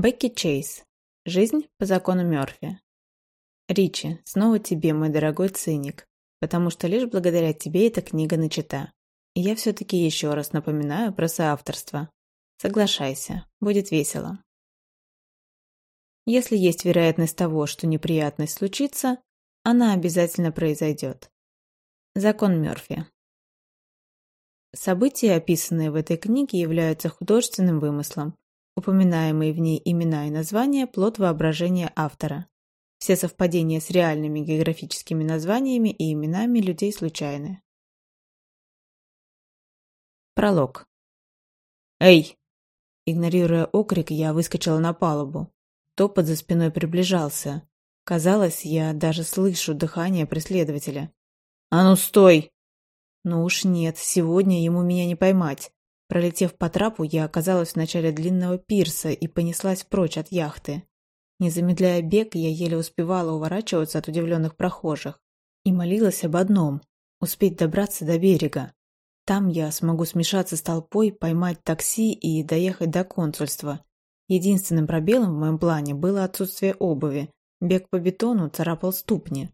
Бекки Чейз. Жизнь по закону Мёрфи. Ричи, снова тебе, мой дорогой циник, потому что лишь благодаря тебе эта книга начата. И я все-таки еще раз напоминаю про соавторство. Соглашайся, будет весело. Если есть вероятность того, что неприятность случится, она обязательно произойдет. Закон Мёрфи. События, описанные в этой книге, являются художественным вымыслом, Упоминаемые в ней имена и названия – плод воображения автора. Все совпадения с реальными географическими названиями и именами людей случайны. Пролог. «Эй!» Игнорируя окрик, я выскочила на палубу. Топот за спиной приближался. Казалось, я даже слышу дыхание преследователя. «А ну, стой!» Ну уж нет, сегодня ему меня не поймать. Пролетев по трапу, я оказалась в начале длинного пирса и понеслась прочь от яхты. Не замедляя бег, я еле успевала уворачиваться от удивленных прохожих и молилась об одном – успеть добраться до берега. Там я смогу смешаться с толпой, поймать такси и доехать до консульства. Единственным пробелом в моем плане было отсутствие обуви. Бег по бетону царапал ступни.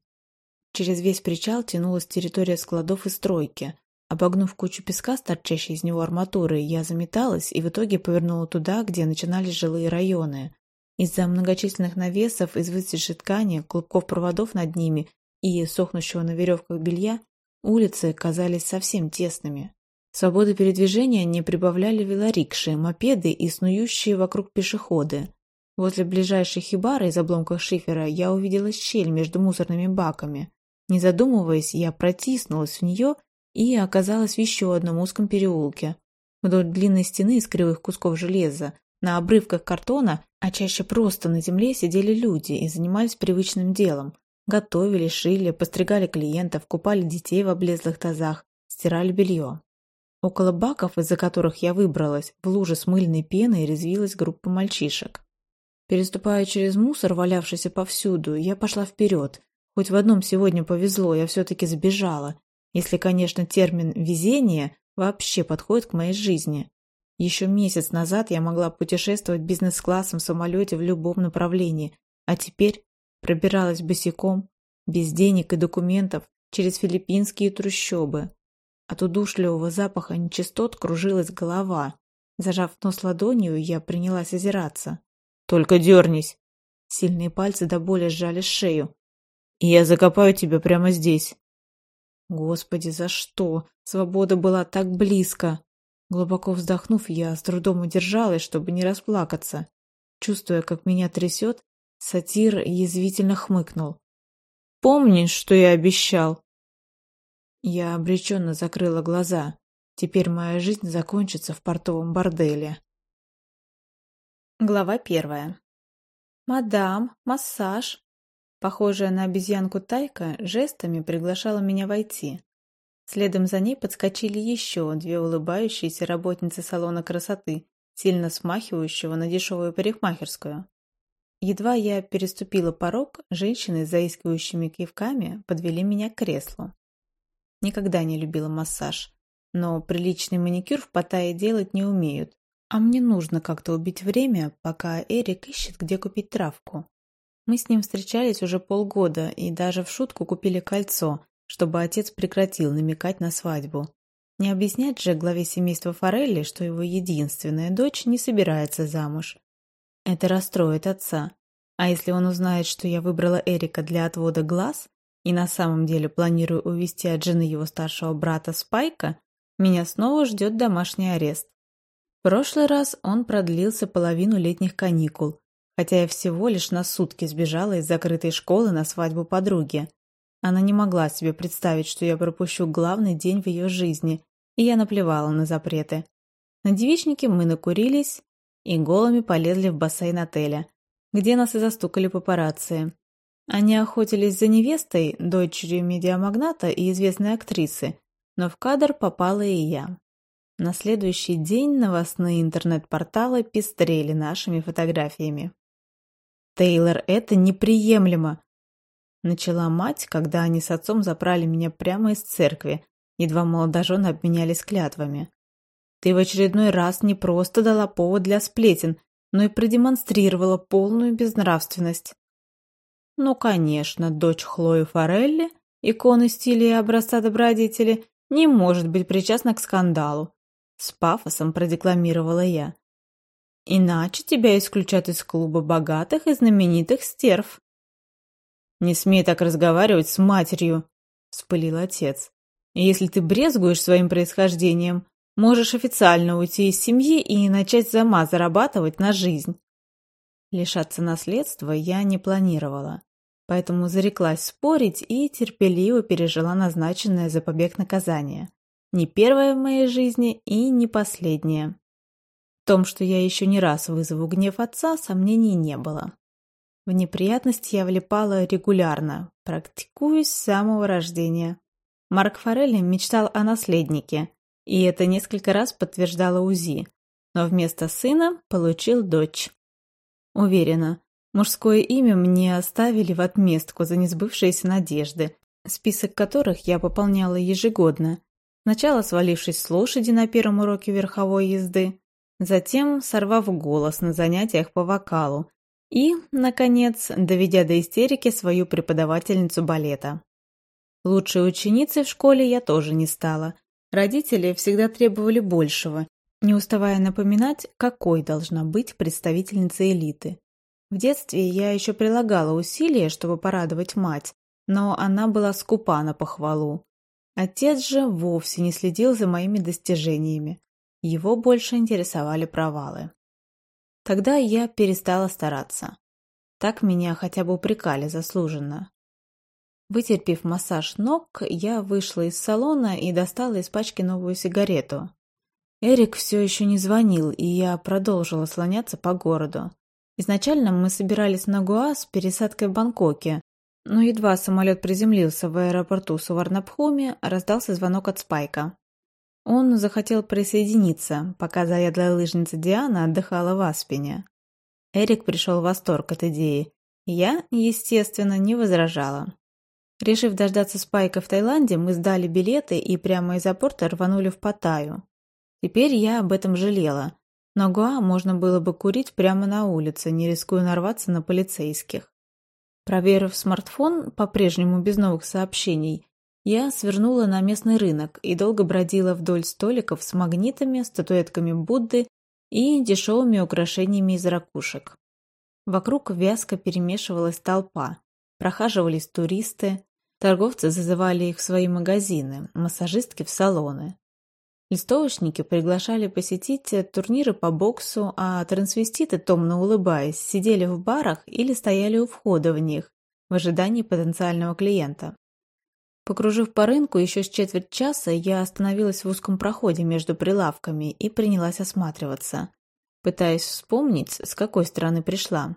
Через весь причал тянулась территория складов и стройки – Обогнув кучу песка, торчащей из него арматуры, я заметалась и в итоге повернула туда, где начинались жилые районы. Из-за многочисленных навесов из выцветшей ткани, клубков проводов над ними и сохнущего на веревках белья, улицы казались совсем тесными. Свободы передвижения не прибавляли велорикши, мопеды и снующие вокруг пешеходы. Возле ближайшей хибары из обломков шифера я увидела щель между мусорными баками. Не задумываясь, я протиснулась в нее и оказалась в еще одном узком переулке. Вдоль длинной стены из кривых кусков железа, на обрывках картона, а чаще просто на земле сидели люди и занимались привычным делом. Готовили, шили, постригали клиентов, купали детей в облезлых тазах, стирали белье. Около баков, из-за которых я выбралась, в луже с мыльной пеной резвилась группа мальчишек. Переступая через мусор, валявшийся повсюду, я пошла вперед. Хоть в одном сегодня повезло, я все-таки сбежала если, конечно, термин «везение» вообще подходит к моей жизни. Еще месяц назад я могла путешествовать бизнес-классом в самолете в любом направлении, а теперь пробиралась босиком, без денег и документов, через филиппинские трущобы. От удушливого запаха нечистот кружилась голова. Зажав нос ладонью, я принялась озираться. «Только дернись!» Сильные пальцы до боли сжали шею. «И я закопаю тебя прямо здесь!» Господи, за что? Свобода была так близко. Глубоко вздохнув, я с трудом удержалась, чтобы не расплакаться. Чувствуя, как меня трясет, сатир язвительно хмыкнул. «Помнишь, что я обещал?» Я обреченно закрыла глаза. Теперь моя жизнь закончится в портовом борделе. Глава первая. «Мадам, массаж!» Похожая на обезьянку Тайка жестами приглашала меня войти. Следом за ней подскочили еще две улыбающиеся работницы салона красоты, сильно смахивающего на дешевую парикмахерскую. Едва я переступила порог, женщины с заискивающими кивками подвели меня к креслу. Никогда не любила массаж, но приличный маникюр в Паттайе делать не умеют, а мне нужно как-то убить время, пока Эрик ищет, где купить травку. Мы с ним встречались уже полгода и даже в шутку купили кольцо, чтобы отец прекратил намекать на свадьбу. Не объяснять же главе семейства Форелли, что его единственная дочь не собирается замуж. Это расстроит отца. А если он узнает, что я выбрала Эрика для отвода глаз и на самом деле планирую увести от жены его старшего брата Спайка, меня снова ждет домашний арест. В прошлый раз он продлился половину летних каникул, хотя я всего лишь на сутки сбежала из закрытой школы на свадьбу подруги. Она не могла себе представить, что я пропущу главный день в ее жизни, и я наплевала на запреты. На девичнике мы накурились и голыми полезли в бассейн отеля, где нас и застукали папарацци. Они охотились за невестой, дочерью медиамагната и известной актрисы, но в кадр попала и я. На следующий день новостные интернет-порталы пестрели нашими фотографиями. Тейлор, это неприемлемо!» Начала мать, когда они с отцом забрали меня прямо из церкви, едва молодожены обменялись клятвами. «Ты в очередной раз не просто дала повод для сплетен, но и продемонстрировала полную безнравственность. Ну, конечно, дочь Хлои Форелли, иконы стиля и образца добродетели, не может быть причастна к скандалу. С пафосом продекламировала я. Иначе тебя исключат из клуба богатых и знаменитых стерв. «Не смей так разговаривать с матерью», — вспылил отец. «Если ты брезгуешь своим происхождением, можешь официально уйти из семьи и начать сама зарабатывать на жизнь». Лишаться наследства я не планировала, поэтому зареклась спорить и терпеливо пережила назначенное за побег наказание. Не первое в моей жизни и не последнее. В том, что я еще не раз вызову гнев отца, сомнений не было. В неприятности я влипала регулярно, практикуясь с самого рождения. Марк Форелли мечтал о наследнике, и это несколько раз подтверждало УЗИ, но вместо сына получил дочь. Уверена, мужское имя мне оставили в отместку за несбывшиеся надежды, список которых я пополняла ежегодно. Сначала свалившись с лошади на первом уроке верховой езды, затем сорвав голос на занятиях по вокалу, и, наконец, доведя до истерики свою преподавательницу балета. Лучшей ученицей в школе я тоже не стала. Родители всегда требовали большего, не уставая напоминать, какой должна быть представительница элиты. В детстве я еще прилагала усилия, чтобы порадовать мать, но она была скупа на похвалу. Отец же вовсе не следил за моими достижениями. Его больше интересовали провалы. Тогда я перестала стараться. Так меня хотя бы упрекали заслуженно. Вытерпев массаж ног, я вышла из салона и достала из пачки новую сигарету. Эрик все еще не звонил, и я продолжила слоняться по городу. Изначально мы собирались на Гуа с пересадкой в Бангкоке, но едва самолет приземлился в аэропорту Суварнабхуми, раздался звонок от Спайка. Он захотел присоединиться, пока заядлая лыжница Диана отдыхала в Аспене. Эрик пришел в восторг от идеи. Я, естественно, не возражала. Решив дождаться Спайка в Таиланде, мы сдали билеты и прямо из аэропорта рванули в Паттайю. Теперь я об этом жалела. Но Гуа можно было бы курить прямо на улице, не рискуя нарваться на полицейских. Проверив смартфон, по-прежнему без новых сообщений, я свернула на местный рынок и долго бродила вдоль столиков с магнитами, статуэтками Будды и дешевыми украшениями из ракушек. Вокруг вязко перемешивалась толпа. Прохаживались туристы, торговцы зазывали их в свои магазины, массажистки в салоны. Листовочники приглашали посетить турниры по боксу, а трансвеститы, томно улыбаясь, сидели в барах или стояли у входа в них в ожидании потенциального клиента. Покружив по рынку еще с четверть часа, я остановилась в узком проходе между прилавками и принялась осматриваться, пытаясь вспомнить, с какой стороны пришла.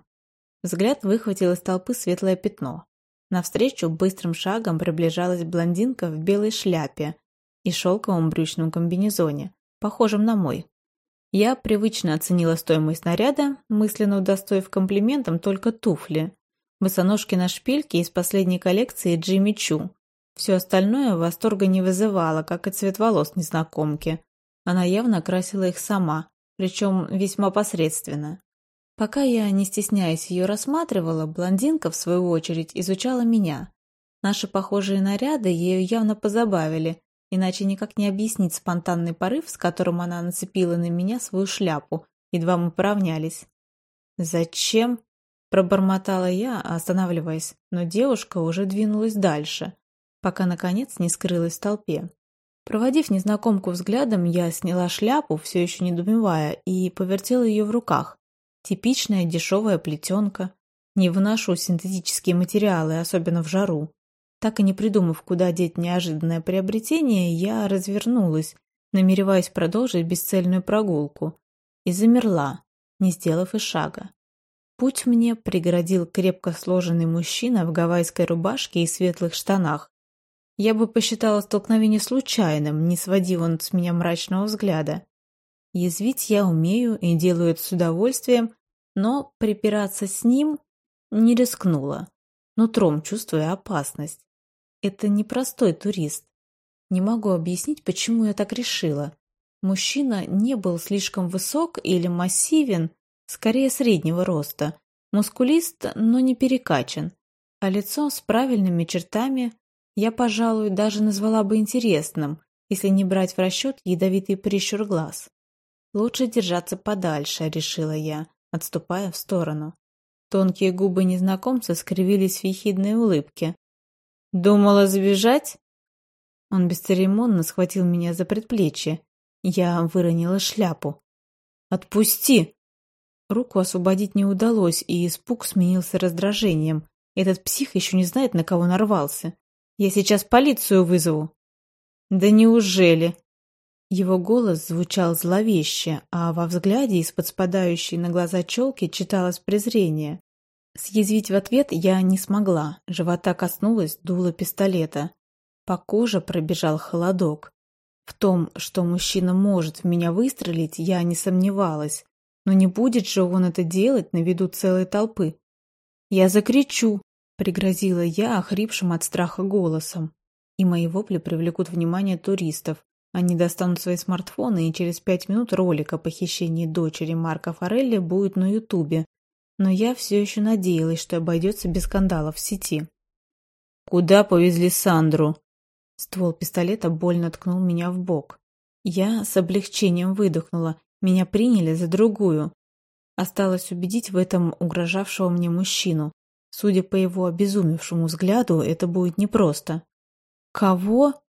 Взгляд выхватил из толпы светлое пятно. Навстречу быстрым шагом приближалась блондинка в белой шляпе и шелковом брючном комбинезоне, похожем на мой. Я привычно оценила стоимость наряда, мысленно удостоив комплиментом только туфли. Босоножки на шпильке из последней коллекции Джимми Чу, все остальное восторга не вызывало, как и цвет волос незнакомки. Она явно красила их сама, причем весьма посредственно. Пока я, не стесняясь, ее рассматривала, блондинка, в свою очередь, изучала меня. Наши похожие наряды ею явно позабавили, иначе никак не объяснить спонтанный порыв, с которым она нацепила на меня свою шляпу, едва мы поравнялись. «Зачем?» – пробормотала я, останавливаясь, но девушка уже двинулась дальше пока, наконец, не скрылась в толпе. Проводив незнакомку взглядом, я сняла шляпу, все еще недоумевая, и повертела ее в руках. Типичная дешевая плетенка. Не выношу синтетические материалы, особенно в жару. Так и не придумав, куда деть неожиданное приобретение, я развернулась, намереваясь продолжить бесцельную прогулку. И замерла, не сделав и шага. Путь мне преградил крепко сложенный мужчина в гавайской рубашке и светлых штанах, я бы посчитала столкновение случайным, не сводив он с меня мрачного взгляда. Язвить я умею и делаю это с удовольствием, но припираться с ним не рискнула, нутром чувствуя опасность. Это непростой турист. Не могу объяснить, почему я так решила. Мужчина не был слишком высок или массивен, скорее среднего роста, мускулист, но не перекачан, а лицо с правильными чертами я, пожалуй, даже назвала бы интересным, если не брать в расчет ядовитый прищур глаз. Лучше держаться подальше, решила я, отступая в сторону. Тонкие губы незнакомца скривились в ехидной улыбке. «Думала сбежать?» Он бесцеремонно схватил меня за предплечье. Я выронила шляпу. «Отпусти!» Руку освободить не удалось, и испуг сменился раздражением. Этот псих еще не знает, на кого нарвался. Я сейчас полицию вызову. Да неужели? Его голос звучал зловеще, а во взгляде из-под спадающей на глаза челки читалось презрение. Съязвить в ответ я не смогла. Живота коснулась дула пистолета. По коже пробежал холодок. В том, что мужчина может в меня выстрелить, я не сомневалась. Но не будет же он это делать на виду целой толпы. «Я закричу!» Пригрозила я охрипшим от страха голосом. И мои вопли привлекут внимание туристов. Они достанут свои смартфоны, и через пять минут ролик о похищении дочери Марка Форелли будет на Ютубе. Но я все еще надеялась, что обойдется без скандалов в сети. «Куда повезли Сандру?» Ствол пистолета больно ткнул меня в бок. Я с облегчением выдохнула. Меня приняли за другую. Осталось убедить в этом угрожавшего мне мужчину. Судя по его обезумевшему взгляду, это будет непросто. «Кого?»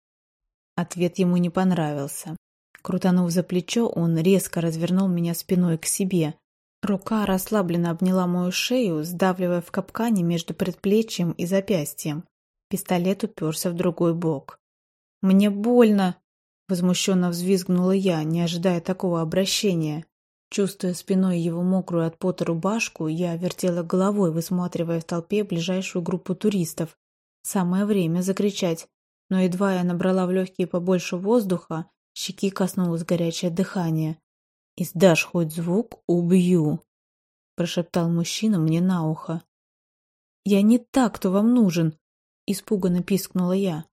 Ответ ему не понравился. Крутанув за плечо, он резко развернул меня спиной к себе. Рука расслабленно обняла мою шею, сдавливая в капкане между предплечьем и запястьем. Пистолет уперся в другой бок. «Мне больно!» — возмущенно взвизгнула я, не ожидая такого обращения. Чувствуя спиной его мокрую от пота рубашку, я вертела головой, высматривая в толпе ближайшую группу туристов. Самое время закричать. Но едва я набрала в легкие побольше воздуха, щеки коснулось горячее дыхание. «Издашь хоть звук — убью!» — прошептал мужчина мне на ухо. «Я не так, кто вам нужен!» — испуганно пискнула я.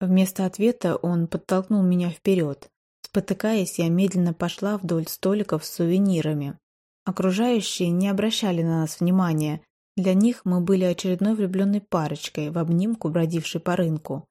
Вместо ответа он подтолкнул меня вперед. Спотыкаясь, я медленно пошла вдоль столиков с сувенирами. Окружающие не обращали на нас внимания. Для них мы были очередной влюбленной парочкой, в обнимку бродившей по рынку.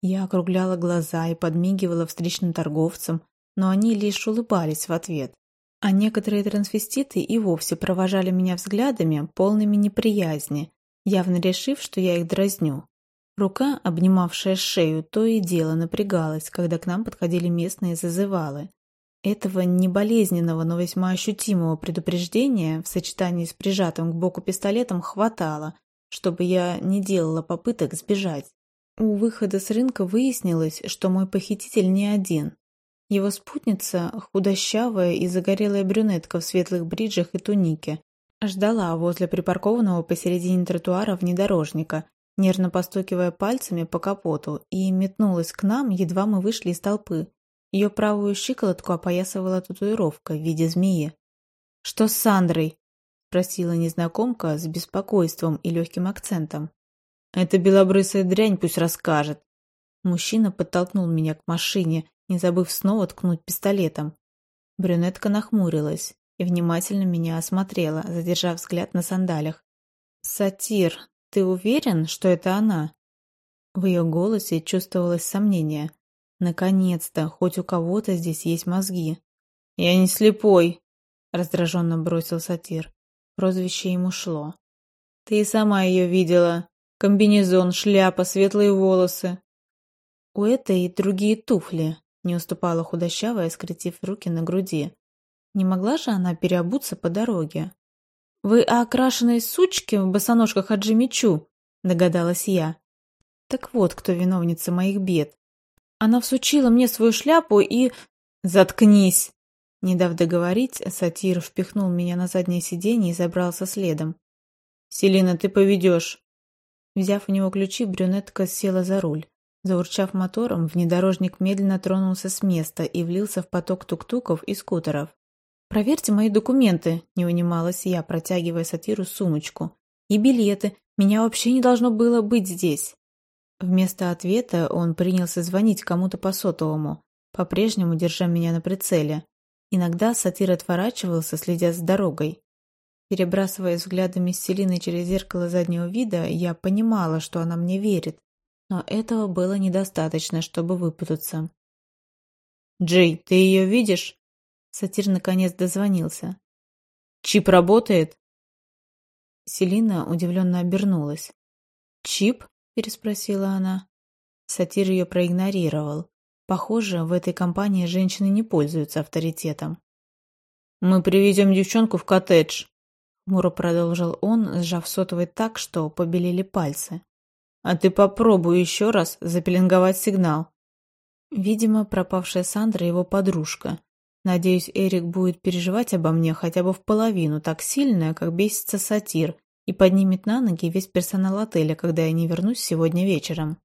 Я округляла глаза и подмигивала встречным торговцам, но они лишь улыбались в ответ. А некоторые трансвеститы и вовсе провожали меня взглядами, полными неприязни, явно решив, что я их дразню. Рука, обнимавшая шею, то и дело напрягалась, когда к нам подходили местные зазывалы. Этого неболезненного, но весьма ощутимого предупреждения в сочетании с прижатым к боку пистолетом хватало, чтобы я не делала попыток сбежать. У выхода с рынка выяснилось, что мой похититель не один. Его спутница, худощавая и загорелая брюнетка в светлых бриджах и тунике, ждала возле припаркованного посередине тротуара внедорожника нервно постукивая пальцами по капоту, и метнулась к нам, едва мы вышли из толпы. Ее правую щиколотку опоясывала татуировка в виде змеи. «Что с Сандрой?» – спросила незнакомка с беспокойством и легким акцентом. «Это белобрысая дрянь пусть расскажет». Мужчина подтолкнул меня к машине, не забыв снова ткнуть пистолетом. Брюнетка нахмурилась и внимательно меня осмотрела, задержав взгляд на сандалях. «Сатир, «Ты уверен, что это она?» В ее голосе чувствовалось сомнение. «Наконец-то, хоть у кого-то здесь есть мозги». «Я не слепой», — раздраженно бросил сатир. Прозвище ему шло. «Ты и сама ее видела. Комбинезон, шляпа, светлые волосы». «У этой другие туфли», — не уступала худощавая, скрестив руки на груди. «Не могла же она переобуться по дороге?» «Вы о окрашенной сучке в босоножках от Джимичу?» – догадалась я. Так вот, кто виновница моих бед. Она всучила мне свою шляпу и... «Заткнись!» Не дав договорить, сатир впихнул меня на заднее сиденье и забрался следом. «Селина, ты поведешь!» Взяв у него ключи, брюнетка села за руль. Заурчав мотором, внедорожник медленно тронулся с места и влился в поток тук-туков и скутеров. «Проверьте мои документы», — не унималась я, протягивая сатиру сумочку. «И билеты. Меня вообще не должно было быть здесь». Вместо ответа он принялся звонить кому-то по сотовому, по-прежнему держа меня на прицеле. Иногда сатир отворачивался, следя за дорогой. Перебрасывая взглядами с через зеркало заднего вида, я понимала, что она мне верит, но этого было недостаточно, чтобы выпутаться. «Джей, ты ее видишь?» Сатир наконец дозвонился. «Чип работает?» Селина удивленно обернулась. «Чип?» – переспросила она. Сатир ее проигнорировал. Похоже, в этой компании женщины не пользуются авторитетом. «Мы привезем девчонку в коттедж», — хмуро продолжил он, сжав сотовый так, что побелели пальцы. «А ты попробуй еще раз запеленговать сигнал». Видимо, пропавшая Сандра его подружка. Надеюсь, Эрик будет переживать обо мне хотя бы в половину так сильно, как бесится сатир, и поднимет на ноги весь персонал отеля, когда я не вернусь сегодня вечером.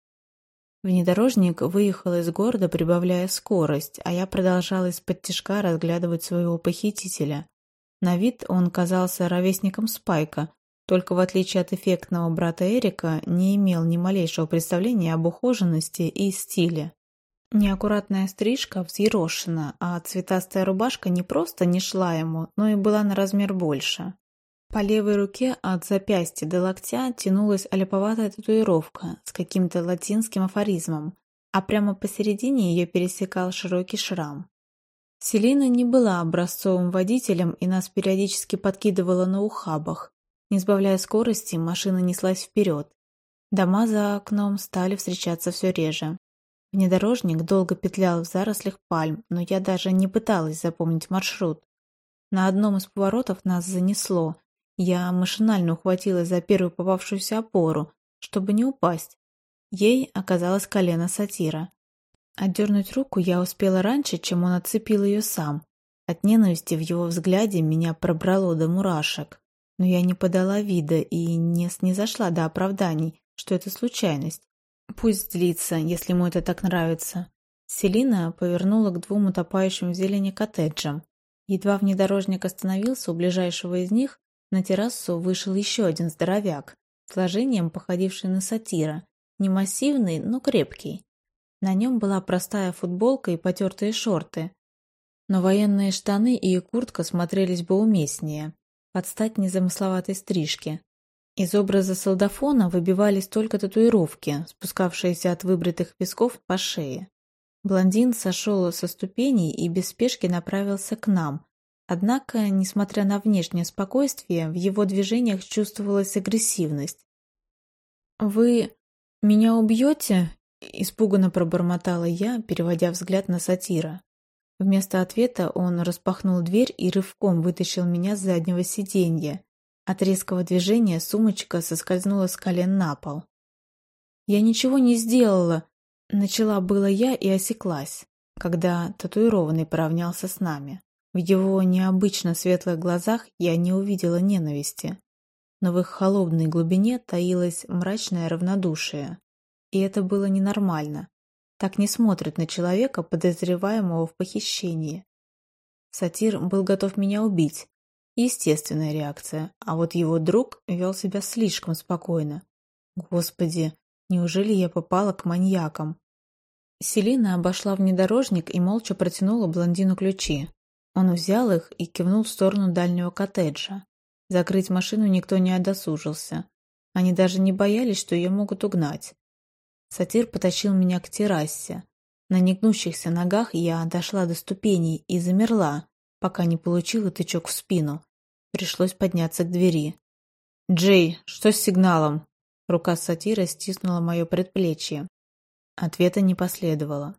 Внедорожник выехал из города, прибавляя скорость, а я продолжала из-под тишка разглядывать своего похитителя. На вид он казался ровесником Спайка, только в отличие от эффектного брата Эрика, не имел ни малейшего представления об ухоженности и стиле. Неаккуратная стрижка взъерошена, а цветастая рубашка не просто не шла ему, но и была на размер больше. По левой руке от запястья до локтя тянулась олиповатая татуировка с каким-то латинским афоризмом, а прямо посередине ее пересекал широкий шрам. Селина не была образцовым водителем и нас периодически подкидывала на ухабах. Не сбавляя скорости, машина неслась вперед. Дома за окном стали встречаться все реже. Внедорожник долго петлял в зарослях пальм, но я даже не пыталась запомнить маршрут. На одном из поворотов нас занесло, я машинально ухватилась за первую попавшуюся опору, чтобы не упасть. Ей оказалось колено сатира. Отдернуть руку я успела раньше, чем он отцепил ее сам. От ненависти в его взгляде меня пробрало до мурашек. Но я не подала вида и не снизошла до оправданий, что это случайность. Пусть злится, если ему это так нравится. Селина повернула к двум утопающим в зелени коттеджам. Едва внедорожник остановился у ближайшего из них, на террасу вышел еще один здоровяк, сложением походивший на сатира, не массивный, но крепкий. На нем была простая футболка и потертые шорты, но военные штаны и куртка смотрелись бы уместнее, под стать незамысловатой стрижке. Из образа солдафона выбивались только татуировки, спускавшиеся от выбритых висков по шее. Блондин сошел со ступеней и без спешки направился к нам, Однако, несмотря на внешнее спокойствие, в его движениях чувствовалась агрессивность. «Вы меня убьете?» – испуганно пробормотала я, переводя взгляд на сатира. Вместо ответа он распахнул дверь и рывком вытащил меня с заднего сиденья. От резкого движения сумочка соскользнула с колен на пол. «Я ничего не сделала!» – начала было я и осеклась, когда татуированный поравнялся с нами. В его необычно светлых глазах я не увидела ненависти, но в их холодной глубине таилось мрачное равнодушие. И это было ненормально. Так не смотрят на человека, подозреваемого в похищении. Сатир был готов меня убить. Естественная реакция, а вот его друг вел себя слишком спокойно. Господи, неужели я попала к маньякам? Селина обошла внедорожник и молча протянула блондину ключи. Он взял их и кивнул в сторону дальнего коттеджа. Закрыть машину никто не одосужился. Они даже не боялись, что ее могут угнать. Сатир потащил меня к террасе. На негнущихся ногах я дошла до ступеней и замерла, пока не получила тычок в спину. Пришлось подняться к двери. «Джей, что с сигналом?» Рука сатира стиснула мое предплечье. Ответа не последовало.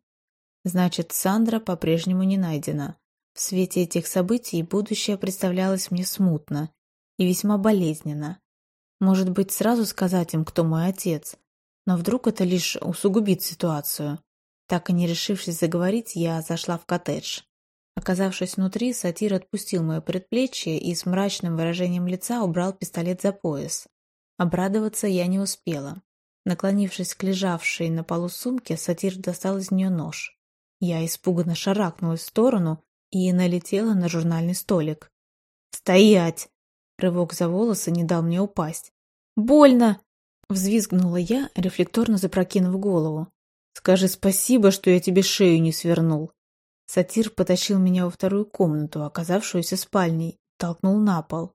Значит, Сандра по-прежнему не найдена. В свете этих событий будущее представлялось мне смутно и весьма болезненно. Может быть, сразу сказать им, кто мой отец, но вдруг это лишь усугубит ситуацию. Так и не решившись заговорить, я зашла в коттедж. Оказавшись внутри, сатир отпустил мое предплечье и с мрачным выражением лица убрал пистолет за пояс. Обрадоваться я не успела. Наклонившись к лежавшей на полу сумке, сатир достал из нее нож. Я испуганно шарахнулась в сторону, и налетела на журнальный столик. «Стоять!» Рывок за волосы не дал мне упасть. «Больно!» Взвизгнула я, рефлекторно запрокинув голову. «Скажи спасибо, что я тебе шею не свернул». Сатир потащил меня во вторую комнату, оказавшуюся спальней, толкнул на пол.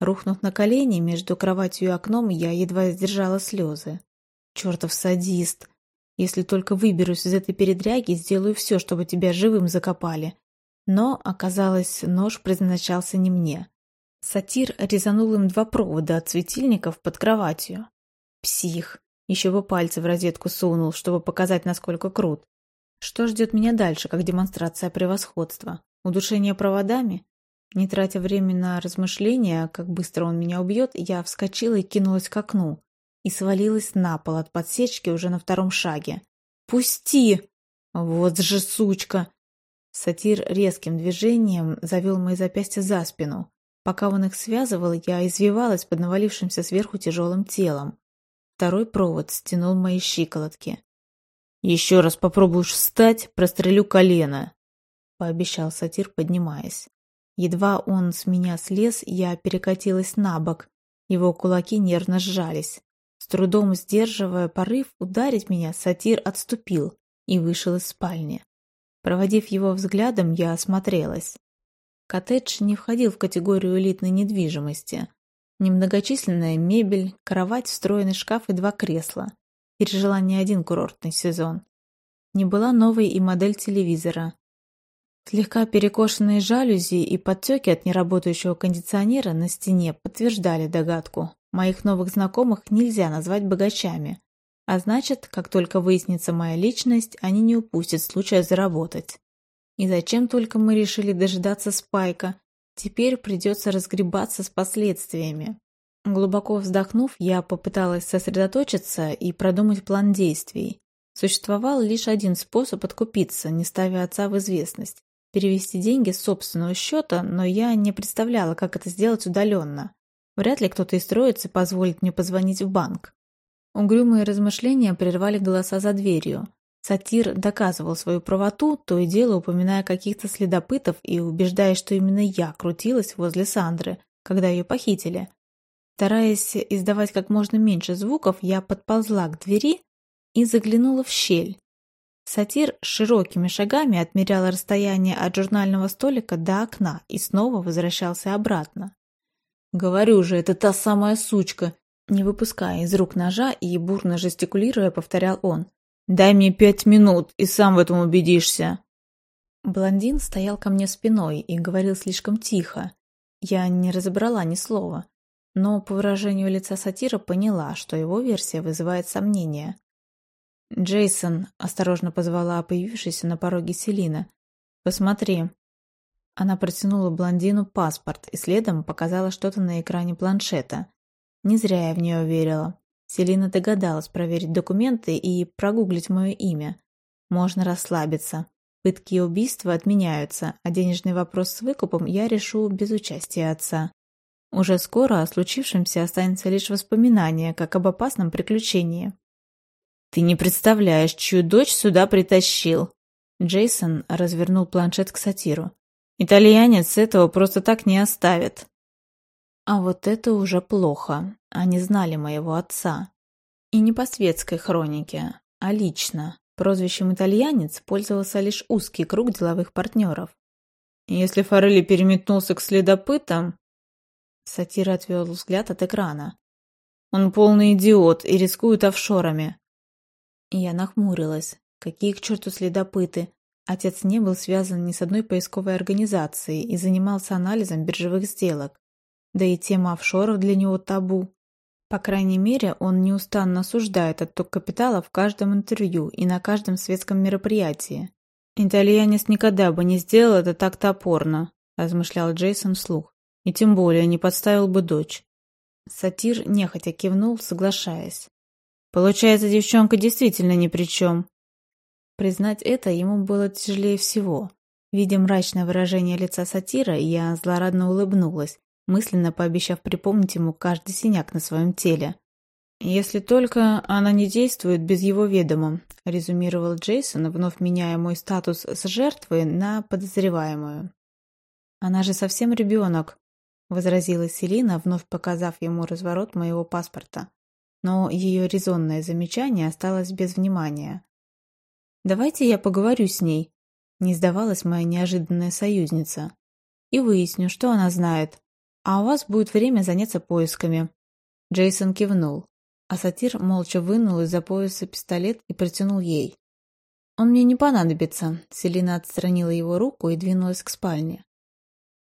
Рухнув на колени между кроватью и окном, я едва сдержала слезы. Чертов садист! Если только выберусь из этой передряги, сделаю все, чтобы тебя живым закопали. Но, оказалось, нож предназначался не мне. Сатир резанул им два провода от светильников под кроватью. Псих. Еще бы пальцы в розетку сунул, чтобы показать, насколько крут. Что ждет меня дальше, как демонстрация превосходства? Удушение проводами? Не тратя время на размышления, как быстро он меня убьет, я вскочила и кинулась к окну. И свалилась на пол от подсечки уже на втором шаге. «Пусти!» «Вот же сучка!» Сатир резким движением завел мои запястья за спину. Пока он их связывал, я извивалась под навалившимся сверху тяжелым телом. Второй провод стянул мои щиколотки. «Еще раз попробуешь встать, прострелю колено», — пообещал сатир, поднимаясь. Едва он с меня слез, я перекатилась на бок. Его кулаки нервно сжались. С трудом сдерживая порыв ударить меня, сатир отступил и вышел из спальни. Проводив его взглядом, я осмотрелась. Коттедж не входил в категорию элитной недвижимости. Немногочисленная мебель, кровать, встроенный шкаф и два кресла. Пережила не один курортный сезон. Не была новой и модель телевизора. Слегка перекошенные жалюзи и подтеки от неработающего кондиционера на стене подтверждали догадку. Моих новых знакомых нельзя назвать богачами. А значит, как только выяснится моя личность, они не упустят случая заработать. И зачем только мы решили дожидаться Спайка? Теперь придется разгребаться с последствиями. Глубоко вздохнув, я попыталась сосредоточиться и продумать план действий. Существовал лишь один способ откупиться, не ставя отца в известность. Перевести деньги с собственного счета, но я не представляла, как это сделать удаленно. Вряд ли кто-то из троицы позволит мне позвонить в банк. Угрюмые размышления прервали голоса за дверью. Сатир доказывал свою правоту, то и дело упоминая каких-то следопытов и убеждая, что именно я крутилась возле Сандры, когда ее похитили. Стараясь издавать как можно меньше звуков, я подползла к двери и заглянула в щель. Сатир широкими шагами отмерял расстояние от журнального столика до окна и снова возвращался обратно. «Говорю же, это та самая сучка!» Не выпуская из рук ножа и бурно жестикулируя, повторял он. Дай мне пять минут, и сам в этом убедишься. Блондин стоял ко мне спиной и говорил слишком тихо. Я не разобрала ни слова, но по выражению лица сатира поняла, что его версия вызывает сомнения. «Джейсон», — осторожно позвала появившаяся на пороге Селина, — «посмотри». Она протянула блондину паспорт и следом показала что-то на экране планшета. Не зря я в нее верила. Селина догадалась проверить документы и прогуглить мое имя. Можно расслабиться. Пытки и убийства отменяются, а денежный вопрос с выкупом я решу без участия отца. Уже скоро о случившемся останется лишь воспоминание, как об опасном приключении. «Ты не представляешь, чью дочь сюда притащил!» Джейсон развернул планшет к сатиру. «Итальянец этого просто так не оставит!» А вот это уже плохо. Они знали моего отца. И не по светской хронике, а лично. Прозвищем «итальянец» пользовался лишь узкий круг деловых партнеров. Если Форелли переметнулся к следопытам... Сатир отвел взгляд от экрана. Он полный идиот и рискует офшорами. Я нахмурилась. Какие к черту следопыты? Отец не был связан ни с одной поисковой организацией и занимался анализом биржевых сделок. Да и тема офшоров для него табу. По крайней мере, он неустанно осуждает отток капитала в каждом интервью и на каждом светском мероприятии. «Итальянец никогда бы не сделал это так топорно», – размышлял Джейсон вслух. «И тем более не подставил бы дочь». Сатир нехотя кивнул, соглашаясь. «Получается, девчонка действительно ни при чем». Признать это ему было тяжелее всего. Видя мрачное выражение лица сатира, я злорадно улыбнулась, мысленно пообещав припомнить ему каждый синяк на своем теле. «Если только она не действует без его ведома», — резюмировал Джейсон, вновь меняя мой статус с жертвы на подозреваемую. «Она же совсем ребенок», — возразила Селина, вновь показав ему разворот моего паспорта. Но ее резонное замечание осталось без внимания. «Давайте я поговорю с ней», — не сдавалась моя неожиданная союзница. «И выясню, что она знает, а у вас будет время заняться поисками». Джейсон кивнул, а сатир молча вынул из-за пояса пистолет и протянул ей. «Он мне не понадобится», — Селина отстранила его руку и двинулась к спальне.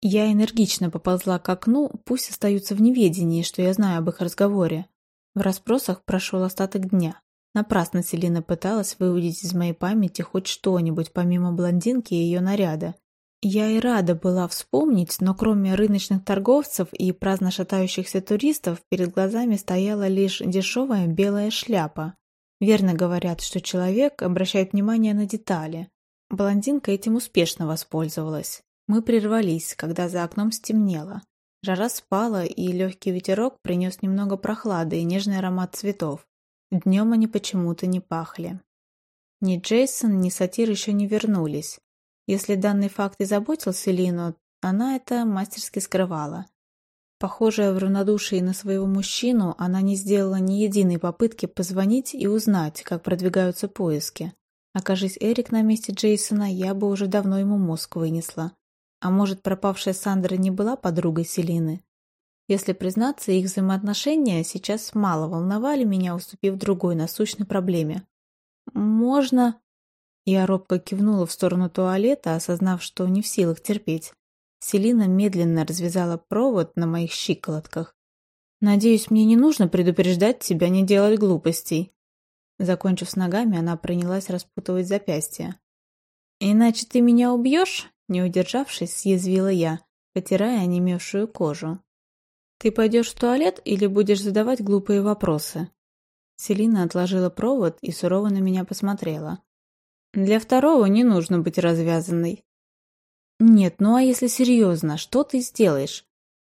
Я энергично поползла к окну, пусть остаются в неведении, что я знаю об их разговоре. В расспросах прошел остаток дня. Напрасно Селина пыталась выудить из моей памяти хоть что-нибудь помимо блондинки и ее наряда. Я и рада была вспомнить, но кроме рыночных торговцев и праздно шатающихся туристов, перед глазами стояла лишь дешевая белая шляпа. Верно говорят, что человек обращает внимание на детали. Блондинка этим успешно воспользовалась. Мы прервались, когда за окном стемнело. Жара спала, и легкий ветерок принес немного прохлады и нежный аромат цветов. Днем они почему-то не пахли. Ни Джейсон, ни Сатир еще не вернулись. Если данный факт и заботил Селину, она это мастерски скрывала. Похожая в равнодушии на своего мужчину, она не сделала ни единой попытки позвонить и узнать, как продвигаются поиски. Окажись Эрик на месте Джейсона, я бы уже давно ему мозг вынесла. А может, пропавшая Сандра не была подругой Селины? Если признаться, их взаимоотношения сейчас мало волновали меня, уступив другой насущной проблеме. «Можно...» Я робко кивнула в сторону туалета, осознав, что не в силах терпеть. Селина медленно развязала провод на моих щиколотках. «Надеюсь, мне не нужно предупреждать тебя не делать глупостей». Закончив с ногами, она принялась распутывать запястья. «Иначе ты меня убьешь?» Не удержавшись, съязвила я, потирая онемевшую кожу. «Ты пойдешь в туалет или будешь задавать глупые вопросы?» Селина отложила провод и сурово на меня посмотрела. «Для второго не нужно быть развязанной». «Нет, ну а если серьезно, что ты сделаешь?»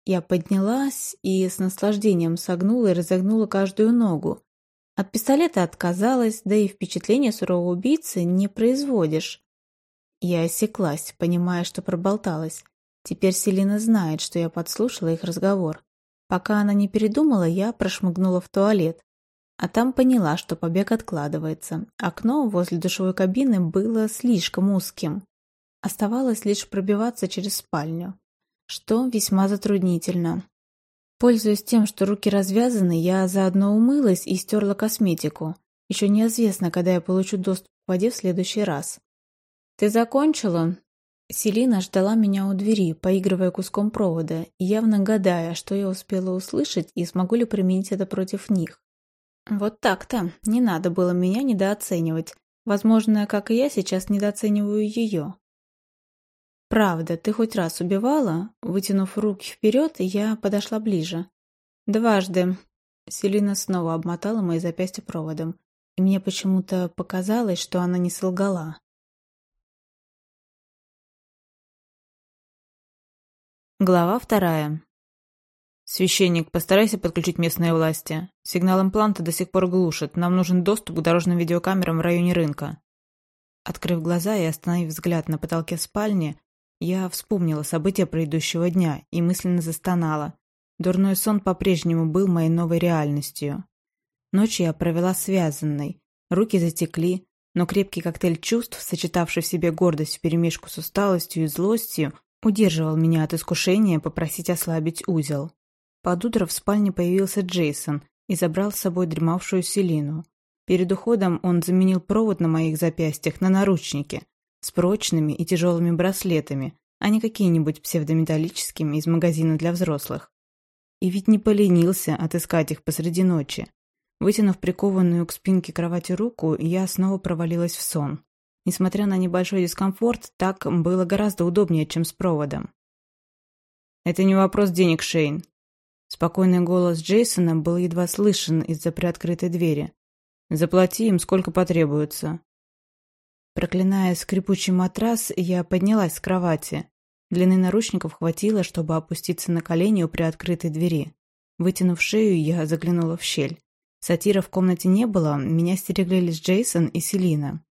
Я поднялась и с наслаждением согнула и разогнула каждую ногу. От пистолета отказалась, да и впечатление сурового убийцы не производишь. Я осеклась, понимая, что проболталась. Теперь Селина знает, что я подслушала их разговор. Пока она не передумала, я прошмыгнула в туалет. А там поняла, что побег откладывается. Окно возле душевой кабины было слишком узким. Оставалось лишь пробиваться через спальню, что весьма затруднительно. Пользуясь тем, что руки развязаны, я заодно умылась и стерла косметику. Еще неизвестно, когда я получу доступ к воде в следующий раз. «Ты закончила?» Селина ждала меня у двери, поигрывая куском провода, явно гадая, что я успела услышать и смогу ли применить это против них. Вот так-то, не надо было меня недооценивать. Возможно, как и я сейчас недооцениваю ее. «Правда, ты хоть раз убивала?» Вытянув руки вперед, я подошла ближе. «Дважды». Селина снова обмотала мои запястья проводом, и мне почему-то показалось, что она не солгала. Глава вторая. Священник, постарайся подключить местные власти. Сигнал импланта до сих пор глушит. Нам нужен доступ к дорожным видеокамерам в районе рынка. Открыв глаза и остановив взгляд на потолке спальни, я вспомнила события предыдущего дня и мысленно застонала. Дурной сон по-прежнему был моей новой реальностью. Ночь я провела связанной. Руки затекли, но крепкий коктейль чувств, сочетавший в себе гордость вперемешку с усталостью и злостью, удерживал меня от искушения попросить ослабить узел. Под утро в спальне появился Джейсон и забрал с собой дремавшую Селину. Перед уходом он заменил провод на моих запястьях на наручники с прочными и тяжелыми браслетами, а не какие-нибудь псевдометаллическими из магазина для взрослых. И ведь не поленился отыскать их посреди ночи. Вытянув прикованную к спинке кровати руку, я снова провалилась в сон. Несмотря на небольшой дискомфорт, так было гораздо удобнее, чем с проводом. «Это не вопрос денег, Шейн». Спокойный голос Джейсона был едва слышен из-за приоткрытой двери. «Заплати им, сколько потребуется». Проклиная скрипучий матрас, я поднялась с кровати. Длины наручников хватило, чтобы опуститься на колени у приоткрытой двери. Вытянув шею, я заглянула в щель. Сатира в комнате не было, меня стерегли лишь Джейсон и Селина.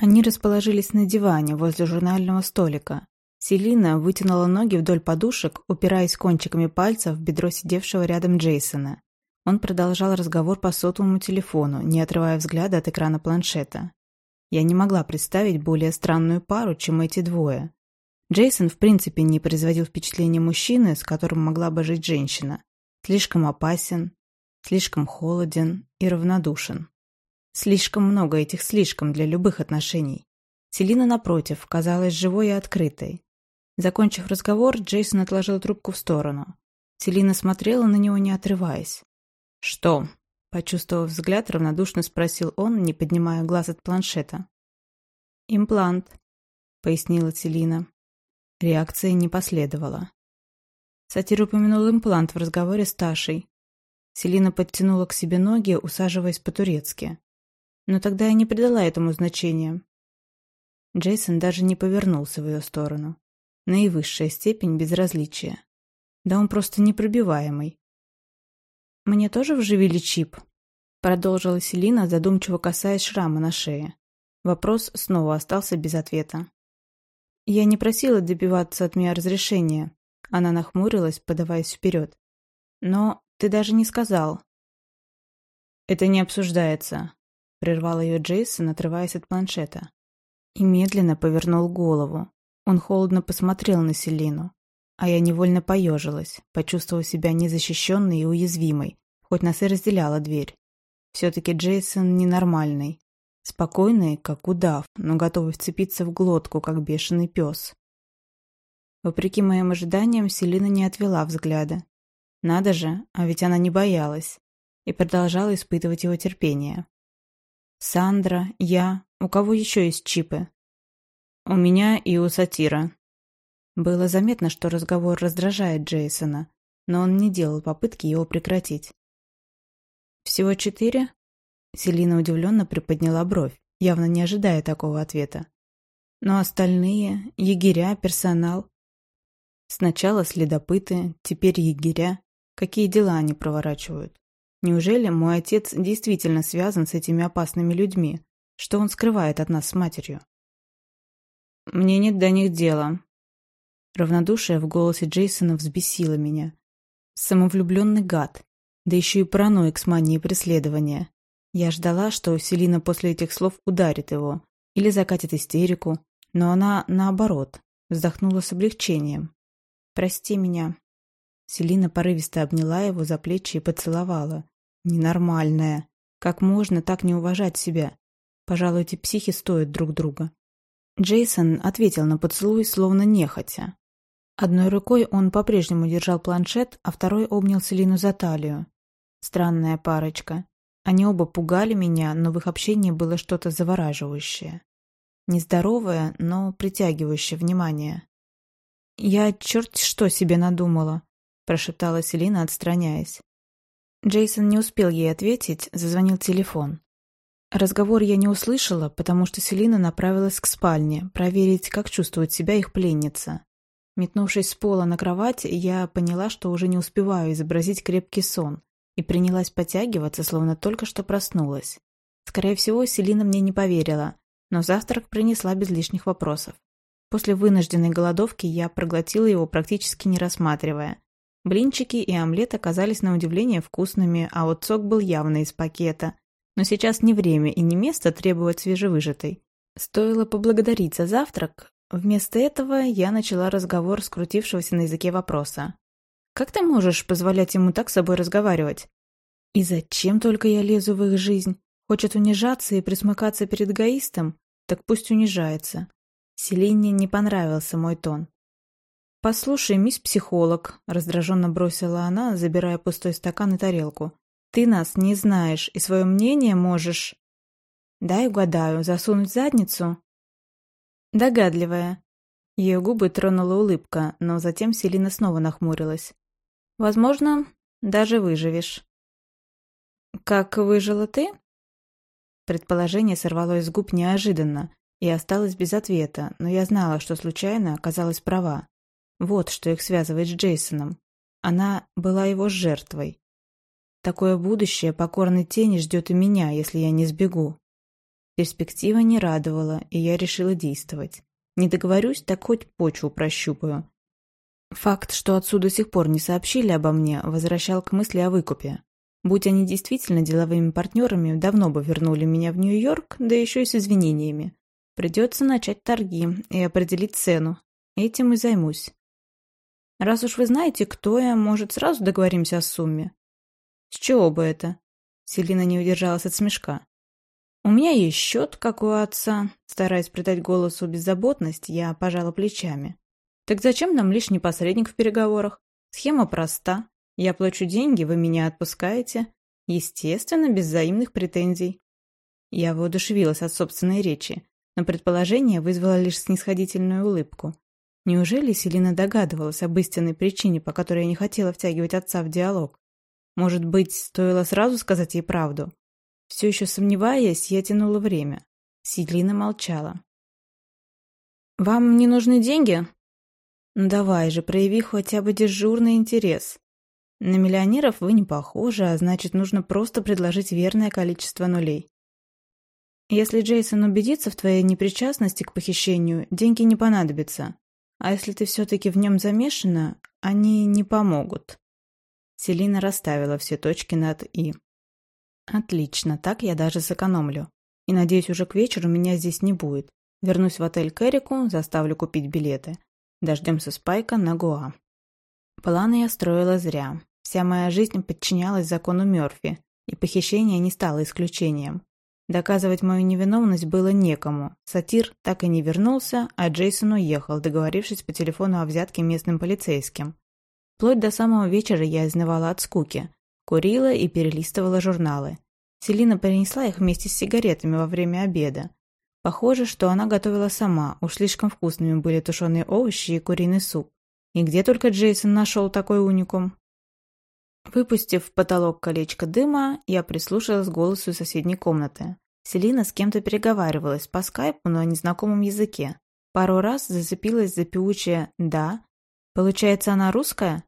Они расположились на диване возле журнального столика. Селина вытянула ноги вдоль подушек, упираясь кончиками пальцев в бедро сидевшего рядом Джейсона. Он продолжал разговор по сотовому телефону, не отрывая взгляда от экрана планшета. Я не могла представить более странную пару, чем эти двое. Джейсон в принципе не производил впечатления мужчины, с которым могла бы жить женщина. Слишком опасен, слишком холоден и равнодушен. Слишком много этих «слишком» для любых отношений. Селина, напротив, казалась живой и открытой. Закончив разговор, Джейсон отложил трубку в сторону. Селина смотрела на него, не отрываясь. «Что?» – почувствовав взгляд, равнодушно спросил он, не поднимая глаз от планшета. «Имплант», – пояснила Селина. Реакции не последовало. Сатир упомянул имплант в разговоре с Ташей. Селина подтянула к себе ноги, усаживаясь по-турецки. Но тогда я не придала этому значения. Джейсон даже не повернулся в ее сторону. Наивысшая степень безразличия. Да он просто непробиваемый. «Мне тоже вживили чип?» Продолжила Селина, задумчиво касаясь шрама на шее. Вопрос снова остался без ответа. «Я не просила добиваться от меня разрешения». Она нахмурилась, подаваясь вперед. «Но ты даже не сказал». «Это не обсуждается», — прервал ее Джейсон, отрываясь от планшета. И медленно повернул голову. Он холодно посмотрел на Селину. А я невольно поежилась, почувствовав себя незащищенной и уязвимой, хоть нас и разделяла дверь. Все-таки Джейсон ненормальный. Спокойный, как удав, но готовый вцепиться в глотку, как бешеный пес. Вопреки моим ожиданиям, Селина не отвела взгляда. Надо же, а ведь она не боялась. И продолжала испытывать его терпение. Сандра, я, у кого еще есть чипы? У меня и у Сатира. Было заметно, что разговор раздражает Джейсона, но он не делал попытки его прекратить. «Всего четыре?» Селина удивленно приподняла бровь, явно не ожидая такого ответа. «Но остальные, егеря, персонал...» Сначала следопыты, теперь егеря. Какие дела они проворачивают? Неужели мой отец действительно связан с этими опасными людьми? Что он скрывает от нас с матерью? Мне нет до них дела. Равнодушие в голосе Джейсона взбесило меня. Самовлюбленный гад. Да еще и параноик с манией преследования. Я ждала, что Селина после этих слов ударит его или закатит истерику, но она, наоборот, вздохнула с облегчением. «Прости меня», Селина порывисто обняла его за плечи и поцеловала. Ненормальная. Как можно так не уважать себя? Пожалуй, эти психи стоят друг друга. Джейсон ответил на поцелуй, словно нехотя. Одной рукой он по-прежнему держал планшет, а второй обнял Селину за талию. Странная парочка. Они оба пугали меня, но в их общении было что-то завораживающее. Нездоровое, но притягивающее внимание. Я черт что себе надумала прошептала Селина, отстраняясь. Джейсон не успел ей ответить, зазвонил телефон. Разговор я не услышала, потому что Селина направилась к спальне, проверить, как чувствует себя их пленница. Метнувшись с пола на кровать, я поняла, что уже не успеваю изобразить крепкий сон, и принялась потягиваться, словно только что проснулась. Скорее всего, Селина мне не поверила, но завтрак принесла без лишних вопросов. После вынужденной голодовки я проглотила его практически не рассматривая, Блинчики и омлет оказались на удивление вкусными, а вот сок был явно из пакета. Но сейчас не время и не место требовать свежевыжатой. Стоило поблагодарить за завтрак. Вместо этого я начала разговор с крутившегося на языке вопроса. «Как ты можешь позволять ему так с собой разговаривать?» «И зачем только я лезу в их жизнь? Хочет унижаться и присмыкаться перед эгоистом? Так пусть унижается». Селине не понравился мой тон. «Послушай, мисс психолог», — раздраженно бросила она, забирая пустой стакан и тарелку. «Ты нас не знаешь и свое мнение можешь...» «Дай угадаю, засунуть задницу?» «Догадливая». Ее губы тронула улыбка, но затем Селина снова нахмурилась. «Возможно, даже выживешь». «Как выжила ты?» Предположение сорвалось с губ неожиданно и осталось без ответа, но я знала, что случайно оказалась права. Вот что их связывает с Джейсоном. Она была его жертвой. Такое будущее покорной тени ждет и меня, если я не сбегу. Перспектива не радовала, и я решила действовать. Не договорюсь, так хоть почву прощупаю. Факт, что отцу до сих пор не сообщили обо мне, возвращал к мысли о выкупе. Будь они действительно деловыми партнерами, давно бы вернули меня в Нью-Йорк, да еще и с извинениями. Придется начать торги и определить цену, Этим и займусь. Раз уж вы знаете, кто я, может, сразу договоримся о сумме? С чего бы это? Селина не удержалась от смешка. У меня есть счет, как у отца. Стараясь придать голосу беззаботность, я пожала плечами. Так зачем нам лишний посредник в переговорах? Схема проста. Я плачу деньги, вы меня отпускаете. Естественно, без взаимных претензий. Я воодушевилась от собственной речи, но предположение вызвало лишь снисходительную улыбку. Неужели Селина догадывалась об истинной причине, по которой я не хотела втягивать отца в диалог? Может быть, стоило сразу сказать ей правду? Все еще сомневаясь, я тянула время. Селина молчала. «Вам не нужны деньги?» «Ну давай же, прояви хотя бы дежурный интерес. На миллионеров вы не похожи, а значит, нужно просто предложить верное количество нулей. Если Джейсон убедится в твоей непричастности к похищению, деньги не понадобятся. А если ты все-таки в нем замешана, они не помогут. Селина расставила все точки над «и». Отлично, так я даже сэкономлю. И надеюсь, уже к вечеру меня здесь не будет. Вернусь в отель Кэрику, заставлю купить билеты. Дождемся Спайка на Гоа. Планы я строила зря. Вся моя жизнь подчинялась закону Мёрфи, и похищение не стало исключением. Доказывать мою невиновность было некому. Сатир так и не вернулся, а Джейсон уехал, договорившись по телефону о взятке местным полицейским. Вплоть до самого вечера я изнывала от скуки. Курила и перелистывала журналы. Селина принесла их вместе с сигаретами во время обеда. Похоже, что она готовила сама, уж слишком вкусными были тушеные овощи и куриный суп. И где только Джейсон нашел такой уникум? Выпустив в потолок колечко дыма, я прислушалась к голосу соседней комнаты. Селина с кем-то переговаривалась по скайпу на незнакомом языке. Пару раз зацепилась за певучее «да». Получается, она русская?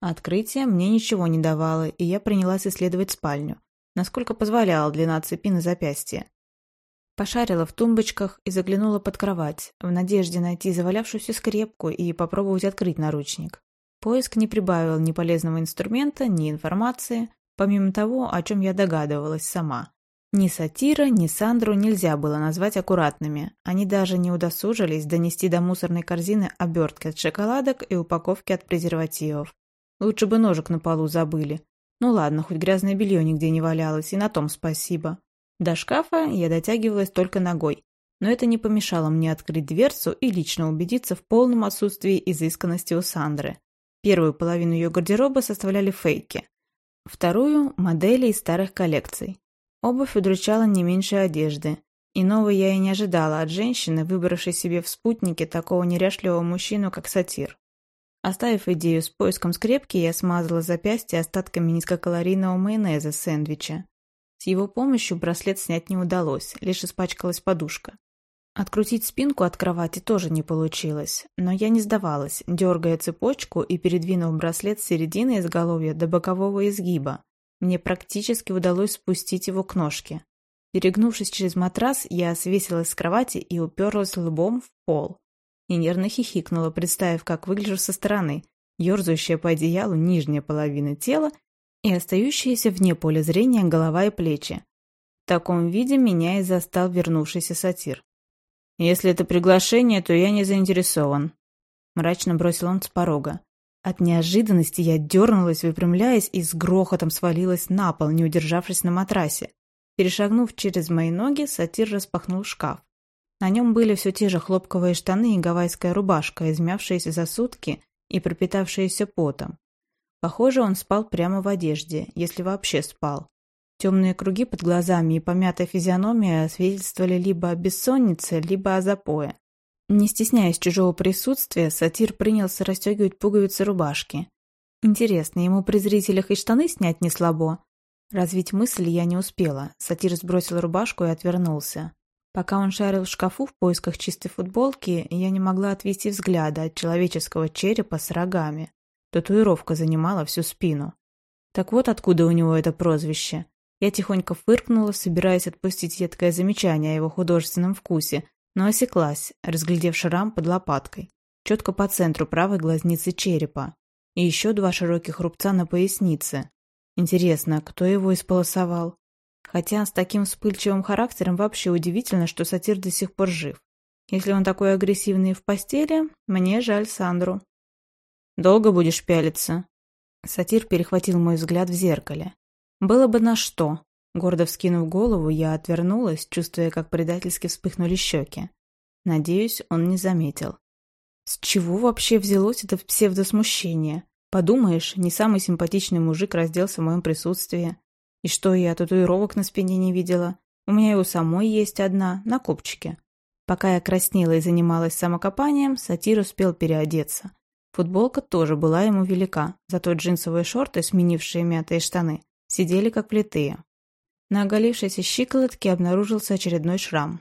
Открытие мне ничего не давало, и я принялась исследовать спальню, насколько позволяла длина цепи на запястье. Пошарила в тумбочках и заглянула под кровать, в надежде найти завалявшуюся скрепку и попробовать открыть наручник. Поиск не прибавил ни полезного инструмента, ни информации, помимо того, о чем я догадывалась сама. Ни сатира, ни Сандру нельзя было назвать аккуратными. Они даже не удосужились донести до мусорной корзины обертки от шоколадок и упаковки от презервативов. Лучше бы ножик на полу забыли. Ну ладно, хоть грязное белье нигде не валялось, и на том спасибо. До шкафа я дотягивалась только ногой. Но это не помешало мне открыть дверцу и лично убедиться в полном отсутствии изысканности у Сандры. Первую половину ее гардероба составляли фейки. Вторую – модели из старых коллекций. Обувь удручала не меньше одежды. Иного я и не ожидала от женщины, выбравшей себе в спутнике такого неряшливого мужчину, как сатир. Оставив идею с поиском скрепки, я смазала запястье остатками низкокалорийного майонеза сэндвича. С его помощью браслет снять не удалось, лишь испачкалась подушка. Открутить спинку от кровати тоже не получилось, но я не сдавалась, дергая цепочку и передвинув браслет с середины изголовья до бокового изгиба. Мне практически удалось спустить его к ножке. Перегнувшись через матрас, я свесилась с кровати и уперлась лбом в пол. И нервно хихикнула, представив, как выгляжу со стороны, ерзающая по одеялу нижняя половина тела и остающиеся вне поля зрения голова и плечи. В таком виде меня и застал вернувшийся сатир. «Если это приглашение, то я не заинтересован», — мрачно бросил он с порога. От неожиданности я дернулась, выпрямляясь, и с грохотом свалилась на пол, не удержавшись на матрасе. Перешагнув через мои ноги, сатир распахнул шкаф. На нем были все те же хлопковые штаны и гавайская рубашка, измявшиеся за сутки и пропитавшиеся потом. Похоже, он спал прямо в одежде, если вообще спал. Темные круги под глазами и помятая физиономия свидетельствовали либо о бессоннице, либо о запое. Не стесняясь чужого присутствия, сатир принялся расстегивать пуговицы рубашки. Интересно, ему при зрителях и штаны снять не слабо? Развить мысль я не успела. Сатир сбросил рубашку и отвернулся. Пока он шарил в шкафу в поисках чистой футболки, я не могла отвести взгляда от человеческого черепа с рогами. Татуировка занимала всю спину. Так вот откуда у него это прозвище. Я тихонько фыркнула, собираясь отпустить едкое замечание о его художественном вкусе, но осеклась, разглядев шрам под лопаткой, четко по центру правой глазницы черепа, и еще два широких рубца на пояснице. Интересно, кто его исполосовал? Хотя с таким вспыльчивым характером вообще удивительно, что сатир до сих пор жив. Если он такой агрессивный в постели, мне жаль Сандру. «Долго будешь пялиться?» Сатир перехватил мой взгляд в зеркале. «Было бы на что». Гордо вскинув голову, я отвернулась, чувствуя, как предательски вспыхнули щеки. Надеюсь, он не заметил. С чего вообще взялось это псевдосмущение? Подумаешь, не самый симпатичный мужик разделся в моем присутствии. И что, я татуировок на спине не видела? У меня у самой есть одна, на копчике. Пока я краснела и занималась самокопанием, сатир успел переодеться. Футболка тоже была ему велика, зато джинсовые шорты, сменившие мятые штаны, сидели как плитые. На оголившейся щиколотке обнаружился очередной шрам.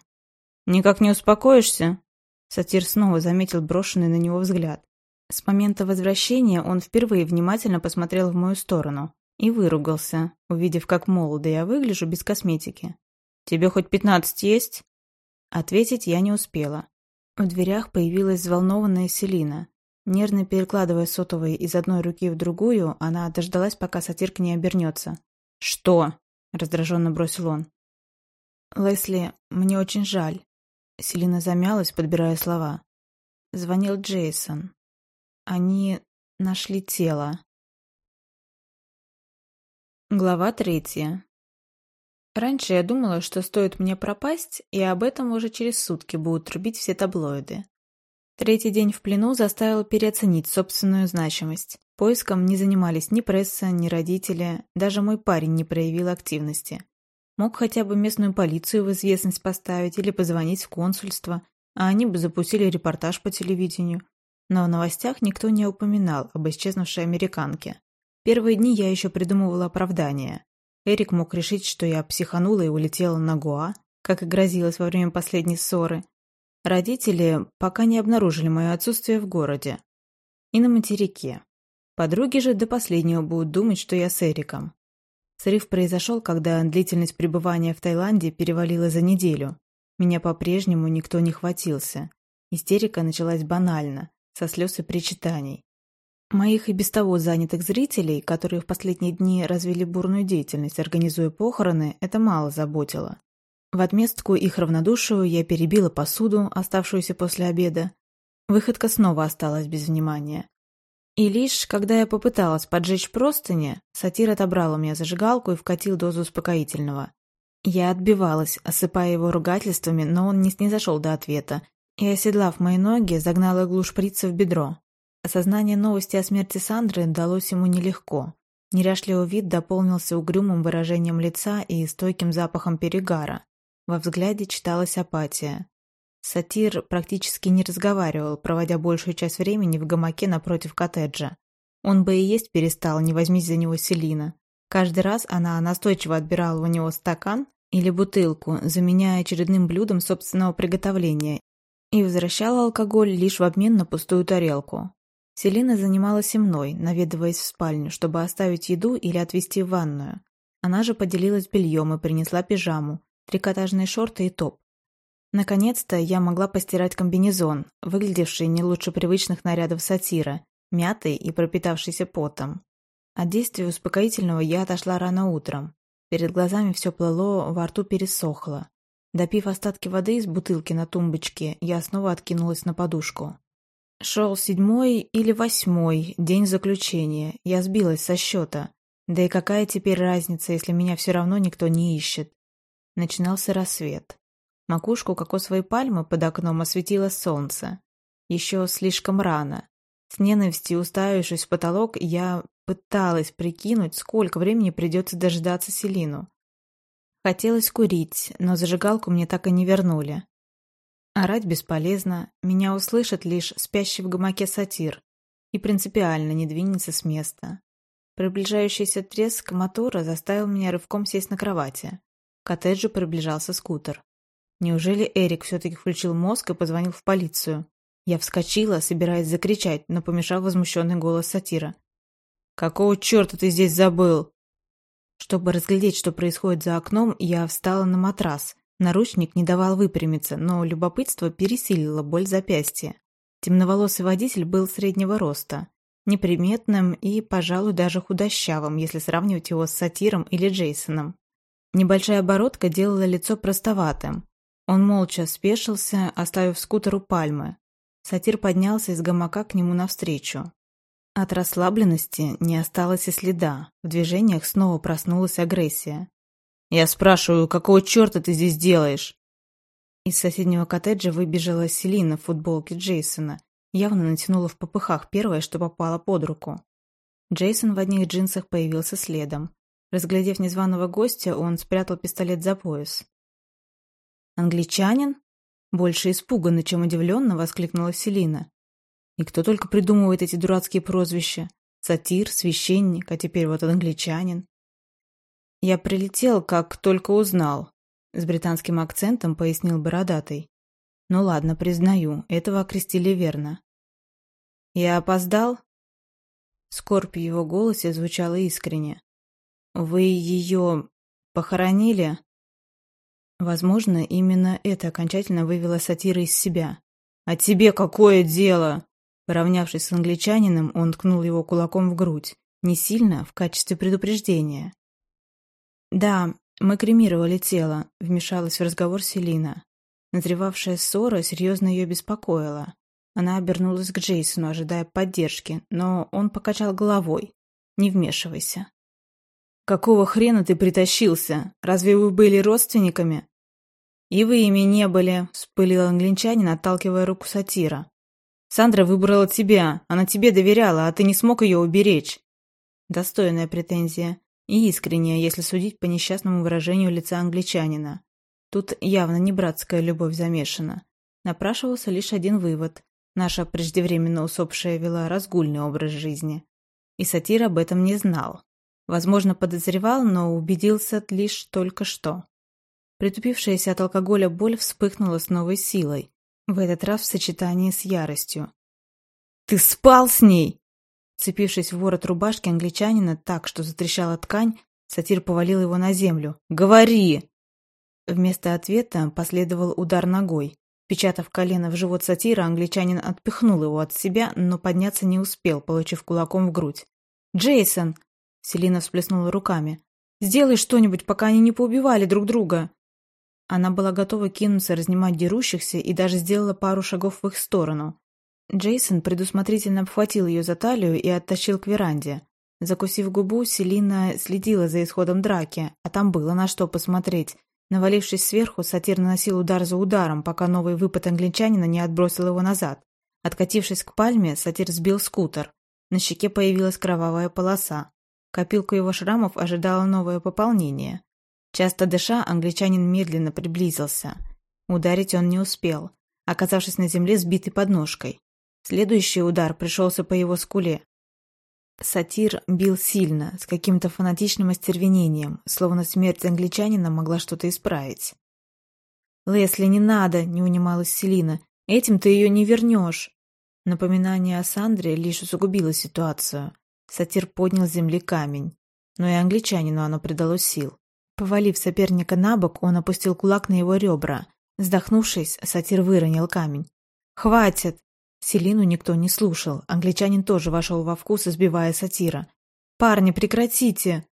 «Никак не успокоишься?» Сатир снова заметил брошенный на него взгляд. С момента возвращения он впервые внимательно посмотрел в мою сторону и выругался, увидев, как молодо я выгляжу без косметики. «Тебе хоть пятнадцать есть?» Ответить я не успела. В дверях появилась взволнованная Селина. Нервно перекладывая сотовый из одной руки в другую, она дождалась, пока сатир к ней обернется. «Что?» — раздраженно бросил он. «Лесли, мне очень жаль». Селина замялась, подбирая слова. Звонил Джейсон. Они нашли тело. Глава третья. Раньше я думала, что стоит мне пропасть, и об этом уже через сутки будут трубить все таблоиды. Третий день в плену заставил переоценить собственную значимость. Поиском не занимались ни пресса, ни родители, даже мой парень не проявил активности. Мог хотя бы местную полицию в известность поставить или позвонить в консульство, а они бы запустили репортаж по телевидению, но в новостях никто не упоминал об исчезнувшей американке. Первые дни я еще придумывала оправдания. Эрик мог решить, что я психанула и улетела на Гоа, как и грозилось во время последней ссоры. Родители пока не обнаружили мое отсутствие в городе. И на материке. Подруги же до последнего будут думать, что я с Эриком. Срыв произошел, когда длительность пребывания в Таиланде перевалила за неделю. Меня по-прежнему никто не хватился. Истерика началась банально со слез и причитаний. Моих и без того занятых зрителей, которые в последние дни развели бурную деятельность, организуя похороны, это мало заботило. В отместку их равнодушию я перебила посуду, оставшуюся после обеда. Выходка снова осталась без внимания. И лишь, когда я попыталась поджечь простыни, сатир отобрал у меня зажигалку и вкатил дозу успокоительного. Я отбивалась, осыпая его ругательствами, но он не снизошел до ответа, и, оседлав мои ноги, загнал иглу шприца в бедро. Осознание новости о смерти Сандры далось ему нелегко. Неряшливый вид дополнился угрюмым выражением лица и стойким запахом перегара. Во взгляде читалась апатия. Сатир практически не разговаривал, проводя большую часть времени в гамаке напротив коттеджа. Он бы и есть перестал, не возьмись за него Селина. Каждый раз она настойчиво отбирала у него стакан или бутылку, заменяя очередным блюдом собственного приготовления и возвращала алкоголь лишь в обмен на пустую тарелку. Селина занималась и мной, наведываясь в спальню, чтобы оставить еду или отвезти в ванную. Она же поделилась бельем и принесла пижаму, трикотажные шорты и топ. Наконец-то я могла постирать комбинезон, выглядевший не лучше привычных нарядов сатира, мятый и пропитавшийся потом. От действия успокоительного я отошла рано утром. Перед глазами все плыло, во рту пересохло. Допив остатки воды из бутылки на тумбочке, я снова откинулась на подушку. Шел седьмой или восьмой день заключения. Я сбилась со счета. Да и какая теперь разница, если меня все равно никто не ищет? Начинался рассвет. Макушку кокосовой пальмы под окном осветило солнце. Еще слишком рано. С ненавистью уставившись в потолок, я пыталась прикинуть, сколько времени придется дождаться Селину. Хотелось курить, но зажигалку мне так и не вернули. Орать бесполезно, меня услышит лишь спящий в гамаке сатир и принципиально не двинется с места. Приближающийся треск мотора заставил меня рывком сесть на кровати. Коттеджу приближался скутер. Неужели Эрик все-таки включил мозг и позвонил в полицию? Я вскочила, собираясь закричать, но помешал возмущенный голос сатира. «Какого черта ты здесь забыл?» Чтобы разглядеть, что происходит за окном, я встала на матрас. Наручник не давал выпрямиться, но любопытство пересилило боль запястья. Темноволосый водитель был среднего роста, неприметным и, пожалуй, даже худощавым, если сравнивать его с Сатиром или Джейсоном. Небольшая оборотка делала лицо простоватым. Он молча спешился, оставив скутер у пальмы. Сатир поднялся из гамака к нему навстречу. От расслабленности не осталось и следа. В движениях снова проснулась агрессия. «Я спрашиваю, какого черта ты здесь делаешь?» Из соседнего коттеджа выбежала Селина в футболке Джейсона. Явно натянула в попыхах первое, что попало под руку. Джейсон в одних джинсах появился следом. Разглядев незваного гостя, он спрятал пистолет за пояс. «Англичанин?» Больше испуганно, чем удивленно, воскликнула Селина. И кто только придумывает эти дурацкие прозвища. Сатир, священник, а теперь вот англичанин. Я прилетел, как только узнал. С британским акцентом пояснил Бородатый. Ну ладно, признаю, этого окрестили верно. Я опоздал? Скорбь в его голосе звучала искренне. Вы ее похоронили? Возможно, именно это окончательно вывело сатира из себя. «А тебе какое дело?» Поравнявшись с англичанином, он ткнул его кулаком в грудь. Не сильно, в качестве предупреждения. «Да, мы кремировали тело», — вмешалась в разговор Селина. Назревавшая ссора серьезно ее беспокоила. Она обернулась к Джейсону, ожидая поддержки, но он покачал головой. «Не вмешивайся». «Какого хрена ты притащился? Разве вы были родственниками?» «И вы ими не были», — вспылил англичанин, отталкивая руку сатира. Сандра выбрала тебя, она тебе доверяла, а ты не смог ее уберечь. Достойная претензия. И искренняя, если судить по несчастному выражению лица англичанина. Тут явно не братская любовь замешана. Напрашивался лишь один вывод. Наша преждевременно усопшая вела разгульный образ жизни. И сатир об этом не знал. Возможно, подозревал, но убедился лишь только что. Притупившаяся от алкоголя боль вспыхнула с новой силой, в этот раз в сочетании с яростью. «Ты спал с ней!» Цепившись в ворот рубашки англичанина так, что затрещала ткань, сатир повалил его на землю. «Говори!» Вместо ответа последовал удар ногой. Печатав колено в живот сатира, англичанин отпихнул его от себя, но подняться не успел, получив кулаком в грудь. «Джейсон!» Селина всплеснула руками. «Сделай что-нибудь, пока они не поубивали друг друга!» Она была готова кинуться разнимать дерущихся и даже сделала пару шагов в их сторону. Джейсон предусмотрительно обхватил ее за талию и оттащил к веранде. Закусив губу, Селина следила за исходом драки, а там было на что посмотреть. Навалившись сверху, сатир наносил удар за ударом, пока новый выпад англичанина не отбросил его назад. Откатившись к пальме, сатир сбил скутер. На щеке появилась кровавая полоса. Копилку его шрамов ожидало новое пополнение. Часто дыша, англичанин медленно приблизился. Ударить он не успел, оказавшись на земле сбитой подножкой. Следующий удар пришелся по его скуле. Сатир бил сильно, с каким-то фанатичным остервенением, словно смерть англичанина могла что-то исправить. «Лесли, не надо!» — не унималась Селина. «Этим ты ее не вернешь!» Напоминание о Сандре лишь усугубило ситуацию. Сатир поднял с земли камень. Но и англичанину оно придало сил. Повалив соперника на бок, он опустил кулак на его ребра. Вздохнувшись, сатир выронил камень. «Хватит!» Селину никто не слушал. Англичанин тоже вошел во вкус, избивая сатира. «Парни, прекратите!»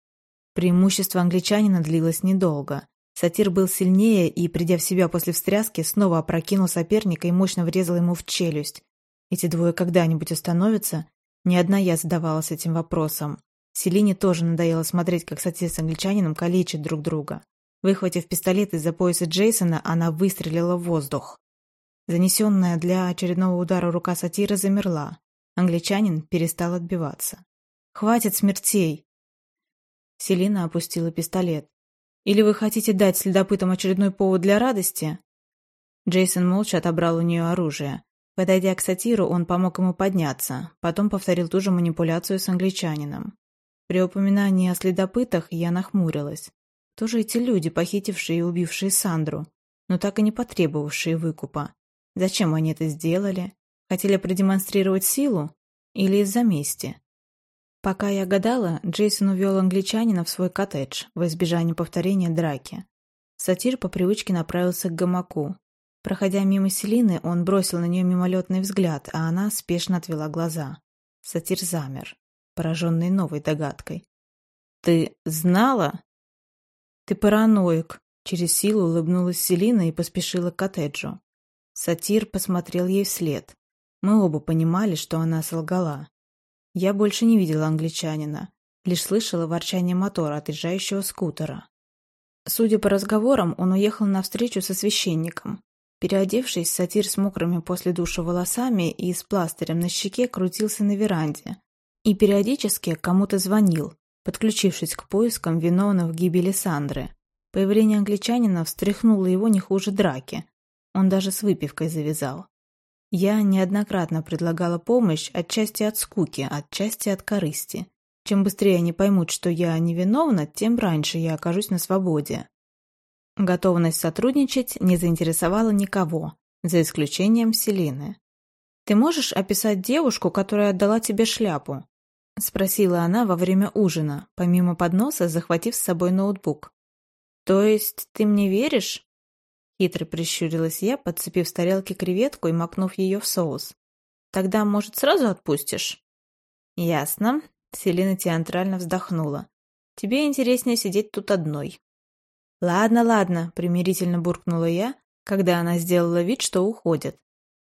Преимущество англичанина длилось недолго. Сатир был сильнее и, придя в себя после встряски, снова опрокинул соперника и мощно врезал ему в челюсть. Эти двое когда-нибудь остановятся? Ни одна я задавалась этим вопросом. Селине тоже надоело смотреть, как сатир с англичанином калечат друг друга. Выхватив пистолет из-за пояса Джейсона, она выстрелила в воздух. Занесенная для очередного удара рука сатира замерла. Англичанин перестал отбиваться. «Хватит смертей!» Селина опустила пистолет. «Или вы хотите дать следопытам очередной повод для радости?» Джейсон молча отобрал у нее оружие. Подойдя к сатиру, он помог ему подняться, потом повторил ту же манипуляцию с англичанином. При упоминании о следопытах я нахмурилась. Кто же эти люди, похитившие и убившие Сандру, но так и не потребовавшие выкупа? Зачем они это сделали? Хотели продемонстрировать силу? Или из-за мести? Пока я гадала, Джейсон увел англичанина в свой коттедж в избежание повторения драки. Сатир по привычке направился к гамаку. Проходя мимо Селины, он бросил на нее мимолетный взгляд, а она спешно отвела глаза. Сатир замер пораженный новой догадкой. «Ты знала?» «Ты параноик», Через силу улыбнулась Селина и поспешила к коттеджу. Сатир посмотрел ей вслед. Мы оба понимали, что она солгала. Я больше не видела англичанина, лишь слышала ворчание мотора отъезжающего скутера. Судя по разговорам, он уехал на встречу со священником. Переодевшись, сатир с мокрыми после душа волосами и с пластырем на щеке крутился на веранде. И периодически кому-то звонил, подключившись к поискам виновных в гибели Сандры. Появление англичанина встряхнуло его не хуже драки. Он даже с выпивкой завязал. Я неоднократно предлагала помощь отчасти от скуки, отчасти от корысти. Чем быстрее они поймут, что я невиновна, тем раньше я окажусь на свободе. Готовность сотрудничать не заинтересовала никого, за исключением Селины. «Ты можешь описать девушку, которая отдала тебе шляпу?» — спросила она во время ужина, помимо подноса захватив с собой ноутбук. «То есть ты мне веришь?» Хитро прищурилась я, подцепив с тарелки креветку и макнув ее в соус. «Тогда, может, сразу отпустишь?» «Ясно», Селина театрально вздохнула. «Тебе интереснее сидеть тут одной». «Ладно, ладно», — примирительно буркнула я, когда она сделала вид, что уходит.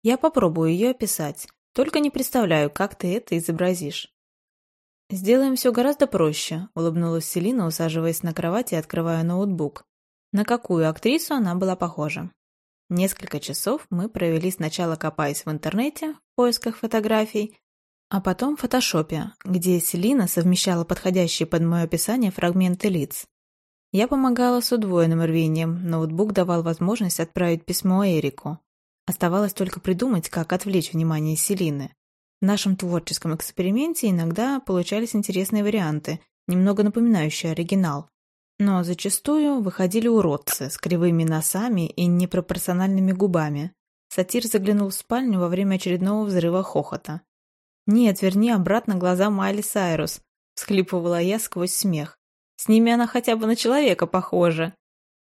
«Я попробую ее описать, только не представляю, как ты это изобразишь». «Сделаем все гораздо проще», — улыбнулась Селина, усаживаясь на кровать и открывая ноутбук. На какую актрису она была похожа? Несколько часов мы провели сначала копаясь в интернете в поисках фотографий, а потом в фотошопе, где Селина совмещала подходящие под мое описание фрагменты лиц. Я помогала с удвоенным рвением, ноутбук давал возможность отправить письмо Эрику. Оставалось только придумать, как отвлечь внимание Селины. В нашем творческом эксперименте иногда получались интересные варианты, немного напоминающие оригинал. Но зачастую выходили уродцы с кривыми носами и непропорциональными губами. Сатир заглянул в спальню во время очередного взрыва хохота. «Нет, верни обратно глаза Майли Сайрус», — всхлипывала я сквозь смех. «С ними она хотя бы на человека похожа».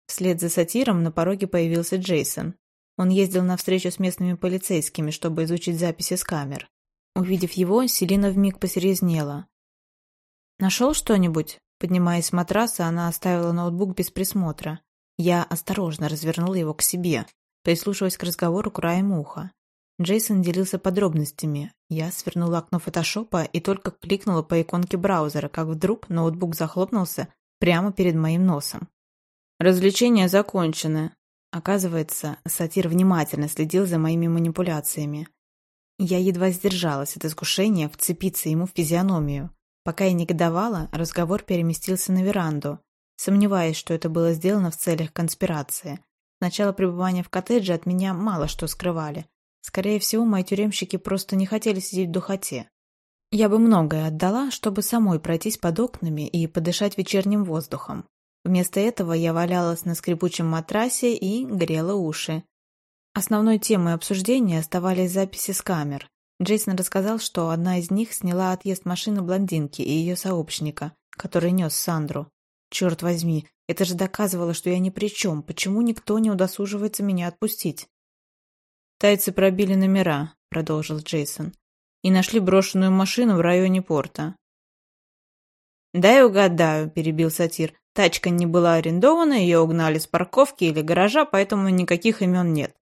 Вслед за сатиром на пороге появился Джейсон. Он ездил на встречу с местными полицейскими, чтобы изучить записи с камер. Увидев его, Селина вмиг посерьезнела. «Нашел что-нибудь?» Поднимаясь с матраса, она оставила ноутбук без присмотра. Я осторожно развернула его к себе, прислушиваясь к разговору краем уха. Джейсон делился подробностями. Я свернула окно фотошопа и только кликнула по иконке браузера, как вдруг ноутбук захлопнулся прямо перед моим носом. Развлечения закончены. Оказывается, сатир внимательно следил за моими манипуляциями. Я едва сдержалась от искушения вцепиться ему в физиономию. Пока я негодовала, разговор переместился на веранду, сомневаясь, что это было сделано в целях конспирации. Начало пребывания в коттедже от меня мало что скрывали, Скорее всего, мои тюремщики просто не хотели сидеть в духоте. Я бы многое отдала, чтобы самой пройтись под окнами и подышать вечерним воздухом. Вместо этого я валялась на скрипучем матрасе и грела уши. Основной темой обсуждения оставались записи с камер. Джейсон рассказал, что одна из них сняла отъезд машины блондинки и ее сообщника, который нес Сандру. Черт возьми, это же доказывало, что я ни при чем. Почему никто не удосуживается меня отпустить? «Тайцы пробили номера», — продолжил Джейсон, «и нашли брошенную машину в районе порта». «Дай угадаю», — перебил сатир. «Тачка не была арендована, ее угнали с парковки или гаража, поэтому никаких имен нет».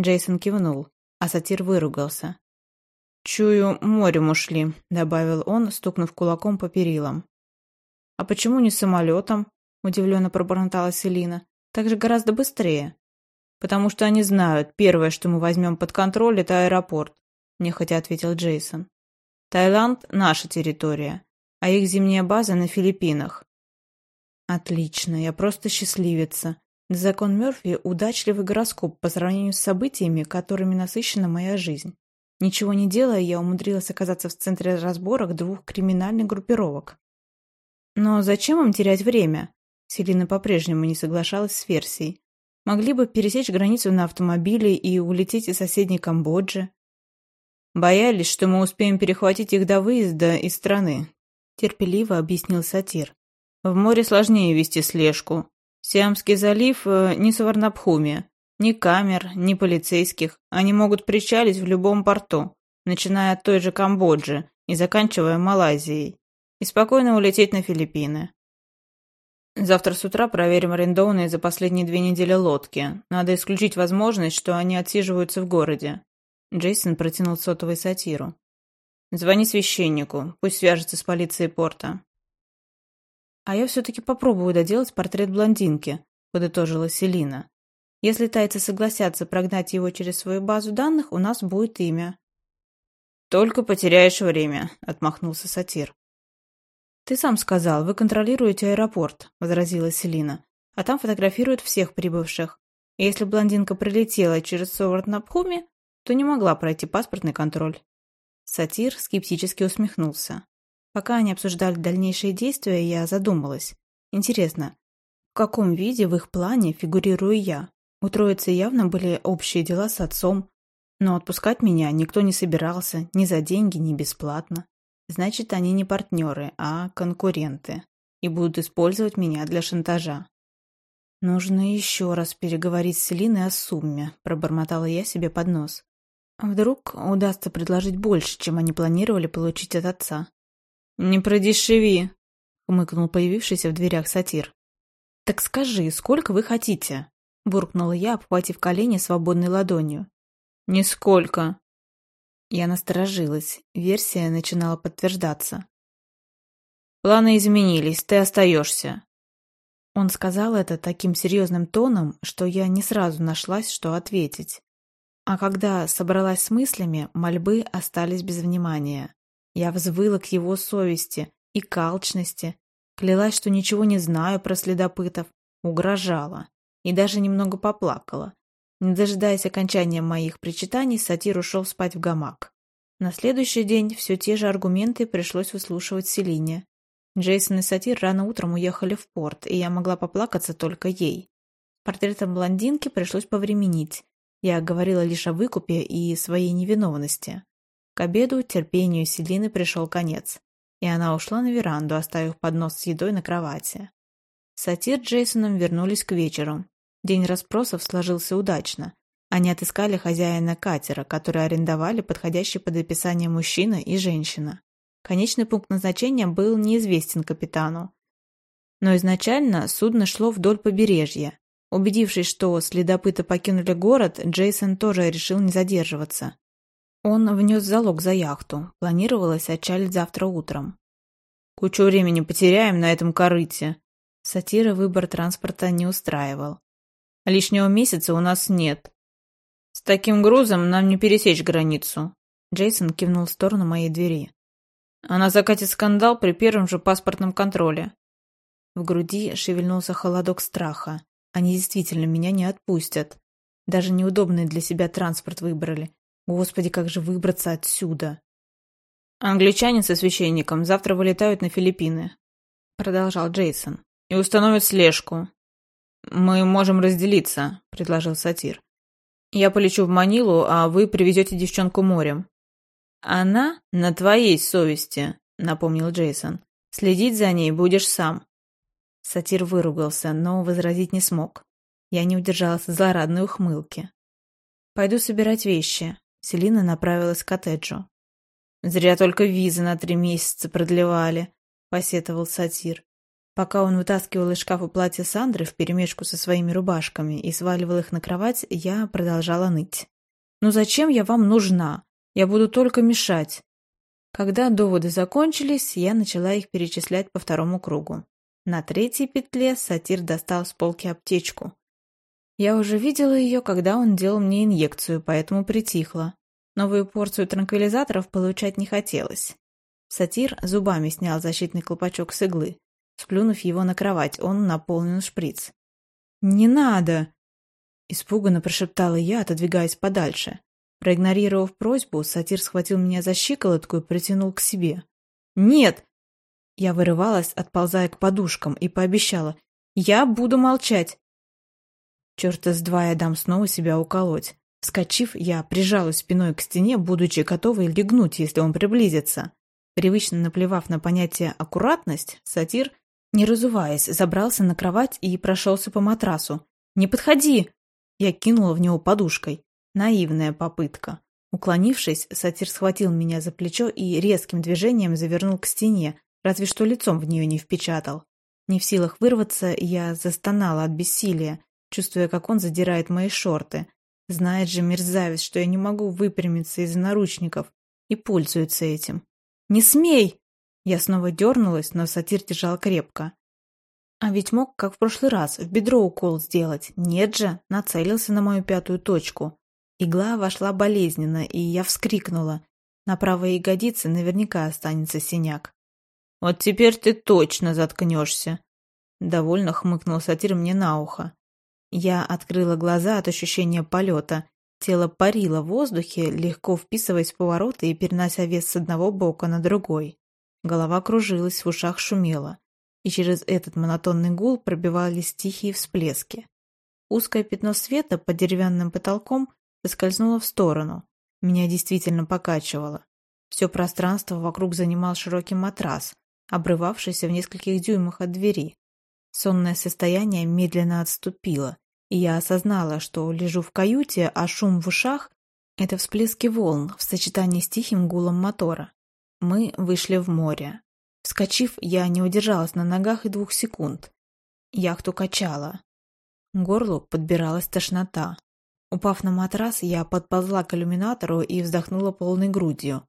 Джейсон кивнул, а сатир выругался. «Чую, морем ушли», — добавил он, стукнув кулаком по перилам. «А почему не самолетом?» — удивленно пробормотала Селина. «Так же гораздо быстрее». «Потому что они знают, первое, что мы возьмем под контроль, это аэропорт», – нехотя ответил Джейсон. «Таиланд – наша территория, а их зимняя база на Филиппинах». «Отлично, я просто счастливица. Закон Мёрфи – удачливый гороскоп по сравнению с событиями, которыми насыщена моя жизнь. Ничего не делая, я умудрилась оказаться в центре разборок двух криминальных группировок. Но зачем им терять время? Селина по-прежнему не соглашалась с версией. Могли бы пересечь границу на автомобиле и улететь из соседней Камбоджи. Боялись, что мы успеем перехватить их до выезда из страны, терпеливо объяснил сатир. В море сложнее вести слежку. Сиамский залив э, не Саварнабхуми. Ни камер, ни полицейских. Они могут причалить в любом порту, начиная от той же Камбоджи и заканчивая Малайзией, и спокойно улететь на Филиппины. Завтра с утра проверим арендованные за последние две недели лодки. Надо исключить возможность, что они отсиживаются в городе. Джейсон протянул сотовый сатиру. Звони священнику, пусть свяжется с полицией порта. А я все-таки попробую доделать портрет блондинки, подытожила Селина. Если тайцы согласятся прогнать его через свою базу данных, у нас будет имя. Только потеряешь время, отмахнулся сатир. «Ты сам сказал, вы контролируете аэропорт», — возразила Селина. «А там фотографируют всех прибывших. И если блондинка прилетела через Совард на Пхуме, то не могла пройти паспортный контроль». Сатир скептически усмехнулся. Пока они обсуждали дальнейшие действия, я задумалась. Интересно, в каком виде в их плане фигурирую я? У троицы явно были общие дела с отцом, но отпускать меня никто не собирался, ни за деньги, ни бесплатно. Значит, они не партнеры, а конкуренты. И будут использовать меня для шантажа. «Нужно еще раз переговорить с Селиной о сумме», – пробормотала я себе под нос. «Вдруг удастся предложить больше, чем они планировали получить от отца». «Не продешеви», – хмыкнул появившийся в дверях сатир. «Так скажи, сколько вы хотите?» – буркнула я, обхватив колени свободной ладонью. «Нисколько», я насторожилась. Версия начинала подтверждаться. «Планы изменились, ты остаешься». Он сказал это таким серьезным тоном, что я не сразу нашлась, что ответить. А когда собралась с мыслями, мольбы остались без внимания. Я взвыла к его совести и к алчности, клялась, что ничего не знаю про следопытов, угрожала и даже немного поплакала, не дожидаясь окончания моих причитаний, сатир ушел спать в гамак. На следующий день все те же аргументы пришлось выслушивать Селине. Джейсон и сатир рано утром уехали в порт, и я могла поплакаться только ей. Портретом блондинки пришлось повременить. Я говорила лишь о выкупе и своей невиновности. К обеду терпению Селины пришел конец, и она ушла на веранду, оставив поднос с едой на кровати. Сатир Джейсоном вернулись к вечеру, День расспросов сложился удачно. Они отыскали хозяина катера, который арендовали подходящий под описание мужчина и женщина. Конечный пункт назначения был неизвестен капитану. Но изначально судно шло вдоль побережья. Убедившись, что следопыты покинули город, Джейсон тоже решил не задерживаться. Он внес залог за яхту. Планировалось отчалить завтра утром. «Кучу времени потеряем на этом корыте». Сатира выбор транспорта не устраивал. Лишнего месяца у нас нет. С таким грузом нам не пересечь границу. Джейсон кивнул в сторону моей двери. Она закатит скандал при первом же паспортном контроле. В груди шевельнулся холодок страха. Они действительно меня не отпустят. Даже неудобный для себя транспорт выбрали. Господи, как же выбраться отсюда? Англичане со священником завтра вылетают на Филиппины, продолжал Джейсон, и установят слежку. «Мы можем разделиться», — предложил сатир. «Я полечу в Манилу, а вы привезете девчонку морем». «Она на твоей совести», — напомнил Джейсон. «Следить за ней будешь сам». Сатир выругался, но возразить не смог. Я не удержалась от злорадной ухмылки. «Пойду собирать вещи». Селина направилась к коттеджу. «Зря только визы на три месяца продлевали», — посетовал сатир. Пока он вытаскивал из шкафа платье Сандры вперемешку со своими рубашками и сваливал их на кровать, я продолжала ныть. «Ну зачем я вам нужна? Я буду только мешать». Когда доводы закончились, я начала их перечислять по второму кругу. На третьей петле сатир достал с полки аптечку. Я уже видела ее, когда он делал мне инъекцию, поэтому притихла. Новую порцию транквилизаторов получать не хотелось. Сатир зубами снял защитный колпачок с иглы. Сплюнув его на кровать, он наполнил шприц. «Не надо!» Испуганно прошептала я, отодвигаясь подальше. Проигнорировав просьбу, сатир схватил меня за щиколотку и притянул к себе. «Нет!» Я вырывалась, отползая к подушкам, и пообещала. «Я буду молчать!» Черта с два я дам снова себя уколоть. Вскочив, я прижалась спиной к стене, будучи готовой легнуть, если он приблизится. Привычно наплевав на понятие «аккуратность», сатир не разуваясь, забрался на кровать и прошелся по матрасу. «Не подходи!» Я кинула в него подушкой. Наивная попытка. Уклонившись, сатир схватил меня за плечо и резким движением завернул к стене, разве что лицом в нее не впечатал. Не в силах вырваться, я застонала от бессилия, чувствуя, как он задирает мои шорты. Знает же мерзавец, что я не могу выпрямиться из-за наручников, и пользуется этим. «Не смей!» Я снова дернулась, но сатир держал крепко. А ведь мог, как в прошлый раз, в бедро укол сделать. Нет же, нацелился на мою пятую точку. Игла вошла болезненно, и я вскрикнула. На правой ягодице наверняка останется синяк. «Вот теперь ты точно заткнешься!» Довольно хмыкнул сатир мне на ухо. Я открыла глаза от ощущения полета. Тело парило в воздухе, легко вписываясь в повороты и перенося вес с одного бока на другой. Голова кружилась, в ушах шумело. И через этот монотонный гул пробивались тихие всплески. Узкое пятно света под деревянным потолком соскользнуло в сторону. Меня действительно покачивало. Все пространство вокруг занимал широкий матрас, обрывавшийся в нескольких дюймах от двери. Сонное состояние медленно отступило, и я осознала, что лежу в каюте, а шум в ушах — это всплески волн в сочетании с тихим гулом мотора. Мы вышли в море. Вскочив, я не удержалась на ногах и двух секунд. Яхту качала. Горлу подбиралась тошнота. Упав на матрас, я подползла к иллюминатору и вздохнула полной грудью.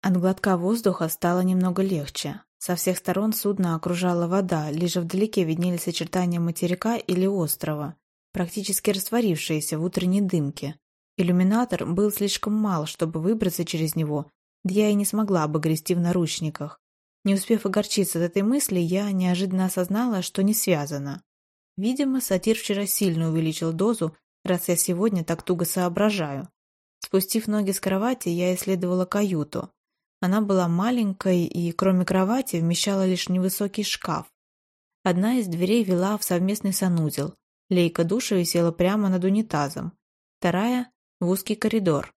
От глотка воздуха стало немного легче. Со всех сторон судно окружала вода, лишь вдалеке виднелись очертания материка или острова, практически растворившиеся в утренней дымке. Иллюминатор был слишком мал, чтобы выбраться через него, да я и не смогла бы грести в наручниках. Не успев огорчиться от этой мысли, я неожиданно осознала, что не связано. Видимо, сатир вчера сильно увеличил дозу, раз я сегодня так туго соображаю. Спустив ноги с кровати, я исследовала каюту. Она была маленькой и, кроме кровати, вмещала лишь невысокий шкаф. Одна из дверей вела в совместный санузел. Лейка душа висела прямо над унитазом. Вторая – в узкий коридор.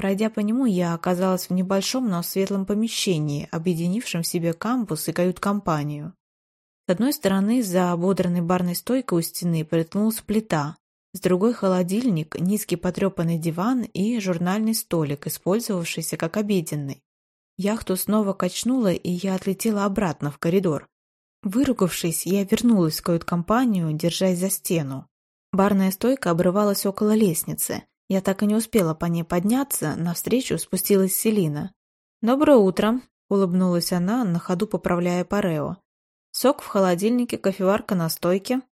Пройдя по нему, я оказалась в небольшом, но светлом помещении, объединившем в себе кампус и кают-компанию. С одной стороны, за ободранной барной стойкой у стены приткнулась плита, с другой – холодильник, низкий потрепанный диван и журнальный столик, использовавшийся как обеденный. Яхту снова качнуло, и я отлетела обратно в коридор. Выругавшись, я вернулась в кают-компанию, держась за стену. Барная стойка обрывалась около лестницы. Я так и не успела по ней подняться, навстречу спустилась Селина. «Доброе утро», — улыбнулась она, на ходу поправляя парео. «Сок в холодильнике, кофеварка на стойке».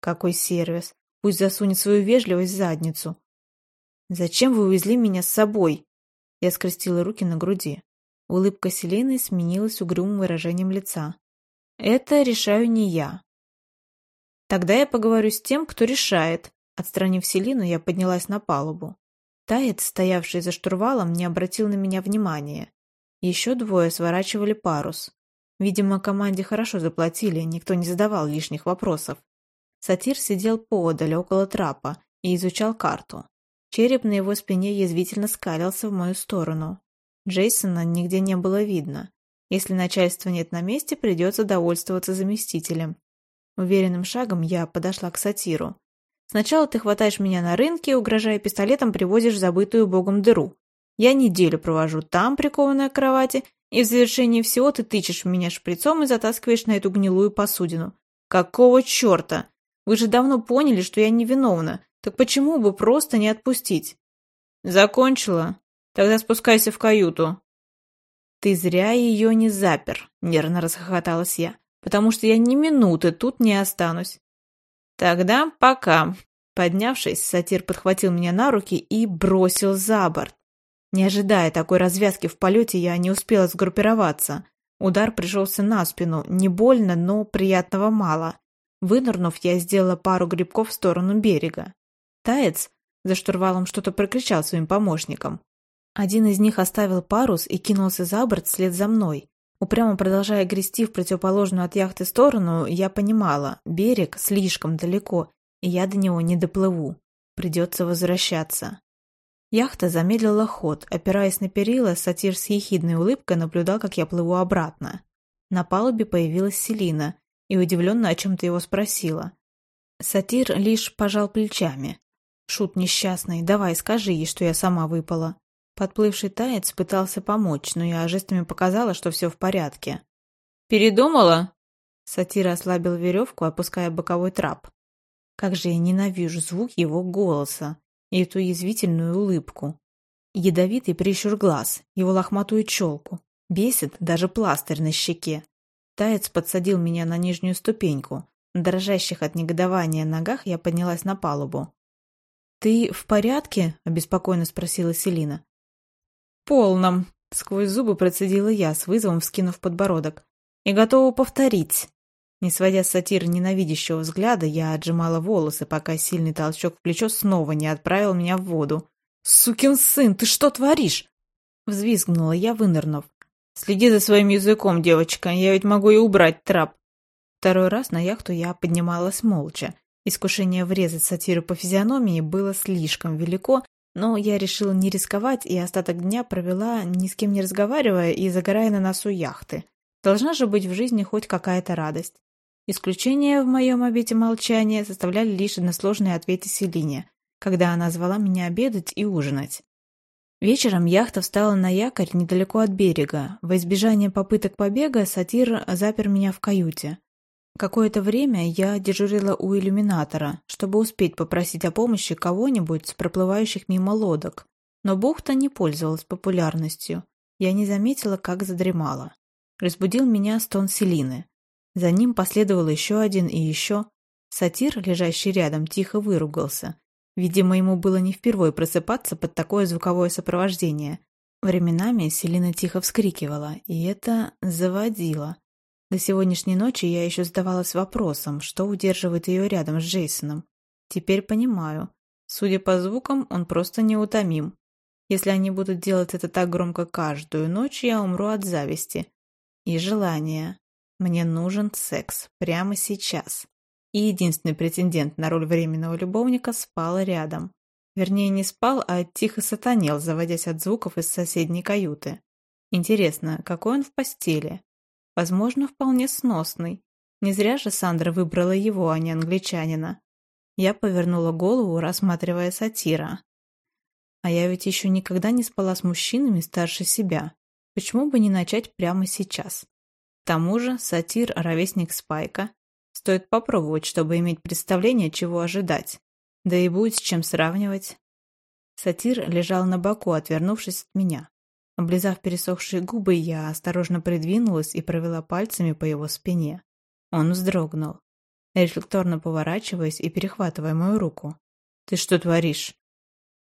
«Какой сервис! Пусть засунет свою вежливость в задницу». «Зачем вы увезли меня с собой?» Я скрестила руки на груди. Улыбка Селины сменилась угрюмым выражением лица. «Это решаю не я». «Тогда я поговорю с тем, кто решает». Отстранив Селину, я поднялась на палубу. Таец, стоявший за штурвалом, не обратил на меня внимания. Еще двое сворачивали парус. Видимо, команде хорошо заплатили, никто не задавал лишних вопросов. Сатир сидел поодаль, около трапа, и изучал карту. Череп на его спине язвительно скалился в мою сторону. Джейсона нигде не было видно. Если начальства нет на месте, придется довольствоваться заместителем. Уверенным шагом я подошла к сатиру. Сначала ты хватаешь меня на рынке, угрожая пистолетом, привозишь забытую богом дыру. Я неделю провожу там, прикованная к кровати, и в завершении всего ты тычешь меня шприцом и затаскиваешь на эту гнилую посудину. Какого черта? Вы же давно поняли, что я невиновна. Так почему бы просто не отпустить? Закончила? Тогда спускайся в каюту». «Ты зря ее не запер», — нервно расхохоталась я, «потому что я ни минуты тут не останусь». «Тогда пока». Поднявшись, сатир подхватил меня на руки и бросил за борт. Не ожидая такой развязки в полете, я не успела сгруппироваться. Удар пришелся на спину, не больно, но приятного мало. Вынырнув, я сделала пару грибков в сторону берега. Таец за штурвалом что-то прокричал своим помощникам. Один из них оставил парус и кинулся за борт вслед за мной. Упрямо продолжая грести в противоположную от яхты сторону, я понимала, берег слишком далеко, и я до него не доплыву. Придется возвращаться. Яхта замедлила ход, опираясь на перила, сатир с ехидной улыбкой наблюдал, как я плыву обратно. На палубе появилась Селина и удивленно о чем-то его спросила. Сатир лишь пожал плечами. «Шут несчастный, давай скажи ей, что я сама выпала». Подплывший таец пытался помочь, но я жестами показала, что все в порядке. «Передумала?» Сатира ослабил веревку, опуская боковой трап. Как же я ненавижу звук его голоса и эту язвительную улыбку. Ядовитый прищур глаз, его лохматую челку. Бесит даже пластырь на щеке. Таец подсадил меня на нижнюю ступеньку. На дрожащих от негодования ногах я поднялась на палубу. «Ты в порядке?» – обеспокоенно спросила Селина. «Полном», – сквозь зубы процедила я, с вызовом вскинув подбородок. «И готова повторить». Не сводя с сатиры ненавидящего взгляда, я отжимала волосы, пока сильный толчок в плечо снова не отправил меня в воду. «Сукин сын, ты что творишь?» Взвизгнула я, вынырнув. «Следи за своим языком, девочка, я ведь могу и убрать трап». Второй раз на яхту я поднималась молча. Искушение врезать сатиру по физиономии было слишком велико, но я решила не рисковать и остаток дня провела, ни с кем не разговаривая и загорая на носу яхты. Должна же быть в жизни хоть какая-то радость. Исключение в моем обете молчания составляли лишь односложные ответы Селине, когда она звала меня обедать и ужинать. Вечером яхта встала на якорь недалеко от берега. Во избежание попыток побега сатир запер меня в каюте. Какое-то время я дежурила у иллюминатора, чтобы успеть попросить о помощи кого-нибудь с проплывающих мимо лодок. Но бухта не пользовалась популярностью. Я не заметила, как задремала. Разбудил меня стон Селины. За ним последовал еще один и еще. Сатир, лежащий рядом, тихо выругался. Видимо, ему было не впервой просыпаться под такое звуковое сопровождение. Временами Селина тихо вскрикивала, и это заводило. До сегодняшней ночи я еще задавалась вопросом, что удерживает ее рядом с Джейсоном. Теперь понимаю. Судя по звукам, он просто неутомим. Если они будут делать это так громко каждую ночь, я умру от зависти. И желания. Мне нужен секс прямо сейчас. И единственный претендент на роль временного любовника спал рядом. Вернее, не спал, а тихо сатанел, заводясь от звуков из соседней каюты. Интересно, какой он в постели? Возможно, вполне сносный. Не зря же Сандра выбрала его, а не англичанина. Я повернула голову, рассматривая сатира. А я ведь еще никогда не спала с мужчинами старше себя. Почему бы не начать прямо сейчас? К тому же сатир – ровесник Спайка. Стоит попробовать, чтобы иметь представление, чего ожидать. Да и будет с чем сравнивать. Сатир лежал на боку, отвернувшись от меня. Облизав пересохшие губы, я осторожно придвинулась и провела пальцами по его спине. Он вздрогнул, рефлекторно поворачиваясь и перехватывая мою руку. «Ты что творишь?»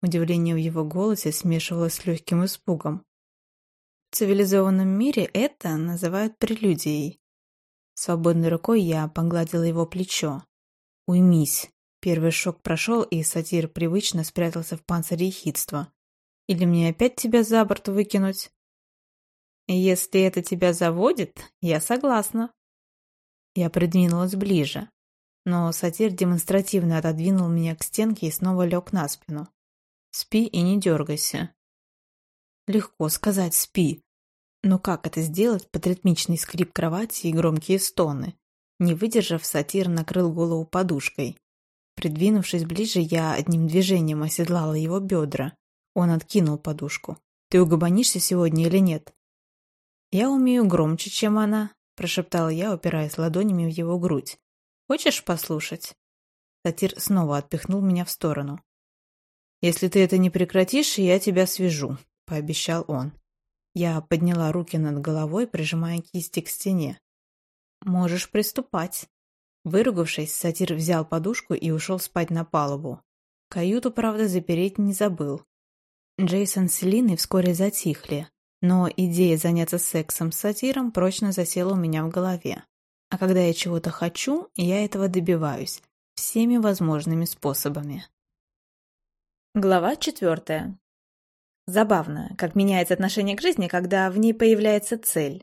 Удивление в его голосе смешивалось с легким испугом. В цивилизованном мире это называют прелюдией. Свободной рукой я погладила его плечо. «Уймись». Первый шок прошел, и сатир привычно спрятался в панцире ехидства. «Или мне опять тебя за борт выкинуть?» «Если это тебя заводит, я согласна». Я придвинулась ближе, но сатир демонстративно отодвинул меня к стенке и снова лег на спину. «Спи и не дергайся». Легко сказать «спи», но как это сделать под ритмичный скрип кровати и громкие стоны? Не выдержав, сатир накрыл голову подушкой. Придвинувшись ближе, я одним движением оседлала его бедра. Он откинул подушку. «Ты угомонишься сегодня или нет?» «Я умею громче, чем она», – прошептала я, упираясь ладонями в его грудь. «Хочешь послушать?» Сатир снова отпихнул меня в сторону. «Если ты это не прекратишь, я тебя свяжу», – пообещал он. Я подняла руки над головой, прижимая кисти к стене. «Можешь приступать». Выругавшись, сатир взял подушку и ушел спать на палубу. Каюту, правда, запереть не забыл. Джейсон с Линой вскоре затихли, но идея заняться сексом с сатиром прочно засела у меня в голове. А когда я чего-то хочу, я этого добиваюсь. Всеми возможными способами. Глава четвертая. Забавно, как меняется отношение к жизни, когда в ней появляется цель.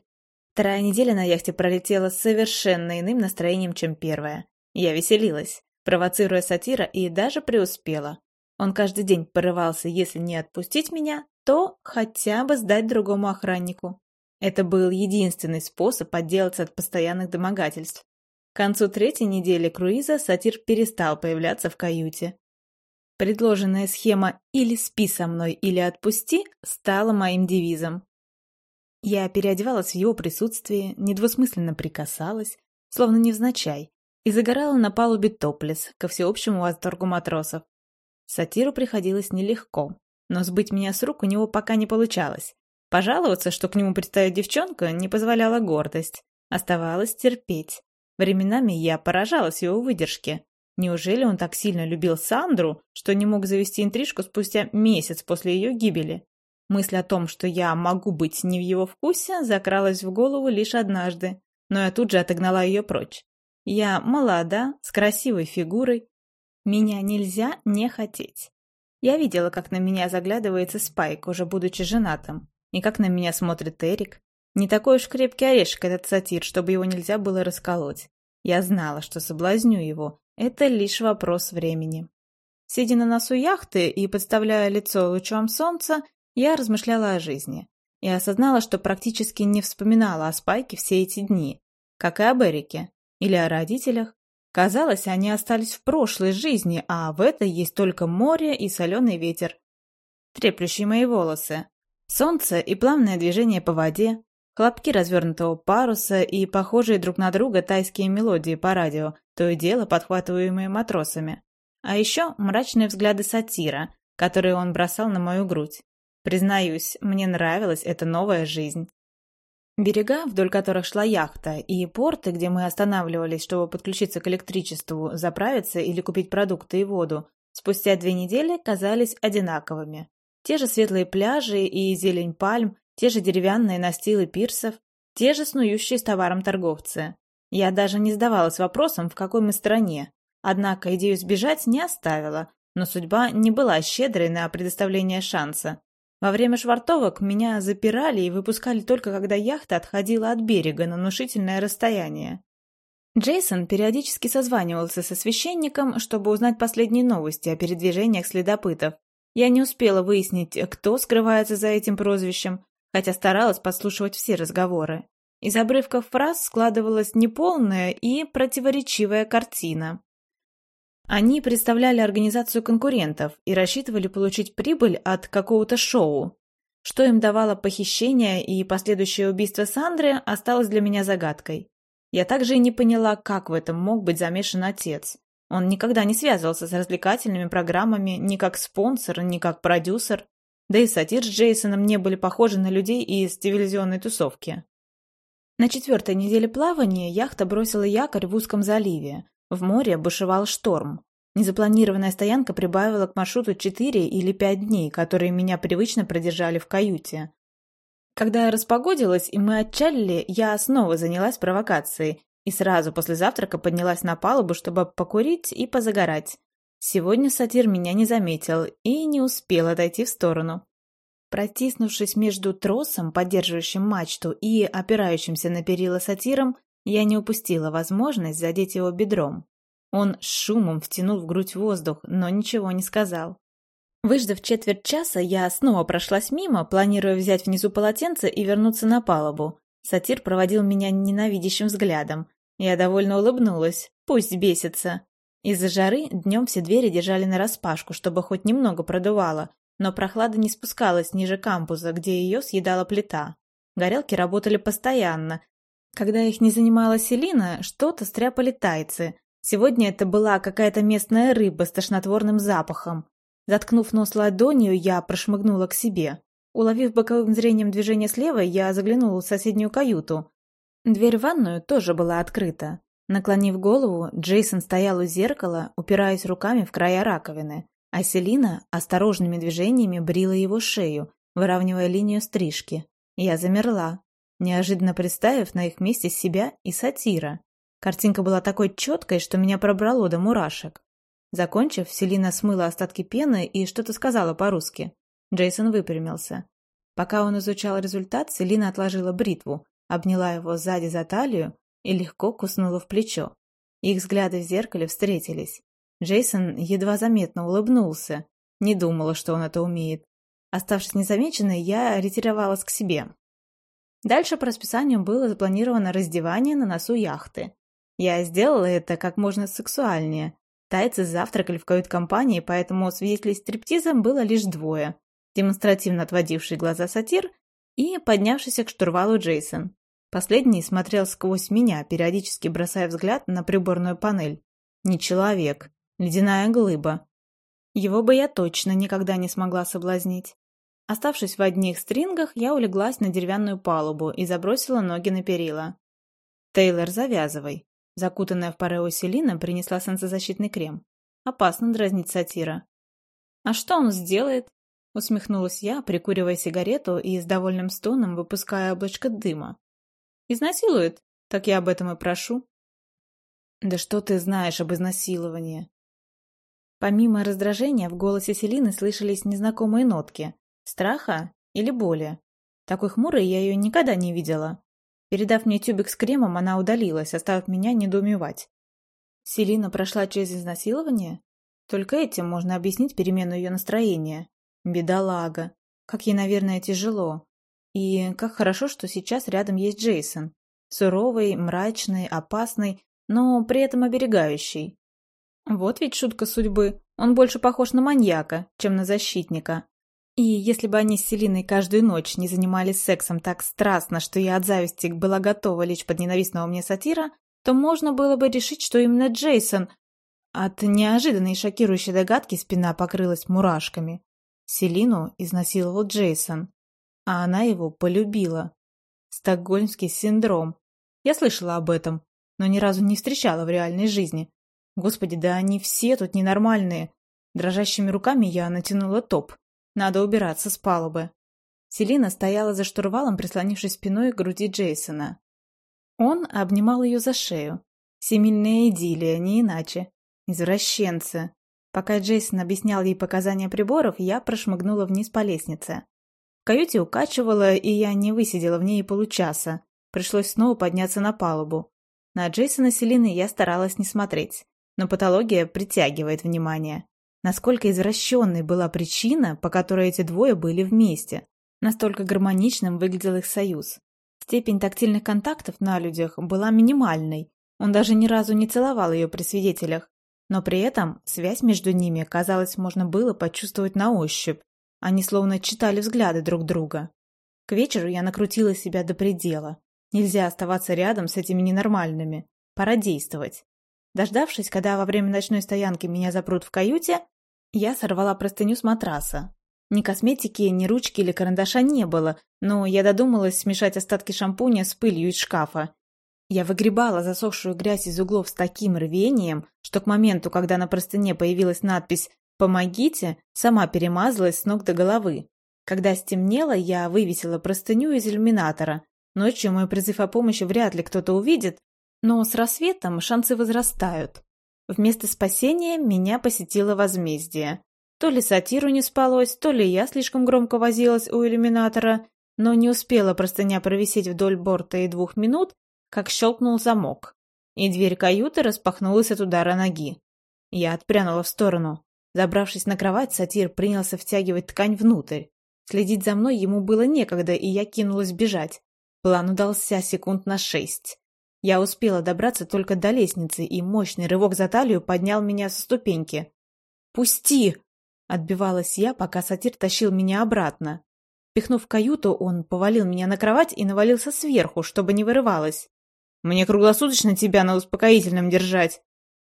Вторая неделя на яхте пролетела совершенно иным настроением, чем первая. Я веселилась, провоцируя сатира, и даже преуспела. Он каждый день порывался, если не отпустить меня, то хотя бы сдать другому охраннику. Это был единственный способ отделаться от постоянных домогательств. К концу третьей недели круиза сатир перестал появляться в каюте. Предложенная схема «или спи со мной, или отпусти» стала моим девизом. Я переодевалась в его присутствии, недвусмысленно прикасалась, словно невзначай, и загорала на палубе топлес, ко всеобщему восторгу матросов. Сатиру приходилось нелегко, но сбыть меня с рук у него пока не получалось. Пожаловаться, что к нему предстоит девчонка, не позволяла гордость. Оставалось терпеть. Временами я поражалась его выдержке. Неужели он так сильно любил Сандру, что не мог завести интрижку спустя месяц после ее гибели? Мысль о том, что я могу быть не в его вкусе, закралась в голову лишь однажды, но я тут же отогнала ее прочь. Я молода, с красивой фигурой. Меня нельзя не хотеть. Я видела, как на меня заглядывается Спайк, уже будучи женатым, и как на меня смотрит Эрик. Не такой уж крепкий орешек этот сатир, чтобы его нельзя было расколоть. Я знала, что соблазню его. Это лишь вопрос времени. Сидя на носу яхты и подставляя лицо лучом солнца, я размышляла о жизни и осознала, что практически не вспоминала о Спайке все эти дни, как и об Эрике или о родителях. Казалось, они остались в прошлой жизни, а в этой есть только море и соленый ветер, треплющий мои волосы, солнце и плавное движение по воде, хлопки развернутого паруса и похожие друг на друга тайские мелодии по радио, то и дело подхватываемые матросами. А еще мрачные взгляды сатира, которые он бросал на мою грудь. Признаюсь, мне нравилась эта новая жизнь. Берега, вдоль которых шла яхта, и порты, где мы останавливались, чтобы подключиться к электричеству, заправиться или купить продукты и воду, спустя две недели казались одинаковыми. Те же светлые пляжи и зелень пальм, те же деревянные настилы пирсов, те же снующие с товаром торговцы. Я даже не задавалась вопросом, в какой мы стране. Однако идею сбежать не оставила, но судьба не была щедрой на предоставление шанса. Во время швартовок меня запирали и выпускали только когда яхта отходила от берега на внушительное расстояние. Джейсон периодически созванивался со священником, чтобы узнать последние новости о передвижениях следопытов. Я не успела выяснить, кто скрывается за этим прозвищем, хотя старалась подслушивать все разговоры. Из обрывков фраз складывалась неполная и противоречивая картина. Они представляли организацию конкурентов и рассчитывали получить прибыль от какого-то шоу. Что им давало похищение и последующее убийство Сандры, осталось для меня загадкой. Я также и не поняла, как в этом мог быть замешан отец. Он никогда не связывался с развлекательными программами ни как спонсор, ни как продюсер. Да и сатир с Джейсоном не были похожи на людей из телевизионной тусовки. На четвертой неделе плавания яхта бросила якорь в узком заливе, в море бушевал шторм. Незапланированная стоянка прибавила к маршруту 4 или 5 дней, которые меня привычно продержали в каюте. Когда я распогодилась и мы отчалили, я снова занялась провокацией и сразу после завтрака поднялась на палубу, чтобы покурить и позагорать. Сегодня сатир меня не заметил и не успел отойти в сторону. Протиснувшись между тросом, поддерживающим мачту, и опирающимся на перила сатиром, я не упустила возможность задеть его бедром. Он с шумом втянул в грудь воздух, но ничего не сказал. Выждав четверть часа, я снова прошлась мимо, планируя взять внизу полотенце и вернуться на палубу. Сатир проводил меня ненавидящим взглядом. Я довольно улыбнулась. Пусть бесится. Из-за жары днем все двери держали нараспашку, чтобы хоть немного продувало, но прохлада не спускалась ниже кампуса, где ее съедала плита. Горелки работали постоянно, когда их не занимала Селина, что-то стряпали тайцы. Сегодня это была какая-то местная рыба с тошнотворным запахом. Заткнув нос ладонью, я прошмыгнула к себе. Уловив боковым зрением движение слева, я заглянула в соседнюю каюту. Дверь в ванную тоже была открыта. Наклонив голову, Джейсон стоял у зеркала, упираясь руками в края раковины, а Селина осторожными движениями брила его шею, выравнивая линию стрижки. Я замерла, неожиданно представив на их месте себя и сатира. Картинка была такой четкой, что меня пробрало до мурашек. Закончив, Селина смыла остатки пены и что-то сказала по-русски. Джейсон выпрямился. Пока он изучал результат, Селина отложила бритву, обняла его сзади за талию и легко куснула в плечо. Их взгляды в зеркале встретились. Джейсон едва заметно улыбнулся. Не думала, что он это умеет. Оставшись незамеченной, я ретировалась к себе. Дальше по расписанию было запланировано раздевание на носу яхты. Я сделала это как можно сексуальнее. Тайцы завтракали в кают-компании, поэтому свидетелей стриптиза было лишь двое. Демонстративно отводивший глаза сатир и поднявшийся к штурвалу Джейсон. Последний смотрел сквозь меня, периодически бросая взгляд на приборную панель. Не человек, ледяная глыба. Его бы я точно никогда не смогла соблазнить. Оставшись в одних стрингах, я улеглась на деревянную палубу и забросила ноги на перила. «Тейлор, завязывай». Закутанная в парео Селина принесла солнцезащитный крем. Опасно дразнить сатира. «А что он сделает?» Усмехнулась я, прикуривая сигарету и с довольным стоном выпуская облачко дыма. «Изнасилует? Так я об этом и прошу». «Да что ты знаешь об изнасиловании?» Помимо раздражения в голосе Селины слышались незнакомые нотки. Страха или боли. Такой хмурой я ее никогда не видела. Передав мне тюбик с кремом, она удалилась, оставив меня недоумевать. Селина прошла через изнасилование? Только этим можно объяснить перемену ее настроения. Бедолага. Как ей, наверное, тяжело. И как хорошо, что сейчас рядом есть Джейсон. Суровый, мрачный, опасный, но при этом оберегающий. Вот ведь шутка судьбы. Он больше похож на маньяка, чем на защитника. И если бы они с Селиной каждую ночь не занимались сексом так страстно, что я от зависти была готова лечь под ненавистного мне сатира, то можно было бы решить, что именно Джейсон... От неожиданной и шокирующей догадки спина покрылась мурашками. Селину изнасиловал Джейсон, а она его полюбила. Стокгольмский синдром. Я слышала об этом, но ни разу не встречала в реальной жизни. Господи, да они все тут ненормальные. Дрожащими руками я натянула топ. Надо убираться с палубы. Селина стояла за штурвалом, прислонившись спиной к груди Джейсона. Он обнимал ее за шею. Семильная идиллия, не иначе. Извращенцы. Пока Джейсон объяснял ей показания приборов, я прошмыгнула вниз по лестнице. В каюте укачивала, и я не высидела в ней и получаса. Пришлось снова подняться на палубу. На Джейсона Селины я старалась не смотреть. Но патология притягивает внимание. Насколько извращенной была причина, по которой эти двое были вместе. Настолько гармоничным выглядел их союз. Степень тактильных контактов на людях была минимальной. Он даже ни разу не целовал ее при свидетелях. Но при этом связь между ними, казалось, можно было почувствовать на ощупь. Они словно читали взгляды друг друга. К вечеру я накрутила себя до предела. Нельзя оставаться рядом с этими ненормальными. Пора действовать. Дождавшись, когда во время ночной стоянки меня запрут в каюте, я сорвала простыню с матраса. Ни косметики, ни ручки или карандаша не было, но я додумалась смешать остатки шампуня с пылью из шкафа. Я выгребала засохшую грязь из углов с таким рвением, что к моменту, когда на простыне появилась надпись «Помогите», сама перемазалась с ног до головы. Когда стемнело, я вывесила простыню из иллюминатора. Ночью мой призыв о помощи вряд ли кто-то увидит, но с рассветом шансы возрастают. Вместо спасения меня посетило возмездие. То ли сатиру не спалось, то ли я слишком громко возилась у иллюминатора, но не успела простыня провисеть вдоль борта и двух минут, как щелкнул замок, и дверь каюты распахнулась от удара ноги. Я отпрянула в сторону. Забравшись на кровать, сатир принялся втягивать ткань внутрь. Следить за мной ему было некогда, и я кинулась бежать. План удался секунд на шесть. Я успела добраться только до лестницы, и мощный рывок за талию поднял меня со ступеньки. «Пусти!» — отбивалась я, пока сатир тащил меня обратно. Пихнув каюту, он повалил меня на кровать и навалился сверху, чтобы не вырывалась. «Мне круглосуточно тебя на успокоительном держать!»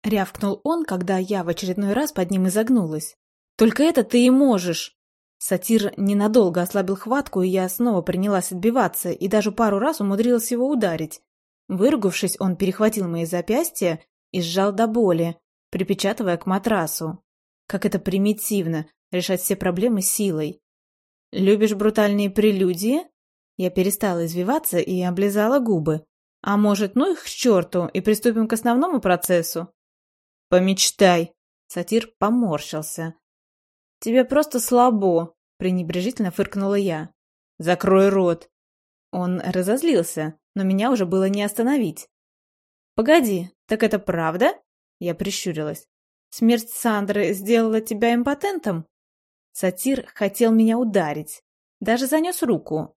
Рявкнул он, когда я в очередной раз под ним изогнулась. «Только это ты и можешь!» Сатир ненадолго ослабил хватку, и я снова принялась отбиваться, и даже пару раз умудрилась его ударить. Выругавшись, он перехватил мои запястья и сжал до боли, припечатывая к матрасу. Как это примитивно — решать все проблемы силой. «Любишь брутальные прелюдии?» Я перестала извиваться и облизала губы. «А может, ну их к черту, и приступим к основному процессу?» «Помечтай!» Сатир поморщился. «Тебе просто слабо!» — пренебрежительно фыркнула я. «Закрой рот!» Он разозлился, но меня уже было не остановить. «Погоди, так это правда?» Я прищурилась. «Смерть Сандры сделала тебя импотентом?» Сатир хотел меня ударить. Даже занес руку.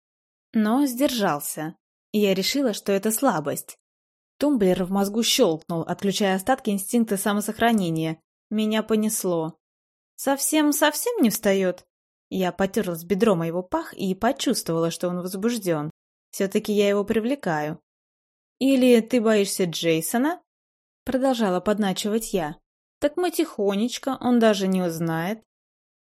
Но сдержался. Я решила, что это слабость. Тумблер в мозгу щелкнул, отключая остатки инстинкта самосохранения. Меня понесло. «Совсем-совсем не встает?» Я потерлась бедром о его пах и почувствовала, что он возбужден. Все-таки я его привлекаю. Или ты боишься Джейсона? Продолжала подначивать я. Так мы тихонечко, он даже не узнает.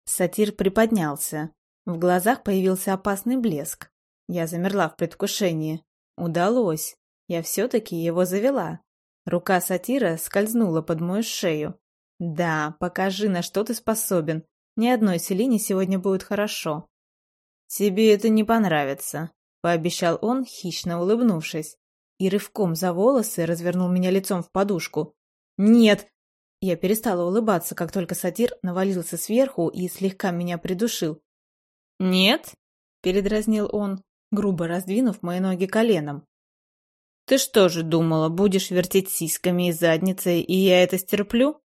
Сатир приподнялся. В глазах появился опасный блеск. Я замерла в предвкушении. Удалось. Я все-таки его завела. Рука сатира скользнула под мою шею. Да, покажи, на что ты способен. Ни одной Селине сегодня будет хорошо. Тебе это не понравится, пообещал он, хищно улыбнувшись. И рывком за волосы развернул меня лицом в подушку. Нет! Я перестала улыбаться, как только сатир навалился сверху и слегка меня придушил. «Нет?» — передразнил он, грубо раздвинув мои ноги коленом. «Ты что же думала, будешь вертеть сиськами и задницей, и я это стерплю?»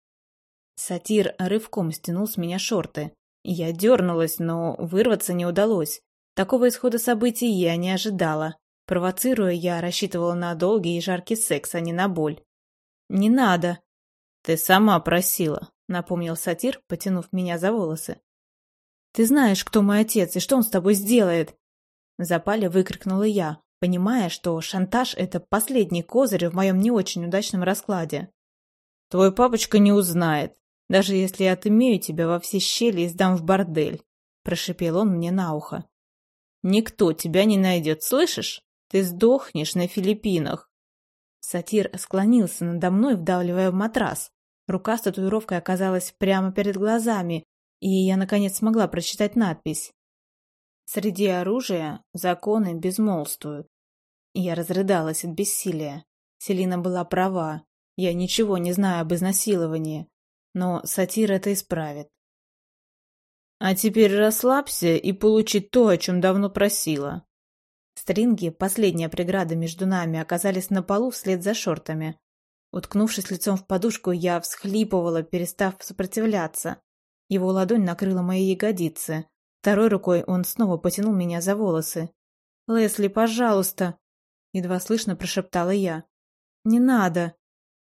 Сатир рывком стянул с меня шорты. Я дернулась, но вырваться не удалось. Такого исхода событий я не ожидала. Провоцируя, я рассчитывала на долгий и жаркий секс, а не на боль. «Не надо!» «Ты сама просила», — напомнил сатир, потянув меня за волосы. «Ты знаешь, кто мой отец и что он с тобой сделает?» Запале выкрикнула я, понимая, что шантаж — это последний козырь в моем не очень удачном раскладе. «Твой папочка не узнает, даже если я отымею тебя во все щели и сдам в бордель», — прошипел он мне на ухо. «Никто тебя не найдет, слышишь? Ты сдохнешь на Филиппинах». Сатир склонился надо мной, вдавливая в матрас. Рука с татуировкой оказалась прямо перед глазами, и я, наконец, смогла прочитать надпись. Среди оружия законы безмолвствуют. Я разрыдалась от бессилия. Селина была права. Я ничего не знаю об изнасиловании. Но сатир это исправит. А теперь расслабься и получи то, о чем давно просила. Стринги, последняя преграда между нами, оказались на полу вслед за шортами. Уткнувшись лицом в подушку, я всхлипывала, перестав сопротивляться. Его ладонь накрыла мои ягодицы. Второй рукой он снова потянул меня за волосы. «Лесли, пожалуйста!» Едва слышно прошептала я. «Не надо!»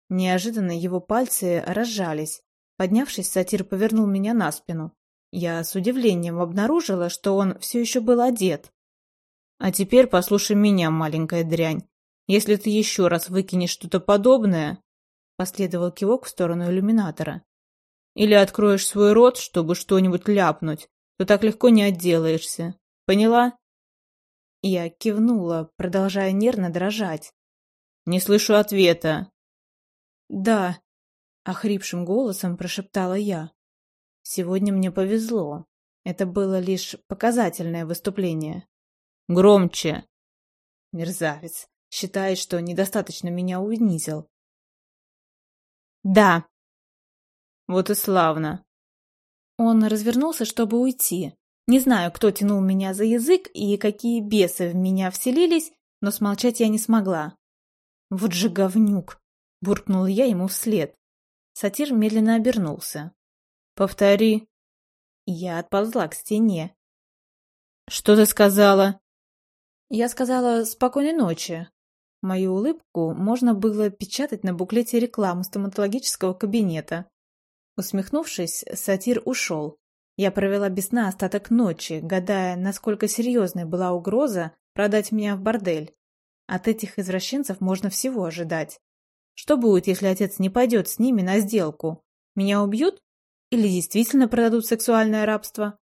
Неожиданно его пальцы разжались. Поднявшись, сатир повернул меня на спину. Я с удивлением обнаружила, что он все еще был одет. «А теперь послушай меня, маленькая дрянь. Если ты еще раз выкинешь что-то подобное...» Последовал кивок в сторону иллюминатора. «Или откроешь свой рот, чтобы что-нибудь ляпнуть, то так легко не отделаешься. Поняла?» Я кивнула, продолжая нервно дрожать. «Не слышу ответа». «Да», — охрипшим голосом прошептала я. «Сегодня мне повезло. Это было лишь показательное выступление». «Громче!» Мерзавец. Считает, что недостаточно меня унизил. Да. Вот и славно. Он развернулся, чтобы уйти. Не знаю, кто тянул меня за язык и какие бесы в меня вселились, но смолчать я не смогла. Вот же говнюк! Буркнул я ему вслед. Сатир медленно обернулся. «Повтори». Я отползла к стене. «Что ты сказала?» Я сказала «спокойной ночи», Мою улыбку можно было печатать на буклете рекламы стоматологического кабинета. Усмехнувшись, сатир ушел. Я провела без сна остаток ночи, гадая, насколько серьезной была угроза продать меня в бордель. От этих извращенцев можно всего ожидать. Что будет, если отец не пойдет с ними на сделку? Меня убьют? Или действительно продадут сексуальное рабство?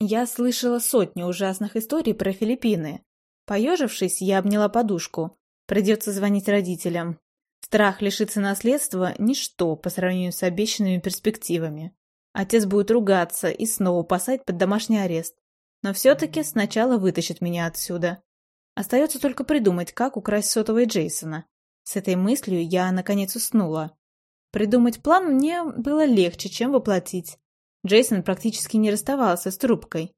Я слышала сотни ужасных историй про Филиппины. Поежившись, я обняла подушку. Придется звонить родителям. Страх лишиться наследства – ничто по сравнению с обещанными перспективами. Отец будет ругаться и снова посадить под домашний арест. Но все-таки сначала вытащит меня отсюда. Остается только придумать, как украсть сотовый Джейсона. С этой мыслью я, наконец, уснула. Придумать план мне было легче, чем воплотить. Джейсон практически не расставался с трубкой.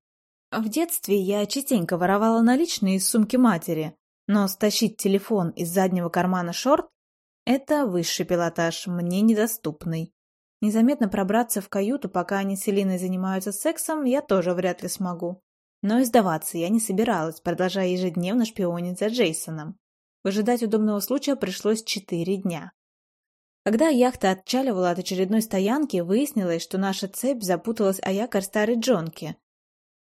В детстве я частенько воровала наличные из сумки матери, но стащить телефон из заднего кармана шорт – это высший пилотаж, мне недоступный. Незаметно пробраться в каюту, пока они с Элиной занимаются сексом, я тоже вряд ли смогу. Но и сдаваться я не собиралась, продолжая ежедневно шпионить за Джейсоном. Выжидать удобного случая пришлось четыре дня. Когда яхта отчаливала от очередной стоянки, выяснилось, что наша цепь запуталась о якорь старой Джонки,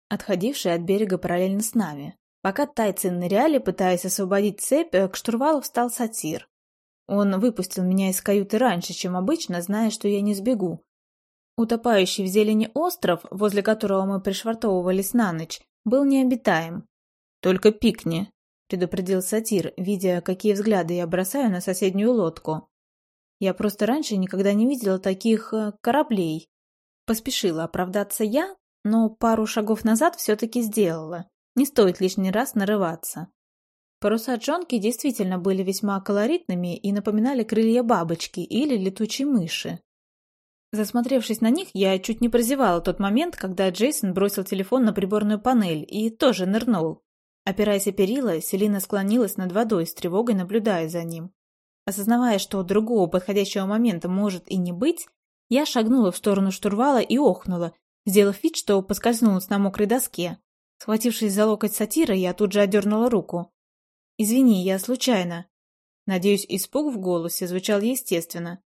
отходившей от берега параллельно с нами. Пока тайцы ныряли, пытаясь освободить цепь, э, к штурвалу встал сатир. Он выпустил меня из каюты раньше, чем обычно, зная, что я не сбегу. Утопающий в зелени остров, возле которого мы пришвартовывались на ночь, был необитаем. «Только пикни», — предупредил сатир, видя, какие взгляды я бросаю на соседнюю лодку. Я просто раньше никогда не видела таких э, кораблей. Поспешила оправдаться я, но пару шагов назад все-таки сделала. Не стоит лишний раз нарываться. Паруса джонки действительно были весьма колоритными и напоминали крылья бабочки или летучей мыши. Засмотревшись на них, я чуть не прозевала тот момент, когда Джейсон бросил телефон на приборную панель и тоже нырнул. Опираясь о перила, Селина склонилась над водой, с тревогой наблюдая за ним. Осознавая, что другого подходящего момента может и не быть, я шагнула в сторону штурвала и охнула, сделав вид, что поскользнулась на мокрой доске. Схватившись за локоть сатира, я тут же отдернула руку. «Извини, я случайно». Надеюсь, испуг в голосе звучал естественно.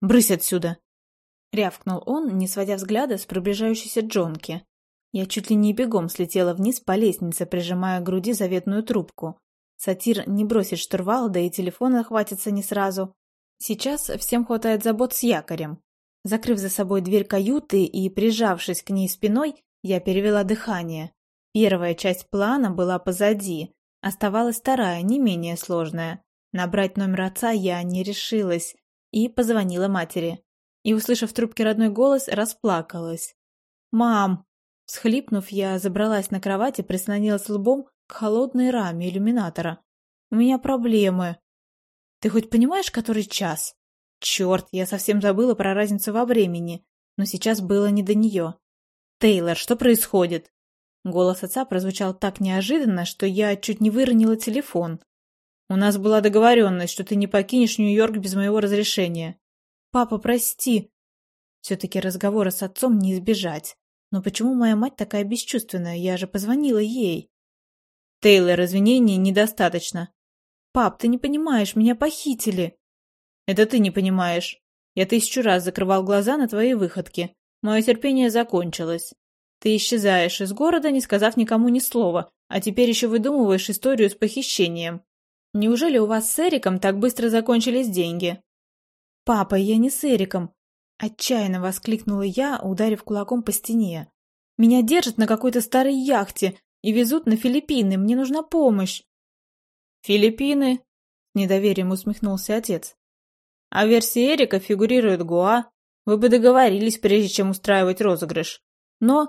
«Брысь отсюда!» — рявкнул он, не сводя взгляда с приближающейся Джонки. Я чуть ли не бегом слетела вниз по лестнице, прижимая к груди заветную трубку. Сатир не бросит штурвал, да и телефона хватится не сразу. Сейчас всем хватает забот с якорем. Закрыв за собой дверь каюты и прижавшись к ней спиной, я перевела дыхание. Первая часть плана была позади. Оставалась вторая, не менее сложная. Набрать номер отца я не решилась и позвонила матери и, услышав в трубке родной голос, расплакалась. «Мам!» Схлипнув, я забралась на кровать и прислонилась лбом к холодной раме иллюминатора. «У меня проблемы». «Ты хоть понимаешь, который час?» «Черт, я совсем забыла про разницу во времени, но сейчас было не до нее». «Тейлор, что происходит?» Голос отца прозвучал так неожиданно, что я чуть не выронила телефон. «У нас была договоренность, что ты не покинешь Нью-Йорк без моего разрешения». «Папа, прости!» Все-таки разговора с отцом не избежать. Но почему моя мать такая бесчувственная? Я же позвонила ей. Тейлор, извинений недостаточно. Пап, ты не понимаешь, меня похитили. Это ты не понимаешь. Я тысячу раз закрывал глаза на твои выходки. Мое терпение закончилось. Ты исчезаешь из города, не сказав никому ни слова, а теперь еще выдумываешь историю с похищением. Неужели у вас с Эриком так быстро закончились деньги? «Папа, я не с Эриком!» Отчаянно воскликнула я, ударив кулаком по стене. «Меня держат на какой-то старой яхте и везут на Филиппины. Мне нужна помощь!» «Филиппины?» — недоверием усмехнулся отец. «А в версии Эрика фигурирует Гоа. Вы бы договорились, прежде чем устраивать розыгрыш. Но...»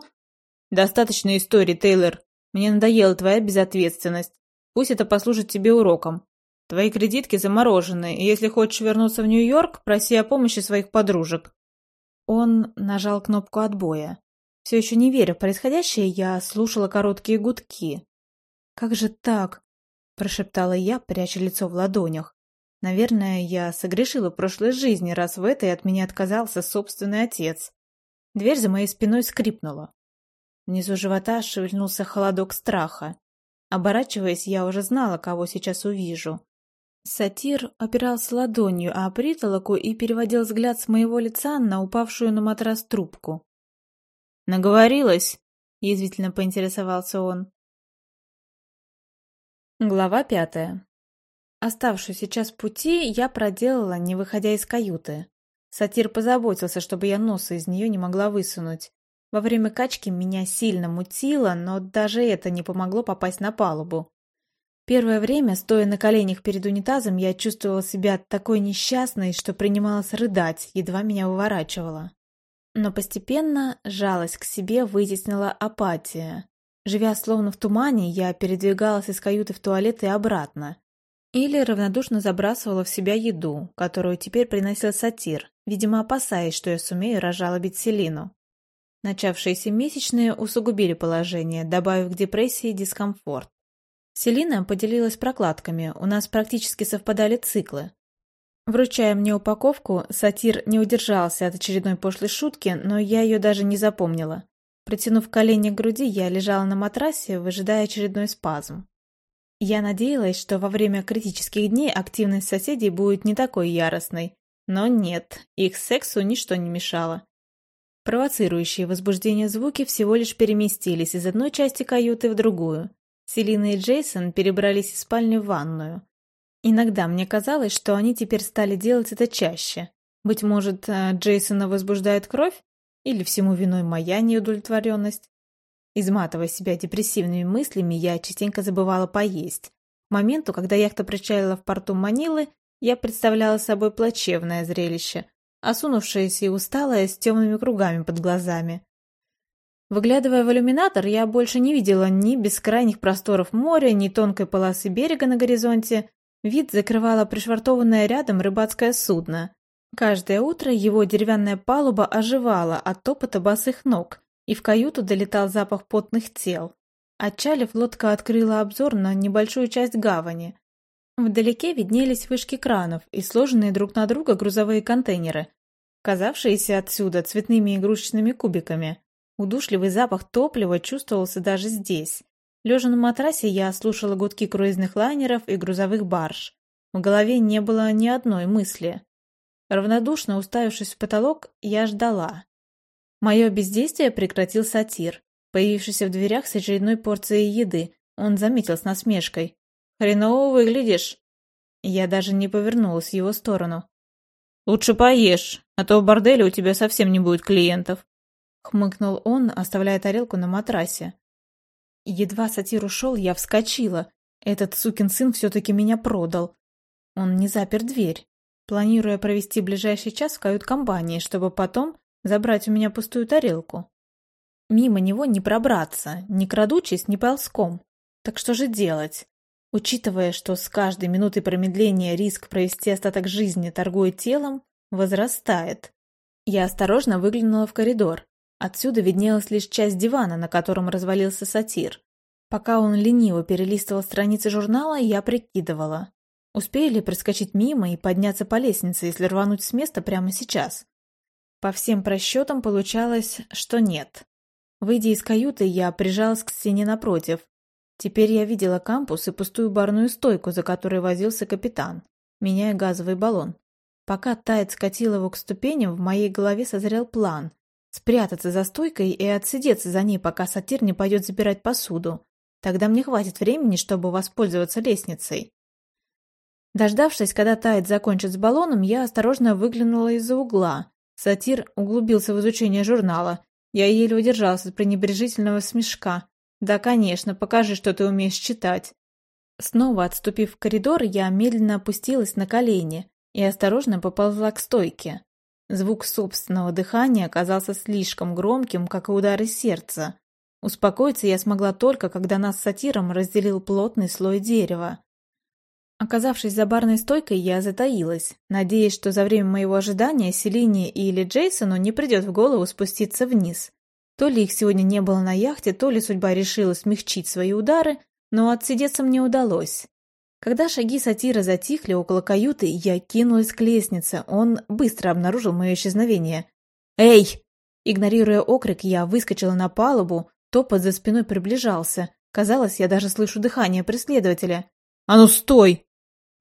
«Достаточно истории, Тейлор. Мне надоела твоя безответственность. Пусть это послужит тебе уроком. Твои кредитки заморожены, и если хочешь вернуться в Нью-Йорк, проси о помощи своих подружек». Он нажал кнопку отбоя. Все еще не веря в происходящее, я слушала короткие гудки. «Как же так?» – прошептала я, пряча лицо в ладонях. «Наверное, я согрешила в прошлой жизни, раз в этой от меня отказался собственный отец». Дверь за моей спиной скрипнула. Внизу живота шевельнулся холодок страха. Оборачиваясь, я уже знала, кого сейчас увижу. Сатир опирался ладонью о притолоку и переводил взгляд с моего лица на упавшую на матрас трубку. «Наговорилась?» — язвительно поинтересовался он. Глава пятая. Оставшуюся час пути я проделала, не выходя из каюты. Сатир позаботился, чтобы я носа из нее не могла высунуть. Во время качки меня сильно мутило, но даже это не помогло попасть на палубу. Первое время, стоя на коленях перед унитазом, я чувствовала себя такой несчастной, что принималась рыдать, едва меня выворачивала. Но постепенно жалость к себе вытеснила апатия. Живя словно в тумане, я передвигалась из каюты в туалет и обратно. Или равнодушно забрасывала в себя еду, которую теперь приносил сатир, видимо, опасаясь, что я сумею разжалобить Селину. Начавшиеся месячные усугубили положение, добавив к депрессии дискомфорт. Селина поделилась прокладками, у нас практически совпадали циклы. Вручая мне упаковку, сатир не удержался от очередной пошлой шутки, но я ее даже не запомнила. Протянув колени к груди, я лежала на матрасе, выжидая очередной спазм. Я надеялась, что во время критических дней активность соседей будет не такой яростной. Но нет, их сексу ничто не мешало. Провоцирующие возбуждение звуки всего лишь переместились из одной части каюты в другую. Селина и Джейсон перебрались из спальни в ванную. Иногда мне казалось, что они теперь стали делать это чаще. Быть может, э, Джейсона возбуждает кровь? Или всему виной моя неудовлетворенность? Изматывая себя депрессивными мыслями, я частенько забывала поесть. К моменту, когда яхта причалила в порту Манилы, я представляла собой плачевное зрелище, осунувшаяся и усталая, с темными кругами под глазами. Выглядывая в иллюминатор, я больше не видела ни бескрайних просторов моря, ни тонкой полосы берега на горизонте. Вид закрывало пришвартованное рядом рыбацкое судно. Каждое утро его деревянная палуба оживала от топота босых ног, и в каюту долетал запах потных тел. Отчалив, лодка открыла обзор на небольшую часть гавани. Вдалеке виднелись вышки кранов и сложенные друг на друга грузовые контейнеры, казавшиеся отсюда цветными игрушечными кубиками. Удушливый запах топлива чувствовался даже здесь. Лежа на матрасе, я слушала гудки круизных лайнеров и грузовых барж. В голове не было ни одной мысли. Равнодушно уставившись в потолок, я ждала. Мое бездействие прекратил сатир. Появившийся в дверях с очередной порцией еды, он заметил с насмешкой. «Хреново выглядишь!» Я даже не повернулась в его сторону. «Лучше поешь, а то в борделе у тебя совсем не будет клиентов!» Хмыкнул он, оставляя тарелку на матрасе. Едва сатир ушел, я вскочила. Этот сукин сын все-таки меня продал. Он не запер дверь, планируя провести ближайший час в кают-компании, чтобы потом забрать у меня пустую тарелку. Мимо него не пробраться, ни крадучись, ни ползком. Так что же делать? Учитывая, что с каждой минутой промедления риск провести остаток жизни, торгуя телом, возрастает. Я осторожно выглянула в коридор. Отсюда виднелась лишь часть дивана, на котором развалился сатир. Пока он лениво перелистывал страницы журнала, я прикидывала. Успею ли проскочить мимо и подняться по лестнице, если рвануть с места прямо сейчас? По всем просчетам получалось, что нет. Выйдя из каюты, я прижалась к стене напротив. Теперь я видела кампус и пустую барную стойку, за которой возился капитан, меняя газовый баллон. Пока Тайт скатил его к ступеням, в моей голове созрел план — спрятаться за стойкой и отсидеться за ней, пока сатир не пойдет забирать посуду. Тогда мне хватит времени, чтобы воспользоваться лестницей. Дождавшись, когда Тайт закончит с баллоном, я осторожно выглянула из-за угла. Сатир углубился в изучение журнала. Я еле удержался от пренебрежительного смешка. «Да, конечно, покажи, что ты умеешь читать». Снова отступив в коридор, я медленно опустилась на колени и осторожно поползла к стойке. Звук собственного дыхания оказался слишком громким, как и удары сердца. Успокоиться я смогла только, когда нас с сатиром разделил плотный слой дерева. Оказавшись за барной стойкой, я затаилась, надеясь, что за время моего ожидания Селине или Джейсону не придет в голову спуститься вниз. То ли их сегодня не было на яхте, то ли судьба решила смягчить свои удары, но отсидеться мне удалось. Когда шаги сатира затихли около каюты, я кинулась к лестнице, он быстро обнаружил мое исчезновение. «Эй!» Игнорируя окрик, я выскочила на палубу, топот за спиной приближался. Казалось, я даже слышу дыхание преследователя. «А ну стой!»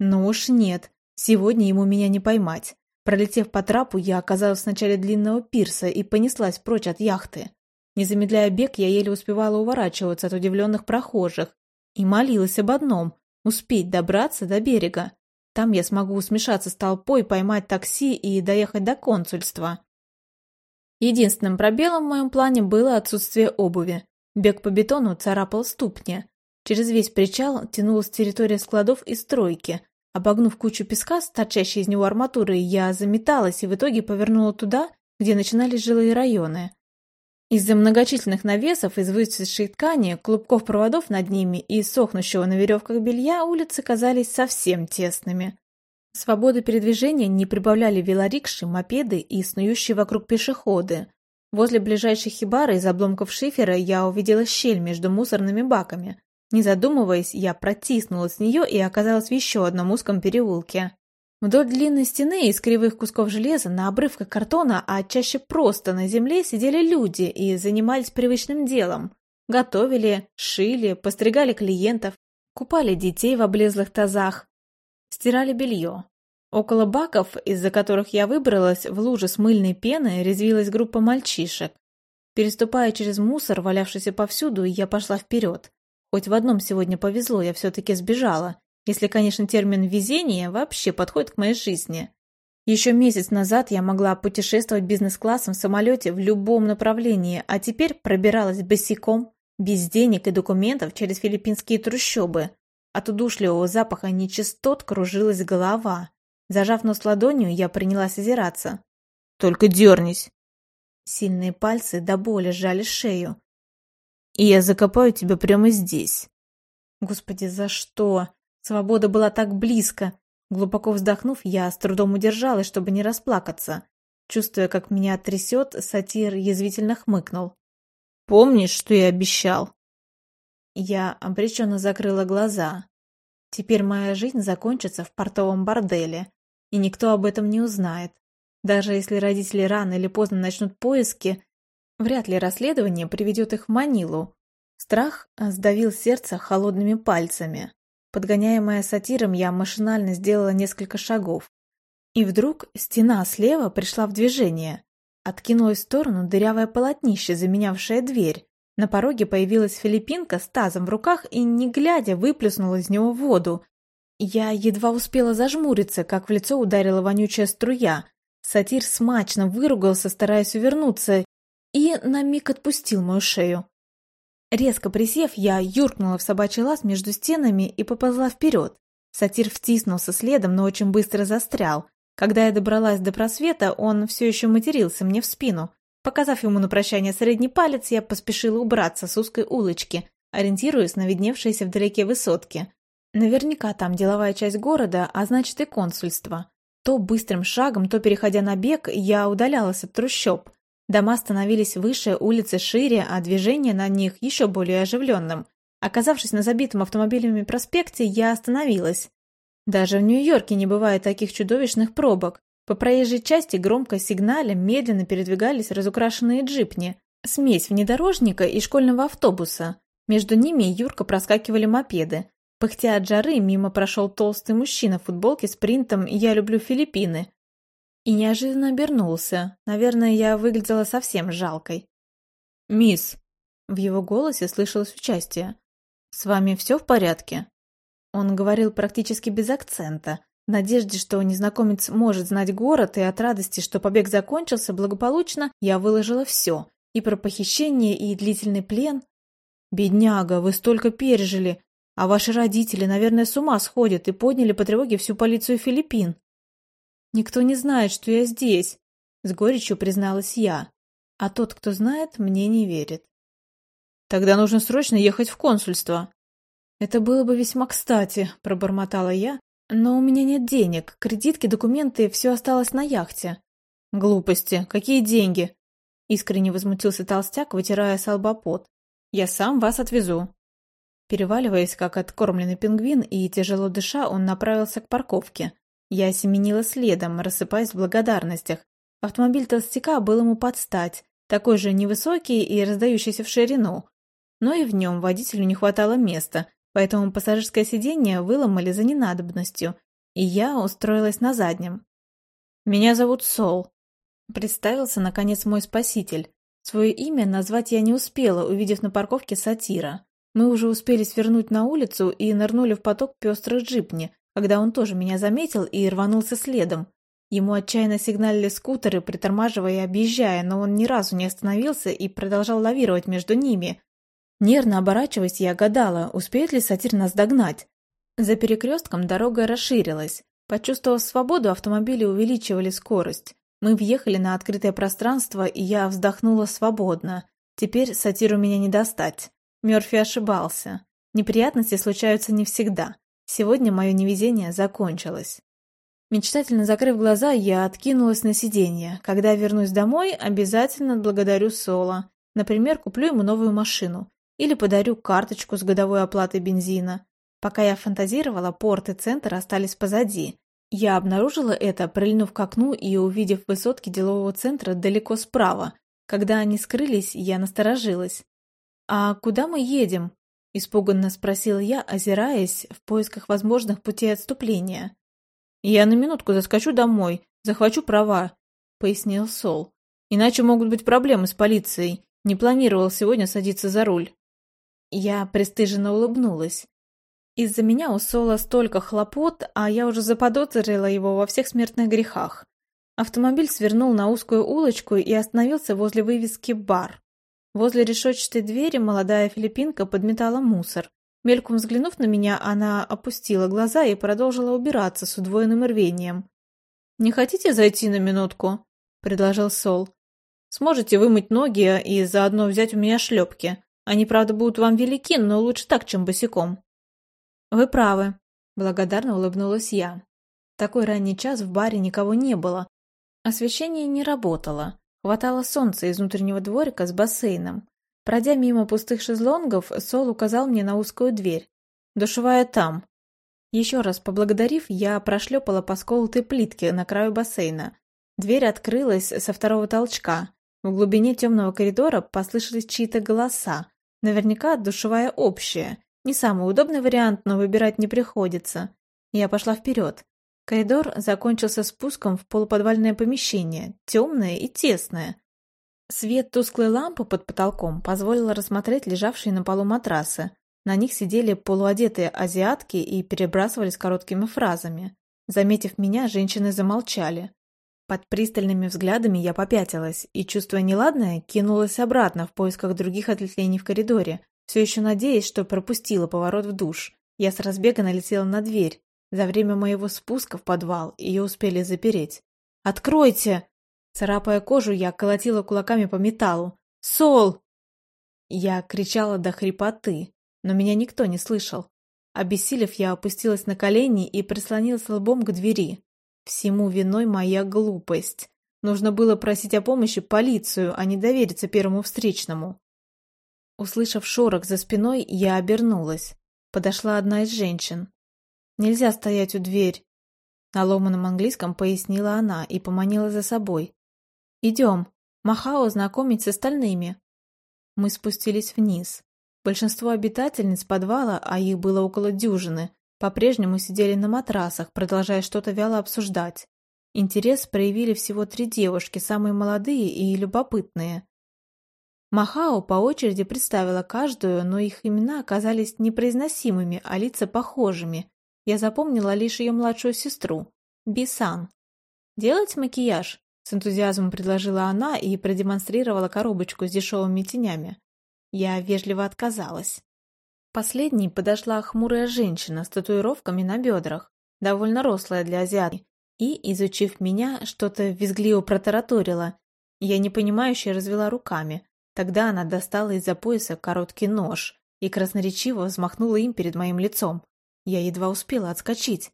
Ну уж нет, сегодня ему меня не поймать. Пролетев по трапу, я оказалась в начале длинного пирса и понеслась прочь от яхты. Не замедляя бег, я еле успевала уворачиваться от удивленных прохожих и молилась об одном — успеть добраться до берега. Там я смогу смешаться с толпой, поймать такси и доехать до консульства. Единственным пробелом в моем плане было отсутствие обуви. Бег по бетону царапал ступни. Через весь причал тянулась территория складов и стройки. Обогнув кучу песка, торчащей из него арматуры, я заметалась и в итоге повернула туда, где начинались жилые районы. Из-за многочисленных навесов из выцветшей ткани, клубков проводов над ними и сохнущего на веревках белья улицы казались совсем тесными. Свободы передвижения не прибавляли велорикши, мопеды и снующие вокруг пешеходы. Возле ближайшей хибары из обломков шифера я увидела щель между мусорными баками. Не задумываясь, я протиснулась с нее и оказалась в еще одном узком переулке. Вдоль длинной стены из кривых кусков железа на обрывках картона, а чаще просто на земле, сидели люди и занимались привычным делом. Готовили, шили, постригали клиентов, купали детей в облезлых тазах, стирали белье. Около баков, из-за которых я выбралась, в луже с мыльной пеной резвилась группа мальчишек. Переступая через мусор, валявшийся повсюду, я пошла вперед. Хоть в одном сегодня повезло, я все-таки сбежала. Если, конечно, термин «везение» вообще подходит к моей жизни. Еще месяц назад я могла путешествовать бизнес-классом в самолете в любом направлении, а теперь пробиралась босиком, без денег и документов через филиппинские трущобы. От удушливого запаха нечистот кружилась голова. Зажав нос ладонью, я принялась озираться. «Только дернись!» Сильные пальцы до боли сжали шею. «И я закопаю тебя прямо здесь!» Господи, за что? Свобода была так близко. Глубоко вздохнув, я с трудом удержалась, чтобы не расплакаться. Чувствуя, как меня трясет, сатир язвительно хмыкнул. «Помнишь, что я обещал?» Я обреченно закрыла глаза. Теперь моя жизнь закончится в портовом борделе, и никто об этом не узнает. Даже если родители рано или поздно начнут поиски, вряд ли расследование приведет их в Манилу. Страх сдавил сердце холодными пальцами. Подгоняемая сатиром, я машинально сделала несколько шагов. И вдруг стена слева пришла в движение. Откинулась в сторону дырявое полотнище, заменявшее дверь. На пороге появилась филиппинка с тазом в руках и, не глядя, выплеснула из него воду. Я едва успела зажмуриться, как в лицо ударила вонючая струя. Сатир смачно выругался, стараясь увернуться, и на миг отпустил мою шею. Резко присев, я юркнула в собачий лаз между стенами и поползла вперед. Сатир втиснулся следом, но очень быстро застрял. Когда я добралась до просвета, он все еще матерился мне в спину. Показав ему на прощание средний палец, я поспешила убраться с узкой улочки, ориентируясь на видневшиеся вдалеке высотки. Наверняка там деловая часть города, а значит и консульство. То быстрым шагом, то переходя на бег, я удалялась от трущоб. Дома становились выше, улицы шире, а движение на них еще более оживленным. Оказавшись на забитом автомобилями проспекте, я остановилась. Даже в Нью-Йорке не бывает таких чудовищных пробок. По проезжей части громко сигналя медленно передвигались разукрашенные джипни. Смесь внедорожника и школьного автобуса. Между ними юрко проскакивали мопеды. Пыхтя от жары, мимо прошел толстый мужчина в футболке с принтом «Я люблю Филиппины». И неожиданно обернулся. Наверное, я выглядела совсем жалкой. «Мисс!» В его голосе слышалось участие. «С вами все в порядке?» Он говорил практически без акцента, в надежде, что незнакомец может знать город, и от радости, что побег закончился благополучно, я выложила все. И про похищение, и длительный плен. «Бедняга, вы столько пережили! А ваши родители, наверное, с ума сходят и подняли по тревоге всю полицию Филиппин. Никто не знает, что я здесь, с горечью призналась я. А тот, кто знает, мне не верит. Тогда нужно срочно ехать в консульство. Это было бы весьма кстати, пробормотала я, но у меня нет денег, кредитки, документы, все осталось на яхте. Глупости, какие деньги? Искренне возмутился толстяк, вытирая с Я сам вас отвезу. Переваливаясь, как откормленный пингвин, и тяжело дыша, он направился к парковке. Я семенила следом, рассыпаясь в благодарностях. Автомобиль толстяка был ему под стать, такой же невысокий и раздающийся в ширину. Но и в нем водителю не хватало места, поэтому пассажирское сиденье выломали за ненадобностью, и я устроилась на заднем. «Меня зовут Сол», — представился, наконец, мой спаситель. Свое имя назвать я не успела, увидев на парковке сатира. Мы уже успели свернуть на улицу и нырнули в поток пестрых джипни, когда он тоже меня заметил и рванулся следом. Ему отчаянно сигналили скутеры, притормаживая и объезжая, но он ни разу не остановился и продолжал лавировать между ними. Нервно оборачиваясь, я гадала, успеет ли сатир нас догнать. За перекрестком дорога расширилась. Почувствовав свободу, автомобили увеличивали скорость. Мы въехали на открытое пространство, и я вздохнула свободно. Теперь сатиру меня не достать. Мёрфи ошибался. Неприятности случаются не всегда. Сегодня мое невезение закончилось. Мечтательно закрыв глаза, я откинулась на сиденье. Когда вернусь домой, обязательно отблагодарю Соло. Например, куплю ему новую машину. Или подарю карточку с годовой оплатой бензина. Пока я фантазировала, порт и центр остались позади. Я обнаружила это, прильнув к окну и увидев высотки делового центра далеко справа. Когда они скрылись, я насторожилась. «А куда мы едем?» – испуганно спросил я, озираясь в поисках возможных путей отступления. «Я на минутку заскочу домой, захвачу права», – пояснил Сол. «Иначе могут быть проблемы с полицией. Не планировал сегодня садиться за руль». Я пристыженно улыбнулась. Из-за меня у Сола столько хлопот, а я уже заподозрила его во всех смертных грехах. Автомобиль свернул на узкую улочку и остановился возле вывески «Бар». Возле решетчатой двери молодая филиппинка подметала мусор. Мельком взглянув на меня, она опустила глаза и продолжила убираться с удвоенным рвением. «Не хотите зайти на минутку?» — предложил Сол. «Сможете вымыть ноги и заодно взять у меня шлепки. Они, правда, будут вам велики, но лучше так, чем босиком». «Вы правы», — благодарно улыбнулась я. такой ранний час в баре никого не было. Освещение не работало. Хватало солнца из внутреннего дворика с бассейном. Пройдя мимо пустых шезлонгов, Сол указал мне на узкую дверь. «Душевая там». Еще раз поблагодарив, я прошлепала по сколотой плитке на краю бассейна. Дверь открылась со второго толчка. В глубине темного коридора послышались чьи-то голоса. Наверняка душевая общая. Не самый удобный вариант, но выбирать не приходится. Я пошла вперед. Коридор закончился спуском в полуподвальное помещение, темное и тесное. Свет тусклой лампы под потолком позволил рассмотреть лежавшие на полу матрасы. На них сидели полуодетые азиатки и перебрасывались короткими фразами. Заметив меня, женщины замолчали. Под пристальными взглядами я попятилась и, чувствуя неладное, кинулась обратно в поисках других ответвлений в коридоре, все еще надеясь, что пропустила поворот в душ. Я с разбега налетела на дверь. За время моего спуска в подвал ее успели запереть. «Откройте!» Царапая кожу, я колотила кулаками по металлу. «Сол!» Я кричала до хрипоты, но меня никто не слышал. Обессилев, я опустилась на колени и прислонилась лбом к двери. Всему виной моя глупость. Нужно было просить о помощи полицию, а не довериться первому встречному. Услышав шорох за спиной, я обернулась. Подошла одна из женщин. «Нельзя стоять у дверь», — на ломаном английском пояснила она и поманила за собой. «Идем. Махао знакомить с остальными». Мы спустились вниз. Большинство обитательниц подвала, а их было около дюжины, по-прежнему сидели на матрасах, продолжая что-то вяло обсуждать. Интерес проявили всего три девушки, самые молодые и любопытные. Махао по очереди представила каждую, но их имена оказались непроизносимыми, а лица похожими. Я запомнила лишь ее младшую сестру, Бисан. «Делать макияж?» – с энтузиазмом предложила она и продемонстрировала коробочку с дешевыми тенями. Я вежливо отказалась. Последней подошла хмурая женщина с татуировками на бедрах, довольно рослая для азиатки, и, изучив меня, что-то визгливо протараторила. Я непонимающе развела руками, Тогда она достала из-за пояса короткий нож и красноречиво взмахнула им перед моим лицом. Я едва успела отскочить.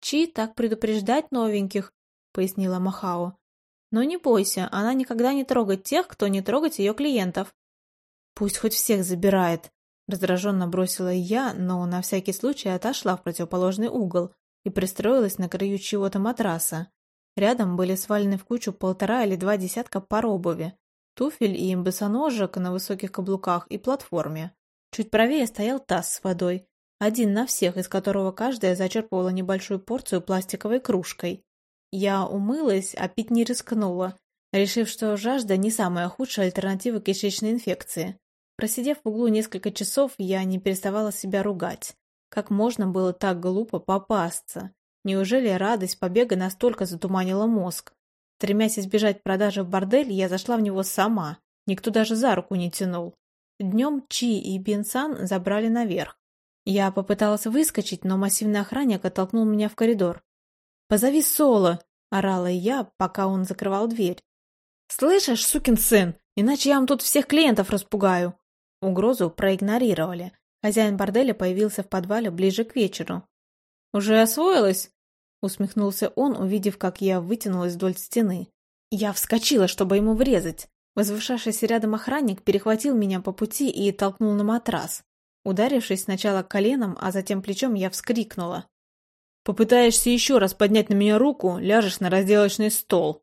«Чи так предупреждать новеньких», — пояснила Махао. «Но не бойся, она никогда не трогает тех, кто не трогает ее клиентов». «Пусть хоть всех забирает», — раздраженно бросила я, но на всякий случай отошла в противоположный угол и пристроилась на краю чего-то матраса. Рядом были свалены в кучу полтора или два десятка пар обуви туфель и босоножек на высоких каблуках и платформе. Чуть правее стоял таз с водой, один на всех, из которого каждая зачерпывала небольшую порцию пластиковой кружкой. Я умылась, а пить не рискнула, решив, что жажда не самая худшая альтернатива кишечной инфекции. Просидев в углу несколько часов, я не переставала себя ругать. Как можно было так глупо попасться? Неужели радость побега настолько затуманила мозг? Стремясь избежать продажи в бордель, я зашла в него сама. Никто даже за руку не тянул. Днем Чи и Бинсан забрали наверх. Я попыталась выскочить, но массивный охранник оттолкнул меня в коридор. «Позови Соло!» — орала я, пока он закрывал дверь. «Слышишь, сукин сын, иначе я вам тут всех клиентов распугаю!» Угрозу проигнорировали. Хозяин борделя появился в подвале ближе к вечеру. «Уже освоилась?» Усмехнулся он, увидев, как я вытянулась вдоль стены. Я вскочила, чтобы ему врезать. Возвышавшийся рядом охранник перехватил меня по пути и толкнул на матрас. Ударившись сначала коленом, а затем плечом, я вскрикнула. «Попытаешься еще раз поднять на меня руку, ляжешь на разделочный стол!»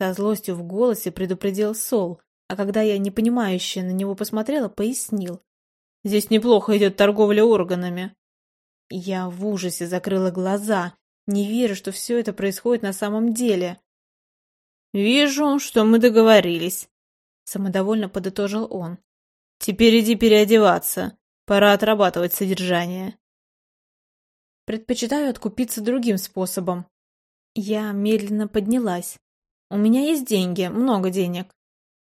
Со злостью в голосе предупредил Сол, а когда я непонимающе на него посмотрела, пояснил. «Здесь неплохо идет торговля органами». Я в ужасе закрыла глаза не верю, что все это происходит на самом деле. «Вижу, что мы договорились», — самодовольно подытожил он. «Теперь иди переодеваться. Пора отрабатывать содержание. Предпочитаю откупиться другим способом. Я медленно поднялась. У меня есть деньги, много денег.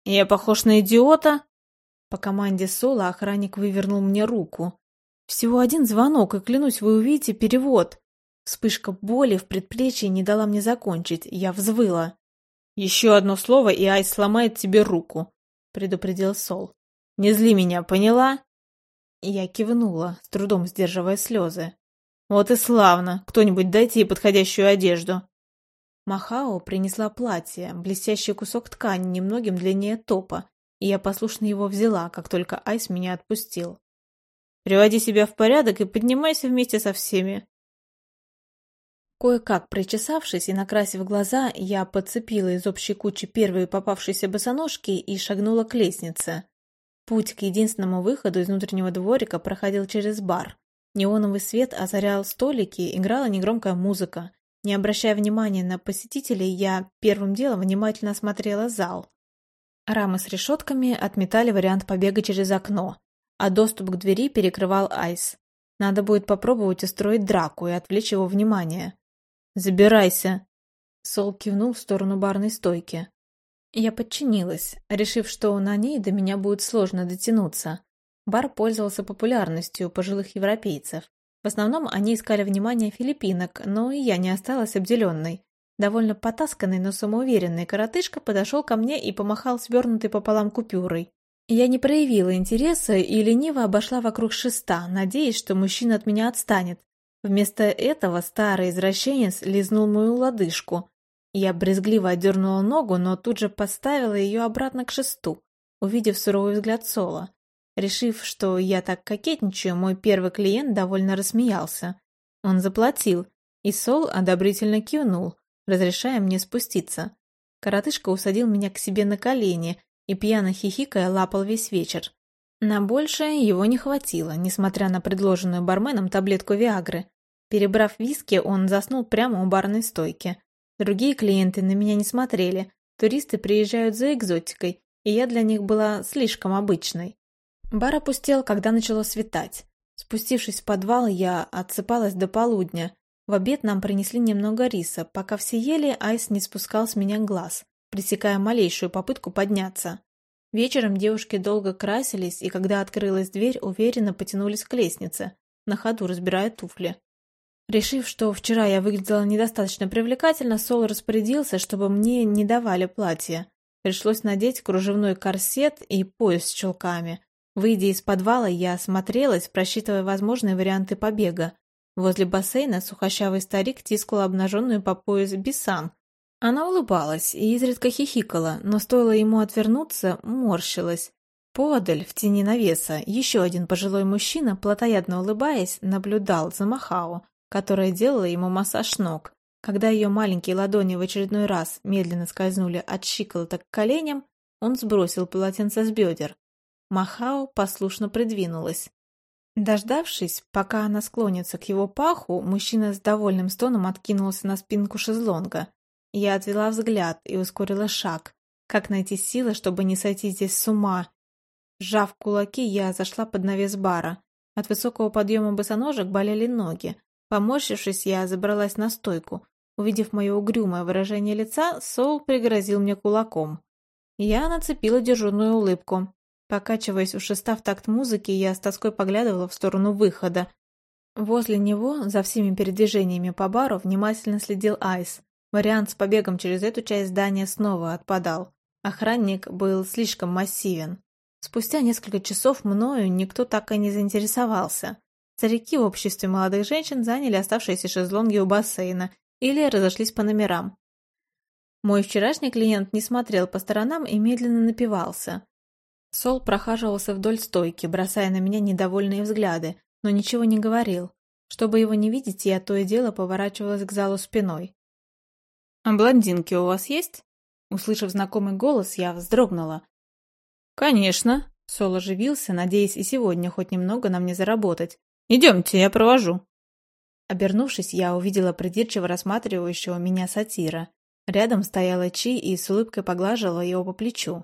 Я похож на идиота? По команде Сола охранник вывернул мне руку. Всего один звонок, и, клянусь, вы увидите перевод. Вспышка боли в предплечье не дала мне закончить. Я взвыла. «Еще одно слово, и Айс сломает тебе руку», — предупредил Сол. «Не зли меня, поняла?» Я кивнула, с трудом сдерживая слезы. «Вот и славно! Кто-нибудь дайте ей подходящую одежду!» Махао принесла платье, блестящий кусок ткани, немногим длиннее топа, и я послушно его взяла, как только Айс меня отпустил. «Приводи себя в порядок и поднимайся вместе со всеми!» Кое-как причесавшись и накрасив глаза, я подцепила из общей кучи первые попавшиеся босоножки и шагнула к лестнице. Путь к единственному выходу из внутреннего дворика проходил через бар. Неоновый свет озарял столики, играла негромкая музыка. Не обращая внимания на посетителей, я первым делом внимательно осмотрела зал. Рамы с решетками отметали вариант побега через окно, а доступ к двери перекрывал Айс. Надо будет попробовать устроить драку и отвлечь его внимание. «Забирайся!» Сол кивнул в сторону барной стойки. Я подчинилась, решив, что на ней до меня будет сложно дотянуться. Бар пользовался популярностью пожилых европейцев. В основном они искали внимание филиппинок, но и я не осталась обделенной. Довольно потасканный, но самоуверенный коротышка подошел ко мне и помахал свернутой пополам купюрой. Я не проявила интереса и лениво обошла вокруг шеста, надеясь, что мужчина от меня отстанет. Вместо этого старый извращенец лизнул мою лодыжку. Я брезгливо отдернула ногу, но тут же поставила ее обратно к шесту, увидев суровый взгляд Сола. Решив, что я так кокетничаю, мой первый клиент довольно рассмеялся. Он заплатил, и Сол одобрительно кивнул, разрешая мне спуститься. Коротышка усадил меня к себе на колени и, пьяно хихикая, лапал весь вечер. На большее его не хватило, несмотря на предложенную барменом таблетку Виагры. Перебрав виски, он заснул прямо у барной стойки. Другие клиенты на меня не смотрели. Туристы приезжают за экзотикой, и я для них была слишком обычной. Бар опустел, когда начало светать. Спустившись в подвал, я отсыпалась до полудня. В обед нам принесли немного риса. Пока все ели, Айс не спускал с меня глаз, пресекая малейшую попытку подняться. Вечером девушки долго красились, и когда открылась дверь, уверенно потянулись к лестнице, на ходу разбирая туфли. Решив, что вчера я выглядела недостаточно привлекательно, Сол распорядился, чтобы мне не давали платье. Пришлось надеть кружевной корсет и пояс с чулками. Выйдя из подвала, я осмотрелась, просчитывая возможные варианты побега. Возле бассейна сухощавый старик тискал обнаженную по пояс бисан, она улыбалась и изредка хихикала, но стоило ему отвернуться, морщилась. Подаль, в тени навеса, еще один пожилой мужчина, плотоядно улыбаясь, наблюдал за Махао, которая делала ему массаж ног. Когда ее маленькие ладони в очередной раз медленно скользнули от щиколоток к коленям, он сбросил полотенце с бедер. Махао послушно придвинулась. Дождавшись, пока она склонится к его паху, мужчина с довольным стоном откинулся на спинку шезлонга. Я отвела взгляд и ускорила шаг. Как найти силы, чтобы не сойти здесь с ума? Сжав кулаки, я зашла под навес бара. От высокого подъема босоножек болели ноги. Поморщившись, я забралась на стойку. Увидев мое угрюмое выражение лица, Соул пригрозил мне кулаком. Я нацепила дежурную улыбку. Покачиваясь у шеста в такт музыки, я с тоской поглядывала в сторону выхода. Возле него, за всеми передвижениями по бару, внимательно следил Айс. Вариант с побегом через эту часть здания снова отпадал. Охранник был слишком массивен. Спустя несколько часов мною никто так и не заинтересовался. Старики в обществе молодых женщин заняли оставшиеся шезлонги у бассейна или разошлись по номерам. Мой вчерашний клиент не смотрел по сторонам и медленно напивался. Сол прохаживался вдоль стойки, бросая на меня недовольные взгляды, но ничего не говорил. Чтобы его не видеть, я то и дело поворачивалась к залу спиной. «А блондинки у вас есть?» Услышав знакомый голос, я вздрогнула. «Конечно!» Сол оживился, надеясь и сегодня хоть немного на мне заработать. «Идемте, я провожу!» Обернувшись, я увидела придирчиво рассматривающего меня сатира. Рядом стояла Чи и с улыбкой поглаживала его по плечу.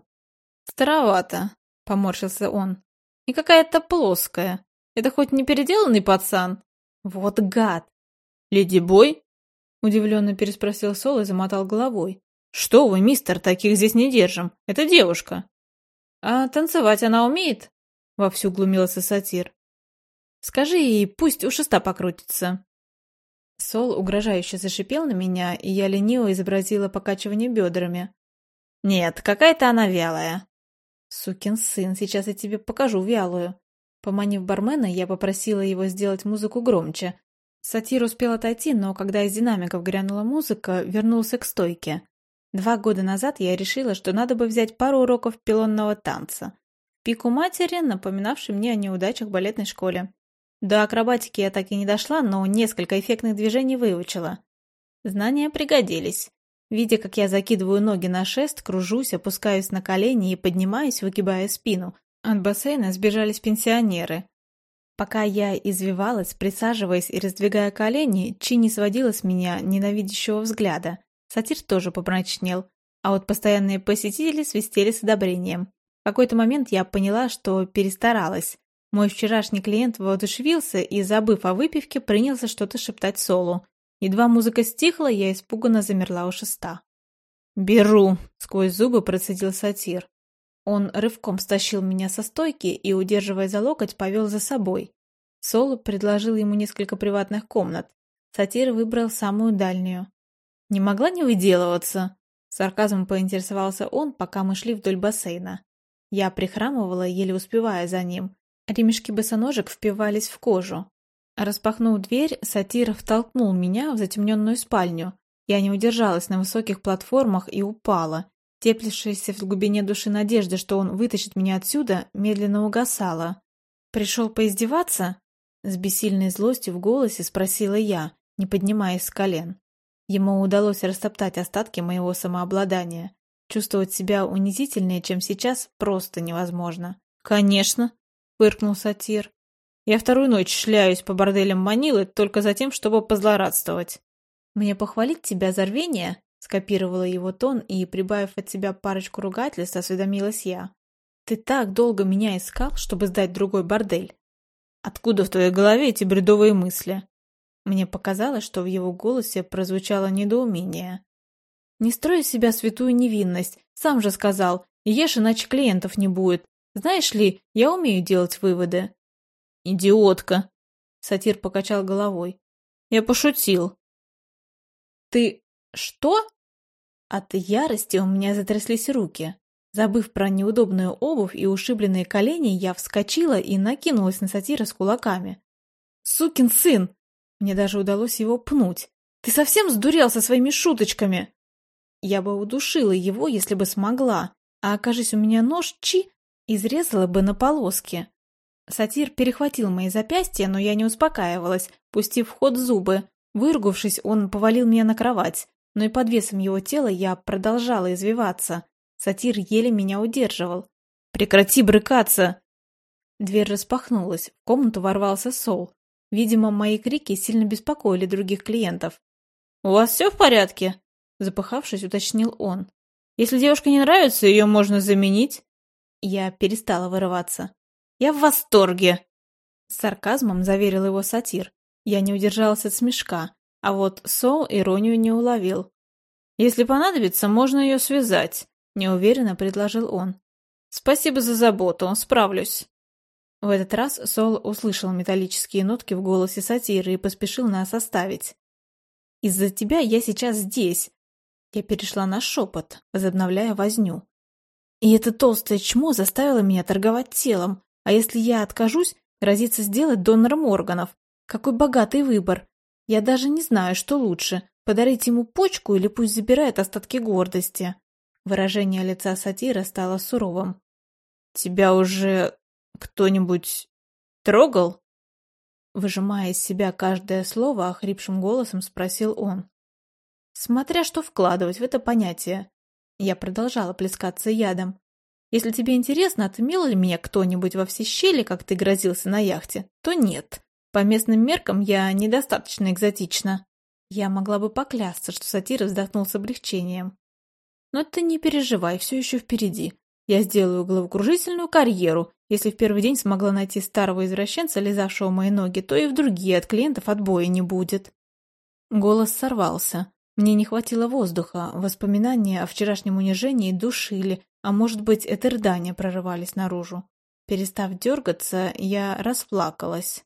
«Старовато!» — поморщился он. «И какая-то плоская. Это хоть не переделанный пацан? Вот гад! Леди Бой? Удивленно переспросил Сол и замотал головой. Что вы, мистер, таких здесь не держим. Это девушка. А танцевать она умеет? Вовсю глумился сатир. Скажи ей, пусть у шеста покрутится. Сол угрожающе зашипел на меня, и я лениво изобразила покачивание бедрами. «Нет, какая-то она вялая». «Сукин сын, сейчас я тебе покажу вялую». Поманив бармена, я попросила его сделать музыку громче. Сатир успел отойти, но когда из динамиков грянула музыка, вернулся к стойке. Два года назад я решила, что надо бы взять пару уроков пилонного танца. Пику матери, напоминавший мне о неудачах в балетной школе. До акробатики я так и не дошла, но несколько эффектных движений выучила. Знания пригодились. Видя, как я закидываю ноги на шест, кружусь, опускаюсь на колени и поднимаюсь, выгибая спину. От бассейна сбежались пенсионеры. Пока я извивалась, присаживаясь и раздвигая колени, Чи не сводила с меня ненавидящего взгляда. Сатир тоже помрачнел, а вот постоянные посетители свистели с одобрением. В какой-то момент я поняла, что перестаралась. Мой вчерашний клиент воодушевился и, забыв о выпивке, принялся что-то шептать Солу. Едва музыка стихла, я испуганно замерла у шеста. «Беру!» — сквозь зубы процедил сатир. Он рывком стащил меня со стойки и, удерживая за локоть, повел за собой. Сол предложил ему несколько приватных комнат. Сатир выбрал самую дальнюю. «Не могла не выделываться?» Сарказмом поинтересовался он, пока мы шли вдоль бассейна. Я прихрамывала, еле успевая за ним. Ремешки босоножек впивались в кожу. Распахнув дверь, сатир втолкнул меня в затемненную спальню. Я не удержалась на высоких платформах и упала. Теплившаяся в глубине души надежда, что он вытащит меня отсюда, медленно угасала. «Пришел поиздеваться?» С бессильной злостью в голосе спросила я, не поднимаясь с колен. Ему удалось растоптать остатки моего самообладания. Чувствовать себя унизительнее, чем сейчас, просто невозможно. «Конечно!» — фыркнул сатир. «Я вторую ночь шляюсь по борделям Манилы только за тем, чтобы позлорадствовать». «Мне похвалить тебя за рвение?» — скопировала его тон и, прибавив от себя парочку ругательств, осведомилась я. «Ты так долго меня искал, чтобы сдать другой бордель. Откуда в твоей голове эти бредовые мысли?» Мне показалось, что в его голосе прозвучало недоумение. «Не строй из себя святую невинность. Сам же сказал, ешь, иначе клиентов не будет. Знаешь ли, я умею делать выводы». «Идиотка!» Сатир покачал головой. «Я пошутил». «Ты... что?» От ярости у меня затряслись руки. Забыв про неудобную обувь и ушибленные колени, я вскочила и накинулась на сатира с кулаками. «Сукин сын! Мне даже удалось его пнуть. Ты совсем сдурел со своими шуточками? Я бы удушила его, если бы смогла, а окажись у меня нож, чи, изрезала бы на полоски. Сатир перехватил мои запястья, но я не успокаивалась, пустив в ход зубы. Выругавшись, он повалил меня на кровать, но и под весом его тела я продолжала извиваться. Сатир еле меня удерживал. «Прекрати брыкаться!» Дверь распахнулась, в комнату ворвался Сол. Видимо, мои крики сильно беспокоили других клиентов. «У вас все в порядке?» Запыхавшись, уточнил он. «Если девушка не нравится, ее можно заменить». Я перестала вырываться. «Я в восторге!» С сарказмом заверил его сатир. Я не удержалась от смешка, а вот Соу иронию не уловил. «Если понадобится, можно ее связать», — неуверенно предложил он. «Спасибо за заботу, справлюсь». В этот раз Сол услышал металлические нотки в голосе сатиры и поспешил нас оставить. «Из-за тебя я сейчас здесь!» Я перешла на шепот, возобновляя возню. «И это толстое чмо заставило меня торговать телом, а если я откажусь, грозится сделать донором органов. Какой богатый выбор! Я даже не знаю, что лучше, подарить ему почку или пусть забирает остатки гордости». Выражение лица сатира стало суровым. «Тебя уже «Кто-нибудь трогал?» Выжимая из себя каждое слово, охрипшим голосом спросил он. «Смотря что вкладывать в это понятие». Я продолжала плескаться ядом. «Если тебе интересно, отымел ли меня кто-нибудь во все щели, как ты грозился на яхте, то нет. По местным меркам я недостаточно экзотична». Я могла бы поклясться, что сатира вздохнул с облегчением. «Но ты не переживай, все еще впереди. Я сделаю головокружительную карьеру Если в первый день смогла найти старого извращенца, лизавшего мои ноги, то и в другие от клиентов отбоя не будет. Голос сорвался. Мне не хватило воздуха, воспоминания о вчерашнем унижении душили, а может быть, это рыдания прорывались наружу. Перестав дергаться, я расплакалась.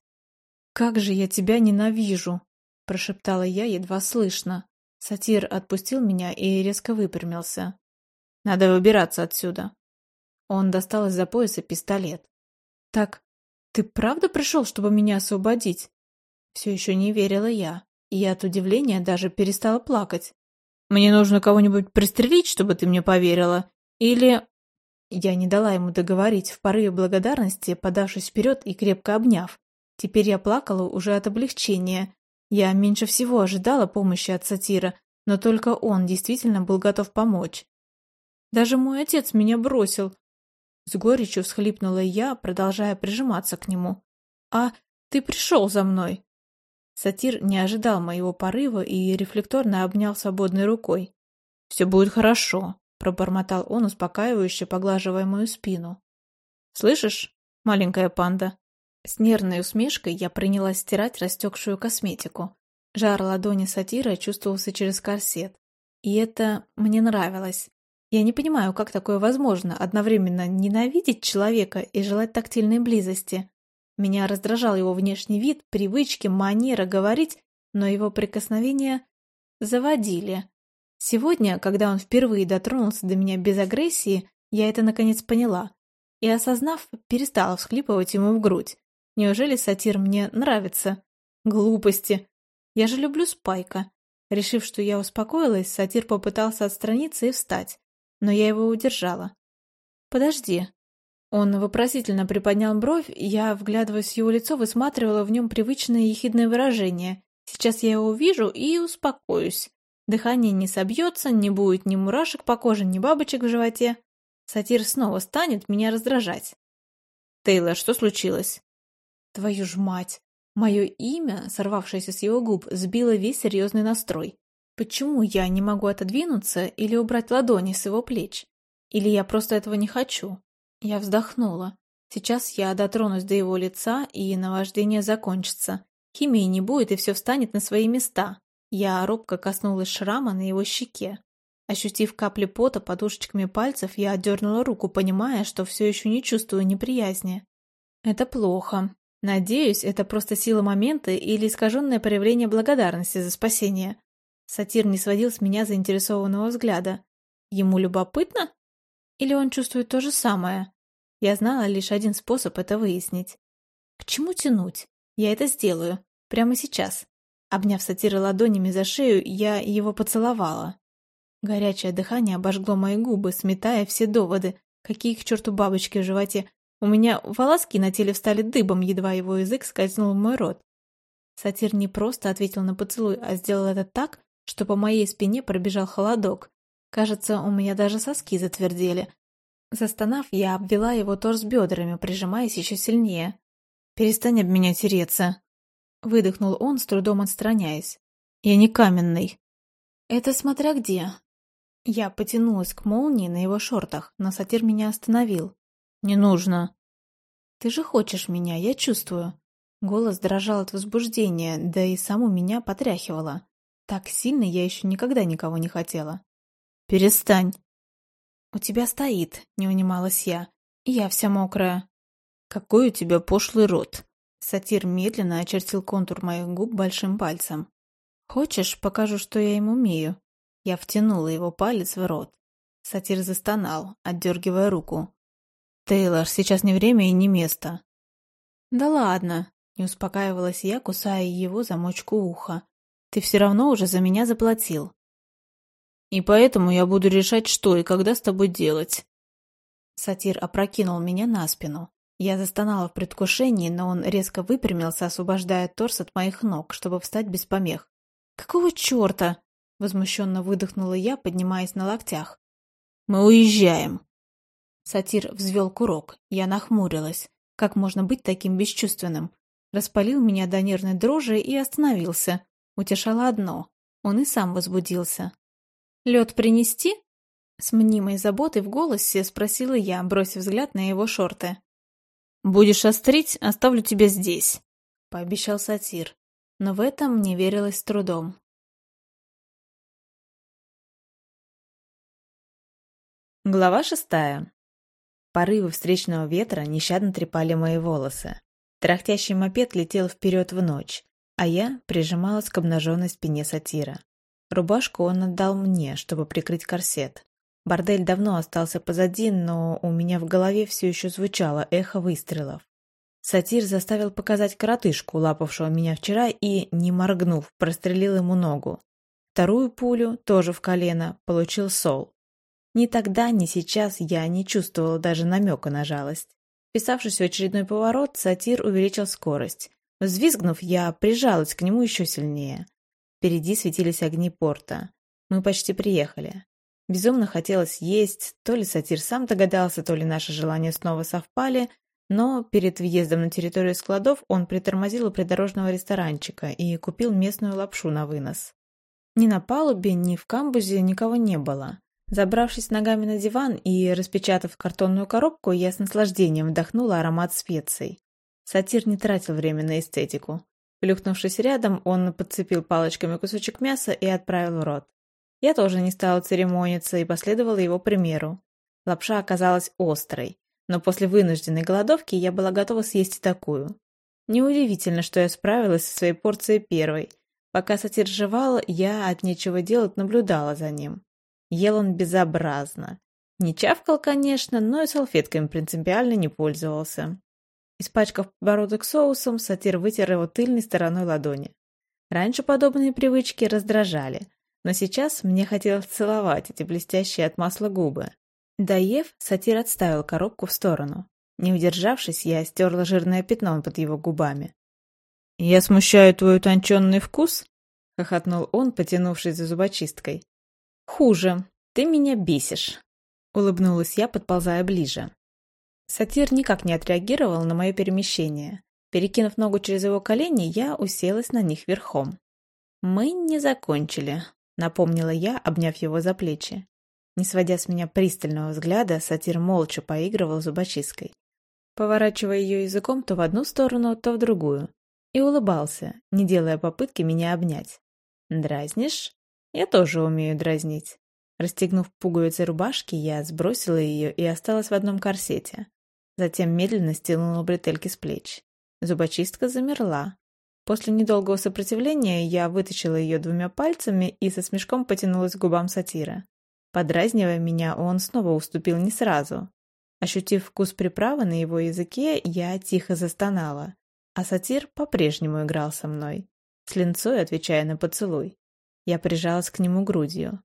«Как же я тебя ненавижу!» – прошептала я едва слышно. Сатир отпустил меня и резко выпрямился. «Надо выбираться отсюда». Он достал из-за пояса пистолет. «Так, ты правда пришел, чтобы меня освободить?» Все еще не верила я, и от удивления даже перестала плакать. «Мне нужно кого-нибудь пристрелить, чтобы ты мне поверила? Или...» Я не дала ему договорить, в порыве благодарности, подавшись вперед и крепко обняв. Теперь я плакала уже от облегчения. Я меньше всего ожидала помощи от сатира, но только он действительно был готов помочь. Даже мой отец меня бросил. С горечью всхлипнула я, продолжая прижиматься к нему. «А ты пришел за мной!» Сатир не ожидал моего порыва и рефлекторно обнял свободной рукой. «Все будет хорошо», пробормотал он, успокаивающе поглаживая мою спину. «Слышишь, маленькая панда?» С нервной усмешкой я принялась стирать растекшую косметику. Жар ладони сатира чувствовался через корсет. И это мне нравилось. Я не понимаю, как такое возможно, одновременно ненавидеть человека и желать тактильной близости. Меня раздражал его внешний вид, привычки, манера говорить, но его прикосновения заводили. Сегодня, когда он впервые дотронулся до меня без агрессии, я это наконец поняла. И, осознав, перестала всхлипывать ему в грудь. Неужели сатир мне нравится? Глупости. Я же люблю Спайка. Решив, что я успокоилась, сатир попытался отстраниться и встать, но я его удержала. «Подожди». Он вопросительно приподнял бровь, я, вглядываясь в его лицо, высматривала в нем привычное ехидное выражение. Сейчас я его увижу и успокоюсь. Дыхание не собьется, не будет ни мурашек по коже, ни бабочек в животе. Сатир снова станет меня раздражать. «Тейлор, что случилось?» «Твою ж мать!» Мое имя, сорвавшееся с его губ, сбило весь серьезный настрой. Почему я не могу отодвинуться или убрать ладони с его плеч? Или я просто этого не хочу? Я вздохнула. Сейчас я дотронусь до его лица, и наваждение закончится. Химии не будет, и все встанет на свои места. Я робко коснулась шрама на его щеке. Ощутив капли пота подушечками пальцев, я отдернула руку, понимая, что все еще не чувствую неприязни. Это плохо. Надеюсь, это просто сила момента или искаженное проявление благодарности за спасение. Сатир не сводил с меня заинтересованного взгляда. Ему любопытно? Или он чувствует то же самое? Я знала лишь один способ это выяснить. К чему тянуть? Я это сделаю. Прямо сейчас. Обняв сатира ладонями за шею, я его поцеловала. Горячее дыхание обожгло мои губы, сметая все доводы. Какие к черту бабочки в животе. У меня волоски на теле встали дыбом, едва его язык скользнул в мой рот. Сатир не просто ответил на поцелуй, а сделал это так, что по моей спине пробежал холодок. Кажется, у меня даже соски затвердели. Застонав, я обвела его торс бедрами, прижимаясь еще сильнее. «Перестань об меня тереться», Выдохнул он, с трудом отстраняясь. «Я не каменный». «Это смотря где». Я потянулась к молнии на его шортах, но сатир меня остановил. «Не нужно». «Ты же хочешь меня, я чувствую». Голос дрожал от возбуждения, да и саму меня потряхивало. Так сильно я еще никогда никого не хотела. «Перестань». «У тебя стоит», — не унималась я. «Я вся мокрая». «Какой у тебя пошлый рот», Сатир медленно очертил контур моих губ большим пальцем. «Хочешь, покажу, что я им умею?» Я втянула его палец в рот. Сатир застонал, отдергивая руку. «Тейлор, сейчас не время и не место». «Да ладно», — не успокаивалась я, кусая его замочку уха. «Ты все равно уже за меня заплатил». «И поэтому я буду решать, что и когда с тобой делать». Сатир опрокинул меня на спину. Я застонала в предвкушении, но он резко выпрямился, освобождая торс от моих ног, чтобы встать без помех. «Какого черта?» — возмущенно выдохнула я, поднимаясь на локтях. «Мы уезжаем!» Сатир взвел курок. Я нахмурилась. Как можно быть таким бесчувственным? Распалил меня до нервной дрожи и остановился. Утешало одно. Он и сам возбудился. «Лед принести?» С мнимой заботой в голосе спросила я, бросив взгляд на его шорты. «Будешь острить, оставлю тебя здесь», — пообещал сатир. Но в этом мне верилось с трудом. Глава шестая. Порывы встречного ветра нещадно трепали мои волосы. Трахтящий мопед летел вперед в ночь, а я прижималась к обнаженной спине сатира. Рубашку он отдал мне, чтобы прикрыть корсет. Бордель давно остался позади, но у меня в голове все еще звучало эхо выстрелов. Сатир заставил показать коротышку, лапавшего меня вчера, и, не моргнув, прострелил ему ногу. Вторую пулю, тоже в колено, получил Сол. Ни тогда, ни сейчас я не чувствовала даже намека на жалость. Вписавшись в очередной поворот, сатир увеличил скорость. Взвизгнув, я прижалась к нему еще сильнее. Впереди светились огни порта. Мы почти приехали. Безумно хотелось есть, то ли сатир сам догадался, то ли наши желания снова совпали, но перед въездом на территорию складов он притормозил у придорожного ресторанчика и купил местную лапшу на вынос. Ни на палубе, ни в камбузе никого не было. Забравшись ногами на диван и распечатав картонную коробку, я с наслаждением вдохнула аромат специй. Сатир не тратил время на эстетику. Плюхнувшись рядом, он подцепил палочками кусочек мяса и отправил в рот. Я тоже не стала церемониться и последовала его примеру. Лапша оказалась острой, но после вынужденной голодовки я была готова съесть и такую. Неудивительно, что я справилась со своей порцией первой. Пока сатир жевал, я от нечего делать наблюдала за ним. Ел он безобразно. Не чавкал, конечно, но и салфетками принципиально не пользовался. Испачкав подбородок соусом, сатир вытер его тыльной стороной ладони. Раньше подобные привычки раздражали, но сейчас мне хотелось целовать эти блестящие от масла губы. Доев, сатир отставил коробку в сторону. Не удержавшись, я стерла жирное пятно под его губами. «Я смущаю твой утонченный вкус?» — хохотнул он, потянувшись за зубочисткой. «Хуже. Ты меня бесишь», — улыбнулась я, подползая ближе. Сатир никак не отреагировал на мое перемещение. Перекинув ногу через его колени, я уселась на них верхом. «Мы не закончили», — напомнила я, обняв его за плечи. Не сводя с меня пристального взгляда, сатир молча поигрывал зубочисткой, поворачивая ее языком то в одну сторону, то в другую, и улыбался, не делая попытки меня обнять. «Дразнишь?» Я тоже умею дразнить. Расстегнув пуговицы рубашки, я сбросила ее и осталась в одном корсете. Затем медленно стянула бретельки с плеч. Зубочистка замерла. После недолгого сопротивления я вытащила ее двумя пальцами и со смешком потянулась к губам сатира. Подразнивая меня, он снова уступил не сразу. Ощутив вкус приправы на его языке, я тихо застонала, а сатир по-прежнему играл со мной, с линцой отвечая на поцелуй. Я прижалась к нему грудью.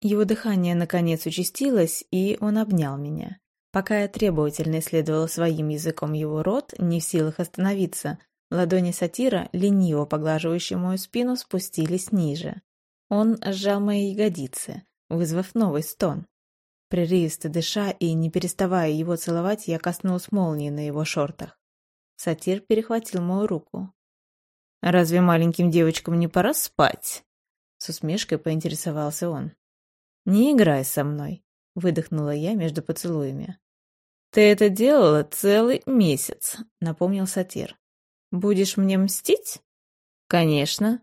Его дыхание наконец участилось, и он обнял меня. Пока я требовательно исследовала своим языком его рот, не в силах остановиться, ладони сатира, лениво поглаживающие мою спину, спустились ниже. Он сжал мои ягодицы, вызвав новый стон. Прерывисто дыша и не переставая его целовать, я коснулась молнии на его шортах. Сатир перехватил мою руку. «Разве маленьким девочкам не пора спать?» С усмешкой поинтересовался он. «Не играй со мной», — выдохнула я между поцелуями. «Ты это делала целый месяц», — напомнил сатир. «Будешь мне мстить?» «Конечно».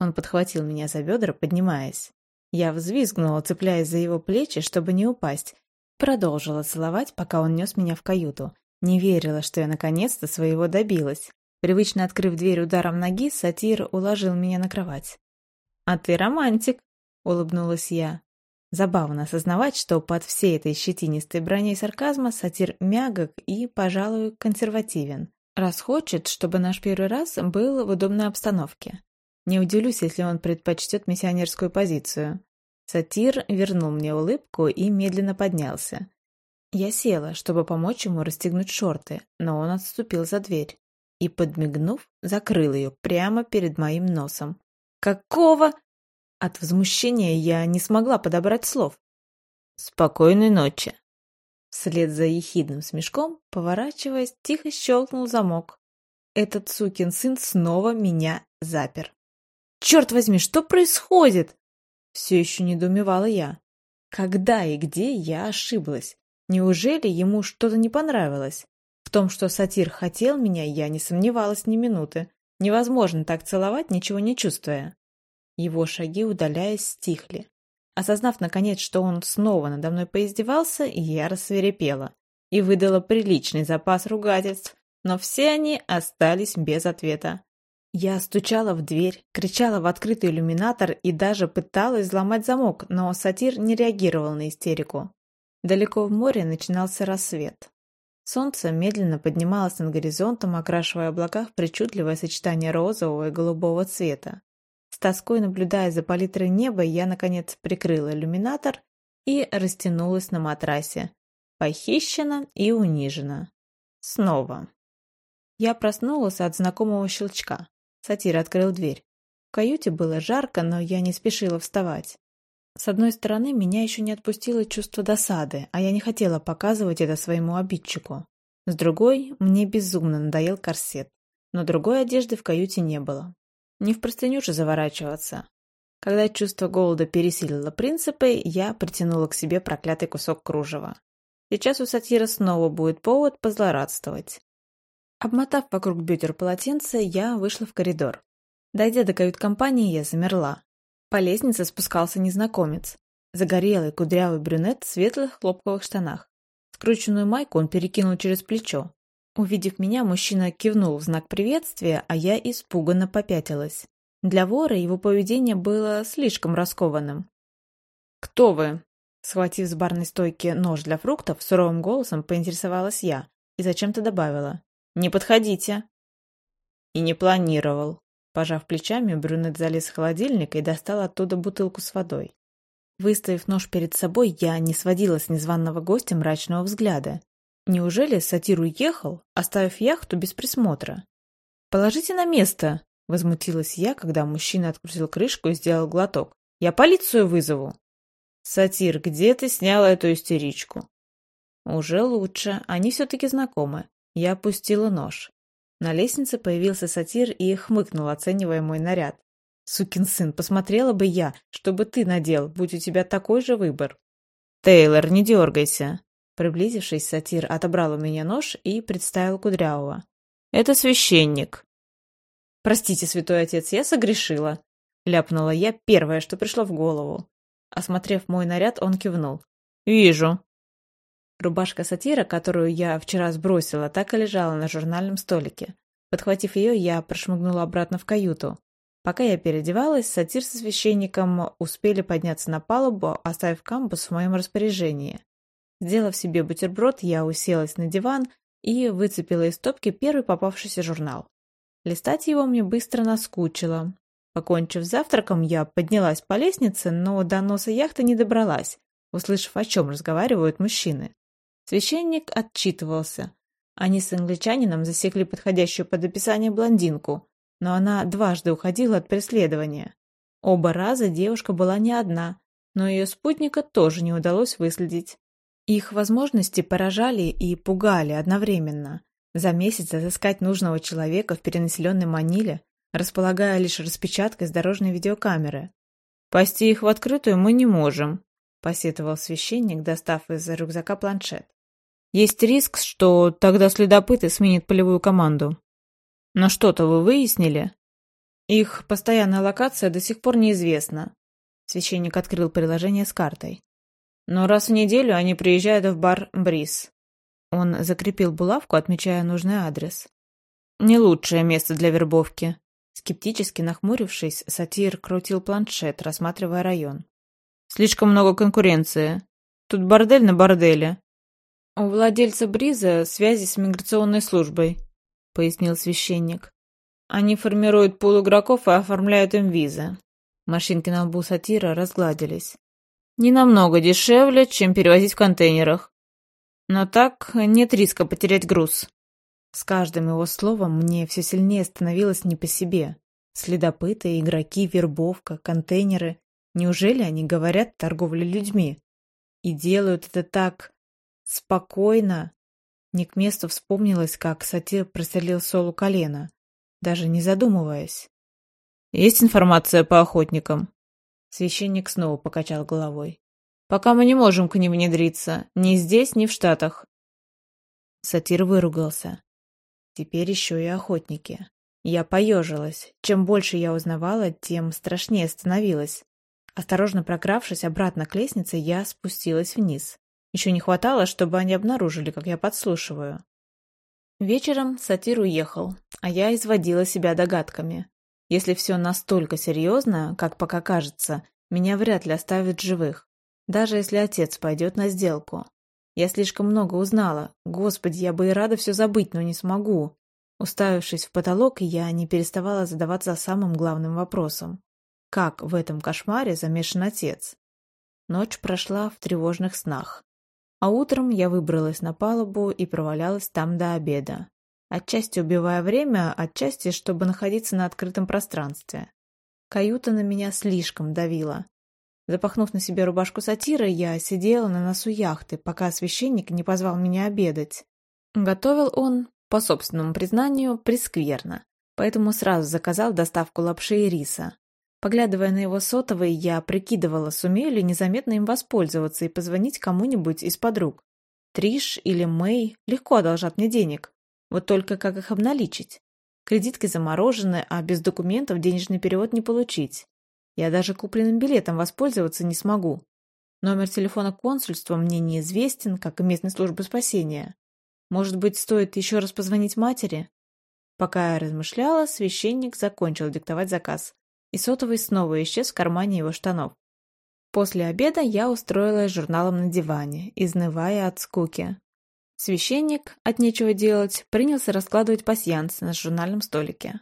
Он подхватил меня за бедра, поднимаясь. Я взвизгнула, цепляясь за его плечи, чтобы не упасть. Продолжила целовать, пока он нес меня в каюту. Не верила, что я наконец-то своего добилась. Привычно открыв дверь ударом ноги, сатир уложил меня на кровать. «А ты романтик», — улыбнулась я. Забавно осознавать, что под всей этой щетинистой броней сарказма сатир мягок и, пожалуй, консервативен. Раз хочет, чтобы наш первый раз был в удобной обстановке. Не удивлюсь, если он предпочтет миссионерскую позицию. Сатир вернул мне улыбку и медленно поднялся. Я села, чтобы помочь ему расстегнуть шорты, но он отступил за дверь и, подмигнув, закрыл ее прямо перед моим носом. Какого? От возмущения я не смогла подобрать слов. Спокойной ночи. Вслед за ехидным смешком, поворачиваясь, тихо щелкнул замок. Этот сукин сын снова меня запер. Черт возьми, что происходит? Все еще недоумевала я. Когда и где я ошиблась? Неужели ему что-то не понравилось? В том, что сатир хотел меня, я не сомневалась ни минуты. Невозможно так целовать, ничего не чувствуя. Его шаги, удаляясь, стихли. Осознав, наконец, что он снова надо мной поиздевался, я рассверепела и выдала приличный запас ругательств, но все они остались без ответа. Я стучала в дверь, кричала в открытый иллюминатор и даже пыталась взломать замок, но сатир не реагировал на истерику. Далеко в море начинался рассвет. Солнце медленно поднималось над горизонтом, окрашивая облака в причудливое сочетание розового и голубого цвета. С тоской наблюдая за палитрой неба, я, наконец, прикрыла иллюминатор и растянулась на матрасе. Похищена и унижена. Снова. Я проснулась от знакомого щелчка. Сатир открыл дверь. В каюте было жарко, но я не спешила вставать. С одной стороны, меня еще не отпустило чувство досады, а я не хотела показывать это своему обидчику. С другой, мне безумно надоел корсет, но другой одежды в каюте не было. Не в простыню же заворачиваться. Когда чувство голода пересилило принципы, я притянула к себе проклятый кусок кружева. Сейчас у сатира снова будет повод позлорадствовать. Обмотав вокруг бедер полотенце, я вышла в коридор. Дойдя до кают-компании, я замерла. По лестнице спускался незнакомец. Загорелый, кудрявый брюнет в светлых хлопковых штанах. Скрученную майку он перекинул через плечо. Увидев меня, мужчина кивнул в знак приветствия, а я испуганно попятилась. Для вора его поведение было слишком раскованным. «Кто вы?» Схватив с барной стойки нож для фруктов, суровым голосом поинтересовалась я и зачем-то добавила. «Не подходите!» И не планировал. Пожав плечами, брюнет залез в холодильник и достал оттуда бутылку с водой. Выставив нож перед собой, я не сводила с незваного гостя мрачного взгляда. Неужели сатир уехал, оставив яхту без присмотра? «Положите на место!» — возмутилась я, когда мужчина открутил крышку и сделал глоток. «Я полицию вызову!» «Сатир, где ты сняла эту истеричку?» «Уже лучше. Они все-таки знакомы. Я опустила нож. На лестнице появился сатир и хмыкнул, оценивая мой наряд. «Сукин сын, посмотрела бы я, чтобы ты надел, будь у тебя такой же выбор». «Тейлор, не дергайся!» Приблизившись, сатир отобрал у меня нож и представил Кудрявого. «Это священник». «Простите, святой отец, я согрешила», — ляпнула я первое, что пришло в голову. Осмотрев мой наряд, он кивнул. «Вижу. Рубашка сатира, которую я вчера сбросила, так и лежала на журнальном столике. Подхватив ее, я прошмыгнула обратно в каюту. Пока я переодевалась, сатир со священником успели подняться на палубу, оставив камбус в моем распоряжении. Сделав себе бутерброд, я уселась на диван и выцепила из стопки первый попавшийся журнал. Листать его мне быстро наскучило. Покончив завтраком, я поднялась по лестнице, но до носа яхты не добралась, услышав, о чем разговаривают мужчины. Священник отчитывался. Они с англичанином засекли подходящую под описание блондинку, но она дважды уходила от преследования. Оба раза девушка была не одна, но ее спутника тоже не удалось выследить. Их возможности поражали и пугали одновременно. За месяц отыскать нужного человека в перенаселенной Маниле, располагая лишь распечаткой с дорожной видеокамеры. «Пасти их в открытую мы не можем», — посетовал священник, достав из рюкзака планшет. Есть риск, что тогда следопыты сменят полевую команду. Но что-то вы выяснили? Их постоянная локация до сих пор неизвестна. Священник открыл приложение с картой. Но раз в неделю они приезжают в бар «Бриз». Он закрепил булавку, отмечая нужный адрес. Не лучшее место для вербовки. Скептически нахмурившись, сатир крутил планшет, рассматривая район. Слишком много конкуренции. Тут бордель на борделе. «У владельца Бриза связи с миграционной службой», — пояснил священник. «Они формируют пул игроков и оформляют им визы». Машинки на лбу сатира разгладились. «Не намного дешевле, чем перевозить в контейнерах. Но так нет риска потерять груз». С каждым его словом мне все сильнее становилось не по себе. Следопыты, игроки, вербовка, контейнеры. Неужели они говорят торговля людьми? И делают это так Спокойно. Не к месту вспомнилось, как сатир прострелил Солу колено, даже не задумываясь. «Есть информация по охотникам?» Священник снова покачал головой. «Пока мы не можем к ним внедриться, ни здесь, ни в Штатах». Сатир выругался. Теперь еще и охотники. Я поежилась. Чем больше я узнавала, тем страшнее становилось. Осторожно прокравшись обратно к лестнице, я спустилась вниз. Еще не хватало, чтобы они обнаружили, как я подслушиваю. Вечером сатир уехал, а я изводила себя догадками. Если все настолько серьезно, как пока кажется, меня вряд ли оставят живых. Даже если отец пойдет на сделку. Я слишком много узнала. Господи, я бы и рада все забыть, но не смогу. Уставившись в потолок, я не переставала задаваться самым главным вопросом. Как в этом кошмаре замешан отец? Ночь прошла в тревожных снах. А утром я выбралась на палубу и провалялась там до обеда. Отчасти убивая время, отчасти, чтобы находиться на открытом пространстве. Каюта на меня слишком давила. Запахнув на себе рубашку сатира, я сидела на носу яхты, пока священник не позвал меня обедать. Готовил он, по собственному признанию, прескверно, поэтому сразу заказал доставку лапши и риса. Поглядывая на его сотовый, я прикидывала, сумею ли незаметно им воспользоваться и позвонить кому-нибудь из подруг. Триш или Мэй легко одолжат мне денег. Вот только как их обналичить? Кредитки заморожены, а без документов денежный перевод не получить. Я даже купленным билетом воспользоваться не смогу. Номер телефона консульства мне неизвестен, как и местной службы спасения. Может быть, стоит еще раз позвонить матери? Пока я размышляла, священник закончил диктовать заказ и сотовый снова исчез в кармане его штанов. После обеда я устроилась журналом на диване, изнывая от скуки. Священник, от нечего делать, принялся раскладывать пасьянс на журнальном столике.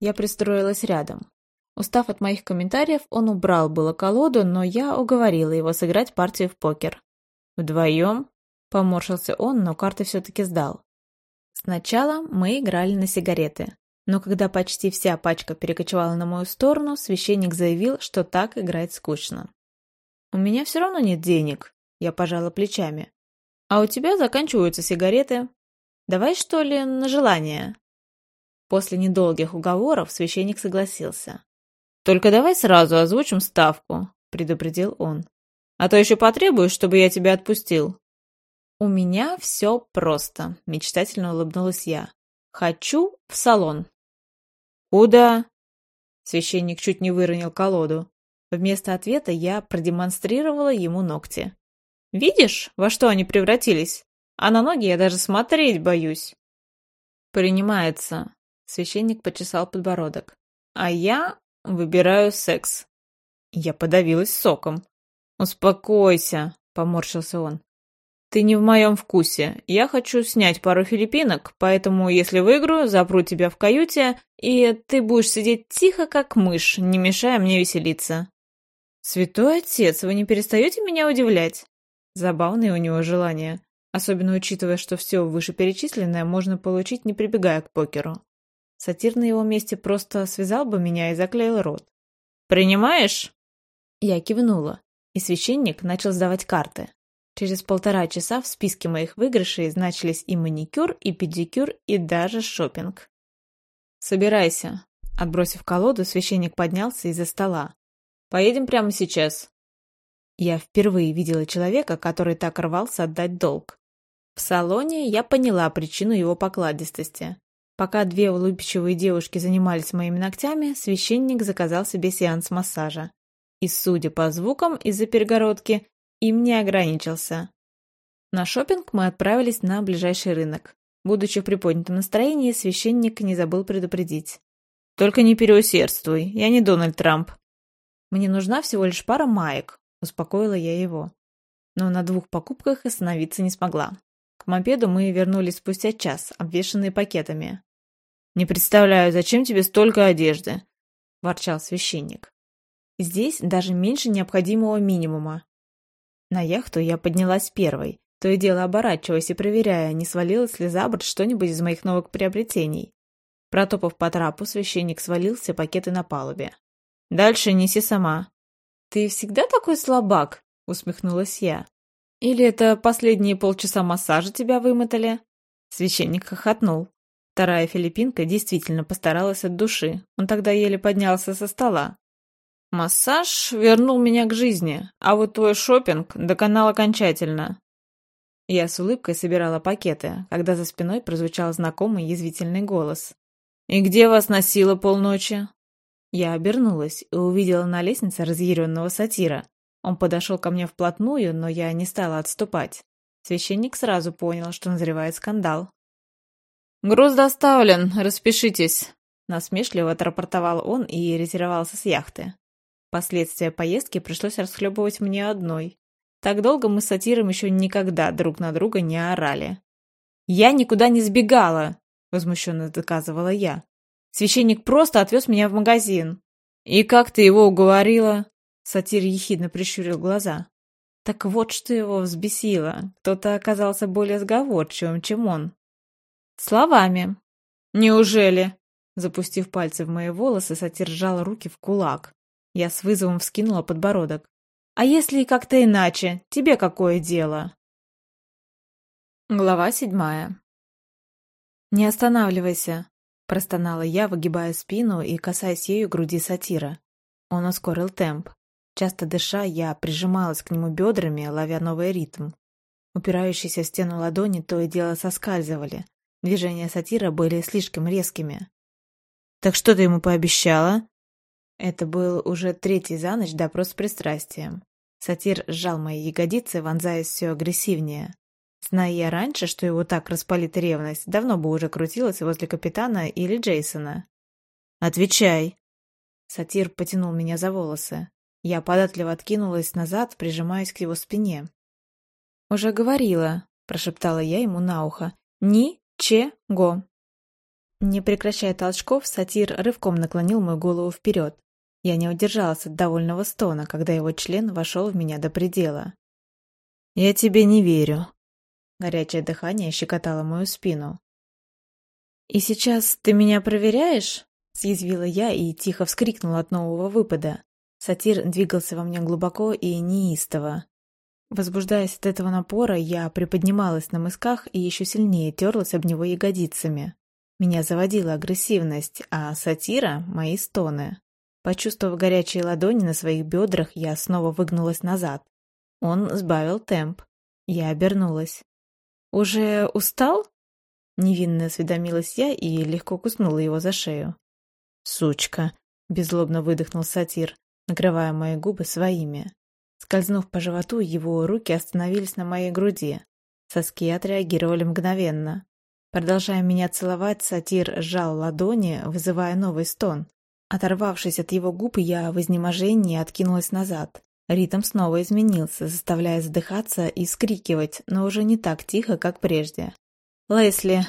Я пристроилась рядом. Устав от моих комментариев, он убрал было колоду, но я уговорила его сыграть партию в покер. «Вдвоем?» — поморщился он, но карты все-таки сдал. Сначала мы играли на сигареты. Но когда почти вся пачка перекочевала на мою сторону, священник заявил, что так играть скучно. «У меня все равно нет денег», — я пожала плечами. «А у тебя заканчиваются сигареты. Давай, что ли, на желание?» После недолгих уговоров священник согласился. «Только давай сразу озвучим ставку», — предупредил он. «А то еще потребуешь, чтобы я тебя отпустил». «У меня все просто», — мечтательно улыбнулась я. «Хочу в салон». «Куда?» Священник чуть не выронил колоду. Вместо ответа я продемонстрировала ему ногти. «Видишь, во что они превратились? А на ноги я даже смотреть боюсь». «Принимается», — священник почесал подбородок. «А я выбираю секс». Я подавилась соком. «Успокойся», — поморщился он. Ты не в моем вкусе. Я хочу снять пару филиппинок, поэтому, если выиграю, запру тебя в каюте, и ты будешь сидеть тихо, как мышь, не мешая мне веселиться. Святой отец, вы не перестаете меня удивлять? Забавное у него желание, особенно учитывая, что все вышеперечисленное можно получить, не прибегая к покеру. Сатир на его месте просто связал бы меня и заклеил рот. «Принимаешь?» Я кивнула, и священник начал сдавать карты. Через полтора часа в списке моих выигрышей значились и маникюр, и педикюр, и даже шопинг. «Собирайся». Отбросив колоду, священник поднялся из-за стола. «Поедем прямо сейчас». Я впервые видела человека, который так рвался отдать долг. В салоне я поняла причину его покладистости. Пока две улыбчивые девушки занимались моими ногтями, священник заказал себе сеанс массажа. И, судя по звукам из-за перегородки, им не ограничился. На шопинг мы отправились на ближайший рынок. Будучи в приподнятом настроении, священник не забыл предупредить. «Только не переусердствуй, я не Дональд Трамп». «Мне нужна всего лишь пара маек», — успокоила я его. Но на двух покупках остановиться не смогла. К мопеду мы вернулись спустя час, обвешанные пакетами. «Не представляю, зачем тебе столько одежды?» – ворчал священник. «Здесь даже меньше необходимого минимума. На яхту я поднялась первой, то и дело оборачиваясь и проверяя, не свалилось ли за борт что-нибудь из моих новых приобретений. Протопав по трапу, священник свалил все пакеты на палубе. «Дальше неси сама». «Ты всегда такой слабак?» — усмехнулась я. «Или это последние полчаса массажа тебя вымотали?» Священник хохотнул. Вторая филиппинка действительно постаралась от души. Он тогда еле поднялся со стола. Массаж вернул меня к жизни, а вот твой шопинг доконал окончательно. Я с улыбкой собирала пакеты, когда за спиной прозвучал знакомый язвительный голос. «И где вас носило полночи?» Я обернулась и увидела на лестнице разъяренного сатира. Он подошел ко мне вплотную, но я не стала отступать. Священник сразу понял, что назревает скандал. «Груз доставлен, распишитесь», — насмешливо отрапортовал он и ретировался с яхты. Последствия поездки пришлось расхлебывать мне одной. Так долго мы с сатиром еще никогда друг на друга не орали. «Я никуда не сбегала!» — возмущенно доказывала я. «Священник просто отвез меня в магазин». «И как ты его уговорила?» Сатир ехидно прищурил глаза. Так вот, что его взбесило. Кто-то оказался более сговорчивым, чем он. Словами. Неужели? Запустив пальцы в мои волосы, сатир сжал руки в кулак. Я с вызовом вскинула подбородок. «А если как-то иначе? Тебе какое дело?» Глава седьмая. «Не останавливайся», — простонала я, выгибая спину и касаясь ею груди сатира. Он ускорил темп. Часто дыша, я прижималась к нему бедрами, ловя новый ритм. Упирающиеся в стену ладони то и дело соскальзывали. Движения сатира были слишком резкими. «Так что ты ему пообещала?» Это был уже третий за ночь допрос с пристрастием. Сатир сжал мои ягодицы, вонзаясь все агрессивнее. Зная я раньше, что его так распалит ревность, давно бы уже крутилась возле капитана или Джейсона. «Отвечай!» Сатир потянул меня за волосы. Я податливо откинулась назад, прижимаясь к его спине. «Уже говорила», — прошептала я ему на ухо. «Ни-че-го». Не прекращая толчков, сатир рывком наклонил мою голову вперед. Я не удержалась от довольного стона, когда его член вошел в меня до предела. «Я тебе не верю». Горячее дыхание щекотало мою спину. «И сейчас ты меня проверяешь?» Съязвила я и тихо вскрикнула от нового выпада. Сатир двигался во мне глубоко и неистово. Возбуждаясь от этого напора, я приподнималась на мысках и еще сильнее терлась об него ягодицами. Меня заводила агрессивность, а сатира — мои стоны. Почувствовав горячие ладони на своих бедрах, я снова выгнулась назад. Он сбавил темп. Я обернулась. «Уже устал?» Невинно осведомилась я и легко куснула его за шею. «Сучка!» — беззлобно выдохнул сатир, накрывая мои губы своими. Скользнув по животу, его руки остановились на моей груди. Соски отреагировали мгновенно. Продолжая меня целовать, сатир сжал ладони, вызывая новый стон. Оторвавшись от его губ, я в изнеможении откинулась назад. Ритм снова изменился, заставляя задыхаться и скрикивать, но уже не так тихо, как прежде. «Лесли!»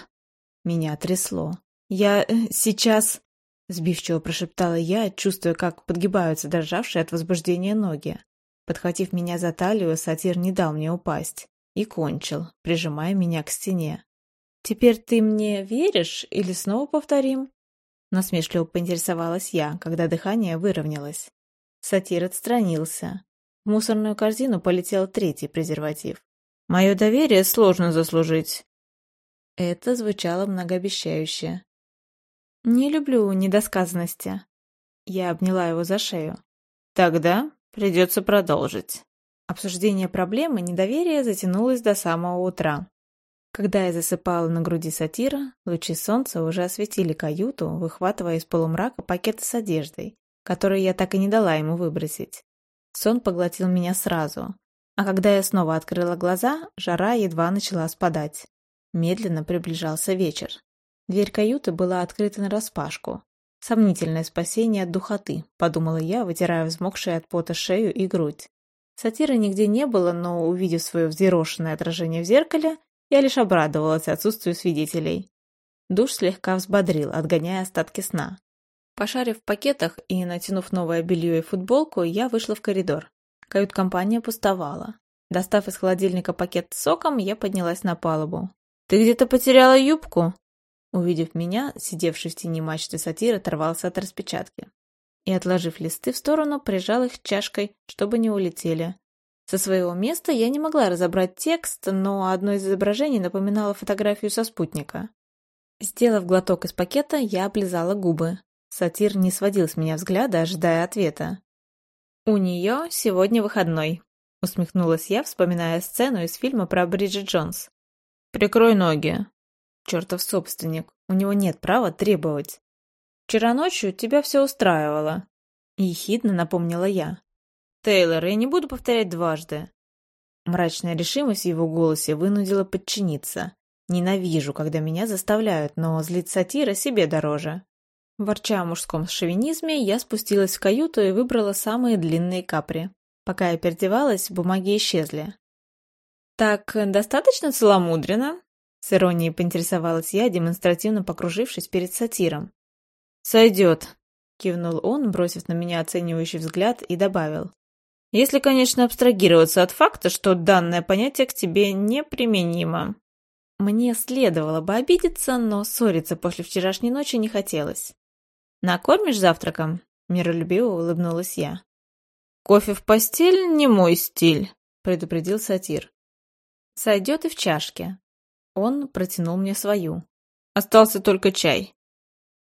Меня трясло. «Я э, сейчас...» Сбивчиво прошептала я, чувствуя, как подгибаются дрожавшие от возбуждения ноги. Подхватив меня за талию, сатир не дал мне упасть. И кончил, прижимая меня к стене. «Теперь ты мне веришь или снова повторим?» Насмешливо поинтересовалась я, когда дыхание выровнялось. Сатир отстранился. В мусорную корзину полетел третий презерватив. «Мое доверие сложно заслужить». Это звучало многообещающе. «Не люблю недосказанности». Я обняла его за шею. «Тогда придется продолжить». Обсуждение проблемы недоверия затянулось до самого утра. Когда я засыпала на груди сатира, лучи солнца уже осветили каюту, выхватывая из полумрака пакеты с одеждой, которые я так и не дала ему выбросить. Сон поглотил меня сразу, а когда я снова открыла глаза, жара едва начала спадать. Медленно приближался вечер. Дверь каюты была открыта нараспашку. Сомнительное спасение от духоты, подумала я, вытирая взмокшие от пота шею и грудь. Сатира нигде не было, но, увидев свое взъерошенное отражение в зеркале, я лишь обрадовалась отсутствию свидетелей. Душ слегка взбодрил, отгоняя остатки сна. Пошарив в пакетах и натянув новое белье и футболку, я вышла в коридор. Кают-компания пустовала. Достав из холодильника пакет с соком, я поднялась на палубу. «Ты где-то потеряла юбку?» Увидев меня, сидевший в тени мачты сатир оторвался от распечатки. И, отложив листы в сторону, прижал их чашкой, чтобы не улетели. Со своего места я не могла разобрать текст, но одно из изображений напоминало фотографию со спутника. Сделав глоток из пакета, я облизала губы. Сатир не сводил с меня взгляда, ожидая ответа. «У нее сегодня выходной», — усмехнулась я, вспоминая сцену из фильма про Бриджит Джонс. «Прикрой ноги». Чертов собственник, у него нет права требовать. «Вчера ночью тебя все устраивало», — ехидно напомнила я. «Тейлор, я не буду повторять дважды». Мрачная решимость в его голосе вынудила подчиниться. Ненавижу, когда меня заставляют, но злить сатира себе дороже. Ворча о мужском шовинизме, я спустилась в каюту и выбрала самые длинные капри. Пока я переодевалась, бумаги исчезли. «Так, достаточно целомудренно?» С иронией поинтересовалась я, демонстративно покружившись перед сатиром. «Сойдет», — кивнул он, бросив на меня оценивающий взгляд, и добавил. «Если, конечно, абстрагироваться от факта, что данное понятие к тебе неприменимо». Мне следовало бы обидеться, но ссориться после вчерашней ночи не хотелось. «Накормишь завтраком?» — миролюбиво улыбнулась я. «Кофе в постель не мой стиль», — предупредил сатир. «Сойдет и в чашке». Он протянул мне свою. «Остался только чай».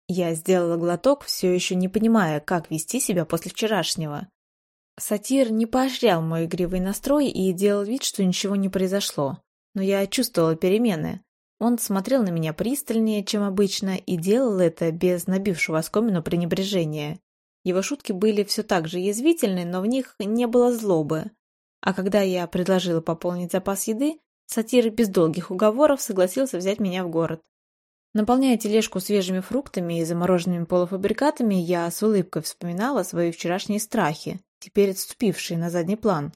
Я сделала глоток, все еще не понимая, как вести себя после вчерашнего. Сатир не поощрял мой игривый настрой и делал вид, что ничего не произошло. Но я чувствовала перемены. Он смотрел на меня пристальнее, чем обычно, и делал это без набившего оскомину пренебрежения. Его шутки были все так же язвительны, но в них не было злобы. А когда я предложила пополнить запас еды, сатир без долгих уговоров согласился взять меня в город. Наполняя тележку свежими фруктами и замороженными полуфабрикатами, я с улыбкой вспоминала свои вчерашние страхи, теперь отступившие на задний план.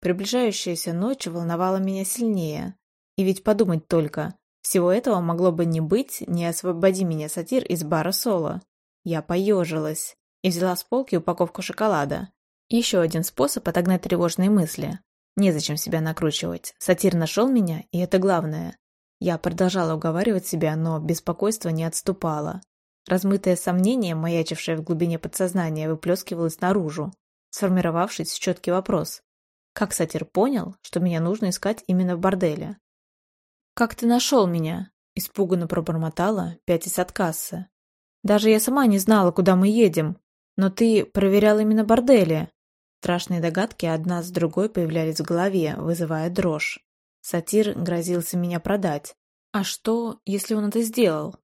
Приближающаяся ночь волновала меня сильнее. И ведь подумать только, всего этого могло бы не быть, не освободи меня сатир из бара Соло. Я поежилась и взяла с полки упаковку шоколада. Еще один способ отогнать тревожные мысли. Незачем себя накручивать. Сатир нашел меня, и это главное. Я продолжала уговаривать себя, но беспокойство не отступало. Размытое сомнение, маячившее в глубине подсознания, выплескивалось наружу, сформировавшись в четкий вопрос. Как сатир понял, что меня нужно искать именно в борделе? «Как ты нашел меня?» – испуганно пробормотала, пятясь от кассы. «Даже я сама не знала, куда мы едем. Но ты проверял именно бордели. Страшные догадки одна с другой появлялись в голове, вызывая дрожь. Сатир грозился меня продать. А что, если он это сделал?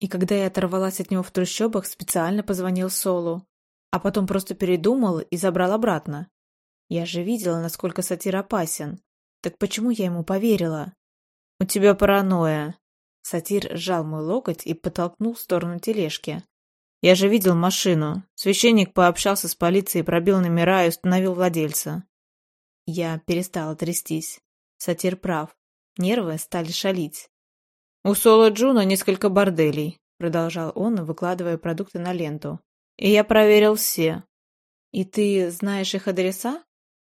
И когда я оторвалась от него в трущобах, специально позвонил Солу. А потом просто передумал и забрал обратно. Я же видела, насколько сатир опасен. Так почему я ему поверила? «У тебя паранойя». Сатир сжал мой локоть и подтолкнул в сторону тележки. Я же видел машину. Священник пообщался с полицией, пробил номера и установил владельца. Я перестала трястись. Сатир прав. Нервы стали шалить. «У Соло Джуна несколько борделей», — продолжал он, выкладывая продукты на ленту. «И я проверил все». «И ты знаешь их адреса?»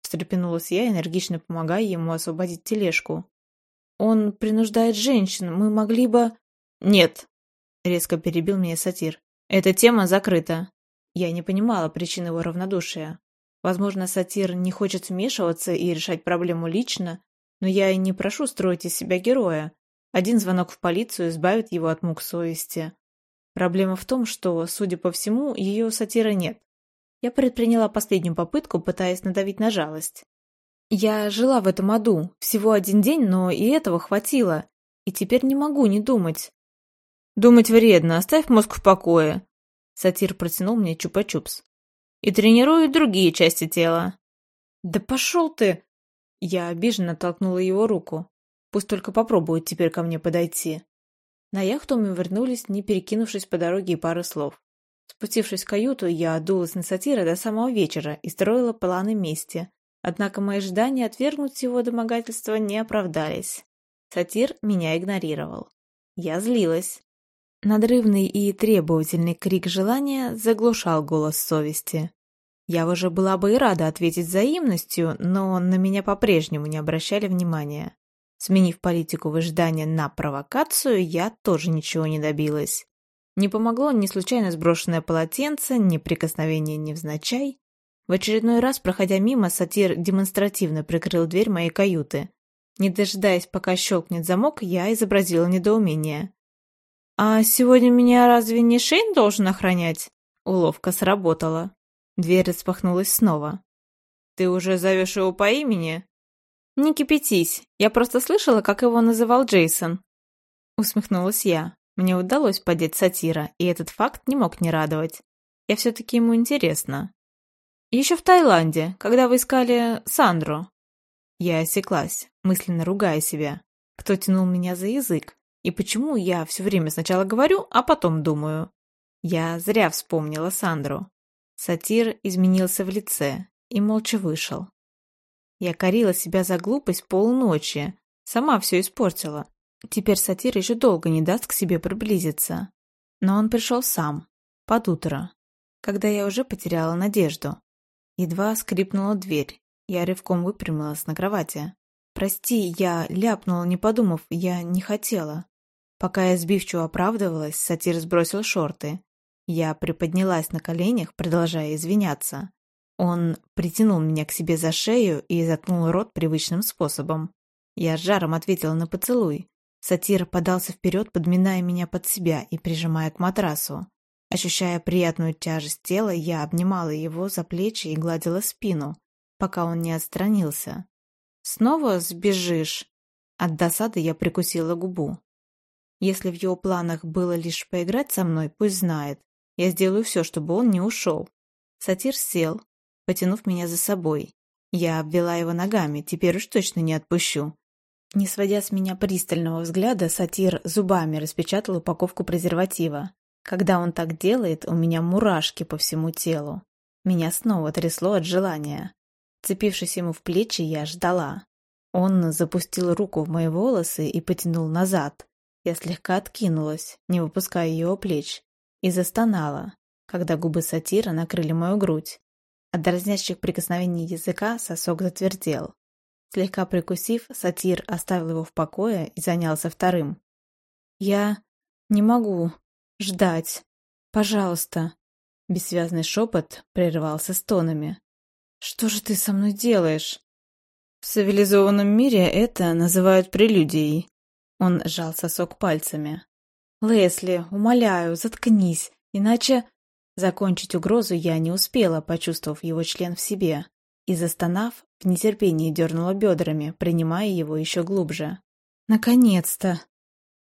Встрепенулась я, энергично помогая ему освободить тележку. «Он принуждает женщин. Мы могли бы...» «Нет», — резко перебил меня сатир. Эта тема закрыта. Я не понимала причин его равнодушия. Возможно, сатир не хочет вмешиваться и решать проблему лично, но я и не прошу строить из себя героя. Один звонок в полицию избавит его от мук совести. Проблема в том, что, судя по всему, ее сатира нет. Я предприняла последнюю попытку, пытаясь надавить на жалость. Я жила в этом аду всего один день, но и этого хватило. И теперь не могу не думать. Думать вредно, оставь мозг в покое. Сатир протянул мне чупа-чупс. И тренирует другие части тела. Да пошел ты! Я обиженно толкнула его руку. Пусть только попробует теперь ко мне подойти. На яхту мы вернулись, не перекинувшись по дороге и пары слов. Спустившись в каюту, я дулась на сатира до самого вечера и строила планы мести. Однако мои ожидания отвергнуть его домогательства не оправдались. Сатир меня игнорировал. Я злилась. Надрывный и требовательный крик желания заглушал голос совести. Я уже была бы и рада ответить взаимностью, но на меня по-прежнему не обращали внимания. Сменив политику выжидания на провокацию, я тоже ничего не добилась. Не помогло ни случайно сброшенное полотенце, ни прикосновение невзначай. В очередной раз, проходя мимо, сатир демонстративно прикрыл дверь моей каюты. Не дожидаясь, пока щелкнет замок, я изобразила недоумение. «А сегодня меня разве не Шейн должен охранять?» Уловка сработала. Дверь распахнулась снова. Ты уже зовешь его по имени?» «Не кипятись, я просто слышала, как его называл Джейсон». Усмехнулась я. Мне удалось подеть сатира, и этот факт не мог не радовать. Я все-таки ему интересна. Еще в Таиланде, когда вы искали Сандру. Я осеклась, мысленно ругая себя. Кто тянул меня за язык? И почему я все время сначала говорю, а потом думаю? Я зря вспомнила Сандру. Сатир изменился в лице и молча вышел. Я корила себя за глупость полночи, сама все испортила. Теперь сатир еще долго не даст к себе приблизиться. Но он пришел сам, под утро, когда я уже потеряла надежду. Едва скрипнула дверь, я рывком выпрямилась на кровати. «Прости, я ляпнула, не подумав, я не хотела». Пока я сбивчиво оправдывалась, сатир сбросил шорты. Я приподнялась на коленях, продолжая извиняться. Он притянул меня к себе за шею и заткнул рот привычным способом. Я с жаром ответила на поцелуй. Сатир подался вперед, подминая меня под себя и прижимая к матрасу. Ощущая приятную тяжесть тела, я обнимала его за плечи и гладила спину, пока он не отстранился. «Снова сбежишь?» От досады я прикусила губу. Если в его планах было лишь поиграть со мной, пусть знает. Я сделаю все, чтобы он не ушел. Сатир сел, потянув меня за собой. Я обвела его ногами, теперь уж точно не отпущу. Не сводя с меня пристального взгляда, сатир зубами распечатал упаковку презерватива. Когда он так делает, у меня мурашки по всему телу. Меня снова трясло от желания. Цепившись ему в плечи, я ждала. Он запустил руку в мои волосы и потянул назад. Я слегка откинулась, не выпуская его плеч, и застонала, когда губы сатира накрыли мою грудь. От дразнящих прикосновений языка сосок затвердел. Слегка прикусив, сатир оставил его в покое и занялся вторым. «Я не могу ждать. Пожалуйста». Бессвязный шепот прерывался стонами. «Что же ты со мной делаешь?» «В цивилизованном мире это называют прелюдией». Он сжал сосок пальцами. «Лесли, умоляю, заткнись, иначе...» Закончить угрозу я не успела, почувствовав его член в себе, и, застонав, в нетерпении дернула бедрами, принимая его еще глубже. «Наконец-то!»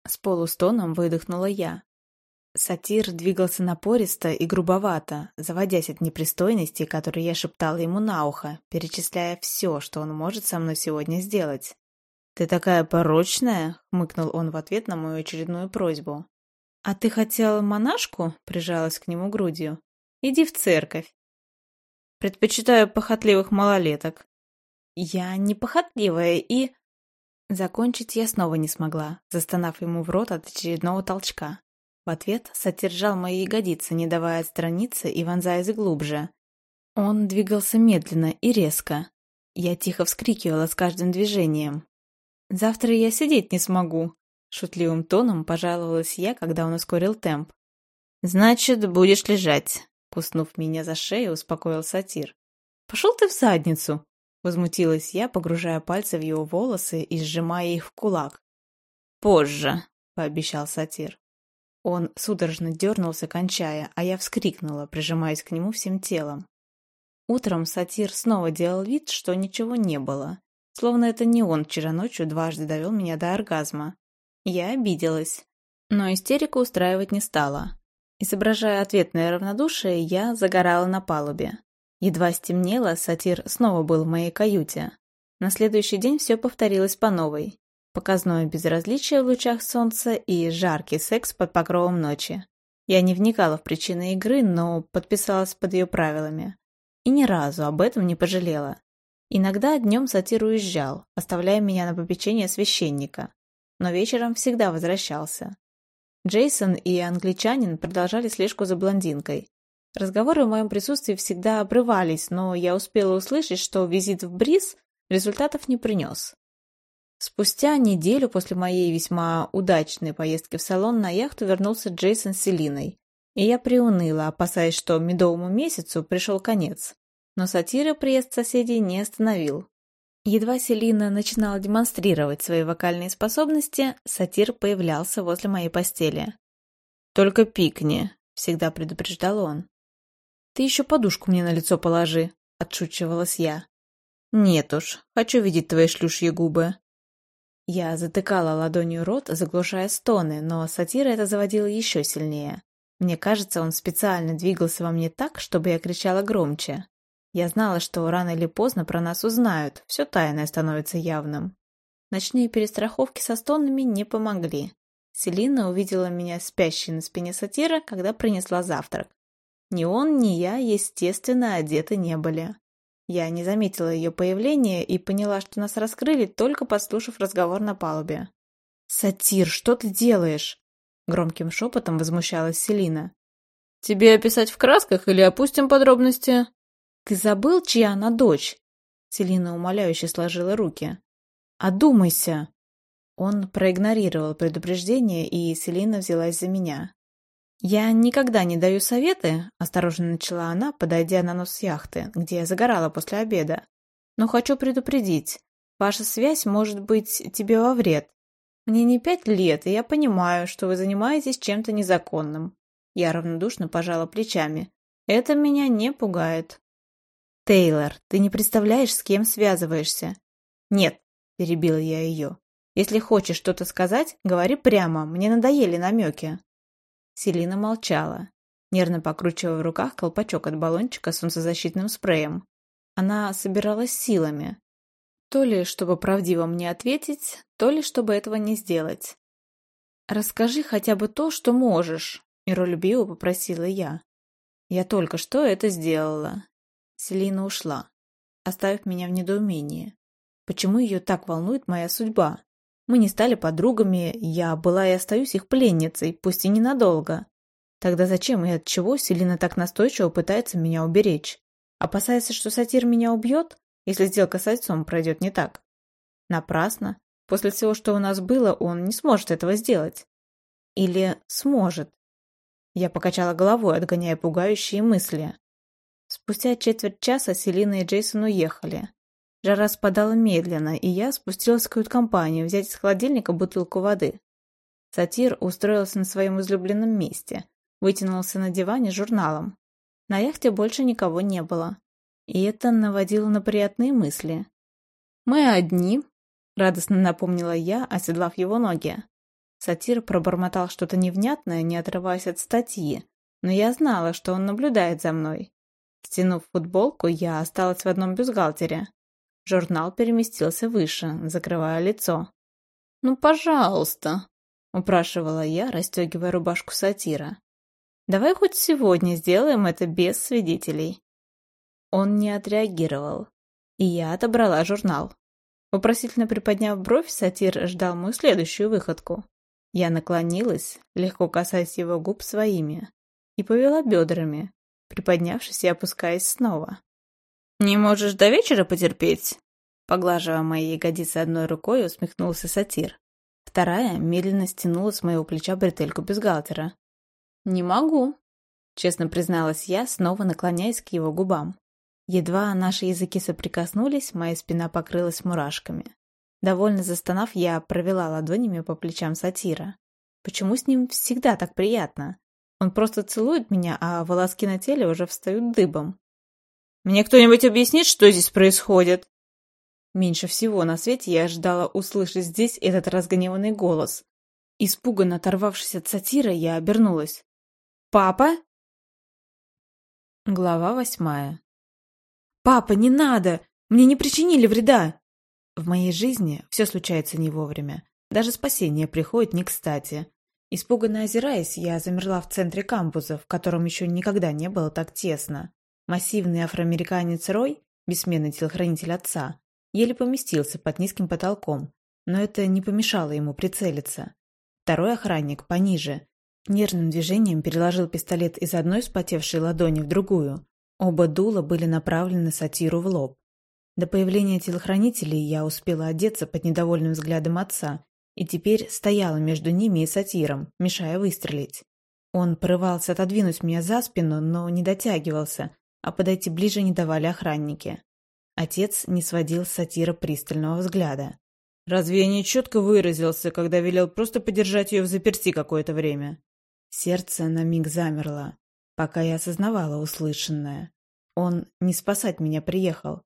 С полустоном выдохнула я, Сатир двигался напористо и грубовато, заводясь от непристойностей, которые я шептала ему на ухо, перечисляя все, что он может со мной сегодня сделать. «Ты такая порочная!» — хмыкнул он в ответ на мою очередную просьбу. «А ты хотела монашку?» — прижалась к нему грудью. «Иди в церковь». «Предпочитаю похотливых малолеток». «Я не похотливая и...» Закончить я снова не смогла, застонав ему в рот от очередного толчка. В ответ содержал мои ягодицы, не давая отстраниться и вонзаясь глубже. Он двигался медленно и резко. Я тихо вскрикивала с каждым движением. «Завтра я сидеть не смогу», — шутливым тоном пожаловалась я, когда он ускорил темп. «Значит, будешь лежать», — куснув меня за шею, успокоил сатир. «Пошел ты в задницу», — возмутилась я, погружая пальцы в его волосы и сжимая их в кулак. «Позже», — пообещал сатир. Он судорожно дернулся, кончая, а я вскрикнула, прижимаясь к нему всем телом. Утром сатир снова делал вид, что ничего не было. Словно это не он вчера ночью дважды довел меня до оргазма. Я обиделась. Но истерику устраивать не стала. Изображая ответное равнодушие, я загорала на палубе. Едва стемнело, сатир снова был в моей каюте. На следующий день все повторилось по новой. Показное безразличие в лучах солнца и жаркий секс под покровом ночи. Я не вникала в причины игры, но подписалась под ее правилами. И ни разу об этом не пожалела. Иногда днем сатир уезжал, оставляя меня на попечение священника. Но вечером всегда возвращался. Джейсон и англичанин продолжали слежку за блондинкой. Разговоры в моем присутствии всегда обрывались, но я успела услышать, что визит в Бриз результатов не принес. Спустя неделю после моей весьма удачной поездки в салон на яхту вернулся Джейсон с Селиной. И я приуныла, опасаясь, что медовому месяцу пришел конец. Но сатира приезд соседей не остановил. Едва Селина начинала демонстрировать свои вокальные способности, сатир появлялся возле моей постели. «Только пикни», — всегда предупреждал он. «Ты еще подушку мне на лицо положи», — отшучивалась я. Нет уж, хочу видеть твои шлюшьи губы. Я затыкала ладонью рот, заглушая стоны, но сатира это заводила еще сильнее. Мне кажется, он специально двигался во мне так, чтобы я кричала громче. Я знала, что рано или поздно про нас узнают, все тайное становится явным. Ночные перестраховки со стонами не помогли. Селина увидела меня спящей на спине сатира, когда принесла завтрак. Ни он, ни я, естественно, одеты не были. Я не заметила ее появления и поняла, что нас раскрыли, только послушав разговор на палубе. «Сатир, что ты делаешь?» Громким шепотом возмущалась Селина. «Тебе описать в красках или опустим подробности?» «Ты забыл, чья она дочь?» Селина умоляюще сложила руки. «Одумайся!» Он проигнорировал предупреждение, и Селина взялась за меня. «Я никогда не даю советы», — осторожно начала она, подойдя на нос яхты, где я загорала после обеда. «Но хочу предупредить. Ваша связь может быть тебе во вред. Мне не пять лет, и я понимаю, что вы занимаетесь чем-то незаконным». Я равнодушно пожала плечами. «Это меня не пугает». «Тейлор, ты не представляешь, с кем связываешься?» «Нет», — перебила я ее. «Если хочешь что-то сказать, говори прямо, мне надоели намеки». Селина молчала, нервно покручивая в руках колпачок от баллончика с солнцезащитным спреем. Она собиралась силами. То ли, чтобы правдиво мне ответить, то ли, чтобы этого не сделать. «Расскажи хотя бы то, что можешь», — миролюбиво попросила я. Я только что это сделала. Селина ушла, оставив меня в недоумении. Почему ее так волнует моя судьба? Мы не стали подругами, я была и остаюсь их пленницей, пусть и ненадолго. Тогда зачем и от чего Селина так настойчиво пытается меня уберечь? Опасается, что сатир меня убьет, если сделка с отцом пройдет не так? Напрасно. После всего, что у нас было, он не сможет этого сделать. Или сможет? Я покачала головой, отгоняя пугающие мысли. Спустя четверть часа Селина и Джейсон уехали. Жара спадала медленно, и я спустилась в кают-компанию взять из холодильника бутылку воды. Сатир устроился на своем излюбленном месте, вытянулся на диване с журналом. На яхте больше никого не было. И это наводило на приятные мысли. «Мы одни», — радостно напомнила я, оседлав его ноги. Сатир пробормотал что-то невнятное, не отрываясь от статьи, но я знала, что он наблюдает за мной. Стянув футболку, я осталась в одном бюстгальтере. Журнал переместился выше, закрывая лицо. «Ну, пожалуйста», — упрашивала я, расстегивая рубашку сатира. «Давай хоть сегодня сделаем это без свидетелей». Он не отреагировал, и я отобрала журнал. Вопросительно приподняв бровь, сатир ждал мою следующую выходку. Я наклонилась, легко касаясь его губ своими, и повела бедрами, приподнявшись и опускаясь снова. «Не можешь до вечера потерпеть?» Поглаживая мои ягодицы одной рукой, усмехнулся сатир. Вторая медленно стянула с моего плеча бретельку бюстгальтера. «Не могу», — честно призналась я, снова наклоняясь к его губам. Едва наши языки соприкоснулись, моя спина покрылась мурашками. Довольно застонав, я провела ладонями по плечам сатира. Почему с ним всегда так приятно? Он просто целует меня, а волоски на теле уже встают дыбом. Мне кто-нибудь объяснит, что здесь происходит?» Меньше всего на свете я ожидала услышать здесь этот разгневанный голос. Испуганно оторвавшись от сатира, я обернулась. «Папа?» Глава восьмая. «Папа, не надо! Мне не причинили вреда!» В моей жизни все случается не вовремя. Даже спасение приходит не кстати. Испуганно озираясь, я замерла в центре кампуса, в котором еще никогда не было так тесно. Массивный афроамериканец Рой, бессменный телохранитель отца, еле поместился под низким потолком, но это не помешало ему прицелиться. Второй охранник, пониже, нервным движением переложил пистолет из одной вспотевшей ладони в другую. Оба дула были направлены сатиру в лоб. До появления телохранителей я успела одеться под недовольным взглядом отца и теперь стояла между ними и сатиром, мешая выстрелить. Он порывался отодвинуть меня за спину, но не дотягивался, а подойти ближе не давали охранники. Отец не сводил с сатира пристального взгляда. «Разве я не четко выразился, когда велел просто подержать ее в заперти какое-то время?» Сердце на миг замерло, пока я осознавала услышанное. Он не спасать меня приехал.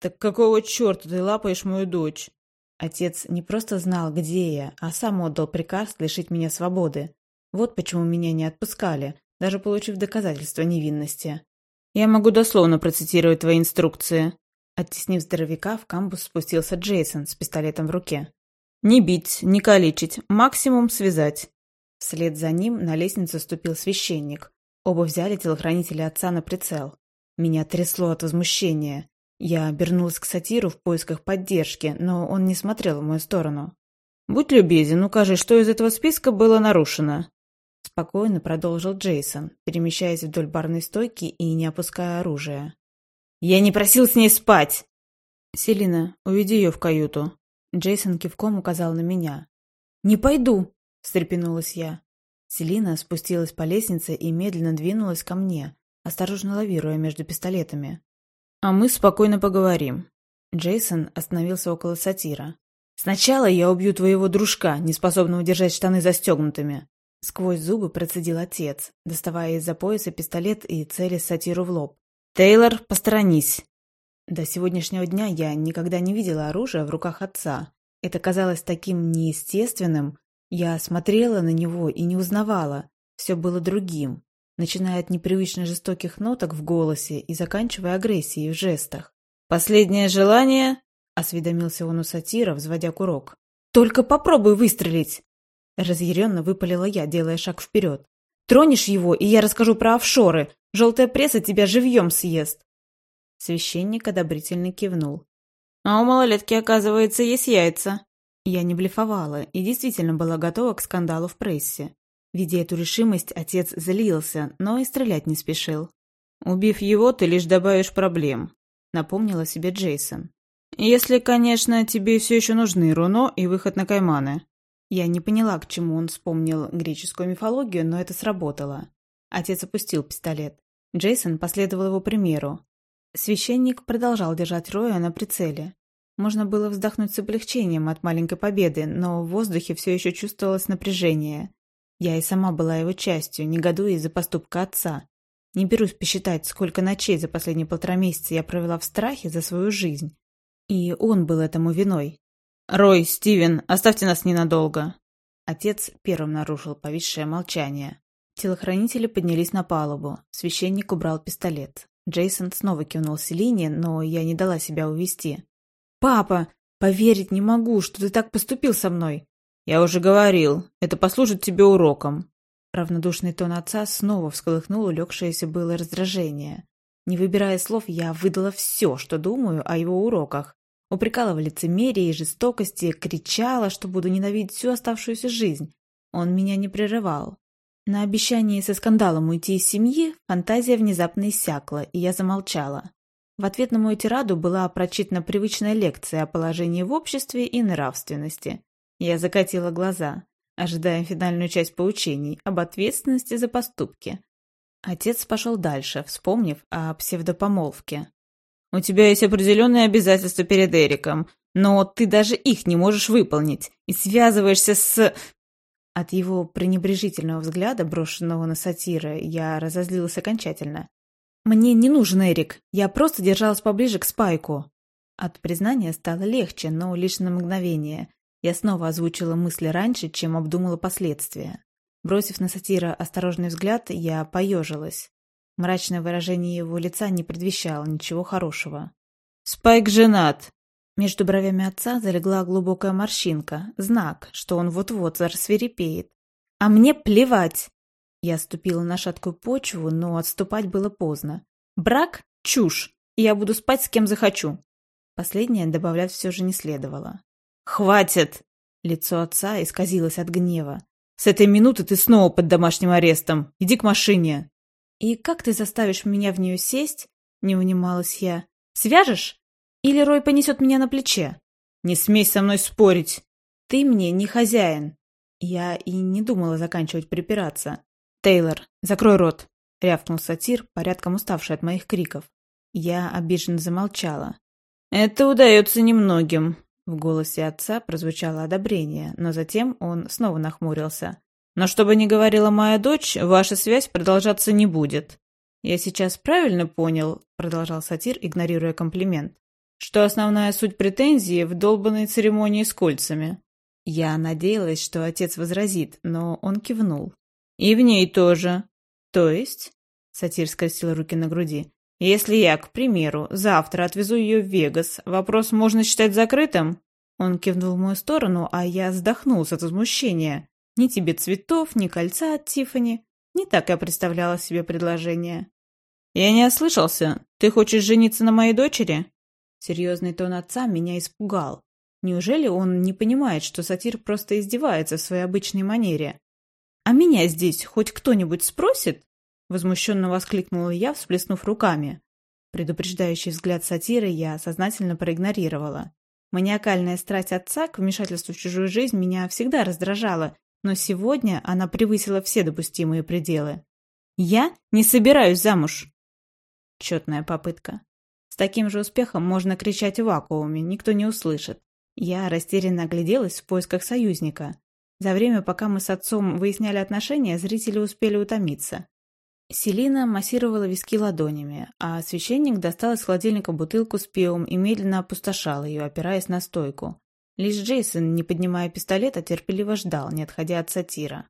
Так какого черта ты лапаешь мою дочь? Отец не просто знал, где я, а сам отдал приказ лишить меня свободы. Вот почему меня не отпускали, даже получив доказательство невинности. Я могу дословно процитировать твои инструкции. Оттеснив здоровяка, в камбус спустился Джейсон с пистолетом в руке. «Не бить, не калечить, максимум связать». Вслед за ним на лестницу ступил священник. Оба взяли телохранителя отца на прицел. Меня трясло от возмущения. Я обернулась к сатиру в поисках поддержки, но он не смотрел в мою сторону. «Будь любезен, укажи, что из этого списка было нарушено». Спокойно продолжил Джейсон, перемещаясь вдоль барной стойки и не опуская оружия. «Я не просил с ней спать!» «Селина, уведи ее в каюту». Джейсон кивком указал на меня. «Не пойду!» – встрепенулась я. Селина спустилась по лестнице и медленно двинулась ко мне, осторожно лавируя между пистолетами. «А мы спокойно поговорим». Джейсон остановился около сатира. «Сначала я убью твоего дружка, неспособного держать штаны застегнутыми». Сквозь зубы процедил отец, доставая из-за пояса пистолет и цели сатиру в лоб. «Тейлор, посторонись!» До сегодняшнего дня я никогда не видела оружия в руках отца. Это казалось таким неестественным. Я смотрела на него и не узнавала. Все было другим, начиная от непривычно жестоких ноток в голосе и заканчивая агрессией в жестах. «Последнее желание?» — осведомился он у сатира, взводя курок. «Только попробуй выстрелить!» Разъяренно выпалила я, делая шаг вперед. Тронешь его, и я расскажу про офшоры. Желтая пресса тебя живьем съест. Священник одобрительно кивнул. А у малолетки, оказывается, есть яйца. Я не блефовала и действительно была готова к скандалу в прессе. Видя эту решимость, отец злился, но и стрелять не спешил. «Убив его, ты лишь добавишь проблем», — напомнила себе Джейсон. «Если, конечно, тебе все еще нужны руно и выход на кайманы». Я не поняла, к чему он вспомнил греческую мифологию, но это сработало. Отец опустил пистолет. Джейсон последовал его примеру. Священник продолжал держать Роя на прицеле. Можно было вздохнуть с облегчением от маленькой победы, но в воздухе все еще чувствовалось напряжение. Я и сама была его частью, негодуя из-за поступка отца. Не берусь посчитать, сколько ночей за последние полтора месяца я провела в страхе за свою жизнь. И он был этому виной. «Рой, Стивен, оставьте нас ненадолго!» Отец первым нарушил повисшее молчание. Телохранители поднялись на палубу. Священник убрал пистолет. Джейсон снова кивнул Селине, но я не дала себя увести. «Папа, поверить не могу, что ты так поступил со мной!» «Я уже говорил, это послужит тебе уроком!» Равнодушный тон отца снова всколыхнул улегшееся было раздражение. Не выбирая слов, я выдала все, что думаю о его уроках, Упрекала в лицемерии и жестокости, кричала, что буду ненавидеть всю оставшуюся жизнь. Он меня не прерывал. На обещании со скандалом уйти из семьи фантазия внезапно иссякла, и я замолчала. В ответ на мою тираду была прочитана привычная лекция о положении в обществе и нравственности. Я закатила глаза, ожидая финальную часть поучений об ответственности за поступки. Отец пошел дальше, вспомнив о псевдопомолвке. У тебя есть определенные обязательства перед Эриком, но ты даже их не можешь выполнить и связываешься с...» От его пренебрежительного взгляда, брошенного на сатира, я разозлилась окончательно. «Мне не нужен Эрик, я просто держалась поближе к Спайку». От признания стало легче, но лишь на мгновение. Я снова озвучила мысли раньше, чем обдумала последствия. Бросив на сатира осторожный взгляд, я поежилась. Мрачное выражение его лица не предвещало ничего хорошего. «Спайк женат!» Между бровями отца залегла глубокая морщинка, знак, что он вот-вот рассверепеет. «А мне плевать!» Я ступила на шаткую почву, но отступать было поздно. «Брак — чушь, и я буду спать с кем захочу!» Последнее добавлять все же не следовало. «Хватит!» Лицо отца исказилось от гнева. «С этой минуты ты снова под домашним арестом. Иди к машине!» «И как ты заставишь меня в нее сесть?» — не унималась я. «Свяжешь? Или Рой понесет меня на плече?» «Не смей со мной спорить!» «Ты мне не хозяин!» Я и не думала заканчивать припираться. «Тейлор, закрой рот!» — рявкнул сатир, порядком уставший от моих криков. Я обиженно замолчала. «Это удается немногим!» В голосе отца прозвучало одобрение, но затем он снова нахмурился. Но что бы ни говорила моя дочь, ваша связь продолжаться не будет. Я сейчас правильно понял, продолжал сатир, игнорируя комплимент. что основная суть претензии в долбанной церемонии с кольцами. Я надеялась, что отец возразит, но он кивнул. И в ней тоже. То есть? Сатир скрестил руки на груди. Если я, к примеру, завтра отвезу ее в Вегас, вопрос можно считать закрытым? Он кивнул в мою сторону, а я вздохнулся от возмущения. Ни тебе цветов, ни кольца от Тифани. Не так я представляла себе предложение. Я не ослышался. Ты хочешь жениться на моей дочери? Серьезный тон отца меня испугал. Неужели он не понимает, что сатир просто издевается в своей обычной манере? «А меня здесь хоть кто-нибудь спросит?» Возмущенно воскликнула я, всплеснув руками. Предупреждающий взгляд сатиры я сознательно проигнорировала. Маниакальная страсть отца к вмешательству в чужую жизнь меня всегда раздражала, но сегодня она превысила все допустимые пределы. «Я не собираюсь замуж!» Четная попытка. С таким же успехом можно кричать в вакууме, никто не услышит. Я растерянно огляделась в поисках союзника. За время, пока мы с отцом выясняли отношения, зрители успели утомиться. Селина массировала виски ладонями, а священник достал из холодильника бутылку с пивом и медленно опустошал ее, опираясь на стойку. Лишь Джейсон, не поднимая пистолета, терпеливо ждал, не отходя от сатира.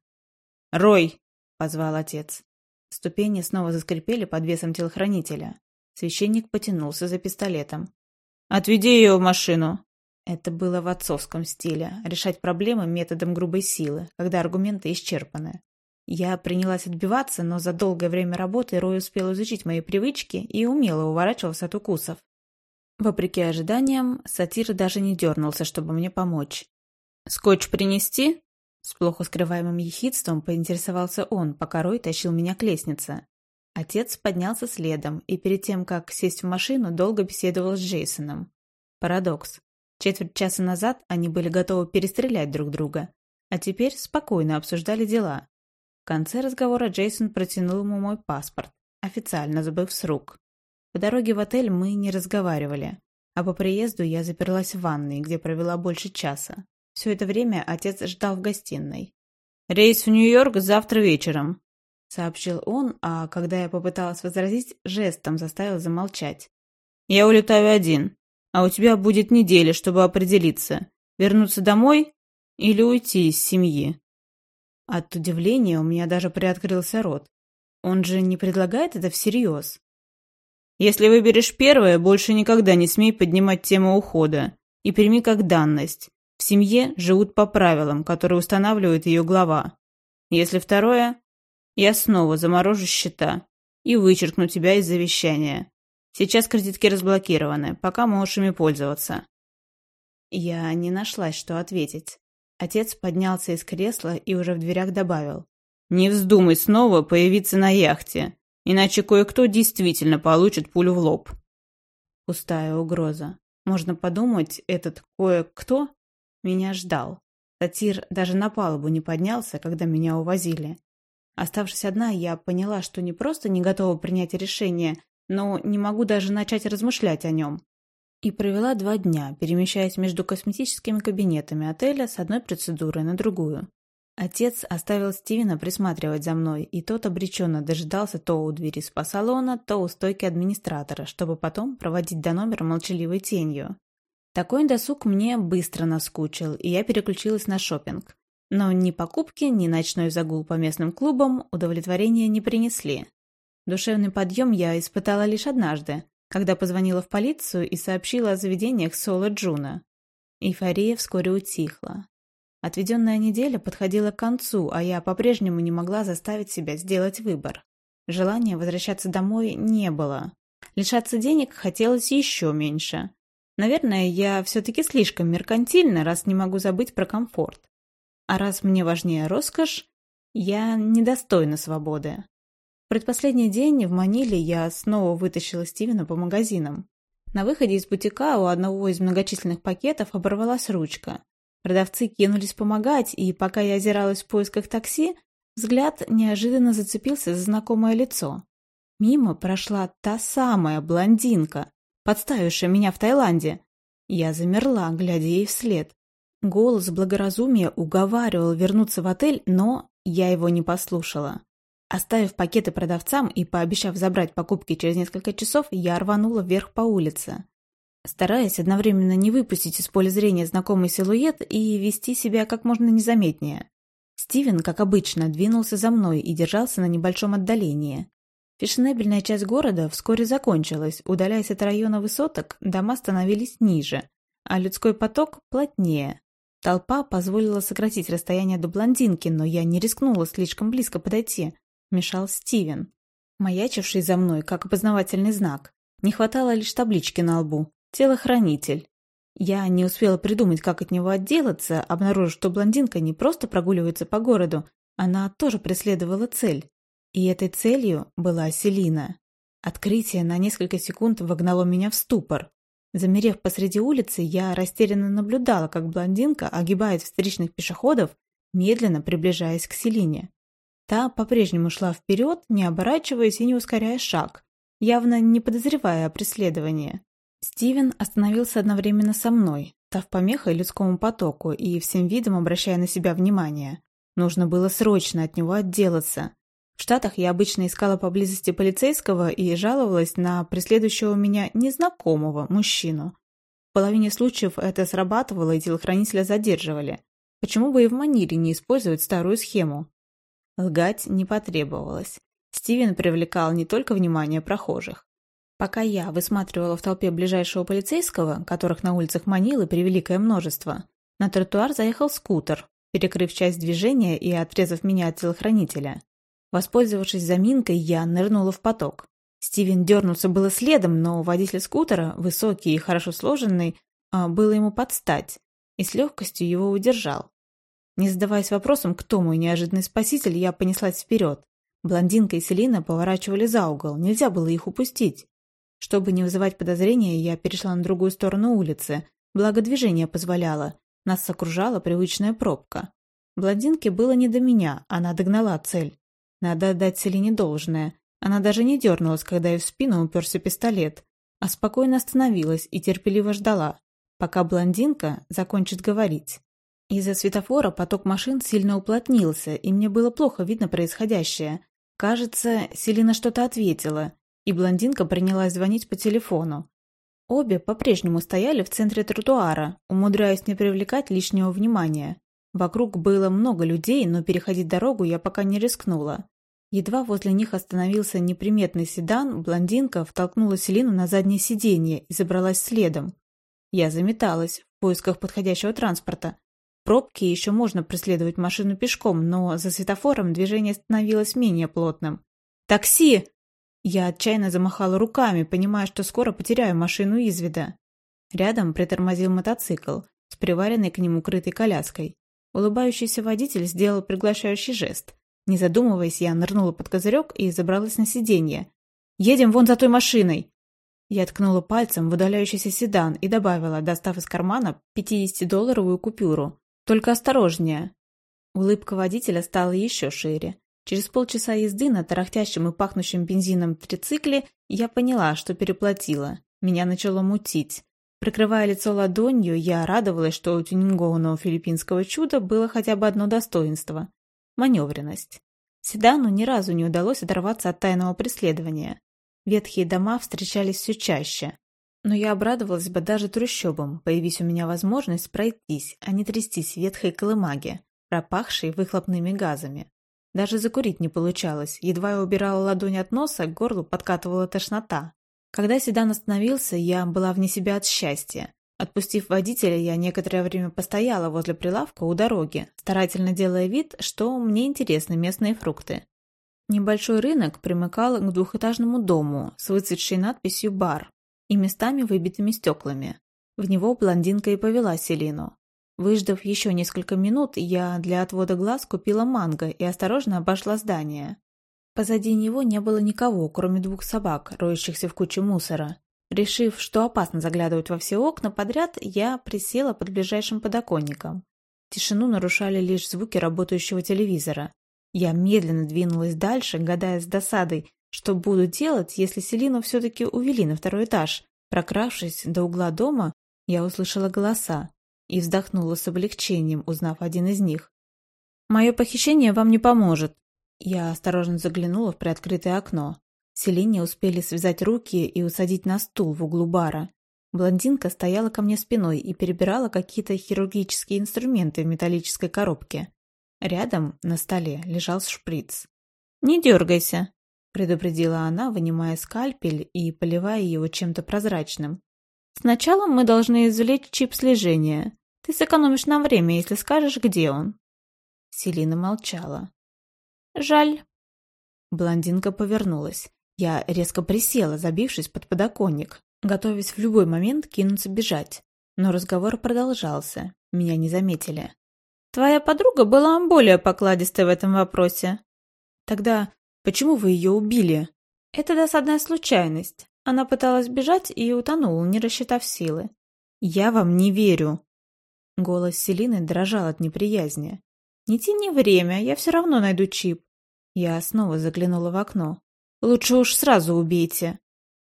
«Рой!» — позвал отец. Ступени снова заскрипели под весом телохранителя. Священник потянулся за пистолетом. «Отведи ее в машину!» Это было в отцовском стиле – решать проблемы методом грубой силы, когда аргументы исчерпаны. Я принялась отбиваться, но за долгое время работы Рой успел изучить мои привычки и умело уворачивался от укусов. Вопреки ожиданиям, сатир даже не дернулся, чтобы мне помочь. «Скотч принести?» С плохо скрываемым ехидством поинтересовался он, пока Рой тащил меня к лестнице. Отец поднялся следом и перед тем, как сесть в машину, долго беседовал с Джейсоном. Парадокс. Четверть часа назад они были готовы перестрелять друг друга, а теперь спокойно обсуждали дела. В конце разговора Джейсон протянул ему мой паспорт, официально забыв с рук. По дороге в отель мы не разговаривали, а по приезду я заперлась в ванной, где провела больше часа. Все это время отец ждал в гостиной. «Рейс в Нью-Йорк завтра вечером», — сообщил он, а когда я попыталась возразить, жестом заставил замолчать. «Я улетаю один а у тебя будет неделя, чтобы определиться, вернуться домой или уйти из семьи. От удивления у меня даже приоткрылся рот. Он же не предлагает это всерьез. Если выберешь первое, больше никогда не смей поднимать тему ухода и прими как данность. В семье живут по правилам, которые устанавливает ее глава. Если второе, я снова заморожу счета и вычеркну тебя из завещания. Сейчас кредитки разблокированы, пока можешь ими пользоваться». Я не нашлась, что ответить. Отец поднялся из кресла и уже в дверях добавил. «Не вздумай снова появиться на яхте, иначе кое-кто действительно получит пулю в лоб». Пустая угроза. Можно подумать, этот кое-кто меня ждал. Сатир даже на палубу не поднялся, когда меня увозили. Оставшись одна, я поняла, что не просто не готова принять решение, но не могу даже начать размышлять о нем. И провела два дня, перемещаясь между косметическими кабинетами отеля с одной процедурой на другую. Отец оставил Стивена присматривать за мной, и тот обреченно дожидался то у двери спа-салона, то у стойки администратора, чтобы потом проводить до номера молчаливой тенью. Такой досуг мне быстро наскучил, и я переключилась на шопинг. Но ни покупки, ни ночной загул по местным клубам удовлетворения не принесли. Душевный подъем я испытала лишь однажды, когда позвонила в полицию и сообщила о заведениях Соло Джуна. Эйфория вскоре утихла. Отведенная неделя подходила к концу, а я по-прежнему не могла заставить себя сделать выбор. Желания возвращаться домой не было. Лишаться денег хотелось еще меньше. Наверное, я все-таки слишком меркантильна, раз не могу забыть про комфорт. А раз мне важнее роскошь, я недостойна свободы. Предпоследний день в Маниле я снова вытащила Стивена по магазинам. На выходе из бутика у одного из многочисленных пакетов оборвалась ручка. Продавцы кинулись помогать, и пока я озиралась в поисках такси, взгляд неожиданно зацепился за знакомое лицо. Мимо прошла та самая блондинка, подставившая меня в Таиланде. Я замерла, глядя ей вслед. Голос благоразумия уговаривал вернуться в отель, но я его не послушала. Оставив пакеты продавцам и пообещав забрать покупки через несколько часов, я рванула вверх по улице. Стараясь одновременно не выпустить из поля зрения знакомый силуэт и вести себя как можно незаметнее. Стивен, как обычно, двинулся за мной и держался на небольшом отдалении. Фешенебельная часть города вскоре закончилась, удаляясь от района высоток, дома становились ниже, а людской поток плотнее. Толпа позволила сократить расстояние до блондинки, но я не рискнула слишком близко подойти. Мешал Стивен, маячивший за мной, как опознавательный знак. Не хватало лишь таблички на лбу. Телохранитель. Я не успела придумать, как от него отделаться, обнаружив, что блондинка не просто прогуливается по городу, она тоже преследовала цель. И этой целью была Селина. Открытие на несколько секунд вогнало меня в ступор. Замерев посреди улицы, я растерянно наблюдала, как блондинка огибает встречных пешеходов, медленно приближаясь к Селине. Та по-прежнему шла вперед, не оборачиваясь и не ускоряя шаг, явно не подозревая о преследовании. Стивен остановился одновременно со мной, став помехой людскому потоку и всем видом обращая на себя внимание. Нужно было срочно от него отделаться. В Штатах я обычно искала поблизости полицейского и жаловалась на преследующего меня незнакомого мужчину. В половине случаев это срабатывало и телохранителя задерживали. Почему бы и в манере не использовать старую схему? Лгать не потребовалось. Стивен привлекал не только внимание прохожих. Пока я высматривала в толпе ближайшего полицейского, которых на улицах Манилы превеликое множество, на тротуар заехал скутер, перекрыв часть движения и отрезав меня от телохранителя. Воспользовавшись заминкой, я нырнула в поток. Стивен дернулся было следом, но водитель скутера, высокий и хорошо сложенный, а, было ему подстать, и с легкостью его удержал. Не задаваясь вопросом, кто мой неожиданный спаситель, я понеслась вперед. Блондинка и Селина поворачивали за угол, нельзя было их упустить. Чтобы не вызывать подозрения, я перешла на другую сторону улицы, благо движение позволяло. Нас окружала привычная пробка. Блондинке было не до меня, она догнала цель. Надо отдать Селине должное. Она даже не дернулась, когда ей в спину уперся пистолет, а спокойно остановилась и терпеливо ждала, пока блондинка закончит говорить. Из-за светофора поток машин сильно уплотнился, и мне было плохо видно происходящее. Кажется, Селина что-то ответила, и блондинка принялась звонить по телефону. Обе по-прежнему стояли в центре тротуара, умудряясь не привлекать лишнего внимания. Вокруг было много людей, но переходить дорогу я пока не рискнула. Едва возле них остановился неприметный седан, блондинка втолкнула Селину на заднее сиденье и забралась следом. Я заметалась в поисках подходящего транспорта. В пробке еще можно преследовать машину пешком, но за светофором движение становилось менее плотным. «Такси!» Я отчаянно замахала руками, понимая, что скоро потеряю машину из вида. Рядом притормозил мотоцикл с приваренной к нему крытой коляской. Улыбающийся водитель сделал приглашающий жест. Не задумываясь, я нырнула под козырек и забралась на сиденье. «Едем вон за той машиной!» Я ткнула пальцем в удаляющийся седан и добавила, достав из кармана 50-долларовую купюру. «Только осторожнее!» Улыбка водителя стала еще шире. Через полчаса езды на тарахтящем и пахнущем бензином трицикле я поняла, что переплатила. Меня начало мутить. Прикрывая лицо ладонью, я радовалась, что у тюнингованного филиппинского чуда было хотя бы одно достоинство – маневренность. Седану ни разу не удалось оторваться от тайного преследования. Ветхие дома встречались все чаще. Но я обрадовалась бы даже трущобам, появись у меня возможность пройтись, а не трястись в ветхой колымаге, пропахшей выхлопными газами. Даже закурить не получалось. Едва я убирала ладонь от носа, к горлу подкатывала тошнота. Когда седан остановился, я была вне себя от счастья. Отпустив водителя, я некоторое время постояла возле прилавка у дороги, старательно делая вид, что мне интересны местные фрукты. Небольшой рынок примыкал к двухэтажному дому с выцветшей надписью «Бар» и местами выбитыми стеклами. В него блондинка и повела Селину. Выждав еще несколько минут, я для отвода глаз купила манго и осторожно обошла здание. Позади него не было никого, кроме двух собак, роющихся в куче мусора. Решив, что опасно заглядывать во все окна подряд, я присела под ближайшим подоконником. Тишину нарушали лишь звуки работающего телевизора. Я медленно двинулась дальше, гадая с досадой, что буду делать, если Селину все-таки увели на второй этаж. Прокравшись до угла дома, я услышала голоса и вздохнула с облегчением, узнав один из них. «Мое похищение вам не поможет». Я осторожно заглянула в приоткрытое окно. Селине успели связать руки и усадить на стул в углу бара. Блондинка стояла ко мне спиной и перебирала какие-то хирургические инструменты в металлической коробке. Рядом на столе лежал шприц. «Не дергайся», — предупредила она, вынимая скальпель и поливая его чем-то прозрачным. «Сначала мы должны извлечь чип слежения. Ты сэкономишь нам время, если скажешь, где он». Селина молчала. «Жаль». Блондинка повернулась. Я резко присела, забившись под подоконник, готовясь в любой момент кинуться бежать. Но разговор продолжался. Меня не заметили. «Твоя подруга была более покладистой в этом вопросе». «Тогда почему вы ее убили?» «Это досадная случайность. Она пыталась бежать и утонула, не рассчитав силы». «Я вам не верю». Голос Селины дрожал от неприязни. «Не тяни время, я все равно найду чип». Я снова заглянула в окно. «Лучше уж сразу убейте».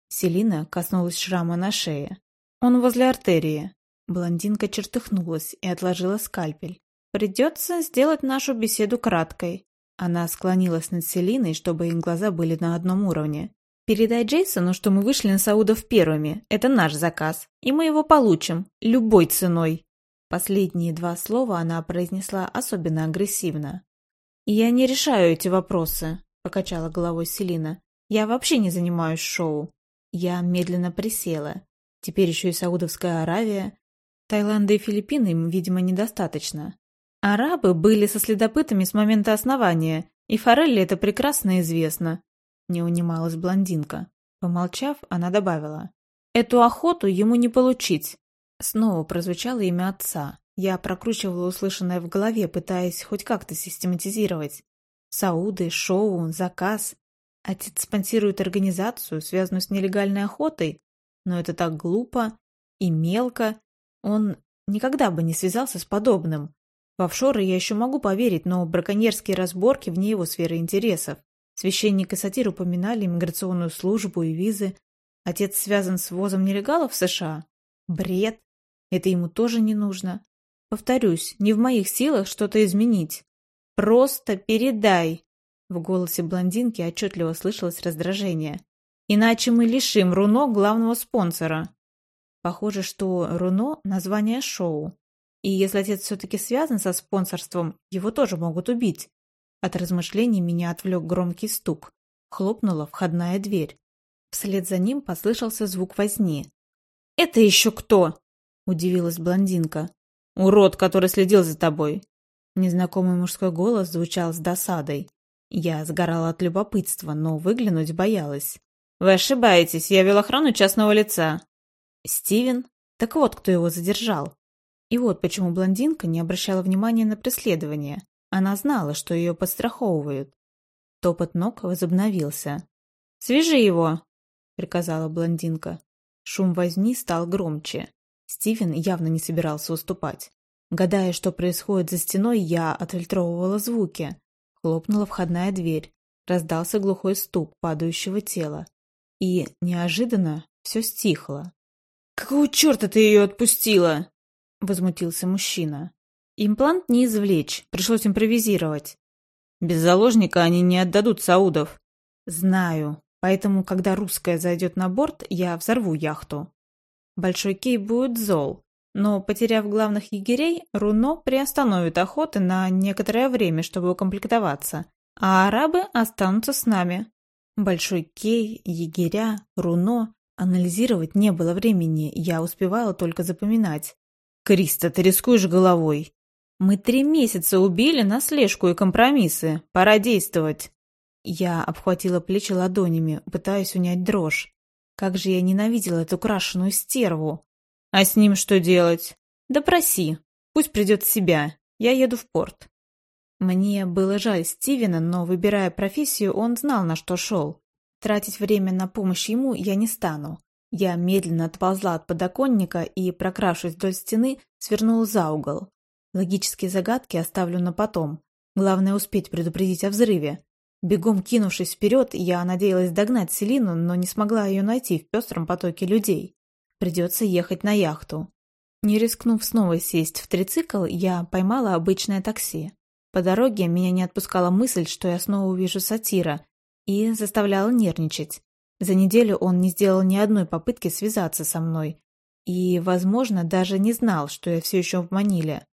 Селина коснулась шрама на шее. «Он возле артерии». Блондинка чертыхнулась и отложила скальпель. «Придется сделать нашу беседу краткой». Она склонилась над Селиной, чтобы их глаза были на одном уровне. «Передай Джейсону, что мы вышли на Саудов первыми. Это наш заказ. И мы его получим. Любой ценой». Последние два слова она произнесла особенно агрессивно. «Я не решаю эти вопросы», — покачала головой Селина. «Я вообще не занимаюсь шоу». Я медленно присела. Теперь еще и Саудовская Аравия. Таиланда и Филиппины им, видимо, недостаточно. Арабы были со следопытами с момента основания, и Форелли это прекрасно известно. Не унималась блондинка. Помолчав, она добавила. Эту охоту ему не получить. Снова прозвучало имя отца. Я прокручивала услышанное в голове, пытаясь хоть как-то систематизировать. Сауды, шоу, заказ. Отец спонсирует организацию, связанную с нелегальной охотой. Но это так глупо и мелко. Он никогда бы не связался с подобным. В офшоры я еще могу поверить, но браконьерские разборки вне его сферы интересов. Священник и сатир упоминали иммиграционную службу и визы. Отец связан с ввозом нелегалов в США? Бред. Это ему тоже не нужно. Повторюсь, не в моих силах что-то изменить. Просто передай. В голосе блондинки отчетливо слышалось раздражение. Иначе мы лишим Руно главного спонсора. Похоже, что Руно – название шоу. И если отец все-таки связан со спонсорством, его тоже могут убить. От размышлений меня отвлек громкий стук. Хлопнула входная дверь. Вслед за ним послышался звук возни. «Это еще кто?» – удивилась блондинка. «Урод, который следил за тобой». Незнакомый мужской голос звучал с досадой. Я сгорала от любопытства, но выглянуть боялась. «Вы ошибаетесь, я вел охрану частного лица». «Стивен? Так вот, кто его задержал. И вот почему блондинка не обращала внимания на преследование. Она знала, что ее подстраховывают. Топот ног возобновился. «Свяжи его!» — приказала блондинка. Шум возни стал громче. Стивен явно не собирался уступать. Гадая, что происходит за стеной, я отфильтровывала звуки. Хлопнула входная дверь. Раздался глухой стук падающего тела. И, неожиданно, все стихло. «Какого черта ты ее отпустила?» — возмутился мужчина. «Имплант не извлечь, пришлось импровизировать». «Без заложника они не отдадут саудов». «Знаю, поэтому, когда русская зайдет на борт, я взорву яхту». Большой Кей будет зол, но, потеряв главных егерей, Руно приостановит охоты на некоторое время, чтобы укомплектоваться, а арабы останутся с нами. Большой Кей, егеря, Руно. Анализировать не было времени, я успевала только запоминать. «Криста, ты рискуешь головой!» «Мы три месяца убили на слежку и компромиссы. Пора действовать!» Я обхватила плечи ладонями, пытаясь унять дрожь. Как же я ненавидела эту крашеную стерву! «А с ним что делать?» «Допроси. Пусть придет в себя. Я еду в порт». Мне было жаль Стивена, но, выбирая профессию, он знал, на что шел. Тратить время на помощь ему я не стану. Я медленно отползла от подоконника и, прокравшись вдоль стены, свернула за угол. Логические загадки оставлю на потом. Главное успеть предупредить о взрыве. Бегом кинувшись вперед, я надеялась догнать Селину, но не смогла ее найти в пестром потоке людей. Придется ехать на яхту. Не рискнув снова сесть в трицикл, я поймала обычное такси. По дороге меня не отпускала мысль, что я снова увижу сатира, и заставляла нервничать. За неделю он не сделал ни одной попытки связаться со мной. и, возможно, даже не знал, что я все еще в Маниле.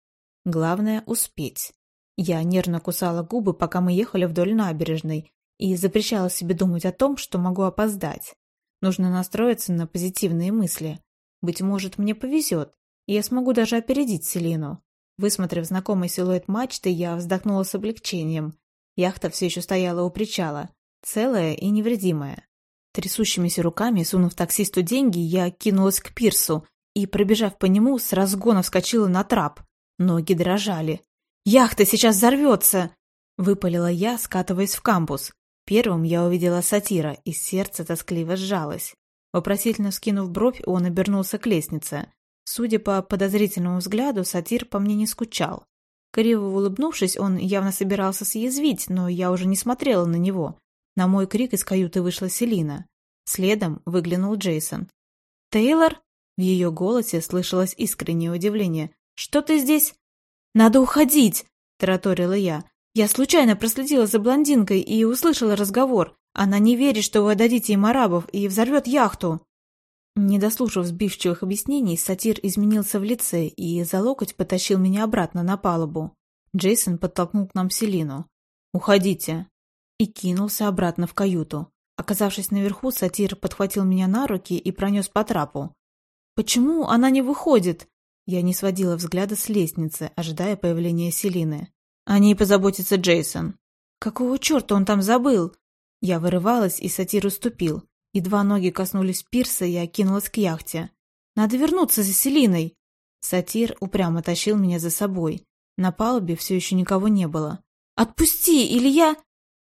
Главное — успеть. Я нервно кусала губы, пока мы ехали вдоль набережной, и запрещала себе думать о том, что могу опоздать. Нужно настроиться на позитивные мысли. Быть может, мне повезет, и я смогу даже опередить Селину. Высмотрев знакомый силуэт мачты, я вздохнула с облегчением. Яхта все еще стояла у причала, целая и невредимая. Трясущимися руками, сунув таксисту деньги, я кинулась к пирсу и, пробежав по нему, с разгона вскочила на трап. Ноги дрожали. «Яхта сейчас взорвется!» — выпалила я, скатываясь в камбус. Первым я увидела сатира, и сердце тоскливо сжалось. Вопросительно скинув бровь, он обернулся к лестнице. Судя по подозрительному взгляду, сатир по мне не скучал. Криво улыбнувшись, он явно собирался съязвить, но я уже не смотрела на него. На мой крик из каюты вышла Селина. Следом выглянул Джейсон. «Тейлор?» В ее голосе слышалось искреннее удивление. «Что ты здесь?» «Надо уходить!» – тараторила я. «Я случайно проследила за блондинкой и услышала разговор. Она не верит, что вы отдадите им арабов и взорвет яхту!» Не дослушав сбивчивых объяснений, сатир изменился в лице и за локоть потащил меня обратно на палубу. Джейсон подтолкнул к нам Селину. «Уходите!» и кинулся обратно в каюту. Оказавшись наверху, сатир подхватил меня на руки и пронес по трапу. «Почему она не выходит?» Я не сводила взгляда с лестницы, ожидая появления Селины. О ней позаботится Джейсон. «Какого черта он там забыл?» Я вырывалась, и сатир уступил. Едва ноги коснулись пирса, я кинулась к яхте. «Надо вернуться за Селиной!» Сатир упрямо тащил меня за собой. На палубе все еще никого не было. «Отпусти, или я...»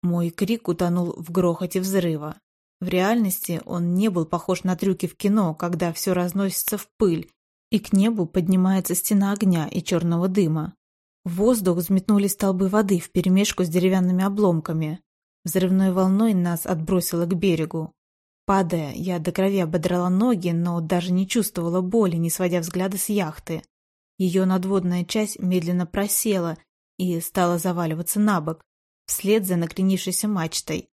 Мой крик утонул в грохоте взрыва. В реальности он не был похож на трюки в кино, когда все разносится в пыль, и к небу поднимается стена огня и черного дыма. В воздух взметнули столбы воды вперемешку с деревянными обломками. Взрывной волной нас отбросило к берегу. Падая, я до крови ободрала ноги, но даже не чувствовала боли, не сводя взгляда с яхты. Ее надводная часть медленно просела и стала заваливаться на бок, вслед за накренившейся мачтой.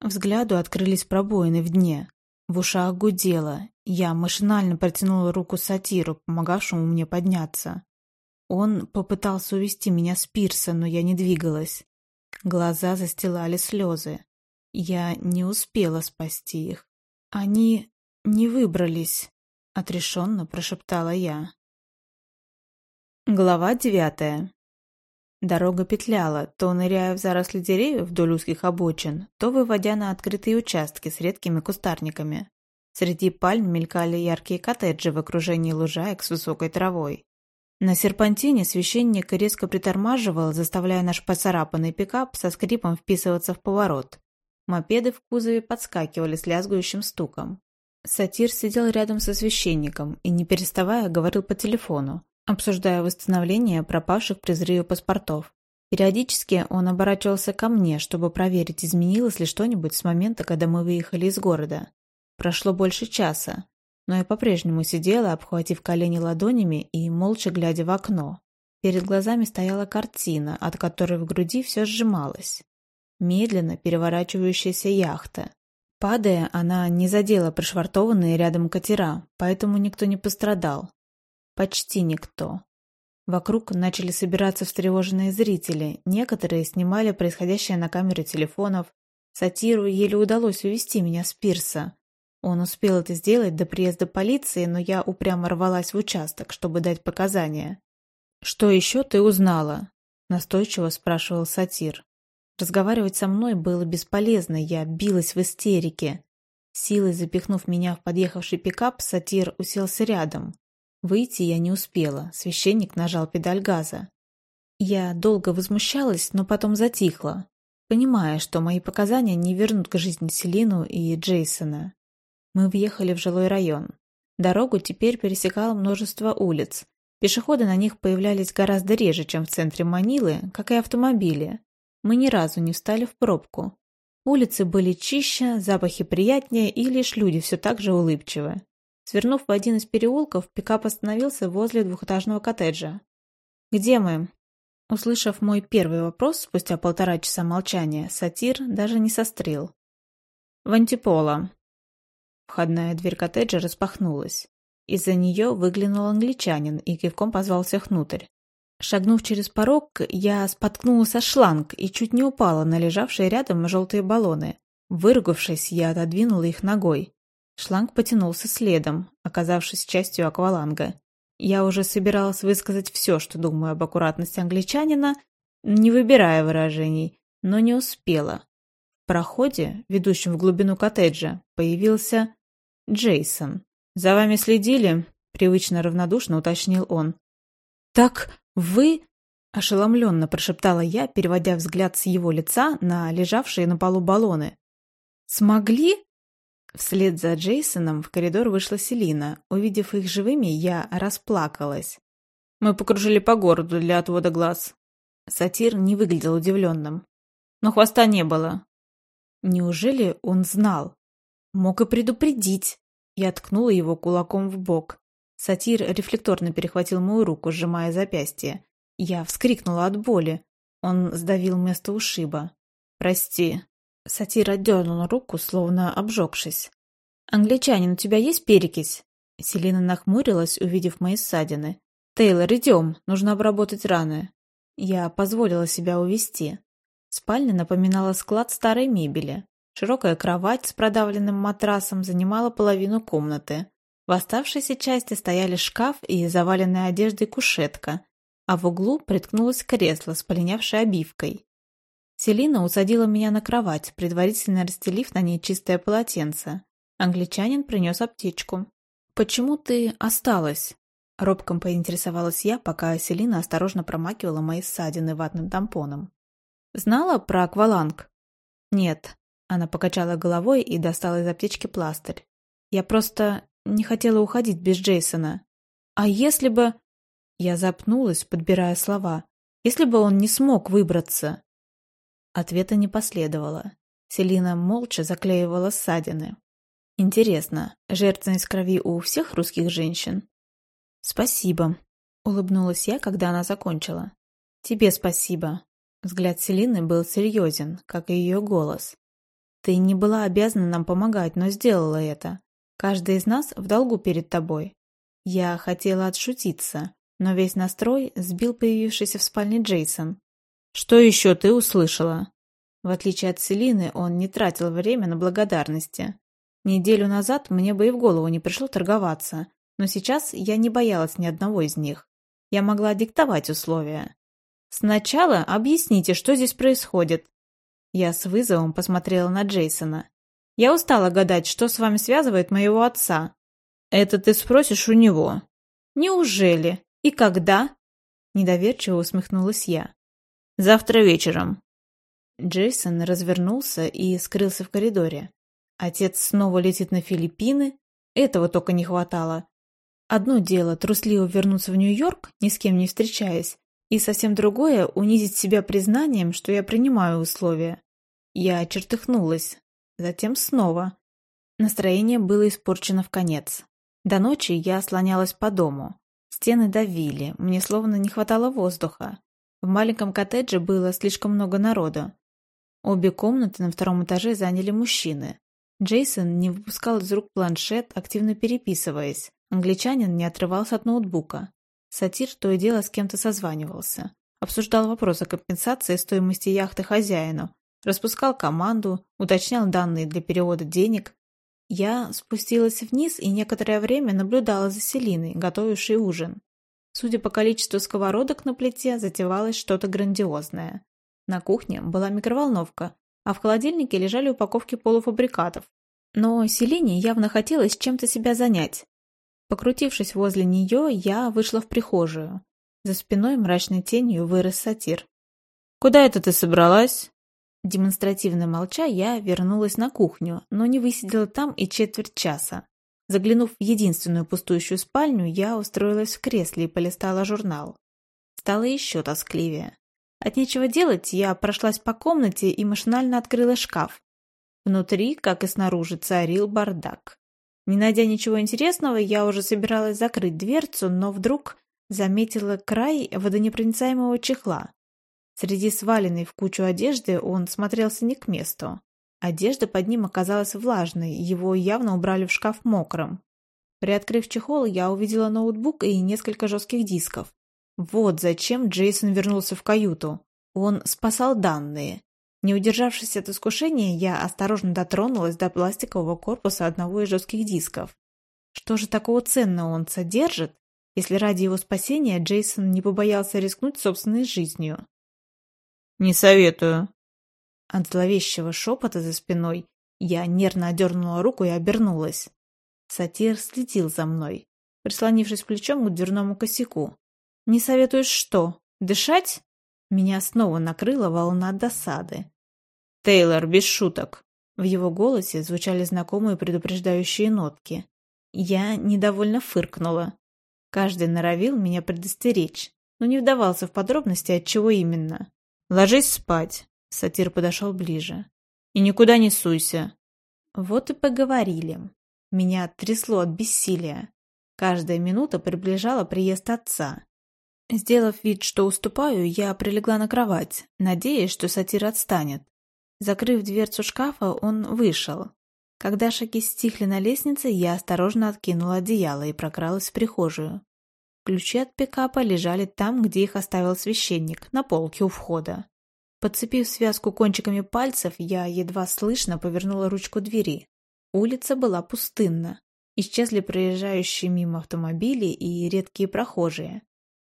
Взгляду открылись пробоины в дне. В ушах гудело. Я машинально протянула руку сатиру, помогавшему мне подняться. Он попытался увести меня с пирса, но я не двигалась. Глаза застилали слезы. Я не успела спасти их. «Они не выбрались», — отрешенно прошептала я. Глава девятая. Дорога петляла, то ныряя в заросли деревьев вдоль узких обочин, то выводя на открытые участки с редкими кустарниками. Среди пальм мелькали яркие коттеджи в окружении лужаек с высокой травой. На серпантине священник резко притормаживал, заставляя наш поцарапанный пикап со скрипом вписываться в поворот. Мопеды в кузове подскакивали с лязгующим стуком. Сатир сидел рядом со священником и, не переставая, говорил по телефону, обсуждая восстановление пропавших при взрыве паспортов. Периодически он оборачивался ко мне, чтобы проверить, изменилось ли что-нибудь с момента, когда мы выехали из города. Прошло больше часа, но я по-прежнему сидела, обхватив колени ладонями и молча глядя в окно. Перед глазами стояла картина, от которой в груди все сжималось медленно переворачивающаяся яхта. Падая, она не задела пришвартованные рядом катера, поэтому никто не пострадал. Почти никто. Вокруг начали собираться встревоженные зрители, некоторые снимали происходящее на камеры телефонов. Сатиру еле удалось увести меня с пирса. Он успел это сделать до приезда полиции, но я упрямо рвалась в участок, чтобы дать показания. «Что еще ты узнала?» – настойчиво спрашивал сатир. Разговаривать со мной было бесполезно, я билась в истерике. Силой запихнув меня в подъехавший пикап, сатир уселся рядом. Выйти я не успела, священник нажал педаль газа. Я долго возмущалась, но потом затихла, понимая, что мои показания не вернут к жизни Селину и Джейсона. Мы въехали в жилой район. Дорогу теперь пересекало множество улиц. Пешеходы на них появлялись гораздо реже, чем в центре Манилы, как и автомобили. Мы ни разу не встали в пробку. Улицы были чище, запахи приятнее, и лишь люди все так же улыбчивы. Свернув в один из переулков, пикап остановился возле двухэтажного коттеджа. «Где мы?» Услышав мой первый вопрос спустя полтора часа молчания, сатир даже не сострил. «В антиполо». Входная дверь коттеджа распахнулась. Из-за нее выглянул англичанин и кивком позвал всех внутрь. Шагнув через порог, я споткнулась о шланг и чуть не упала на лежавшие рядом желтые баллоны. Выругавшись, я отодвинула их ногой. Шланг потянулся следом, оказавшись частью акваланга. Я уже собиралась высказать все, что думаю об аккуратности англичанина, не выбирая выражений, но не успела. В проходе, ведущем в глубину коттеджа, появился Джейсон. «За вами следили?» — привычно равнодушно уточнил он. «Так вы...» — ошеломленно прошептала я, переводя взгляд с его лица на лежавшие на полу баллоны. «Смогли?» Вслед за Джейсоном в коридор вышла Селина. Увидев их живыми, я расплакалась. Мы покружили по городу для отвода глаз. Сатир не выглядел удивленным. Но хвоста не было. Неужели он знал? Мог и предупредить. Я ткнула его кулаком в бок. Сатир рефлекторно перехватил мою руку, сжимая запястье. Я вскрикнула от боли. Он сдавил место ушиба. «Прости», Сатир отдернул руку, словно обжегшись. «Англичанин, у тебя есть перекись?» Селина нахмурилась, увидев мои ссадины. «Тейлор, идем, нужно обработать раны». Я позволила себя увести. Спальня напоминала склад старой мебели. Широкая кровать с продавленным матрасом занимала половину комнаты. В оставшейся части стояли шкаф и заваленная одеждой кушетка, а в углу приткнулось кресло с полинявшей обивкой. Селина усадила меня на кровать, предварительно расстелив на ней чистое полотенце. Англичанин принес аптечку. «Почему ты осталась?» Робком поинтересовалась я, пока Селина осторожно промакивала мои ссадины ватным тампоном. «Знала про акваланг?» «Нет». Она покачала головой и достала из аптечки пластырь. «Я просто не хотела уходить без Джейсона. А если бы...» Я запнулась, подбирая слова. «Если бы он не смог выбраться?» Ответа не последовало. Селина молча заклеивала ссадины. Интересно, жертвенность крови у всех русских женщин? Спасибо, улыбнулась я, когда она закончила. Тебе спасибо. Взгляд Селины был серьезен, как и ее голос. Ты не была обязана нам помогать, но сделала это. Каждый из нас в долгу перед тобой. Я хотела отшутиться, но весь настрой сбил появившийся в спальне Джейсон. «Что еще ты услышала?» В отличие от Селины, он не тратил время на благодарности. Неделю назад мне бы и в голову не пришло торговаться, но сейчас я не боялась ни одного из них. Я могла диктовать условия. «Сначала объясните, что здесь происходит». Я с вызовом посмотрела на Джейсона. «Я устала гадать, что с вами связывает моего отца». «Это ты спросишь у него». «Неужели? И когда?» Недоверчиво усмехнулась я. Завтра вечером». Джейсон развернулся и скрылся в коридоре. Отец снова летит на Филиппины? Этого только не хватало. Одно дело трусливо вернуться в Нью-Йорк, ни с кем не встречаясь, и совсем другое — унизить себя признанием, что я принимаю условия. Я чертыхнулась. Затем снова. Настроение было испорчено в конец. До ночи я слонялась по дому. Стены давили, мне словно не хватало воздуха. В маленьком коттедже было слишком много народу. Обе комнаты на втором этаже заняли мужчины. Джейсон не выпускал из рук планшет, активно переписываясь. Англичанин не отрывался от ноутбука. Сатир то и дело с кем-то созванивался. Обсуждал вопрос о компенсации стоимости яхты хозяину. Распускал команду, уточнял данные для перевода денег. Я спустилась вниз и некоторое время наблюдала за Селиной, готовившей ужин. Судя по количеству сковородок на плите, затевалось что-то грандиозное. На кухне была микроволновка, а в холодильнике лежали упаковки полуфабрикатов. Но Селине явно хотелось чем-то себя занять. Покрутившись возле нее, я вышла в прихожую. За спиной мрачной тенью вырос сатир. «Куда это ты собралась?» Демонстративно молча, я вернулась на кухню, но не высидела там и четверть часа. Заглянув в единственную пустующую спальню, я устроилась в кресле и полистала журнал. Стало еще тоскливее. От нечего делать, я прошлась по комнате и машинально открыла шкаф. Внутри, как и снаружи, царил бардак. Не найдя ничего интересного, я уже собиралась закрыть дверцу, но вдруг заметила край водонепроницаемого чехла. Среди сваленной в кучу одежды он смотрелся не к месту. Одежда под ним оказалась влажной, его явно убрали в шкаф мокрым. Приоткрыв чехол, я увидела ноутбук и несколько жестких дисков. Вот зачем Джейсон вернулся в каюту. Он спасал данные. Не удержавшись от искушения, я осторожно дотронулась до пластикового корпуса одного из жестких дисков. Что же такого ценного он содержит, если ради его спасения Джейсон не побоялся рискнуть собственной жизнью? «Не советую». От зловещего шепота за спиной я нервно одернула руку и обернулась. Сатир следил за мной, прислонившись плечом к дверному косяку. «Не советуешь что? Дышать?» Меня снова накрыла волна досады. «Тейлор, без шуток!» В его голосе звучали знакомые предупреждающие нотки. Я недовольно фыркнула. Каждый норовил меня предостеречь, но не вдавался в подробности, от чего именно. «Ложись спать!» Сатир подошел ближе. «И никуда не суйся!» Вот и поговорили. Меня трясло от бессилия. Каждая минута приближала приезд отца. Сделав вид, что уступаю, я прилегла на кровать, надеясь, что сатир отстанет. Закрыв дверцу шкафа, он вышел. Когда шаги стихли на лестнице, я осторожно откинула одеяло и прокралась в прихожую. Ключи от пикапа лежали там, где их оставил священник, на полке у входа. Подцепив связку кончиками пальцев, я едва слышно повернула ручку двери. Улица была пустынна. Исчезли проезжающие мимо автомобили и редкие прохожие.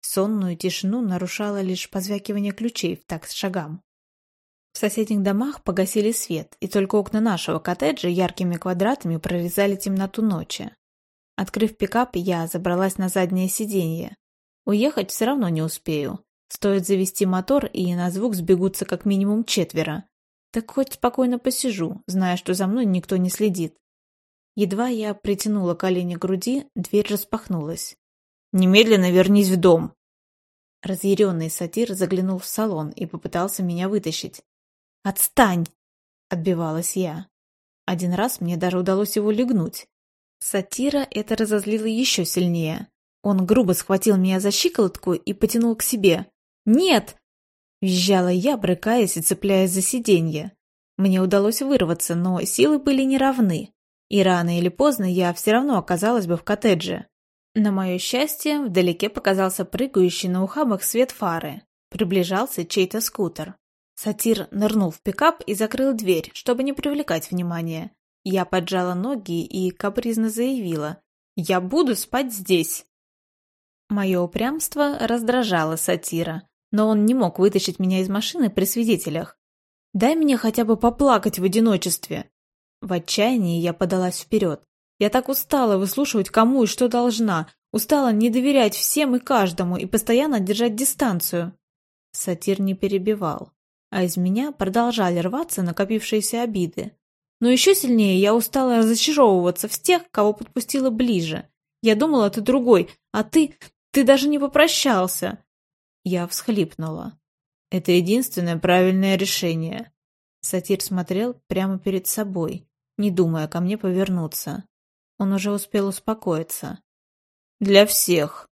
Сонную тишину нарушало лишь позвякивание ключей в такт шагам. В соседних домах погасили свет, и только окна нашего коттеджа яркими квадратами прорезали темноту ночи. Открыв пикап, я забралась на заднее сиденье. Уехать все равно не успею. Стоит завести мотор, и на звук сбегутся как минимум четверо. Так хоть спокойно посижу, зная, что за мной никто не следит. Едва я притянула колени к груди, дверь распахнулась. «Немедленно вернись в дом!» Разъяренный сатир заглянул в салон и попытался меня вытащить. «Отстань!» — отбивалась я. Один раз мне даже удалось его легнуть. Сатира это разозлило еще сильнее. Он грубо схватил меня за щиколотку и потянул к себе. «Нет!» — визжала я, брыкаясь и цепляясь за сиденье. Мне удалось вырваться, но силы были неравны, и рано или поздно я все равно оказалась бы в коттедже. На мое счастье, вдалеке показался прыгающий на ухабах свет фары. Приближался чей-то скутер. Сатир нырнул в пикап и закрыл дверь, чтобы не привлекать внимания. Я поджала ноги и капризно заявила «Я буду спать здесь». Мое упрямство раздражало сатира, но он не мог вытащить меня из машины при свидетелях. «Дай мне хотя бы поплакать в одиночестве». В отчаянии я подалась вперед. Я так устала выслушивать, кому и что должна, устала не доверять всем и каждому и постоянно держать дистанцию. Сатир не перебивал, а из меня продолжали рваться накопившиеся обиды. Но еще сильнее я устала разочаровываться в тех, кого подпустила ближе. Я думала, ты другой, а ты... ты даже не попрощался. Я всхлипнула. Это единственное правильное решение. Сатир смотрел прямо перед собой, не думая ко мне повернуться. Он уже успел успокоиться. «Для всех!»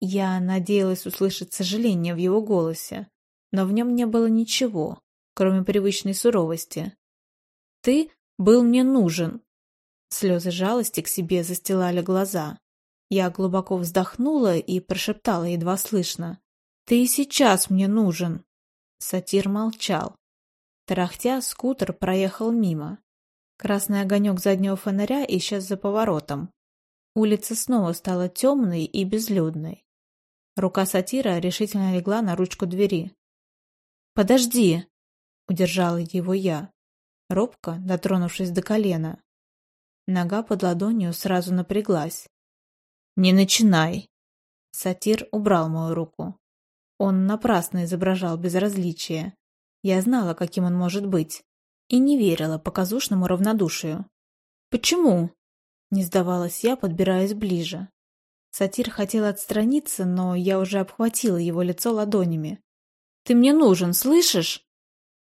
Я надеялась услышать сожаление в его голосе, но в нем не было ничего, кроме привычной суровости. «Ты был мне нужен!» Слезы жалости к себе застилали глаза. Я глубоко вздохнула и прошептала едва слышно. «Ты и сейчас мне нужен!» Сатир молчал. Тарахтя, скутер проехал мимо. Красный огонек заднего фонаря исчез за поворотом. Улица снова стала темной и безлюдной. Рука сатира решительно легла на ручку двери. «Подожди!» — удержала его я, робко дотронувшись до колена. Нога под ладонью сразу напряглась. «Не начинай!» Сатир убрал мою руку. Он напрасно изображал безразличие. Я знала, каким он может быть и не верила показушному равнодушию. «Почему?» — не сдавалась я, подбираясь ближе. Сатир хотел отстраниться, но я уже обхватила его лицо ладонями. «Ты мне нужен, слышишь?»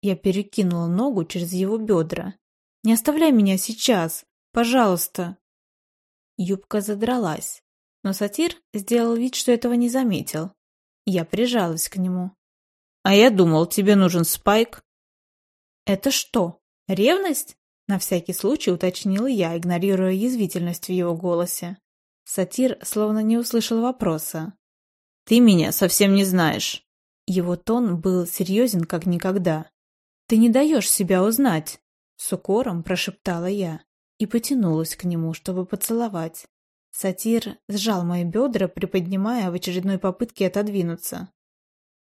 Я перекинула ногу через его бедра. «Не оставляй меня сейчас! Пожалуйста!» Юбка задралась, но сатир сделал вид, что этого не заметил. Я прижалась к нему. «А я думал, тебе нужен спайк», «Это что, ревность?» На всякий случай уточнила я, игнорируя язвительность в его голосе. Сатир словно не услышал вопроса. «Ты меня совсем не знаешь». Его тон был серьезен, как никогда. «Ты не даешь себя узнать», — с укором прошептала я и потянулась к нему, чтобы поцеловать. Сатир сжал мои бедра, приподнимая в очередной попытке отодвинуться.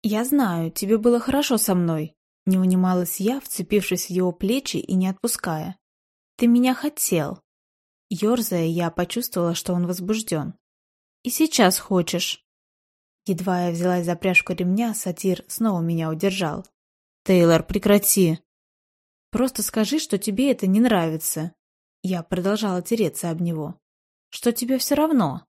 «Я знаю, тебе было хорошо со мной», — не унималась я, вцепившись в его плечи и не отпуская. «Ты меня хотел». Ёрзая, я почувствовала, что он возбужден. «И сейчас хочешь». Едва я взялась за пряжку ремня, сатир снова меня удержал. «Тейлор, прекрати!» «Просто скажи, что тебе это не нравится». Я продолжала тереться об него. «Что тебе все равно?»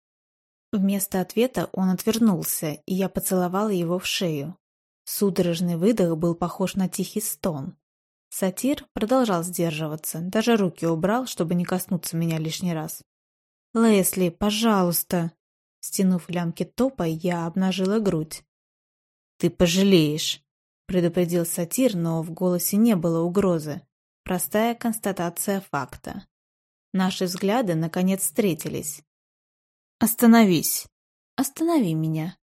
Вместо ответа он отвернулся, и я поцеловала его в шею. Судорожный выдох был похож на тихий стон. Сатир продолжал сдерживаться, даже руки убрал, чтобы не коснуться меня лишний раз. «Лесли, пожалуйста!» Стянув лямки топа, я обнажила грудь. «Ты пожалеешь!» предупредил сатир, но в голосе не было угрозы. Простая констатация факта. Наши взгляды, наконец, встретились. «Остановись!» «Останови меня!»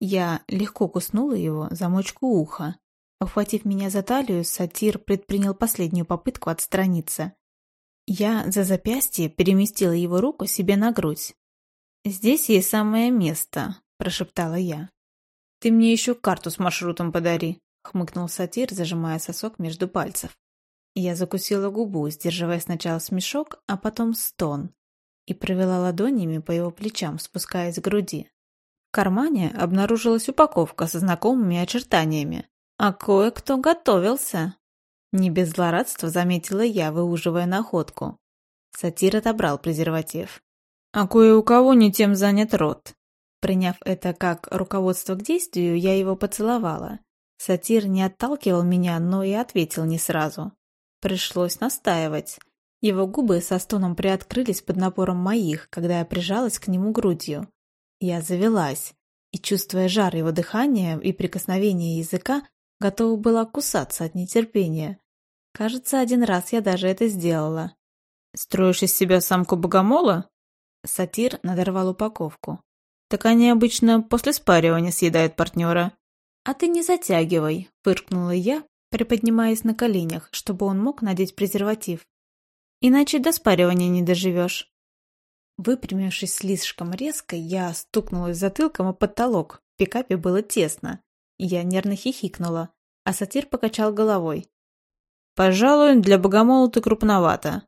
Я легко куснула его за мочку уха. Охватив меня за талию, сатир предпринял последнюю попытку отстраниться. Я за запястье переместила его руку себе на грудь. «Здесь есть самое место», – прошептала я. «Ты мне еще карту с маршрутом подари», хмыкнул сатир, зажимая сосок между пальцев. Я закусила губу, сдерживая сначала смешок, а потом стон, и провела ладонями по его плечам, спускаясь к груди. В кармане обнаружилась упаковка со знакомыми очертаниями, а кое-кто готовился. Не без злорадства заметила я, выуживая находку. Сатир отобрал презерватив. «А кое у кого не тем занят рот». Приняв это как руководство к действию, я его поцеловала. Сатир не отталкивал меня, но и ответил не сразу. Пришлось настаивать. Его губы со стоном приоткрылись под напором моих, когда я прижалась к нему грудью. Я завелась, и, чувствуя жар его дыхания и прикосновения языка, готова была кусаться от нетерпения. Кажется, один раз я даже это сделала. «Строишь из себя самку богомола?» Сатир надорвал упаковку. «Так они обычно после спаривания съедают партнера. «А ты не затягивай», — фыркнула я, приподнимаясь на коленях, чтобы он мог надеть презерватив. «Иначе до спаривания не доживешь». Выпрямившись слишком резко, я стукнулась затылком о потолок. В пикапе было тесно. Я нервно хихикнула, а сатир покачал головой. «Пожалуй, для богомола ты крупновато».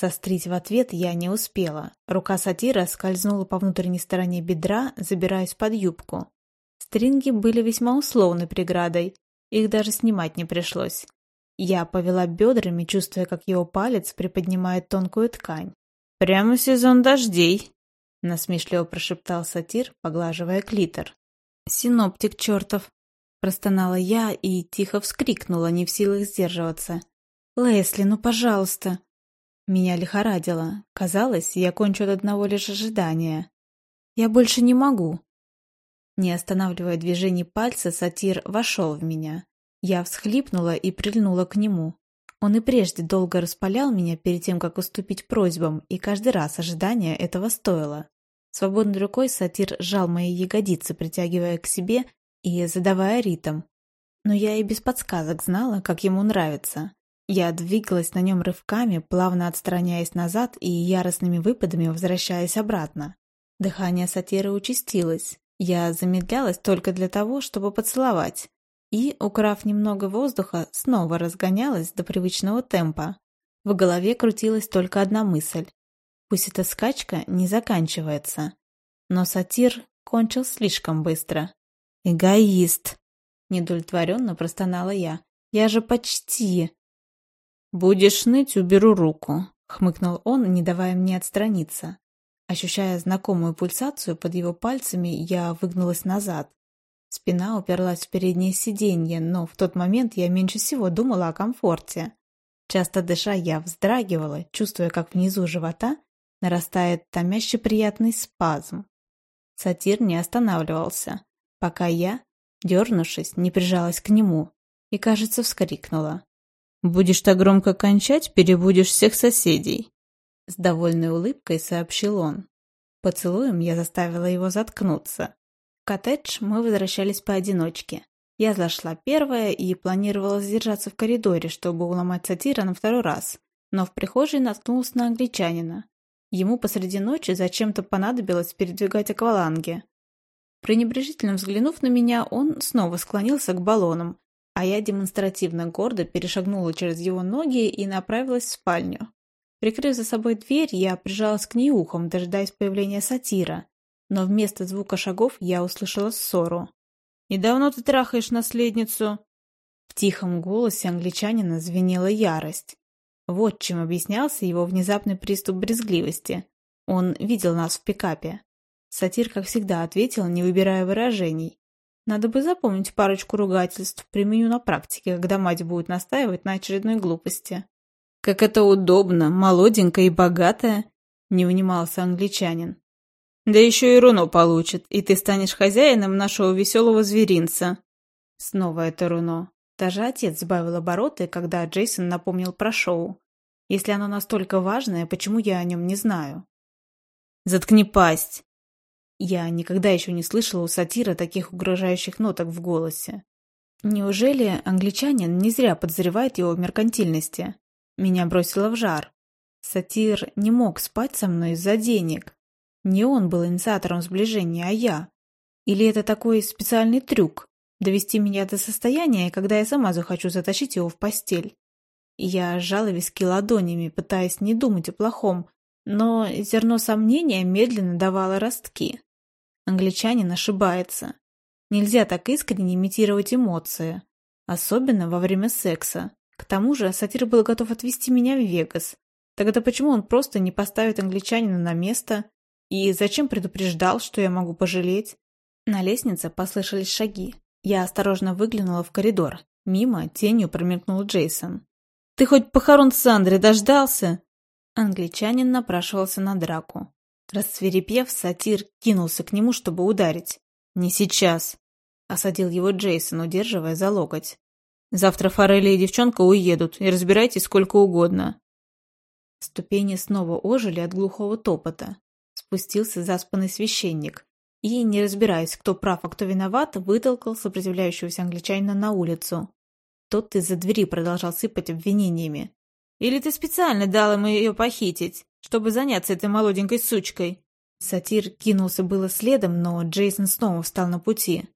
Сострить в ответ я не успела. Рука сатира скользнула по внутренней стороне бедра, забираясь под юбку. Стринги были весьма условной преградой, их даже снимать не пришлось. Я повела бедрами, чувствуя, как его палец приподнимает тонкую ткань. «Прямо сезон дождей», — насмешливо прошептал сатир, поглаживая клитор. «Синоптик чертов!» — простонала я и тихо вскрикнула, не в силах сдерживаться. «Лесли, ну пожалуйста!» Меня лихорадило. Казалось, я кончу от одного лишь ожидания. «Я больше не могу!» Не останавливая движений пальца, сатир вошел в меня. Я всхлипнула и прильнула к нему. Он и прежде долго распалял меня перед тем, как уступить просьбам, и каждый раз ожидание этого стоило. Свободной рукой сатир сжал мои ягодицы, притягивая к себе и задавая ритм. Но я и без подсказок знала, как ему нравится. Я двигалась на нем рывками, плавно отстраняясь назад и яростными выпадами возвращаясь обратно. Дыхание сатира участилось. Я замедлялась только для того, чтобы поцеловать, и, украв немного воздуха, снова разгонялась до привычного темпа. В голове крутилась только одна мысль. Пусть эта скачка не заканчивается. Но сатир кончил слишком быстро. «Эгоист!» — недовлетворенно простонала я. «Я же почти...» «Будешь ныть, уберу руку», — хмыкнул он, не давая мне отстраниться. Ощущая знакомую пульсацию под его пальцами, я выгнулась назад. Спина уперлась в переднее сиденье, но в тот момент я меньше всего думала о комфорте. Часто дыша, я вздрагивала, чувствуя, как внизу живота нарастает томяще приятный спазм. Сатир не останавливался, пока я, дернувшись, не прижалась к нему и, кажется, вскрикнула. Будешь так громко кончать, перебудешь всех соседей. С довольной улыбкой сообщил он. Поцелуем я заставила его заткнуться. В коттедж мы возвращались поодиночке. Я зашла первая и планировала задержаться в коридоре, чтобы уломать сатира на второй раз, но в прихожей наткнулась на англичанина. Ему посреди ночи зачем-то понадобилось передвигать акваланги. Пренебрежительно взглянув на меня, он снова склонился к баллонам, а я демонстративно гордо перешагнула через его ноги и направилась в спальню. Прикрыв за собой дверь, я прижалась к ней ухом, дожидаясь появления сатира, но вместо звука шагов я услышала ссору. «И давно ты трахаешь наследницу?» В тихом голосе англичанина звенела ярость. Вот чем объяснялся его внезапный приступ брезгливости. Он видел нас в пикапе. Сатир, как всегда, ответил, не выбирая выражений. Надо бы запомнить парочку ругательств, применю на практике, когда мать будет настаивать на очередной глупости. «Как это удобно, молоденькая и богатая!» — не унимался англичанин. «Да еще и руно получит, и ты станешь хозяином нашего веселого зверинца!» Снова это руно. Даже отец сбавил обороты, когда Джейсон напомнил про шоу. Если оно настолько важное, почему я о нем не знаю? «Заткни пасть!» Я никогда еще не слышала у сатира таких угрожающих ноток в голосе. Неужели англичанин не зря подозревает его в меркантильности? Меня бросило в жар. Сатир не мог спать со мной из-за денег. Не он был инициатором сближения, а я. Или это такой специальный трюк, довести меня до состояния, когда я сама захочу затащить его в постель. Я сжала виски ладонями, пытаясь не думать о плохом, но зерно сомнения медленно давало ростки. Англичанин ошибается. Нельзя так искренне имитировать эмоции, особенно во время секса. К тому же сатир был готов отвезти меня в Вегас. Тогда почему он просто не поставит англичанина на место? И зачем предупреждал, что я могу пожалеть? На лестнице послышались шаги. Я осторожно выглянула в коридор. Мимо тенью промелькнул Джейсон. «Ты хоть похорон Сандры дождался?» Англичанин напрашивался на драку. Рассверепев, сатир кинулся к нему, чтобы ударить. «Не сейчас!» — осадил его Джейсон, удерживая за локоть. «Завтра Форелли и девчонка уедут, и разбирайтесь сколько угодно». Ступени снова ожили от глухого топота. Спустился заспанный священник и, не разбираясь, кто прав, а кто виноват, вытолкал сопротивляющегося англичанина на улицу. Тот из-за двери продолжал сыпать обвинениями. «Или ты специально дал ему ее похитить, чтобы заняться этой молоденькой сучкой?» Сатир кинулся было следом, но Джейсон снова встал на пути.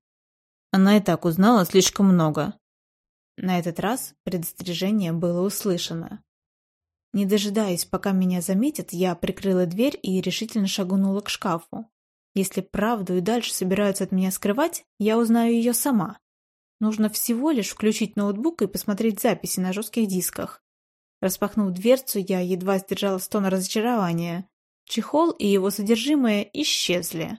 Она и так узнала слишком много. На этот раз предостережение было услышано. Не дожидаясь, пока меня заметят, я прикрыла дверь и решительно шагнула к шкафу. Если правду и дальше собираются от меня скрывать, я узнаю ее сама. Нужно всего лишь включить ноутбук и посмотреть записи на жестких дисках. Распахнув дверцу, я едва сдержала стон разочарования. Чехол и его содержимое исчезли.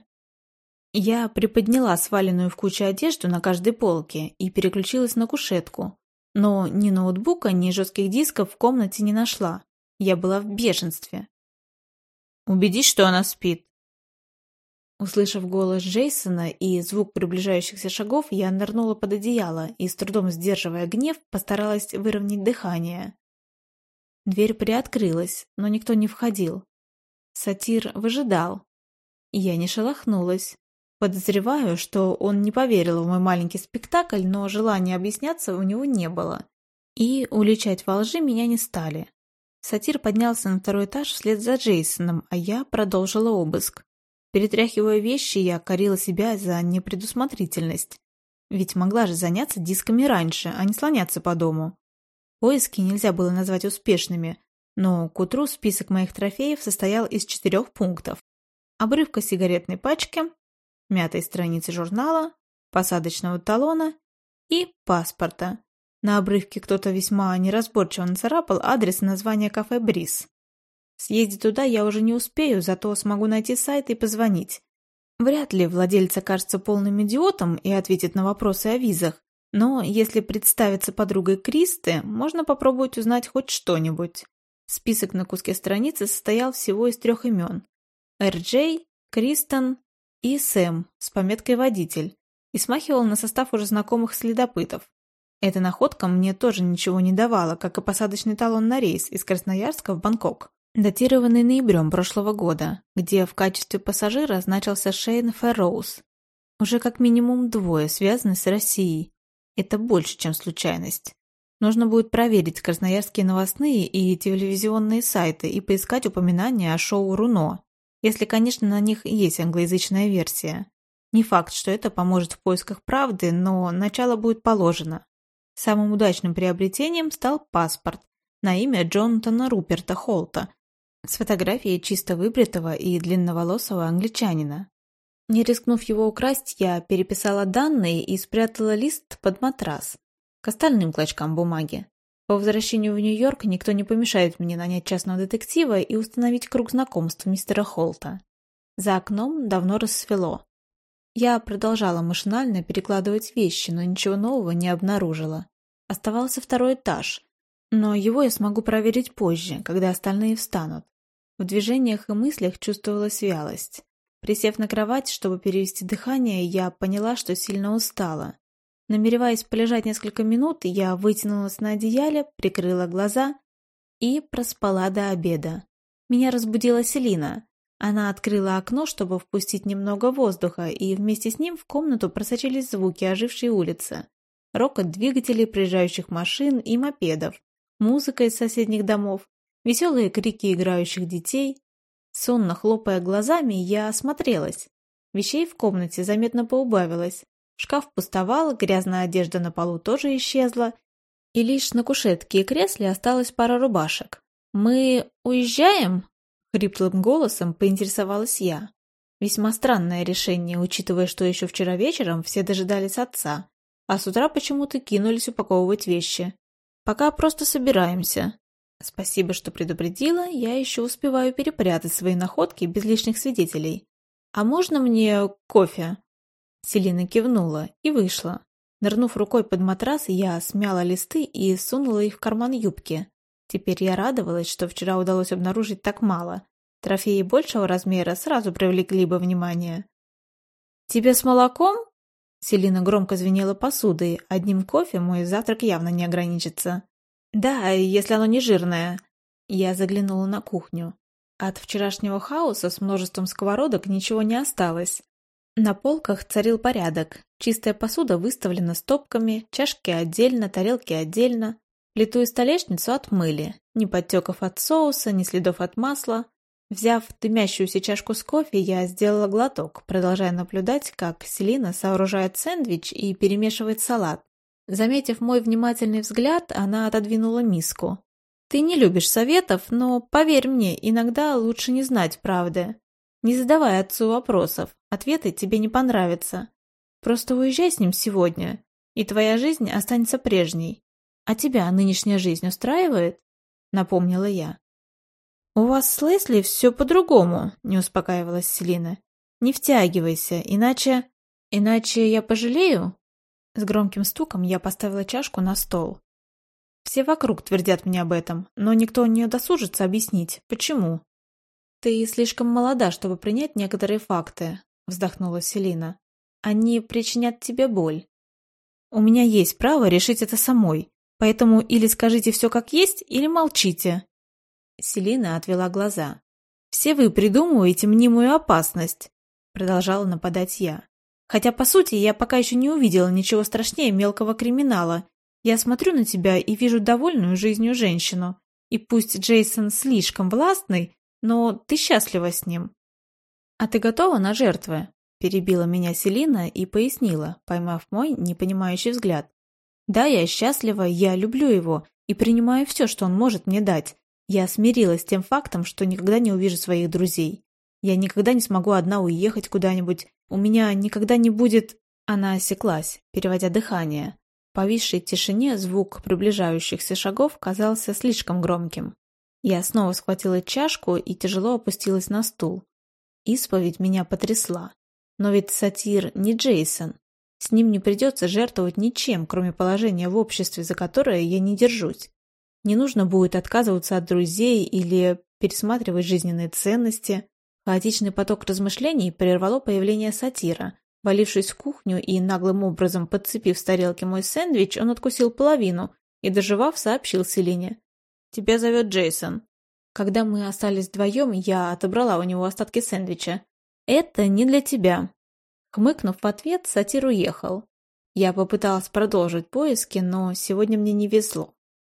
Я приподняла сваленную в кучу одежду на каждой полке и переключилась на кушетку. Но ни ноутбука, ни жестких дисков в комнате не нашла. Я была в бешенстве. «Убедись, что она спит», Услышав голос Джейсона и звук приближающихся шагов, я нырнула под одеяло и, с трудом сдерживая гнев, постаралась выровнять дыхание. Дверь приоткрылась, но никто не входил. Сатир выжидал. Я не шелохнулась. Подозреваю, что он не поверил в мой маленький спектакль, но желания объясняться у него не было. И уличать во лжи меня не стали. Сатир поднялся на второй этаж вслед за Джейсоном, а я продолжила обыск. Перетряхивая вещи, я корила себя за непредусмотрительность. Ведь могла же заняться дисками раньше, а не слоняться по дому. Поиски нельзя было назвать успешными, но к утру список моих трофеев состоял из четырех пунктов. Обрывка сигаретной пачки, мятой страницы журнала, посадочного талона и паспорта. На обрывке кто-то весьма неразборчиво нацарапал адрес и название кафе «Бриз». Съездить туда я уже не успею, зато смогу найти сайт и позвонить. Вряд ли владелец окажется полным идиотом и ответит на вопросы о визах, но если представиться подругой Кристы, можно попробовать узнать хоть что-нибудь. Список на куске страницы состоял всего из трех имен. Эр-Джей, Кристен и Сэм с пометкой «Водитель» и смахивал на состав уже знакомых следопытов. Эта находка мне тоже ничего не давала, как и посадочный талон на рейс из Красноярска в Бангкок, датированный ноябрем прошлого года, где в качестве пассажира значился Шейн Ферроуз. Уже как минимум двое связаны с Россией. Это больше, чем случайность. Нужно будет проверить красноярские новостные и телевизионные сайты и поискать упоминания о шоу «Руно», если, конечно, на них есть англоязычная версия. Не факт, что это поможет в поисках правды, но начало будет положено. Самым удачным приобретением стал паспорт на имя Джонатана Руперта Холта с фотографией чисто выбритого и длинноволосого англичанина. Не рискнув его украсть, я переписала данные и спрятала лист под матрас к остальным клочкам бумаги. По возвращению в Нью-Йорк никто не помешает мне нанять частного детектива и установить круг знакомств мистера Холта. За окном давно рассвело. Я продолжала машинально перекладывать вещи, но ничего нового не обнаружила. Оставался второй этаж, но его я смогу проверить позже, когда остальные встанут. В движениях и мыслях чувствовалась вялость. Присев на кровать, чтобы перевести дыхание, я поняла, что сильно устала. Намереваясь полежать несколько минут, я вытянулась на одеяле, прикрыла глаза и проспала до обеда. Меня разбудила Селина. Она открыла окно, чтобы впустить немного воздуха, и вместе с ним в комнату просочились звуки ожившей улицы. Рокот двигателей приезжающих машин и мопедов, музыка из соседних домов, веселые крики играющих детей. Сонно хлопая глазами, я осмотрелась. Вещей в комнате заметно поубавилось. Шкаф пустовал, грязная одежда на полу тоже исчезла, и лишь на кушетке и кресле осталась пара рубашек. «Мы уезжаем?» Хриплым голосом поинтересовалась я. Весьма странное решение, учитывая, что еще вчера вечером все дожидались отца, а с утра почему-то кинулись упаковывать вещи. Пока просто собираемся. Спасибо, что предупредила, я еще успеваю перепрятать свои находки без лишних свидетелей. А можно мне кофе? Селина кивнула и вышла. Нырнув рукой под матрас, я смяла листы и сунула их в карман юбки. Теперь я радовалась, что вчера удалось обнаружить так мало. Трофеи большего размера сразу привлекли бы внимание. «Тебе с молоком?» Селина громко звенела посудой. Одним кофе мой завтрак явно не ограничится. «Да, если оно не жирное». Я заглянула на кухню. От вчерашнего хаоса с множеством сковородок ничего не осталось. На полках царил порядок. Чистая посуда выставлена стопками, чашки отдельно, тарелки отдельно. Плиту и столешницу отмыли. Ни подтеков от соуса, ни следов от масла. Взяв дымящуюся чашку с кофе, я сделала глоток, продолжая наблюдать, как Селина сооружает сэндвич и перемешивает салат. Заметив мой внимательный взгляд, она отодвинула миску. «Ты не любишь советов, но, поверь мне, иногда лучше не знать правды. Не задавай отцу вопросов, ответы тебе не понравятся. Просто уезжай с ним сегодня, и твоя жизнь останется прежней. «А тебя нынешняя жизнь устраивает?» — напомнила я. «У вас с Лесли все по-другому», — не успокаивалась Селина. «Не втягивайся, иначе... Иначе я пожалею?» С громким стуком я поставила чашку на стол. Все вокруг твердят мне об этом, но никто не досужится объяснить, почему. «Ты слишком молода, чтобы принять некоторые факты», — вздохнула Селина. «Они причинят тебе боль. У меня есть право решить это самой, Поэтому или скажите все как есть, или молчите. Селина отвела глаза. Все вы придумываете мнимую опасность, продолжала нападать я. Хотя, по сути, я пока еще не увидела ничего страшнее мелкого криминала. Я смотрю на тебя и вижу довольную жизнью женщину. И пусть Джейсон слишком властный, но ты счастлива с ним. А ты готова на жертвы? Перебила меня Селина и пояснила, поймав мой непонимающий взгляд. Да, я счастлива, я люблю его и принимаю все, что он может мне дать. Я смирилась с тем фактом, что никогда не увижу своих друзей. Я никогда не смогу одна уехать куда-нибудь. У меня никогда не будет... Она осеклась, переводя дыхание. В повисшей тишине звук приближающихся шагов казался слишком громким. Я снова схватила чашку и тяжело опустилась на стул. Исповедь меня потрясла. Но ведь сатир не Джейсон. С ним не придется жертвовать ничем, кроме положения в обществе, за которое я не держусь. Не нужно будет отказываться от друзей или пересматривать жизненные ценности. Хаотичный поток размышлений прервало появление сатира, Валившись в кухню и наглым образом подцепив с тарелки мой сэндвич, он откусил половину и, доживав, сообщил Селине. «Тебя зовет Джейсон». Когда мы остались вдвоем, я отобрала у него остатки сэндвича. «Это не для тебя». Хмыкнув в ответ, сатир уехал. Я попыталась продолжить поиски, но сегодня мне не везло.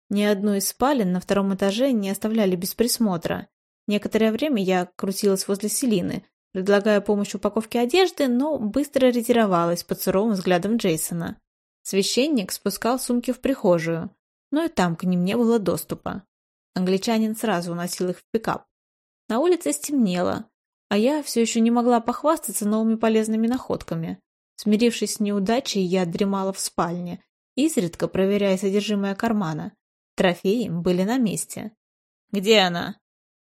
Ни одну из спален на втором этаже не оставляли без присмотра. Некоторое время я крутилась возле Селины, предлагая помощь упаковке одежды, но быстро ретировалась под суровым взглядом Джейсона. Священник спускал сумки в прихожую, но и там к ним не было доступа. Англичанин сразу уносил их в пикап. На улице стемнело, а я все еще не могла похвастаться новыми полезными находками. Смирившись с неудачей, я дремала в спальне, изредка проверяя содержимое кармана. Трофеи были на месте. «Где она?»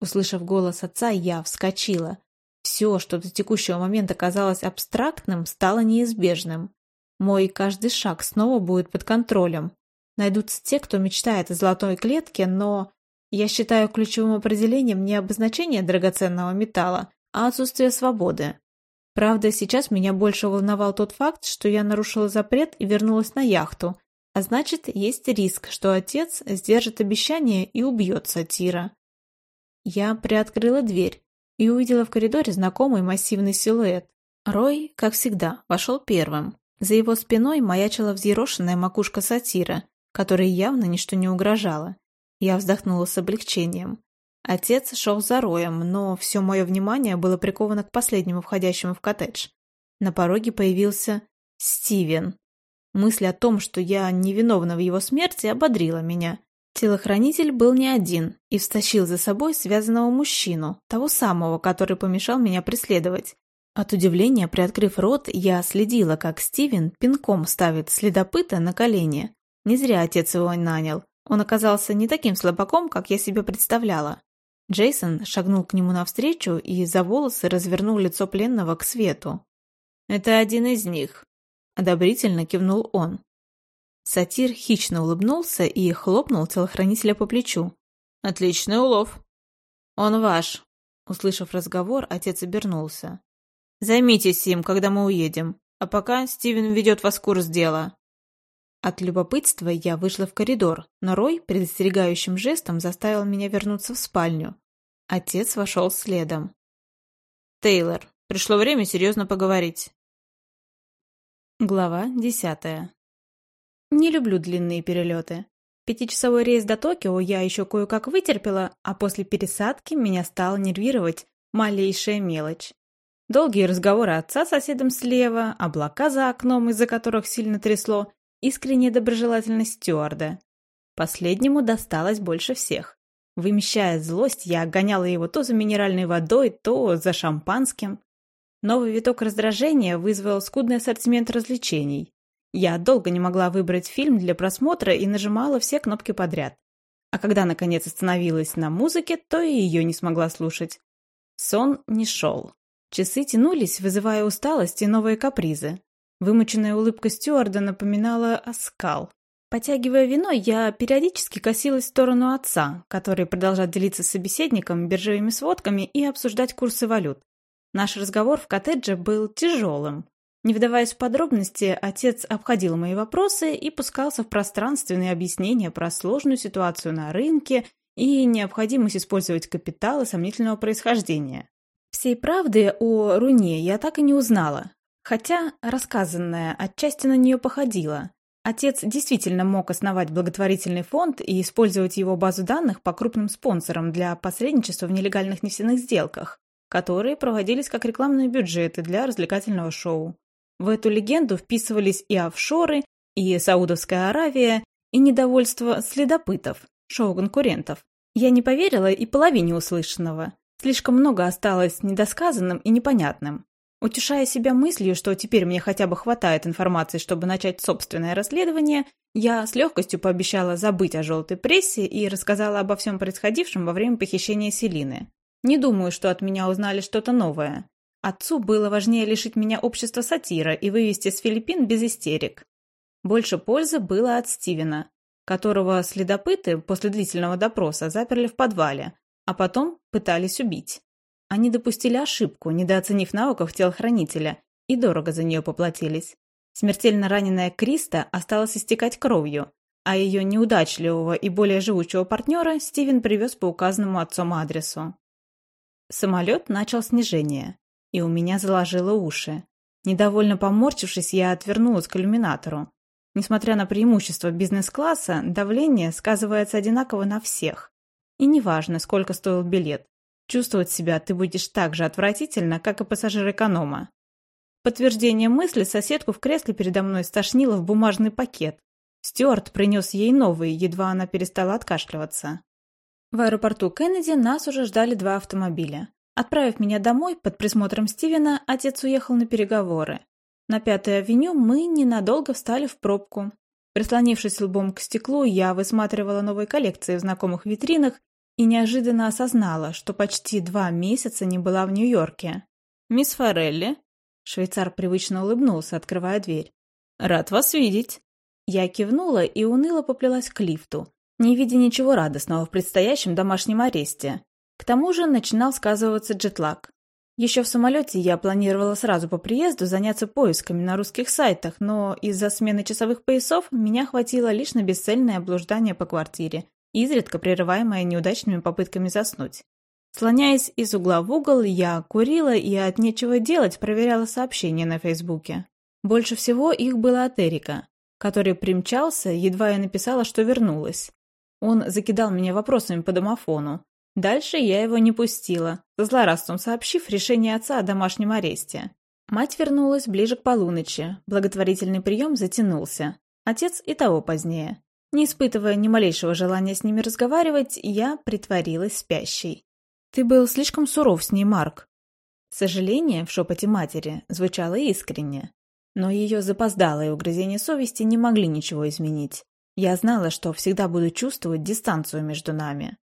Услышав голос отца, я вскочила. Все, что до текущего момента казалось абстрактным, стало неизбежным. Мой каждый шаг снова будет под контролем. Найдутся те, кто мечтает о золотой клетке, но я считаю ключевым определением не обозначение драгоценного металла, а отсутствие свободы. Правда, сейчас меня больше волновал тот факт, что я нарушила запрет и вернулась на яхту, а значит, есть риск, что отец сдержит обещание и убьет сатира. Я приоткрыла дверь и увидела в коридоре знакомый массивный силуэт. Рой, как всегда, вошел первым. За его спиной маячила взъерошенная макушка сатира, которой явно ничто не угрожало. Я вздохнула с облегчением. Отец шел за Роем, но все мое внимание было приковано к последнему входящему в коттедж. На пороге появился Стивен. Мысль о том, что я невиновна в его смерти, ободрила меня. Телохранитель был не один и встащил за собой связанного мужчину, того самого, который помешал меня преследовать. От удивления, приоткрыв рот, я следила, как Стивен пинком ставит следопыта на колени. Не зря отец его нанял. Он оказался не таким слабаком, как я себе представляла. Джейсон шагнул к нему навстречу и за волосы развернул лицо пленного к свету. «Это один из них», — одобрительно кивнул он. Сатир хищно улыбнулся и хлопнул телохранителя по плечу. «Отличный улов!» «Он ваш!» Услышав разговор, отец обернулся. «Займитесь им, когда мы уедем, а пока Стивен ведет вас в курс дела». От любопытства я вышла в коридор, но Рой предостерегающим жестом заставил меня вернуться в спальню. Отец вошел следом. «Тейлор, пришло время серьезно поговорить». Глава десятая не люблю длинные перелеты. Пятичасовой рейс до Токио я еще кое-как вытерпела, а после пересадки меня стала нервировать малейшая мелочь. Долгие разговоры отца с соседом слева, облака за окном, из-за которых сильно трясло, искренняя доброжелательность стюарда. Последнему досталось больше всех. Вымещая злость, я гоняла его то за минеральной водой, то за шампанским. Новый виток раздражения вызвал скудный ассортимент развлечений. Я долго не могла выбрать фильм для просмотра и нажимала все кнопки подряд. А когда, наконец, остановилась на музыке, то и ее не смогла слушать. Сон не шел. Часы тянулись, вызывая усталость и новые капризы. Вымученная улыбка стюарда напоминала оскал. Потягивая вино, я периодически косилась в сторону отца, который продолжал делиться с собеседником биржевыми сводками и обсуждать курсы валют. Наш разговор в коттедже был тяжелым. Не вдаваясь в подробности, отец обходил мои вопросы и пускался в пространственные объяснения про сложную ситуацию на рынке и необходимость использовать капиталы сомнительного происхождения. Всей правды о руне я так и не узнала, хотя рассказанное отчасти на нее походило. Отец действительно мог основать благотворительный фонд и использовать его базу данных по крупным спонсорам для посредничества в нелегальных нефтяных сделках, которые проводились как рекламные бюджеты для развлекательного шоу. В эту легенду вписывались и офшоры, и Саудовская Аравия, и недовольство следопытов, шоу-конкурентов. Я не поверила и половине услышанного. Слишком много осталось недосказанным и непонятным. Утешая себя мыслью, что теперь мне хотя бы хватает информации, чтобы начать собственное расследование, я с легкостью пообещала забыть о желтой прессе и рассказала обо всем происходившем во время похищения Селины. Не думаю, что от меня узнали что-то новое. Отцу было важнее лишить меня общества сатира и вывести с Филиппин без истерик. Больше пользы было от Стивена, которого следопыты после длительного допроса заперли в подвале, а потом пытались убить. Они допустили ошибку, недооценив навыков телохранителя, и дорого за нее поплатились. Смертельно раненая Криста осталась истекать кровью, а ее неудачливого и более живучего партнера Стивен привез по указанному отцом адресу. Самолет начал снижение, и у меня заложило уши. Недовольно поморчившись, я отвернулась к иллюминатору. Несмотря на преимущество бизнес-класса, давление сказывается одинаково на всех. И неважно, сколько стоил билет. Чувствовать себя ты будешь так же отвратительно, как и пассажир эконома. Подтверждение мысли соседку в кресле передо мной стошнило в бумажный пакет. Стюарт принес ей новый, едва она перестала откашливаться. В аэропорту Кеннеди нас уже ждали два автомобиля. Отправив меня домой под присмотром Стивена, отец уехал на переговоры. На Пятой авеню мы ненадолго встали в пробку. Прислонившись лбом к стеклу, я высматривала новые коллекции в знакомых витринах и неожиданно осознала, что почти два месяца не была в Нью-Йорке. «Мисс Форелли?» Швейцар привычно улыбнулся, открывая дверь. «Рад вас видеть!» Я кивнула и уныло поплелась к лифту, не видя ничего радостного в предстоящем домашнем аресте. К тому же начинал сказываться джетлаг. Еще в самолете я планировала сразу по приезду заняться поисками на русских сайтах, но из-за смены часовых поясов меня хватило лишь на бесцельное блуждание по квартире изредка прерываемая неудачными попытками заснуть. Слоняясь из угла в угол, я курила и от нечего делать проверяла сообщения на Фейсбуке. Больше всего их было от Эрика, который примчался, едва я написала, что вернулась. Он закидал меня вопросами по домофону. Дальше я его не пустила, злорадством сообщив решение отца о домашнем аресте. Мать вернулась ближе к полуночи, благотворительный прием затянулся. Отец и того позднее. Не испытывая ни малейшего желания с ними разговаривать, я притворилась спящей. «Ты был слишком суров с ней, Марк». Сожаление в шепоте матери звучало искренне, но ее запоздалые угрызения совести не могли ничего изменить. Я знала, что всегда буду чувствовать дистанцию между нами.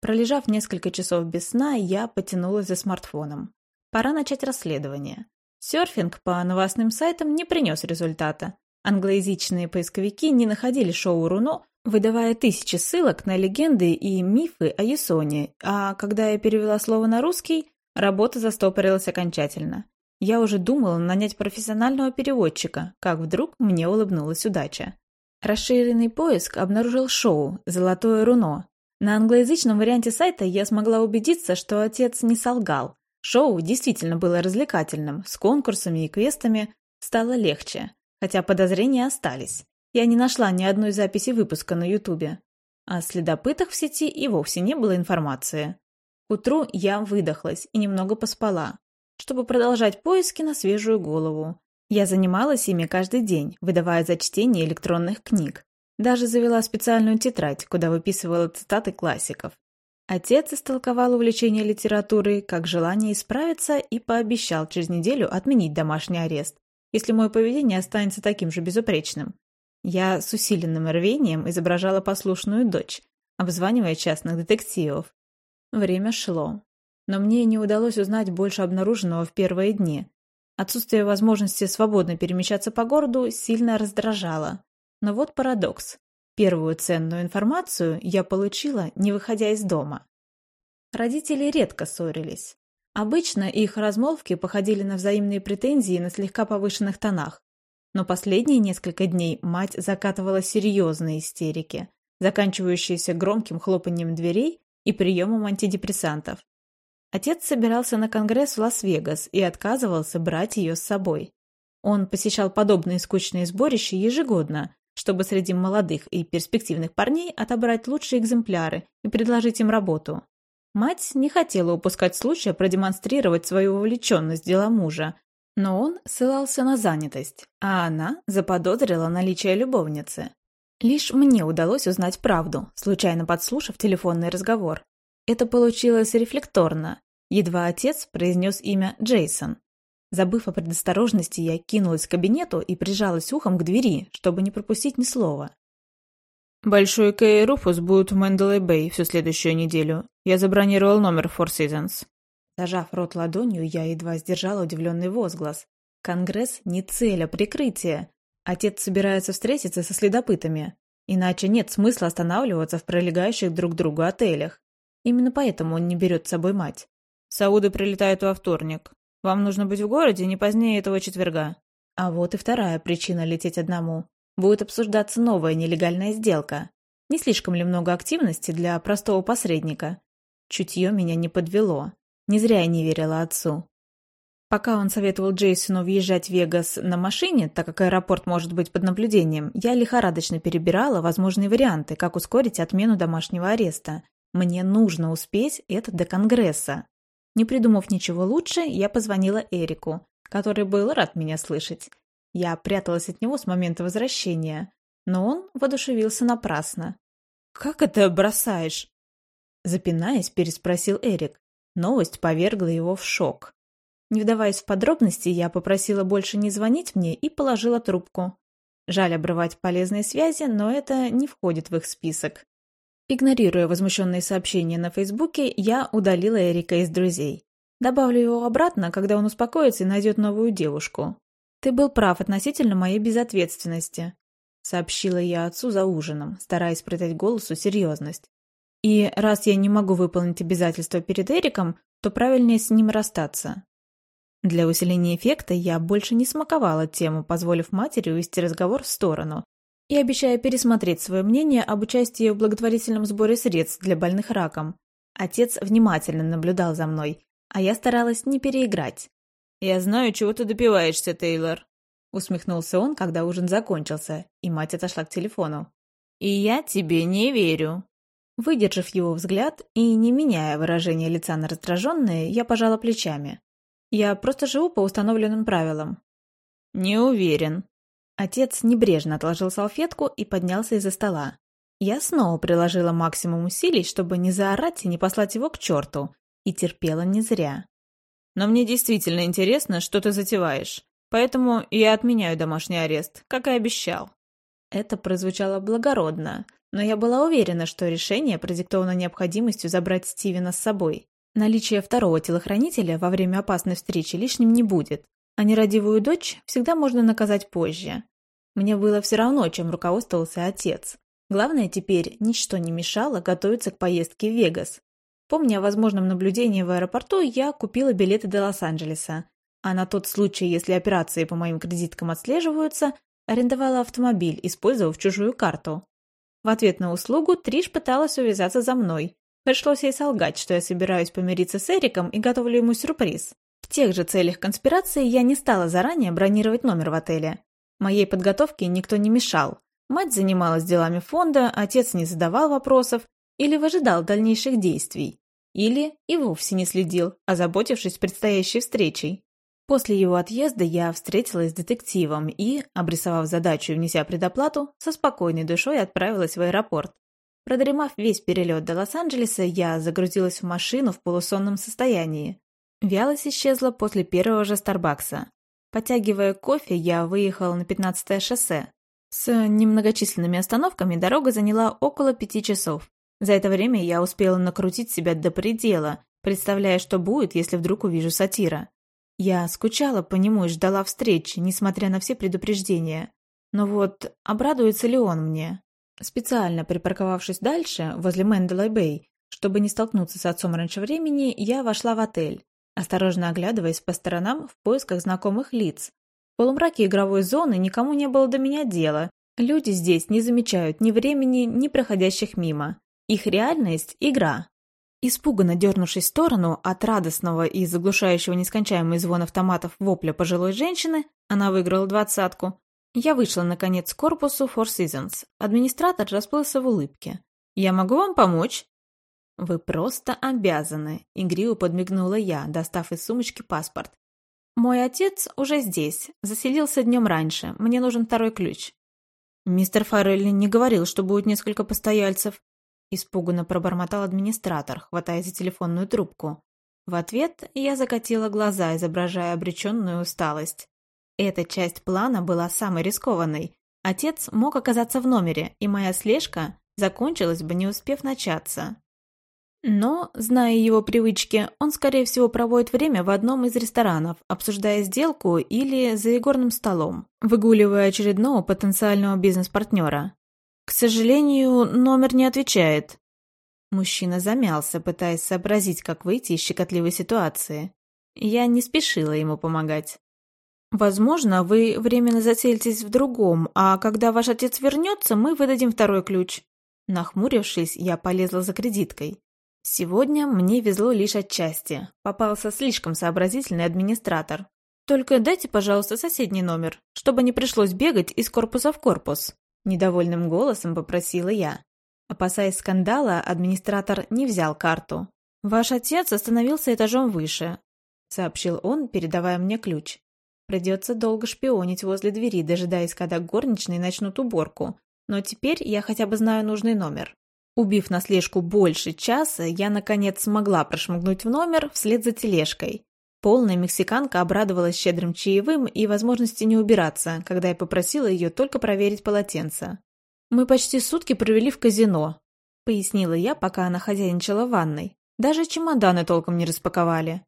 Пролежав несколько часов без сна, я потянулась за смартфоном. Пора начать расследование. Серфинг по новостным сайтам не принес результата, Англоязычные поисковики не находили шоу Руно, выдавая тысячи ссылок на легенды и мифы о Ясоне, а когда я перевела слово на русский, работа застопорилась окончательно. Я уже думала нанять профессионального переводчика, как вдруг мне улыбнулась удача. Расширенный поиск обнаружил шоу «Золотое руно». На англоязычном варианте сайта я смогла убедиться, что отец не солгал. Шоу действительно было развлекательным, с конкурсами и квестами стало легче хотя подозрения остались. Я не нашла ни одной записи выпуска на Ютубе. О следопытах в сети и вовсе не было информации. К утру я выдохлась и немного поспала, чтобы продолжать поиски на свежую голову. Я занималась ими каждый день, выдавая за чтение электронных книг. Даже завела специальную тетрадь, куда выписывала цитаты классиков. Отец истолковал увлечение литературой как желание исправиться и пообещал через неделю отменить домашний арест, если мое поведение останется таким же безупречным. Я с усиленным рвением изображала послушную дочь, обзванивая частных детективов. Время шло. Но мне не удалось узнать больше обнаруженного в первые дни. Отсутствие возможности свободно перемещаться по городу сильно раздражало. Но вот парадокс. Первую ценную информацию я получила, не выходя из дома. Родители редко ссорились. Обычно их размолвки походили на взаимные претензии на слегка повышенных тонах. Но последние несколько дней мать закатывала серьезные истерики, заканчивающиеся громким хлопанием дверей и приемом антидепрессантов. Отец собирался на конгресс в Лас-Вегас и отказывался брать ее с собой. Он посещал подобные скучные сборища ежегодно, чтобы среди молодых и перспективных парней отобрать лучшие экземпляры и предложить им работу. Мать не хотела упускать случая продемонстрировать свою увлеченность дела мужа, но он ссылался на занятость, а она заподозрила наличие любовницы. Лишь мне удалось узнать правду, случайно подслушав телефонный разговор. Это получилось рефлекторно. Едва отец произнес имя Джейсон. Забыв о предосторожности, я кинулась к кабинету и прижалась ухом к двери, чтобы не пропустить ни слова. Большой Кэй и Руфус будут в Мэнделэй Бэй всю следующую неделю. Я забронировал номер в Four Seasons. Зажав рот ладонью, я едва сдержала удивленный возглас. Конгресс не цель, а прикрытие. Отец собирается встретиться со следопытами. Иначе нет смысла останавливаться в пролегающих друг к другу отелях. Именно поэтому он не берет с собой мать. Сауды прилетают во вторник. Вам нужно быть в городе не позднее этого четверга. А вот и вторая причина лететь одному. Будет обсуждаться новая нелегальная сделка. Не слишком ли много активности для простого посредника? Чутье меня не подвело. Не зря я не верила отцу. Пока он советовал Джейсону въезжать в Вегас на машине, так как аэропорт может быть под наблюдением, я лихорадочно перебирала возможные варианты, как ускорить отмену домашнего ареста. Мне нужно успеть это до Конгресса. Не придумав ничего лучше, я позвонила Эрику, который был рад меня слышать. Я пряталась от него с момента возвращения, но он воодушевился напрасно. «Как это бросаешь?» Запинаясь, переспросил Эрик. Новость повергла его в шок. Не вдаваясь в подробности, я попросила больше не звонить мне и положила трубку. Жаль обрывать полезные связи, но это не входит в их список. Игнорируя возмущенные сообщения на Фейсбуке, я удалила Эрика из друзей. Добавлю его обратно, когда он успокоится и найдет новую девушку. «Ты был прав относительно моей безответственности», — сообщила я отцу за ужином, стараясь придать голосу серьезность. «И раз я не могу выполнить обязательства перед Эриком, то правильнее с ним расстаться». Для усиления эффекта я больше не смаковала тему, позволив матери увести разговор в сторону, и обещая пересмотреть свое мнение об участии в благотворительном сборе средств для больных раком. Отец внимательно наблюдал за мной, а я старалась не переиграть. «Я знаю, чего ты добиваешься, Тейлор», — усмехнулся он, когда ужин закончился, и мать отошла к телефону. «И я тебе не верю». Выдержав его взгляд и не меняя выражение лица на раздраженное, я пожала плечами. Я просто живу по установленным правилам. Не уверен. Отец небрежно отложил салфетку и поднялся из-за стола. Я снова приложила максимум усилий, чтобы не заорать и не послать его к черту, и терпела не зря. Но мне действительно интересно, что ты затеваешь, поэтому я отменяю домашний арест, как и обещал. Это прозвучало благородно, но я была уверена, что решение продиктовано необходимостью забрать Стивена с собой. Наличие второго телохранителя во время опасной встречи лишним не будет, а нерадивую дочь всегда можно наказать позже. Мне было все равно, чем руководствовался отец. Главное теперь, ничто не мешало готовиться к поездке в Вегас. Помня о возможном наблюдении в аэропорту, я купила билеты до Лос-Анджелеса. А на тот случай, если операции по моим кредиткам отслеживаются, арендовала автомобиль, использовав чужую карту. В ответ на услугу Триш пыталась увязаться за мной. Пришлось ей солгать, что я собираюсь помириться с Эриком и готовлю ему сюрприз. В тех же целях конспирации я не стала заранее бронировать номер в отеле. Моей подготовке никто не мешал. Мать занималась делами фонда, отец не задавал вопросов или выжидал дальнейших действий. Или и вовсе не следил, озаботившись предстоящей встречей. После его отъезда я встретилась с детективом и, обрисовав задачу и внеся предоплату, со спокойной душой отправилась в аэропорт. Продремав весь перелет до Лос-Анджелеса, я загрузилась в машину в полусонном состоянии. Вялость исчезла после первого же Старбакса. Потягивая кофе, я выехала на 15-е шоссе. С немногочисленными остановками дорога заняла около пяти часов. За это время я успела накрутить себя до предела, представляя, что будет, если вдруг увижу сатира. Я скучала по нему и ждала встречи, несмотря на все предупреждения. Но вот обрадуется ли он мне? Специально припарковавшись дальше, возле Мэнделай-Бэй, чтобы не столкнуться с отцом раньше времени, я вошла в отель осторожно оглядываясь по сторонам в поисках знакомых лиц. В полумраке игровой зоны никому не было до меня дела. Люди здесь не замечают ни времени, ни проходящих мимо. Их реальность – игра. Испуганно дернувшись в сторону от радостного и заглушающего нескончаемый звон автоматов вопля пожилой женщины, она выиграла двадцатку, я вышла, наконец, к корпусу Four Seasons. Администратор расплылся в улыбке. «Я могу вам помочь?» «Вы просто обязаны», — игриво подмигнула я, достав из сумочки паспорт. «Мой отец уже здесь, заселился днем раньше, мне нужен второй ключ». «Мистер Форелли не говорил, что будет несколько постояльцев», — испуганно пробормотал администратор, хватая за телефонную трубку. В ответ я закатила глаза, изображая обреченную усталость. Эта часть плана была самой рискованной. Отец мог оказаться в номере, и моя слежка закончилась бы, не успев начаться. Но, зная его привычки, он, скорее всего, проводит время в одном из ресторанов, обсуждая сделку или за игорным столом, выгуливая очередного потенциального бизнес-партнера. К сожалению, номер не отвечает. Мужчина замялся, пытаясь сообразить, как выйти из щекотливой ситуации. Я не спешила ему помогать. «Возможно, вы временно заселитесь в другом, а когда ваш отец вернется, мы выдадим второй ключ». Нахмурившись, я полезла за кредиткой. Сегодня мне везло лишь отчасти. Попался слишком сообразительный администратор. «Только дайте, пожалуйста, соседний номер, чтобы не пришлось бегать из корпуса в корпус», – недовольным голосом попросила я. Опасаясь скандала, администратор не взял карту. «Ваш отец остановился этажом выше», — сообщил он, передавая мне ключ. «Придется долго шпионить возле двери, дожидаясь, когда горничные начнут уборку. Но теперь я хотя бы знаю нужный номер». Убив на слежку больше часа, я, наконец, смогла прошмыгнуть в номер вслед за тележкой. Полная мексиканка обрадовалась щедрым чаевым и возможности не убираться, когда я попросила ее только проверить полотенце. «Мы почти сутки провели в казино», — пояснила я, пока она хозяйничала в ванной. «Даже чемоданы толком не распаковали».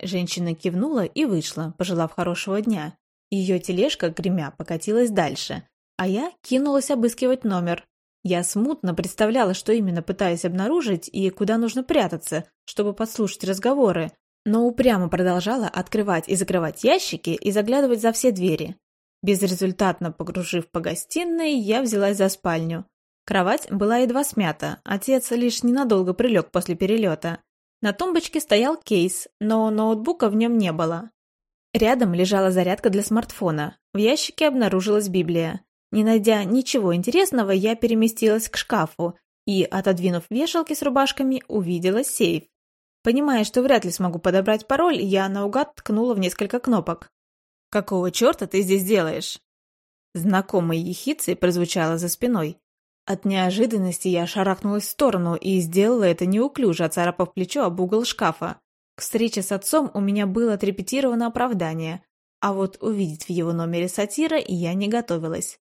Женщина кивнула и вышла, пожелав хорошего дня. Ее тележка, гремя, покатилась дальше, а я кинулась обыскивать номер. Я смутно представляла, что именно пытаюсь обнаружить и куда нужно прятаться, чтобы подслушать разговоры, но упрямо продолжала открывать и закрывать ящики и заглядывать за все двери. Безрезультатно погружив по гостиной, я взялась за спальню. Кровать была едва смята, отец лишь ненадолго прилег после перелета. На тумбочке стоял кейс, но ноутбука в нем не было. Рядом лежала зарядка для смартфона, в ящике обнаружилась Библия. Не найдя ничего интересного, я переместилась к шкафу и, отодвинув вешалки с рубашками, увидела сейф. Понимая, что вряд ли смогу подобрать пароль, я наугад ткнула в несколько кнопок. «Какого черта ты здесь делаешь?» Знакомой ехицей прозвучало за спиной. От неожиданности я шарахнулась в сторону и сделала это неуклюже, оцарапав плечо об угол шкафа. К встрече с отцом у меня было отрепетировано оправдание, а вот увидеть в его номере сатира я не готовилась.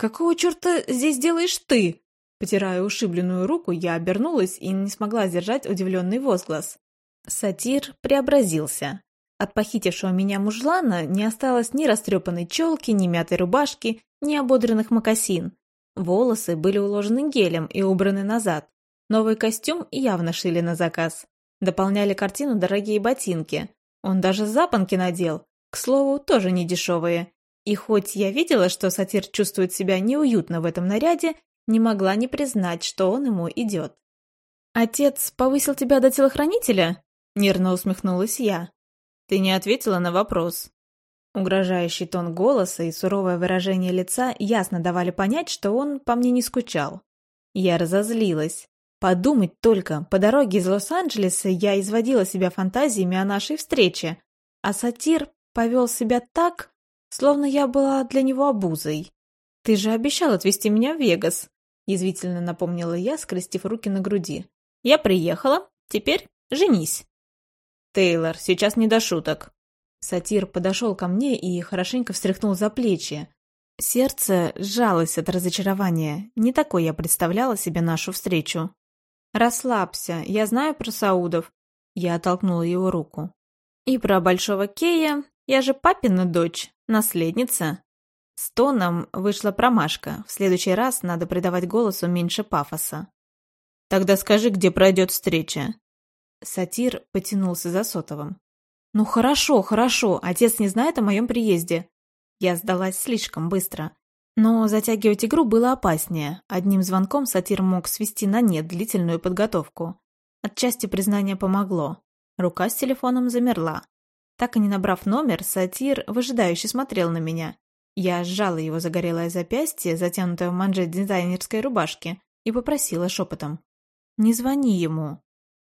«Какого черта здесь делаешь ты?» Потирая ушибленную руку, я обернулась и не смогла сдержать удивленный возглас. Сатир преобразился. От похитившего меня мужлана не осталось ни растрепанной челки, ни мятой рубашки, ни ободренных мокасин. Волосы были уложены гелем и убраны назад. Новый костюм явно шили на заказ. Дополняли картину дорогие ботинки. Он даже запонки надел, к слову, тоже не дешевые. И хоть я видела, что сатир чувствует себя неуютно в этом наряде, не могла не признать, что он ему идет. «Отец повысил тебя до телохранителя?» — нервно усмехнулась я. Ты не ответила на вопрос. Угрожающий тон голоса и суровое выражение лица ясно давали понять, что он по мне не скучал. Я разозлилась. Подумать только, по дороге из Лос-Анджелеса я изводила себя фантазиями о нашей встрече, а сатир повел себя так, словно я была для него обузой. «Ты же обещал отвезти меня в Вегас», — язвительно напомнила я, скрестив руки на груди. «Я приехала, теперь женись». «Тейлор, сейчас не до шуток». Сатир подошел ко мне и хорошенько встряхнул за плечи. Сердце сжалось от разочарования. Не такой я представляла себе нашу встречу. «Расслабься, я знаю про Саудов». Я оттолкнула его руку. «И про Большого Кея. Я же папина дочь, наследница». С тоном вышла промашка. В следующий раз надо придавать голосу меньше пафоса. «Тогда скажи, где пройдет встреча. Сатир потянулся за сотовым. «Ну хорошо, хорошо, отец не знает о моем приезде». Я сдалась слишком быстро. Но затягивать игру было опаснее. Одним звонком сатир мог свести на нет длительную подготовку. Отчасти признание помогло. Рука с телефоном замерла. Так и не набрав номер, сатир выжидающе смотрел на меня. Я сжала его загорелое запястье, затянутое в манжет дизайнерской рубашки, и попросила шепотом. «Не звони ему.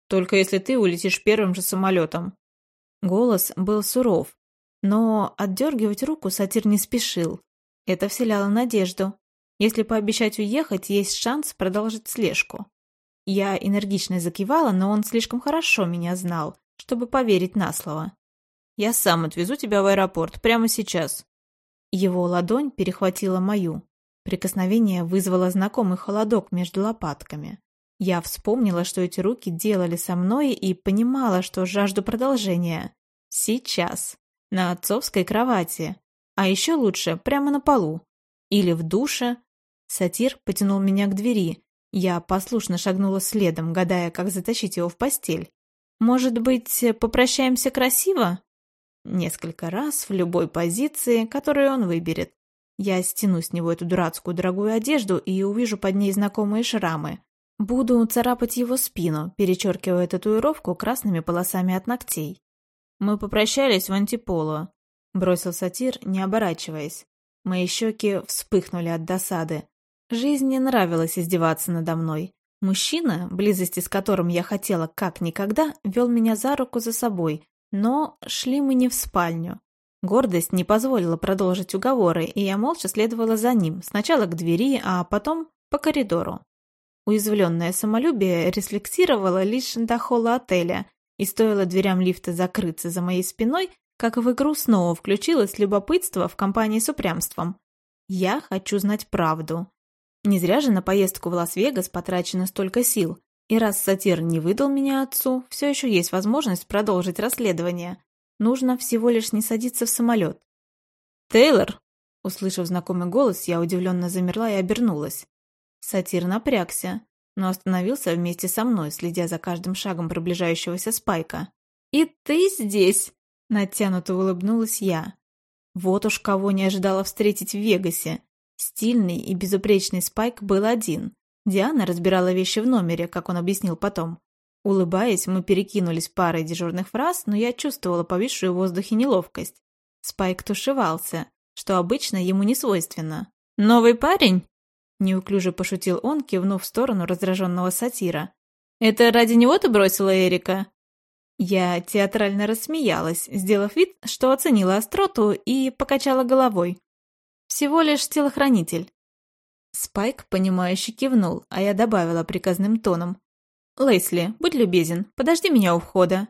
Только если ты улетишь первым же самолетом». Голос был суров, но отдергивать руку сатир не спешил. Это вселяло надежду. Если пообещать уехать, есть шанс продолжить слежку. Я энергично закивала, но он слишком хорошо меня знал, чтобы поверить на слово. «Я сам отвезу тебя в аэропорт прямо сейчас». Его ладонь перехватила мою. Прикосновение вызвало знакомый холодок между лопатками. Я вспомнила, что эти руки делали со мной и понимала, что жажду продолжения. Сейчас. На отцовской кровати. А еще лучше, прямо на полу. Или в душе. Сатир потянул меня к двери. Я послушно шагнула следом, гадая, как затащить его в постель. «Может быть, попрощаемся красиво?» Несколько раз в любой позиции, которую он выберет. Я стяну с него эту дурацкую дорогую одежду и увижу под ней знакомые шрамы. Буду царапать его спину, перечеркивая татуировку красными полосами от ногтей. Мы попрощались в антиполо. Бросил сатир, не оборачиваясь. Мои щеки вспыхнули от досады. Жизнь не нравилось издеваться надо мной. Мужчина, близости с которым я хотела как никогда, вел меня за руку за собой, но шли мы не в спальню. Гордость не позволила продолжить уговоры, и я молча следовала за ним, сначала к двери, а потом по коридору. Уязвленное самолюбие рефлексировало лишь до холла отеля, и стоило дверям лифта закрыться за моей спиной, как в игру снова включилось любопытство в компании с упрямством. Я хочу знать правду. Не зря же на поездку в Лас-Вегас потрачено столько сил, и раз сатир не выдал меня отцу, все еще есть возможность продолжить расследование. Нужно всего лишь не садиться в самолет. «Тейлор!» Услышав знакомый голос, я удивленно замерла и обернулась. Сатир напрягся, но остановился вместе со мной, следя за каждым шагом приближающегося Спайка. «И ты здесь!» — натянуто улыбнулась я. Вот уж кого не ожидала встретить в Вегасе. Стильный и безупречный Спайк был один. Диана разбирала вещи в номере, как он объяснил потом. Улыбаясь, мы перекинулись парой дежурных фраз, но я чувствовала повисшую в воздухе неловкость. Спайк тушевался, что обычно ему не свойственно. «Новый парень?» Неуклюже пошутил он, кивнув в сторону раздраженного сатира. «Это ради него ты бросила Эрика?» Я театрально рассмеялась, сделав вид, что оценила остроту и покачала головой. «Всего лишь телохранитель». Спайк, понимающе кивнул, а я добавила приказным тоном. «Лейсли, будь любезен, подожди меня у входа».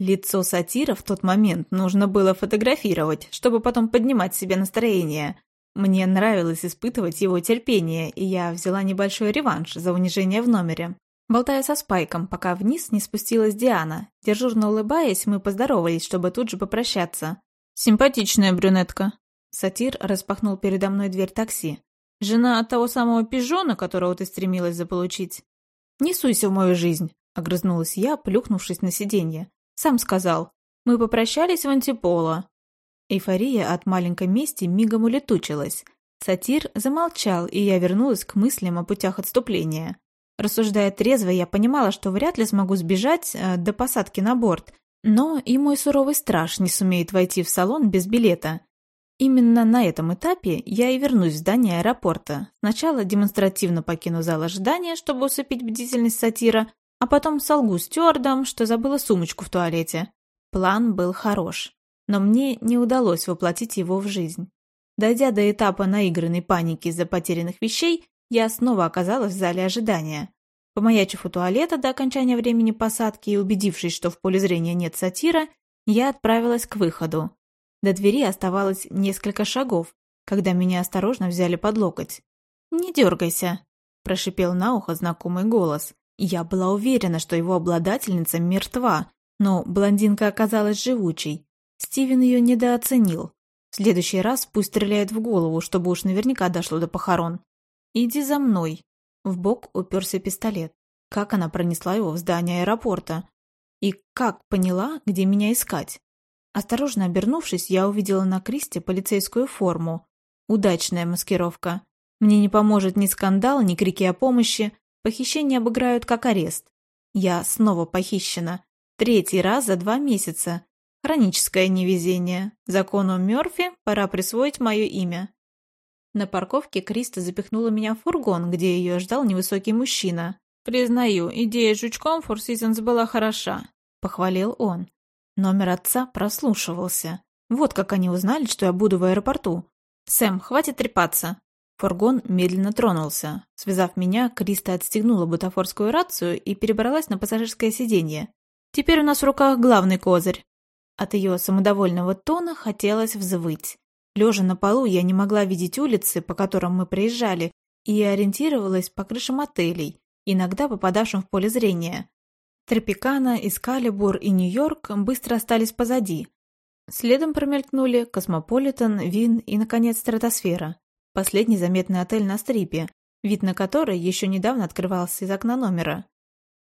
Лицо сатира в тот момент нужно было фотографировать, чтобы потом поднимать себе настроение. Мне нравилось испытывать его терпение, и я взяла небольшой реванш за унижение в номере. Болтая со Спайком, пока вниз не спустилась Диана. Дежурно улыбаясь, мы поздоровались, чтобы тут же попрощаться. «Симпатичная брюнетка». Сатир распахнул передо мной дверь такси. «Жена от того самого пижона, которого ты стремилась заполучить?» «Не суйся в мою жизнь», — огрызнулась я, плюхнувшись на сиденье. «Сам сказал. Мы попрощались в антиполо». Эйфория от маленькой мести мигом улетучилась. Сатир замолчал, и я вернулась к мыслям о путях отступления. Рассуждая трезво, я понимала, что вряд ли смогу сбежать э, до посадки на борт, но и мой суровый страж не сумеет войти в салон без билета. Именно на этом этапе я и вернусь в здание аэропорта. Сначала демонстративно покину зал ожидания, чтобы усыпить бдительность сатира, а потом солгу стюардом, что забыла сумочку в туалете. План был хорош, но мне не удалось воплотить его в жизнь. Дойдя до этапа наигранной паники из-за потерянных вещей, я снова оказалась в зале ожидания. Помаячив у туалета до окончания времени посадки и убедившись, что в поле зрения нет сатира, я отправилась к выходу. До двери оставалось несколько шагов, когда меня осторожно взяли под локоть. «Не дергайся», – прошипел на ухо знакомый голос. Я была уверена, что его обладательница мертва, но блондинка оказалась живучей. Стивен ее недооценил. В следующий раз пусть стреляет в голову, чтобы уж наверняка дошло до похорон. «Иди за мной!» В бок уперся пистолет. Как она пронесла его в здание аэропорта? И как поняла, где меня искать? Осторожно обернувшись, я увидела на Кристе полицейскую форму. Удачная маскировка. Мне не поможет ни скандал, ни крики о помощи. Похищение обыграют как арест. Я снова похищена. Третий раз за два месяца. Хроническое невезение. Закону Мёрфи пора присвоить мое имя. На парковке Криста запихнула меня в фургон, где ее ждал невысокий мужчина. «Признаю, идея жучком Four Seasons была хороша», — похвалил он. Номер отца прослушивался. Вот как они узнали, что я буду в аэропорту. «Сэм, хватит трепаться!» Фургон медленно тронулся. Связав меня, Криста отстегнула бутафорскую рацию и перебралась на пассажирское сиденье. «Теперь у нас в руках главный козырь». От ее самодовольного тона хотелось взвыть. Лежа на полу, я не могла видеть улицы, по которым мы проезжали, и ориентировалась по крышам отелей, иногда попадавшим в поле зрения. Тропикана, Экскалибур и Нью-Йорк быстро остались позади. Следом промелькнули Космополитен, Вин и, наконец, Стратосфера. Последний заметный отель на Стрипе, вид на который еще недавно открывался из окна номера.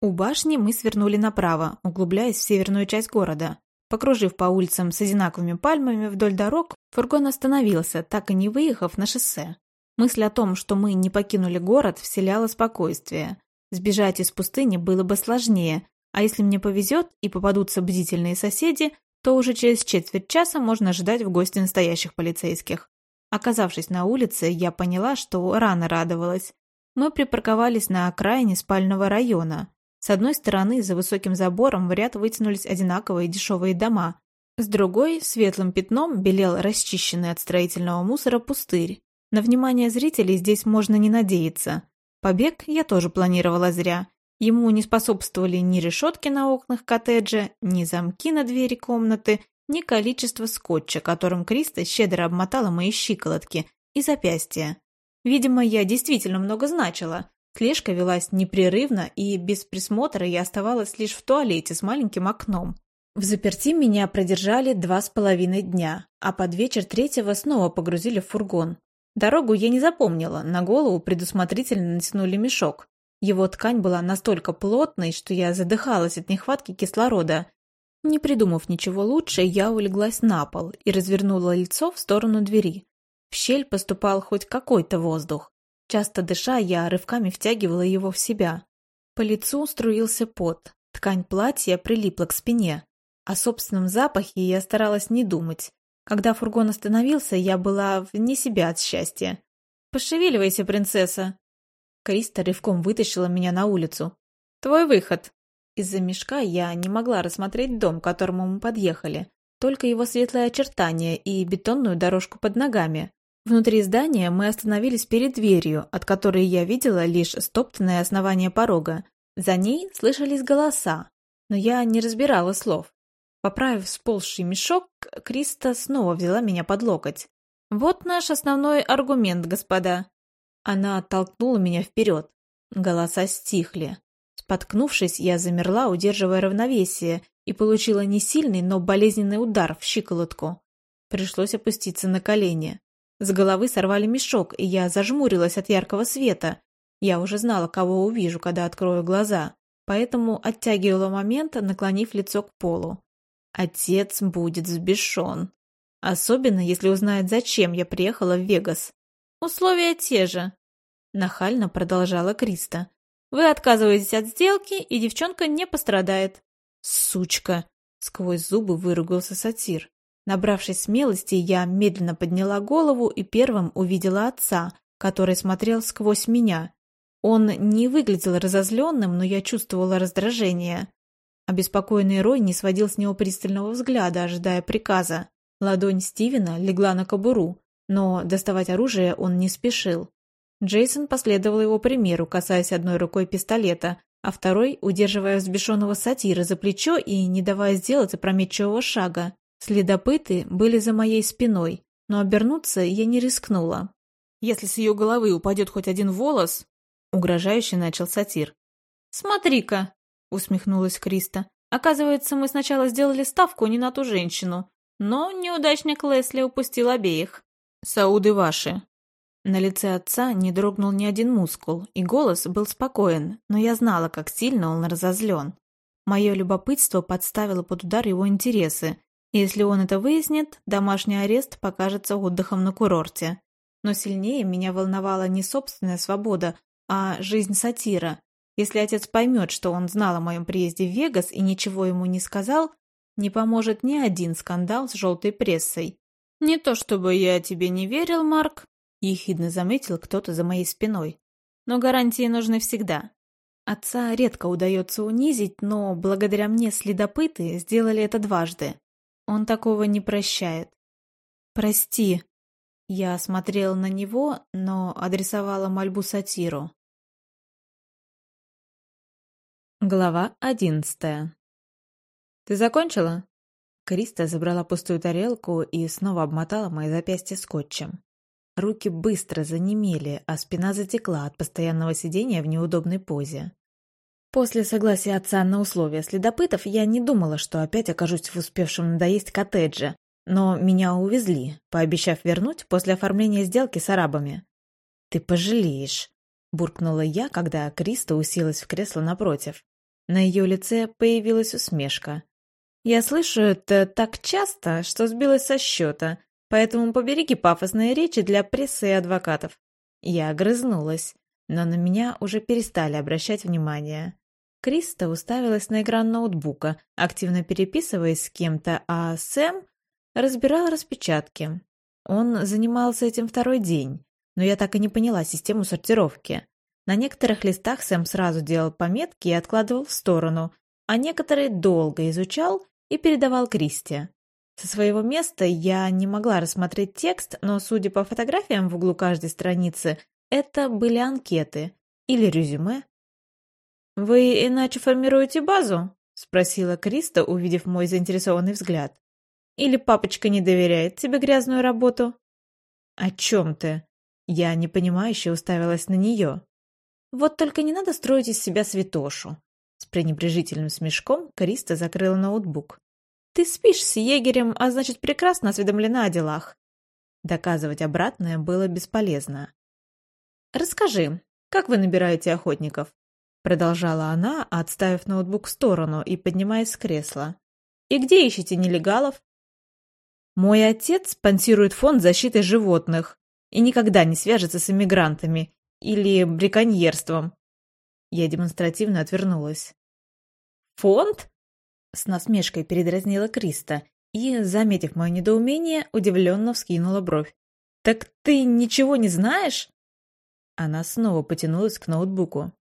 У башни мы свернули направо, углубляясь в северную часть города. Покружив по улицам с одинаковыми пальмами вдоль дорог, фургон остановился, так и не выехав на шоссе. Мысль о том, что мы не покинули город, вселяла спокойствие. Сбежать из пустыни было бы сложнее, а если мне повезет и попадутся бдительные соседи, то уже через четверть часа можно ожидать в гости настоящих полицейских. Оказавшись на улице, я поняла, что рано радовалась. Мы припарковались на окраине спального района. С одной стороны, за высоким забором в ряд вытянулись одинаковые дешевые дома. С другой, светлым пятном белел расчищенный от строительного мусора пустырь. На внимание зрителей здесь можно не надеяться. Побег я тоже планировала зря. Ему не способствовали ни решетки на окнах коттеджа, ни замки на двери комнаты, ни количество скотча, которым Криста щедро обмотала мои щиколотки и запястья. Видимо, я действительно много значила, Слежка велась непрерывно, и без присмотра я оставалась лишь в туалете с маленьким окном. В заперти меня продержали два с половиной дня, а под вечер третьего снова погрузили в фургон. Дорогу я не запомнила, на голову предусмотрительно натянули мешок. Его ткань была настолько плотной, что я задыхалась от нехватки кислорода. Не придумав ничего лучше, я улеглась на пол и развернула лицо в сторону двери. В щель поступал хоть какой-то воздух. Часто дыша, я рывками втягивала его в себя. По лицу струился пот, ткань платья прилипла к спине. О собственном запахе я старалась не думать. Когда фургон остановился, я была вне себя от счастья. «Пошевеливайся, принцесса!» Криста рывком вытащила меня на улицу. «Твой выход!» Из-за мешка я не могла рассмотреть дом, к которому мы подъехали, только его светлые очертания и бетонную дорожку под ногами. Внутри здания мы остановились перед дверью, от которой я видела лишь стоптанное основание порога. За ней слышались голоса, но я не разбирала слов. Поправив сползший мешок, Криста снова взяла меня под локоть. «Вот наш основной аргумент, господа». Она оттолкнула меня вперед. Голоса стихли. Споткнувшись, я замерла, удерживая равновесие, и получила не сильный, но болезненный удар в щиколотку. Пришлось опуститься на колени. С головы сорвали мешок, и я зажмурилась от яркого света. Я уже знала, кого увижу, когда открою глаза, поэтому оттягивала момент, наклонив лицо к полу. Отец будет сбешен. Особенно, если узнает, зачем я приехала в Вегас. Условия те же. Нахально продолжала Криста. Вы отказываетесь от сделки, и девчонка не пострадает. Сучка! Сквозь зубы выругался сатир. Набравшись смелости, я медленно подняла голову и первым увидела отца, который смотрел сквозь меня. Он не выглядел разозленным, но я чувствовала раздражение. Обеспокоенный Рой не сводил с него пристального взгляда, ожидая приказа. Ладонь Стивена легла на кобуру, но доставать оружие он не спешил. Джейсон последовал его примеру, касаясь одной рукой пистолета, а второй удерживая взбешенного сатира за плечо и не давая сделать опрометчивого шага. Следопыты были за моей спиной, но обернуться я не рискнула. Если с ее головы упадет хоть один волос, угрожающе начал сатир. «Смотри-ка!» — усмехнулась Криста. «Оказывается, мы сначала сделали ставку не на ту женщину, но неудачник Лесли упустил обеих. Сауды ваши!» На лице отца не дрогнул ни один мускул, и голос был спокоен, но я знала, как сильно он разозлен. Мое любопытство подставило под удар его интересы, если он это выяснит, домашний арест покажется отдыхом на курорте. Но сильнее меня волновала не собственная свобода, а жизнь сатира. Если отец поймет, что он знал о моем приезде в Вегас и ничего ему не сказал, не поможет ни один скандал с желтой прессой. «Не то чтобы я тебе не верил, Марк», — ехидно заметил кто-то за моей спиной. «Но гарантии нужны всегда. Отца редко удается унизить, но благодаря мне следопыты сделали это дважды. Он такого не прощает. «Прости». Я смотрела на него, но адресовала мольбу сатиру. Глава одиннадцатая. «Ты закончила?» Криста забрала пустую тарелку и снова обмотала мои запястья скотчем. Руки быстро занемели, а спина затекла от постоянного сидения в неудобной позе. После согласия отца на условия следопытов я не думала, что опять окажусь в успевшем надоесть коттедже, но меня увезли, пообещав вернуть после оформления сделки с арабами. «Ты пожалеешь», — буркнула я, когда Криста уселась в кресло напротив. На ее лице появилась усмешка. Я слышу это так часто, что сбилась со счета, поэтому побереги пафосные речи для прессы и адвокатов. Я огрызнулась, но на меня уже перестали обращать внимание. Криста уставилась на экран ноутбука, активно переписываясь с кем-то, а Сэм разбирал распечатки. Он занимался этим второй день, но я так и не поняла систему сортировки. На некоторых листах Сэм сразу делал пометки и откладывал в сторону, а некоторые долго изучал и передавал Кристи. Со своего места я не могла рассмотреть текст, но, судя по фотографиям в углу каждой страницы, это были анкеты или резюме. «Вы иначе формируете базу?» — спросила Криста, увидев мой заинтересованный взгляд. «Или папочка не доверяет тебе грязную работу?» «О чем ты?» Я непонимающе уставилась на нее. «Вот только не надо строить из себя святошу». Пренебрежительным смешком Криста закрыла ноутбук. Ты спишь с егерем, а значит, прекрасно осведомлена о делах. Доказывать обратное было бесполезно. «Расскажи, как вы набираете охотников?» Продолжала она, отставив ноутбук в сторону и поднимаясь с кресла. «И где ищете нелегалов?» «Мой отец спонсирует фонд защиты животных и никогда не свяжется с иммигрантами или браконьерством». Я демонстративно отвернулась. «Фонд?» С насмешкой передразнила Криста и, заметив мое недоумение, удивленно вскинула бровь. «Так ты ничего не знаешь?» Она снова потянулась к ноутбуку.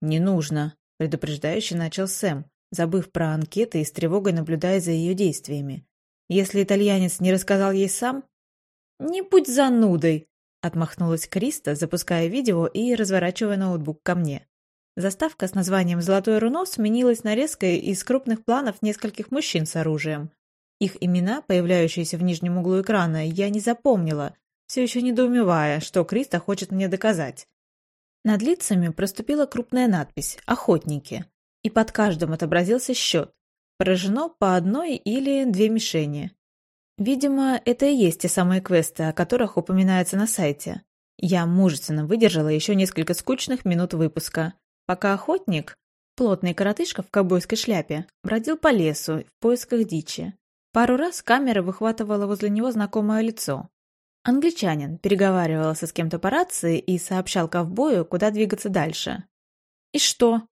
«Не нужно», — предупреждающе начал Сэм, забыв про анкеты и с тревогой наблюдая за ее действиями. «Если итальянец не рассказал ей сам...» «Не будь занудой!» — отмахнулась Криста, запуская видео и разворачивая ноутбук ко мне. Заставка с названием «Золотое руно» сменилась нарезкой из крупных планов нескольких мужчин с оружием. Их имена, появляющиеся в нижнем углу экрана, я не запомнила, все еще недоумевая, что Криста хочет мне доказать. Над лицами проступила крупная надпись «Охотники», и под каждым отобразился счет. Поражено по одной или две мишени. Видимо, это и есть те самые квесты, о которых упоминается на сайте. Я мужественно выдержала еще несколько скучных минут выпуска – пока охотник, плотный коротышка в ковбойской шляпе, бродил по лесу в поисках дичи. Пару раз камера выхватывала возле него знакомое лицо. Англичанин переговаривался с кем-то по рации и сообщал ковбою, куда двигаться дальше. «И что?»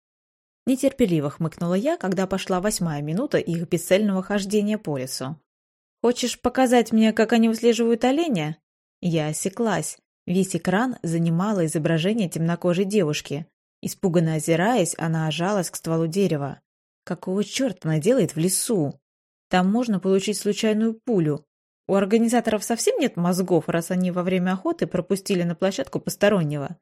Нетерпеливо хмыкнула я, когда пошла восьмая минута их бесцельного хождения по лесу. «Хочешь показать мне, как они выслеживают оленя?» Я осеклась. Весь экран занимало изображение темнокожей девушки, Испуганно озираясь, она ожалась к стволу дерева. Какого черта она делает в лесу? Там можно получить случайную пулю. У организаторов совсем нет мозгов, раз они во время охоты пропустили на площадку постороннего.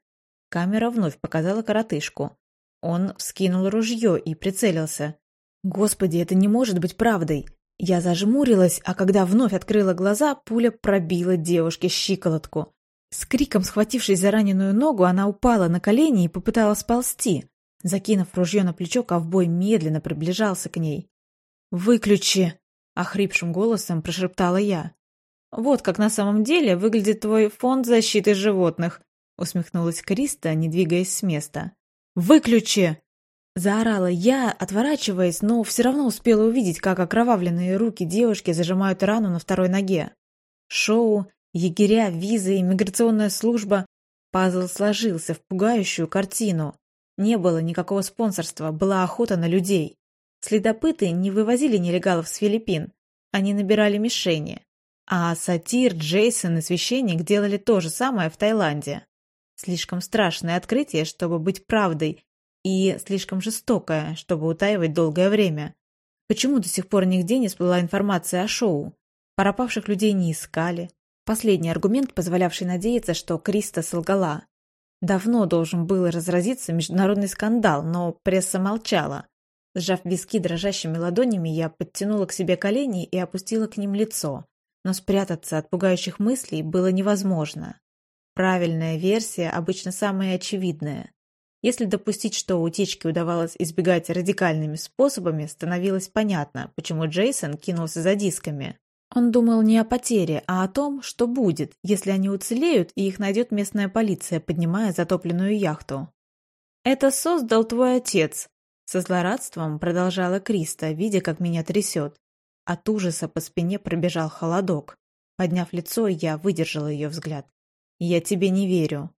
Камера вновь показала коротышку. Он вскинул ружье и прицелился. Господи, это не может быть правдой. Я зажмурилась, а когда вновь открыла глаза, пуля пробила девушке щиколотку. С криком схватившись за раненую ногу, она упала на колени и попыталась ползти. Закинув ружье на плечо, ковбой медленно приближался к ней. «Выключи!» — охрипшим голосом прошептала я. «Вот как на самом деле выглядит твой фонд защиты животных», — усмехнулась Криста, не двигаясь с места. «Выключи!» Заорала я, отворачиваясь, но все равно успела увидеть, как окровавленные руки девушки зажимают рану на второй ноге. Шоу Егеря, визы, иммиграционная служба. Пазл сложился в пугающую картину. Не было никакого спонсорства, была охота на людей. Следопыты не вывозили нелегалов с Филиппин. Они набирали мишени. А сатир, Джейсон и священник делали то же самое в Таиланде. Слишком страшное открытие, чтобы быть правдой, и слишком жестокое, чтобы утаивать долгое время. Почему до сих пор нигде не всплыла информация о шоу? Пропавших людей не искали, Последний аргумент, позволявший надеяться, что Криста солгала. Давно должен был разразиться международный скандал, но пресса молчала. Сжав виски дрожащими ладонями, я подтянула к себе колени и опустила к ним лицо. Но спрятаться от пугающих мыслей было невозможно. Правильная версия обычно самая очевидная. Если допустить, что утечки удавалось избегать радикальными способами, становилось понятно, почему Джейсон кинулся за дисками. Он думал не о потере, а о том, что будет, если они уцелеют и их найдет местная полиция, поднимая затопленную яхту. «Это создал твой отец», — Со злорадством продолжала Криста, видя, как меня трясет. От ужаса по спине пробежал холодок. Подняв лицо, я выдержала ее взгляд. «Я тебе не верю».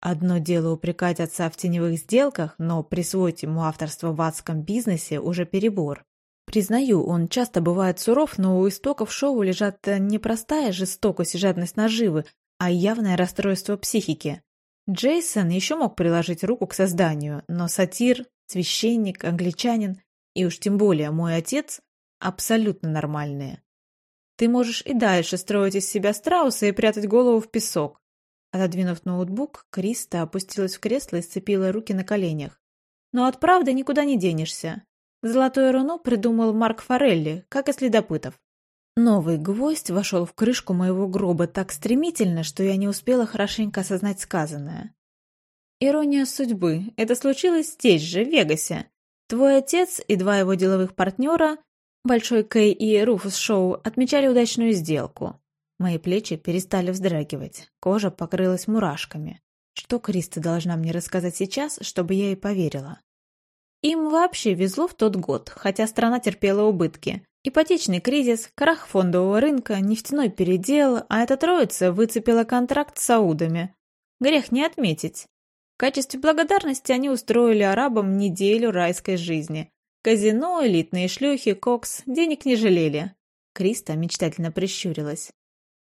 Одно дело упрекать отца в теневых сделках, но присвоить ему авторство в адском бизнесе уже перебор. Признаю, он часто бывает суров, но у истоков шоу лежат не простая жестокость и жадность наживы, а явное расстройство психики. Джейсон еще мог приложить руку к созданию, но сатир, священник, англичанин и уж тем более мой отец абсолютно нормальные. Ты можешь и дальше строить из себя страуса и прятать голову в песок. Отодвинув ноутбук, Криста опустилась в кресло и сцепила руки на коленях. Но от правды никуда не денешься. Золотое руно придумал Марк Форелли, как и следопытов. Новый гвоздь вошел в крышку моего гроба так стремительно, что я не успела хорошенько осознать сказанное. Ирония судьбы. Это случилось здесь же, в Вегасе. Твой отец и два его деловых партнера Большой Кэй и Руфус Шоу отмечали удачную сделку. Мои плечи перестали вздрагивать, кожа покрылась мурашками. Что Криста должна мне рассказать сейчас, чтобы я ей поверила? Им вообще везло в тот год, хотя страна терпела убытки. Ипотечный кризис, крах фондового рынка, нефтяной передел, а эта троица выцепила контракт с саудами. Грех не отметить. В качестве благодарности они устроили арабам неделю райской жизни, Казино, элитные шлюхи, кокс, денег не жалели. Криста мечтательно прищурилась.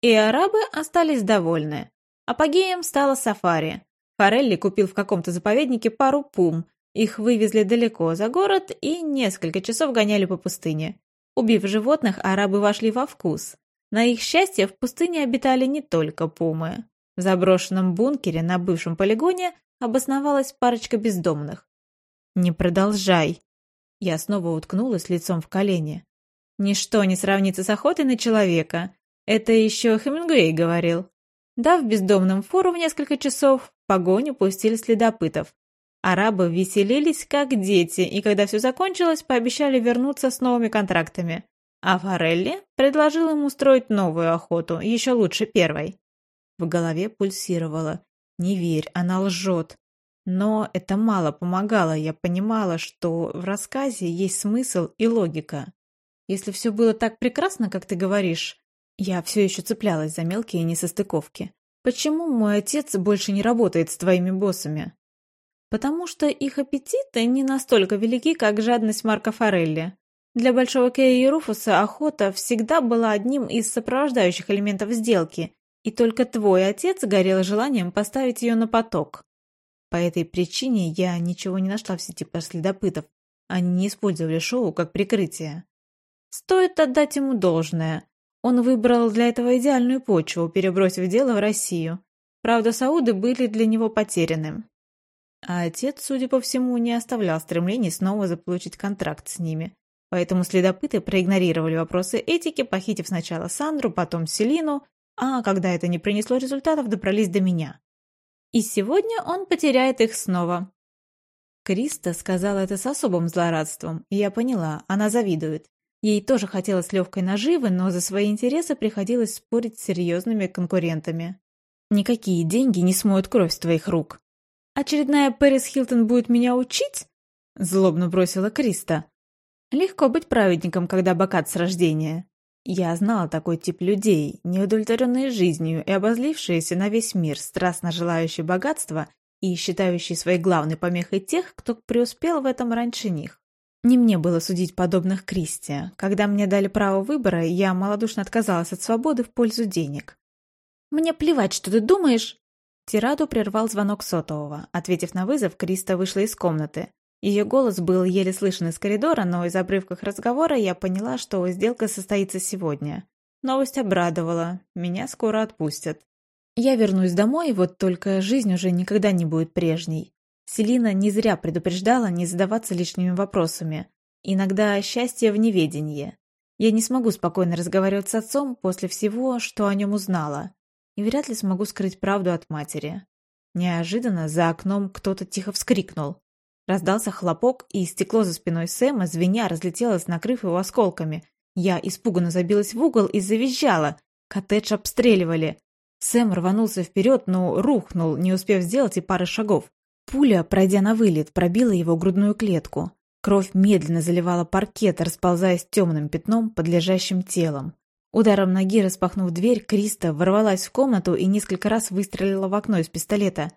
И арабы остались довольны. Апогеем стало сафари. Форелли купил в каком-то заповеднике пару пум. Их вывезли далеко за город и несколько часов гоняли по пустыне. Убив животных, арабы вошли во вкус. На их счастье, в пустыне обитали не только пумы. В заброшенном бункере на бывшем полигоне обосновалась парочка бездомных. «Не продолжай», я снова уткнулась лицом в колени. Ничто не сравнится с охотой на человека. Это еще Хемингуэй говорил. Дав бездомным фору в несколько часов, погоню пустили следопытов. Арабы веселились, как дети, и когда все закончилось, пообещали вернуться с новыми контрактами. А Форелли предложил им устроить новую охоту, еще лучше первой. В голове пульсировало. «Не верь, она лжет. Но это мало помогало, я понимала, что в рассказе есть смысл и логика. Если все было так прекрасно, как ты говоришь, я все еще цеплялась за мелкие несостыковки. Почему мой отец больше не работает с твоими боссами? Потому что их аппетиты не настолько велики, как жадность Марка Форелли. Для Большого Кея и Руфуса охота всегда была одним из сопровождающих элементов сделки, и только твой отец горел желанием поставить ее на поток. По этой причине я ничего не нашла в сети про следопытов. Они не использовали шоу как прикрытие. Стоит отдать ему должное. Он выбрал для этого идеальную почву, перебросив дело в Россию. Правда, сауды были для него потерянным. А отец, судя по всему, не оставлял стремлений снова заполучить контракт с ними. Поэтому следопыты проигнорировали вопросы этики, похитив сначала Сандру, потом Селину, а когда это не принесло результатов, добрались до меня. И сегодня он потеряет их снова. Криста сказала это с особым злорадством, и я поняла, она завидует. Ей тоже хотелось легкой наживы, но за свои интересы приходилось спорить с серьезными конкурентами. Никакие деньги не смоют кровь с твоих рук. «Очередная Пэрис Хилтон будет меня учить?» — злобно бросила Криста. «Легко быть праведником, когда богат с рождения. Я знала такой тип людей, неудовлетворенные жизнью и обозлившиеся на весь мир, страстно желающие богатства и считающие своей главной помехой тех, кто преуспел в этом раньше них. Не мне было судить подобных Кристи. Когда мне дали право выбора, я малодушно отказалась от свободы в пользу денег. «Мне плевать, что ты думаешь!» Тираду прервал звонок сотового. Ответив на вызов, Криста вышла из комнаты. Ее голос был еле слышен из коридора, но из обрывков разговора я поняла, что сделка состоится сегодня. Новость обрадовала. Меня скоро отпустят. Я вернусь домой, вот только жизнь уже никогда не будет прежней. Селина не зря предупреждала не задаваться лишними вопросами. Иногда счастье в неведении. Я не смогу спокойно разговаривать с отцом после всего, что о нем узнала. И вряд ли смогу скрыть правду от матери. Неожиданно за окном кто-то тихо вскрикнул. Раздался хлопок, и стекло за спиной Сэма, звеня, разлетелось, накрыв его осколками. Я испуганно забилась в угол и завизжала. Коттедж обстреливали. Сэм рванулся вперед, но рухнул, не успев сделать и пары шагов. Пуля, пройдя на вылет, пробила его грудную клетку. Кровь медленно заливала паркет, расползаясь темным пятном под лежащим телом. Ударом ноги, распахнув дверь, Криста ворвалась в комнату и несколько раз выстрелила в окно из пистолета.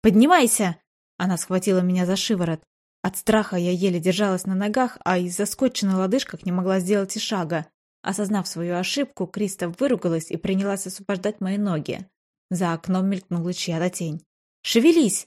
«Поднимайся!» Она схватила меня за шиворот. От страха я еле держалась на ногах, а из-за на лодыжках не могла сделать и шага. Осознав свою ошибку, Криста выругалась и принялась освобождать мои ноги. За окном мелькнула чья-то тень. «Шевелись!»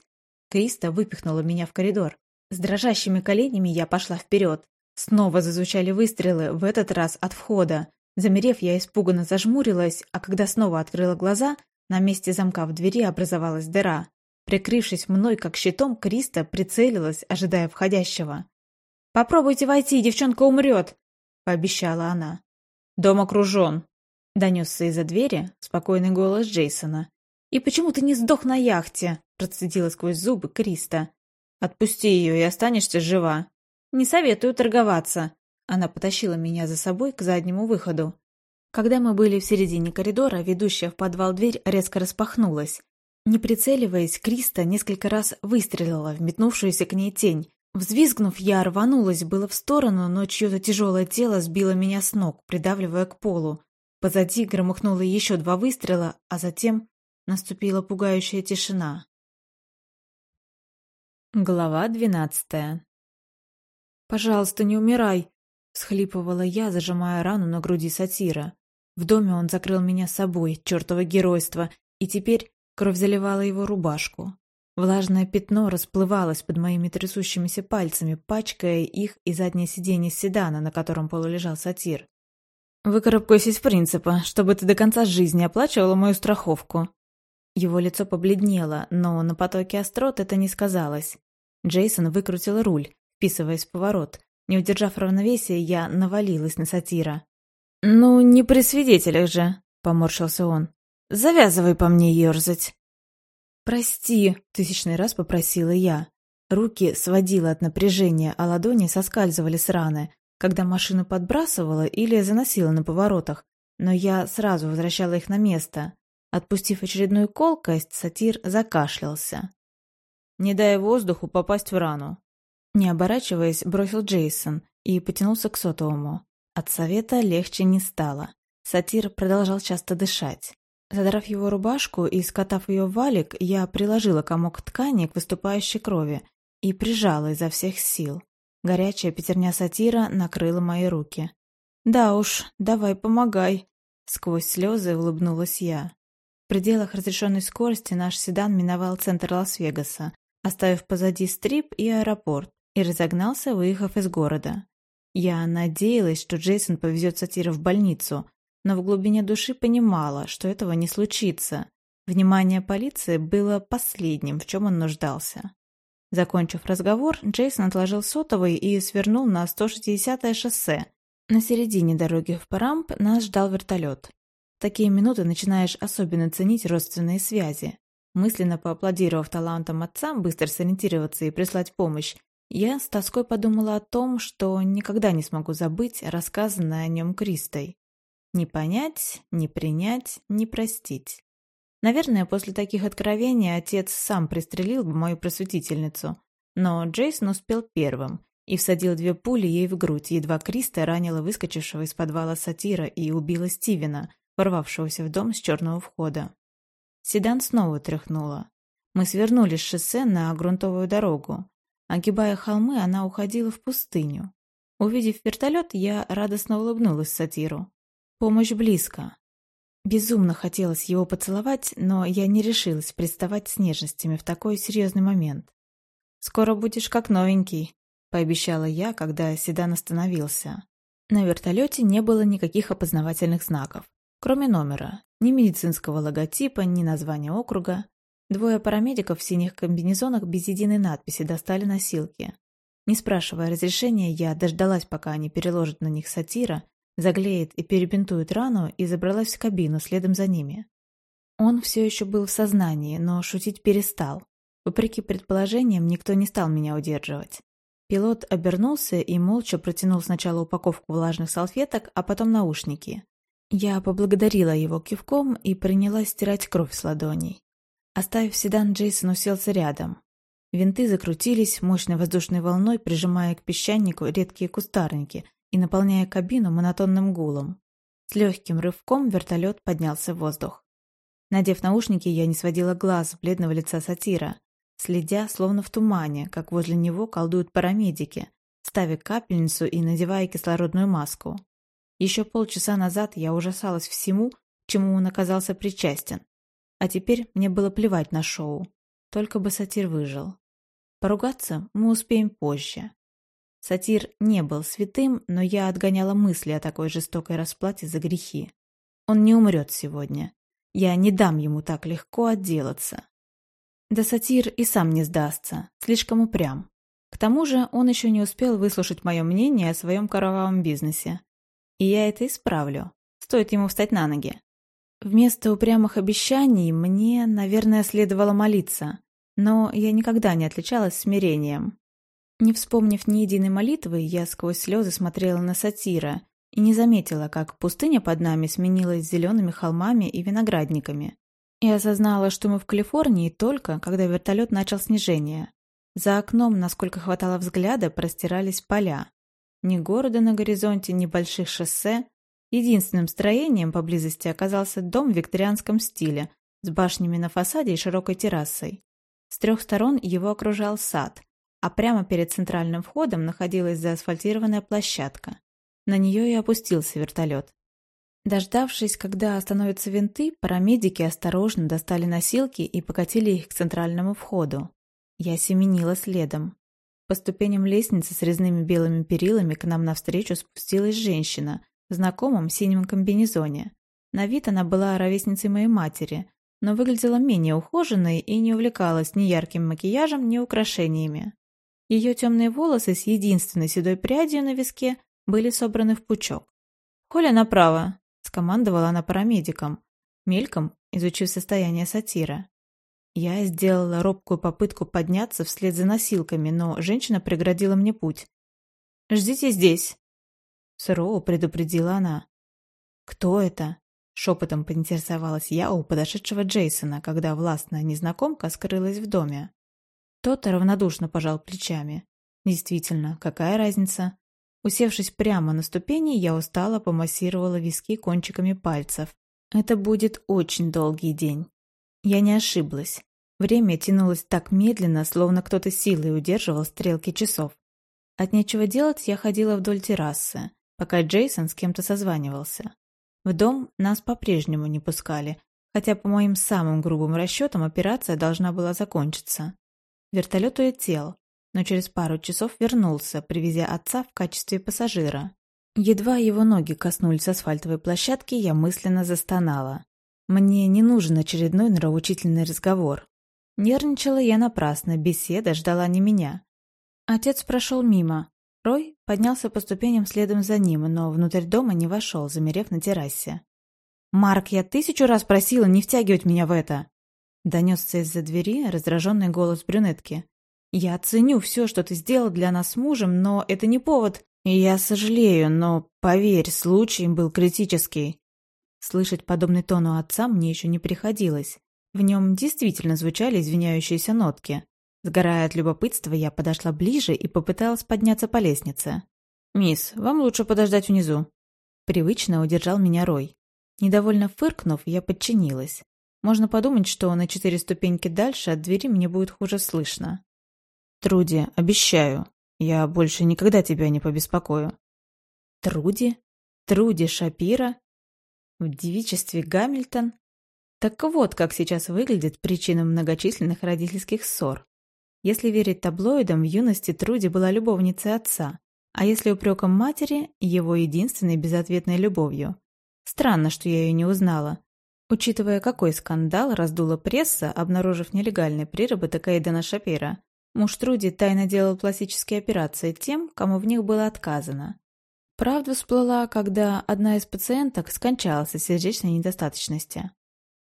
Криста выпихнула меня в коридор. С дрожащими коленями я пошла вперед. Снова зазвучали выстрелы, в этот раз от входа. Замерев, я испуганно зажмурилась, а когда снова открыла глаза, на месте замка в двери образовалась дыра. Прикрывшись мной как щитом, Криста прицелилась, ожидая входящего. «Попробуйте войти, девчонка умрет!» — пообещала она. «Дом окружен!» — донесся из-за двери спокойный голос Джейсона. «И почему ты не сдох на яхте?» — процедила сквозь зубы Криста. «Отпусти ее, и останешься жива». «Не советую торговаться». Она потащила меня за собой к заднему выходу. Когда мы были в середине коридора, ведущая в подвал дверь резко распахнулась. Не прицеливаясь, Криста несколько раз выстрелила в метнувшуюся к ней тень. Взвизгнув, я рванулась было в сторону, но чье-то тяжелое тело сбило меня с ног, придавливая к полу. Позади громыхнуло еще два выстрела, а затем наступила пугающая тишина. Глава двенадцатая «Пожалуйста, не умирай!» — всхлипывала я, зажимая рану на груди сатира. В доме он закрыл меня собой, чертово геройство, и теперь кровь заливала его рубашку. Влажное пятно расплывалось под моими трясущимися пальцами, пачкая их и заднее сиденье седана, на котором полулежал сатир. «Выкарабкайся принципа, чтобы ты до конца жизни оплачивала мою страховку», его лицо побледнело, но на потоке острот это не сказалось. Джейсон выкрутил руль, вписываясь в поворот. Не удержав равновесия, я навалилась на сатира. «Ну, не при свидетелях же», — поморщился он. «Завязывай по мне ерзать». «Прости», — тысячный раз попросила я. Руки сводила от напряжения, а ладони соскальзывали с раны, когда машину подбрасывала или заносила на поворотах, но я сразу возвращала их на место. Отпустив очередную колкость, сатир закашлялся. «Не дай воздуху попасть в рану». Не оборачиваясь, бросил Джейсон и потянулся к сотовому. От совета легче не стало. Сатир продолжал часто дышать. Задрав его рубашку и скатав ее в валик, я приложила комок ткани к выступающей крови и прижала изо всех сил. Горячая пятерня сатира накрыла мои руки. «Да уж, давай помогай», — сквозь слезы улыбнулась я пределах разрешенной скорости наш седан миновал центр Лас-Вегаса, оставив позади стрип и аэропорт, и разогнался, выехав из города. Я надеялась, что Джейсон повезет сатира в больницу, но в глубине души понимала, что этого не случится. Внимание полиции было последним, в чем он нуждался. Закончив разговор, Джейсон отложил сотовый и свернул на 160-е шоссе. На середине дороги в Парамп нас ждал вертолет такие минуты начинаешь особенно ценить родственные связи. Мысленно поаплодировав талантам отца быстро сориентироваться и прислать помощь, я с тоской подумала о том, что никогда не смогу забыть рассказанное о нем Кристой. Не понять, не принять, не простить. Наверное, после таких откровений отец сам пристрелил бы мою просветительницу, но Джейсон успел первым и всадил две пули ей в грудь, едва Криста ранила выскочившего из подвала сатира и убила Стивена, ворвавшегося в дом с черного входа. Седан снова тряхнула. Мы свернули с шоссе на грунтовую дорогу. Огибая холмы, она уходила в пустыню. Увидев вертолет, я радостно улыбнулась сатиру. Помощь близко. Безумно хотелось его поцеловать, но я не решилась приставать с нежностями в такой серьезный момент. «Скоро будешь как новенький», — пообещала я, когда седан остановился. На вертолете не было никаких опознавательных знаков. Кроме номера, ни медицинского логотипа, ни названия округа. Двое парамедиков в синих комбинезонах без единой надписи достали носилки. Не спрашивая разрешения, я дождалась, пока они переложат на них сатира, заглеет и перебинтует рану, и забралась в кабину следом за ними. Он все еще был в сознании, но шутить перестал. Вопреки предположениям, никто не стал меня удерживать. Пилот обернулся и молча протянул сначала упаковку влажных салфеток, а потом наушники. Я поблагодарила его кивком и принялась стирать кровь с ладоней. Оставив седан, Джейсон уселся рядом. Винты закрутились мощной воздушной волной, прижимая к песчанику редкие кустарники и наполняя кабину монотонным гулом. С легким рывком вертолет поднялся в воздух. Надев наушники, я не сводила глаз бледного лица сатира, следя, словно в тумане, как возле него колдуют парамедики, ставя капельницу и надевая кислородную маску. Еще полчаса назад я ужасалась всему, чему он оказался причастен. А теперь мне было плевать на шоу. Только бы сатир выжил. Поругаться мы успеем позже. Сатир не был святым, но я отгоняла мысли о такой жестокой расплате за грехи. Он не умрет сегодня. Я не дам ему так легко отделаться. Да сатир и сам не сдастся, слишком упрям. К тому же он еще не успел выслушать мое мнение о своем кровавом бизнесе. И я это исправлю. Стоит ему встать на ноги. Вместо упрямых обещаний мне, наверное, следовало молиться. Но я никогда не отличалась смирением. Не вспомнив ни единой молитвы, я сквозь слезы смотрела на сатира и не заметила, как пустыня под нами сменилась зелеными холмами и виноградниками. И осознала, что мы в Калифорнии только, когда вертолет начал снижение. За окном, насколько хватало взгляда, простирались поля. Ни города на горизонте, ни больших шоссе. Единственным строением поблизости оказался дом в викторианском стиле, с башнями на фасаде и широкой террасой. С трех сторон его окружал сад, а прямо перед центральным входом находилась заасфальтированная площадка. На нее и опустился вертолет. Дождавшись, когда остановятся винты, парамедики осторожно достали носилки и покатили их к центральному входу. Я семенила следом. По ступеням лестницы с резными белыми перилами к нам навстречу спустилась женщина в знакомом синем комбинезоне. На вид она была ровесницей моей матери, но выглядела менее ухоженной и не увлекалась ни ярким макияжем, ни украшениями. Ее темные волосы с единственной седой прядью на виске были собраны в пучок. «Коля направо!» — скомандовала она парамедиком, мельком изучив состояние сатира. Я сделала робкую попытку подняться вслед за носилками, но женщина преградила мне путь. «Ждите здесь!» Сурово предупредила она. «Кто это?» — шепотом поинтересовалась я у подошедшего Джейсона, когда властная незнакомка скрылась в доме. Тот равнодушно пожал плечами. Действительно, какая разница? Усевшись прямо на ступени, я устало помассировала виски кончиками пальцев. Это будет очень долгий день. Я не ошиблась. Время тянулось так медленно, словно кто-то силой удерживал стрелки часов. От нечего делать я ходила вдоль террасы, пока Джейсон с кем-то созванивался. В дом нас по-прежнему не пускали, хотя по моим самым грубым расчетам операция должна была закончиться. Вертолет улетел, но через пару часов вернулся, привезя отца в качестве пассажира. Едва его ноги коснулись асфальтовой площадки, я мысленно застонала. Мне не нужен очередной нравоучительный разговор. Нервничала я напрасно, беседа ждала не меня. Отец прошел мимо. Рой поднялся по ступеням следом за ним, но внутрь дома не вошел, замерев на террасе. «Марк, я тысячу раз просила не втягивать меня в это!» Донесся из-за двери раздраженный голос брюнетки. «Я ценю все, что ты сделал для нас с мужем, но это не повод. Я сожалею, но, поверь, случай был критический». Слышать подобный тон у отца мне еще не приходилось. В нем действительно звучали извиняющиеся нотки. Сгорая от любопытства, я подошла ближе и попыталась подняться по лестнице. «Мисс, вам лучше подождать внизу». Привычно удержал меня Рой. Недовольно фыркнув, я подчинилась. Можно подумать, что на четыре ступеньки дальше от двери мне будет хуже слышно. «Труди, обещаю, я больше никогда тебя не побеспокою». «Труди? Труди Шапира? В девичестве Гамильтон? Так вот, как сейчас выглядит причина многочисленных родительских ссор. Если верить таблоидам, в юности Труди была любовницей отца, а если упреком матери, его единственной безответной любовью. Странно, что я ее не узнала, учитывая, какой скандал раздула пресса, обнаружив нелегальный приработок Эйдена Шапира. Муж Труди тайно делал пластические операции тем, кому в них было отказано. Правда всплыла, когда одна из пациенток скончалась от сердечной недостаточности.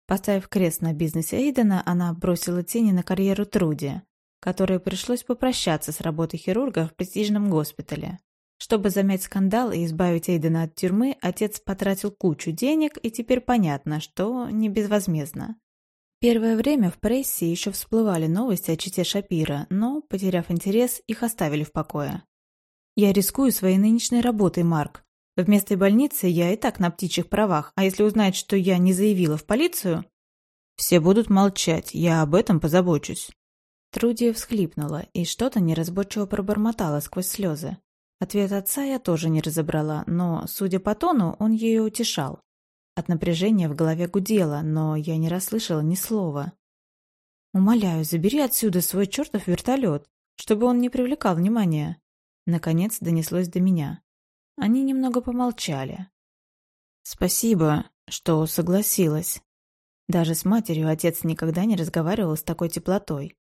Поставив крест на бизнесе Эйдена, она бросила тени на карьеру Труди, которой пришлось попрощаться с работой хирурга в престижном госпитале. Чтобы замять скандал и избавить Эйдена от тюрьмы, отец потратил кучу денег, и теперь понятно, что не безвозмездно. Первое время в прессе еще всплывали новости о чите Шапира, но, потеряв интерес, их оставили в покое. «Я рискую своей нынешней работой, Марк. В местной больнице я и так на птичьих правах, а если узнают, что я не заявила в полицию...» «Все будут молчать, я об этом позабочусь». Труди всхлипнула и что-то неразборчиво пробормотала сквозь слезы. Ответ отца я тоже не разобрала, но, судя по тону, он ее утешал. От напряжения в голове гудело, но я не расслышала ни слова. «Умоляю, забери отсюда свой чертов вертолет, чтобы он не привлекал внимания». Наконец донеслось до меня. Они немного помолчали. «Спасибо, что согласилась. Даже с матерью отец никогда не разговаривал с такой теплотой.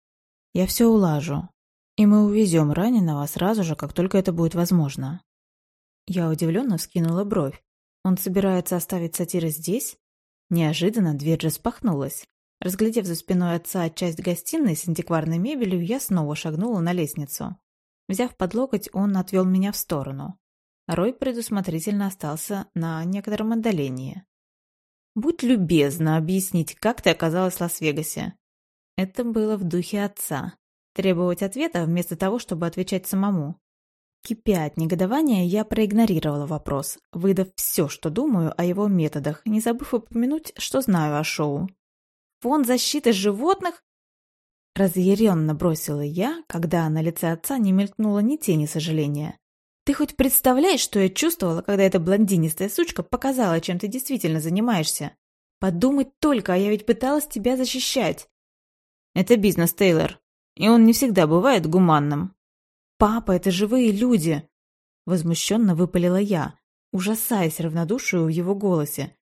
Я все улажу, и мы увезем раненого сразу же, как только это будет возможно». Я удивленно вскинула бровь. Он собирается оставить сатира здесь? Неожиданно дверь распахнулась. Разглядев за спиной отца часть гостиной с антикварной мебелью, я снова шагнула на лестницу. Взяв под локоть, он отвел меня в сторону. Рой предусмотрительно остался на некотором отдалении. «Будь любезна объяснить, как ты оказалась в Лас-Вегасе». Это было в духе отца. Требовать ответа вместо того, чтобы отвечать самому. Кипя от негодования, я проигнорировала вопрос, выдав все, что думаю о его методах, не забыв упомянуть, что знаю о шоу. «Фонд защиты животных?» Разъяренно бросила я, когда на лице отца не мелькнуло ни тени сожаления. «Ты хоть представляешь, что я чувствовала, когда эта блондинистая сучка показала, чем ты действительно занимаешься? Подумать только, а я ведь пыталась тебя защищать!» «Это бизнес, Тейлор, и он не всегда бывает гуманным», «Папа, это живые люди!» Возмущенно выпалила я, ужасаясь равнодушию в его голосе.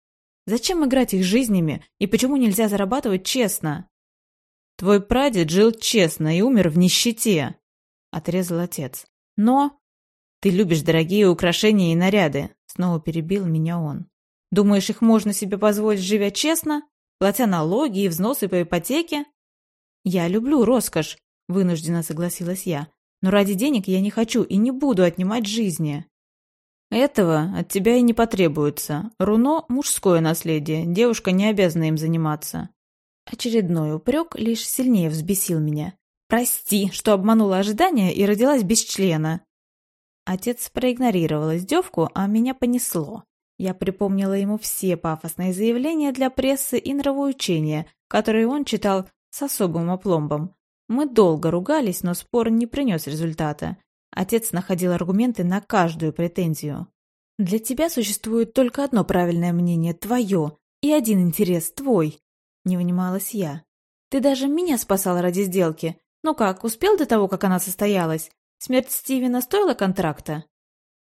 «Зачем играть их жизнями, и почему нельзя зарабатывать честно?» «Твой прадед жил честно и умер в нищете», — отрезал отец. «Но...» «Ты любишь дорогие украшения и наряды», — снова перебил меня он. «Думаешь, их можно себе позволить, живя честно, платя налоги и взносы по ипотеке?» «Я люблю роскошь», — вынужденно согласилась я. Но ради денег я не хочу и не буду отнимать жизни. Этого от тебя и не потребуется. Руно – мужское наследие, девушка не обязана им заниматься. Очередной упрек лишь сильнее взбесил меня. Прости, что обманула ожидания и родилась без члена. Отец проигнорировал издевку, а меня понесло. Я припомнила ему все пафосные заявления для прессы и нравоучения, которые он читал с особым опломбом. Мы долго ругались, но спор не принес результата. Отец находил аргументы на каждую претензию. «Для тебя существует только одно правильное мнение – твое, и один интерес – твой», – не унималась я. «Ты даже меня спасал ради сделки. Ну как, успел до того, как она состоялась? Смерть Стивена стоила контракта?»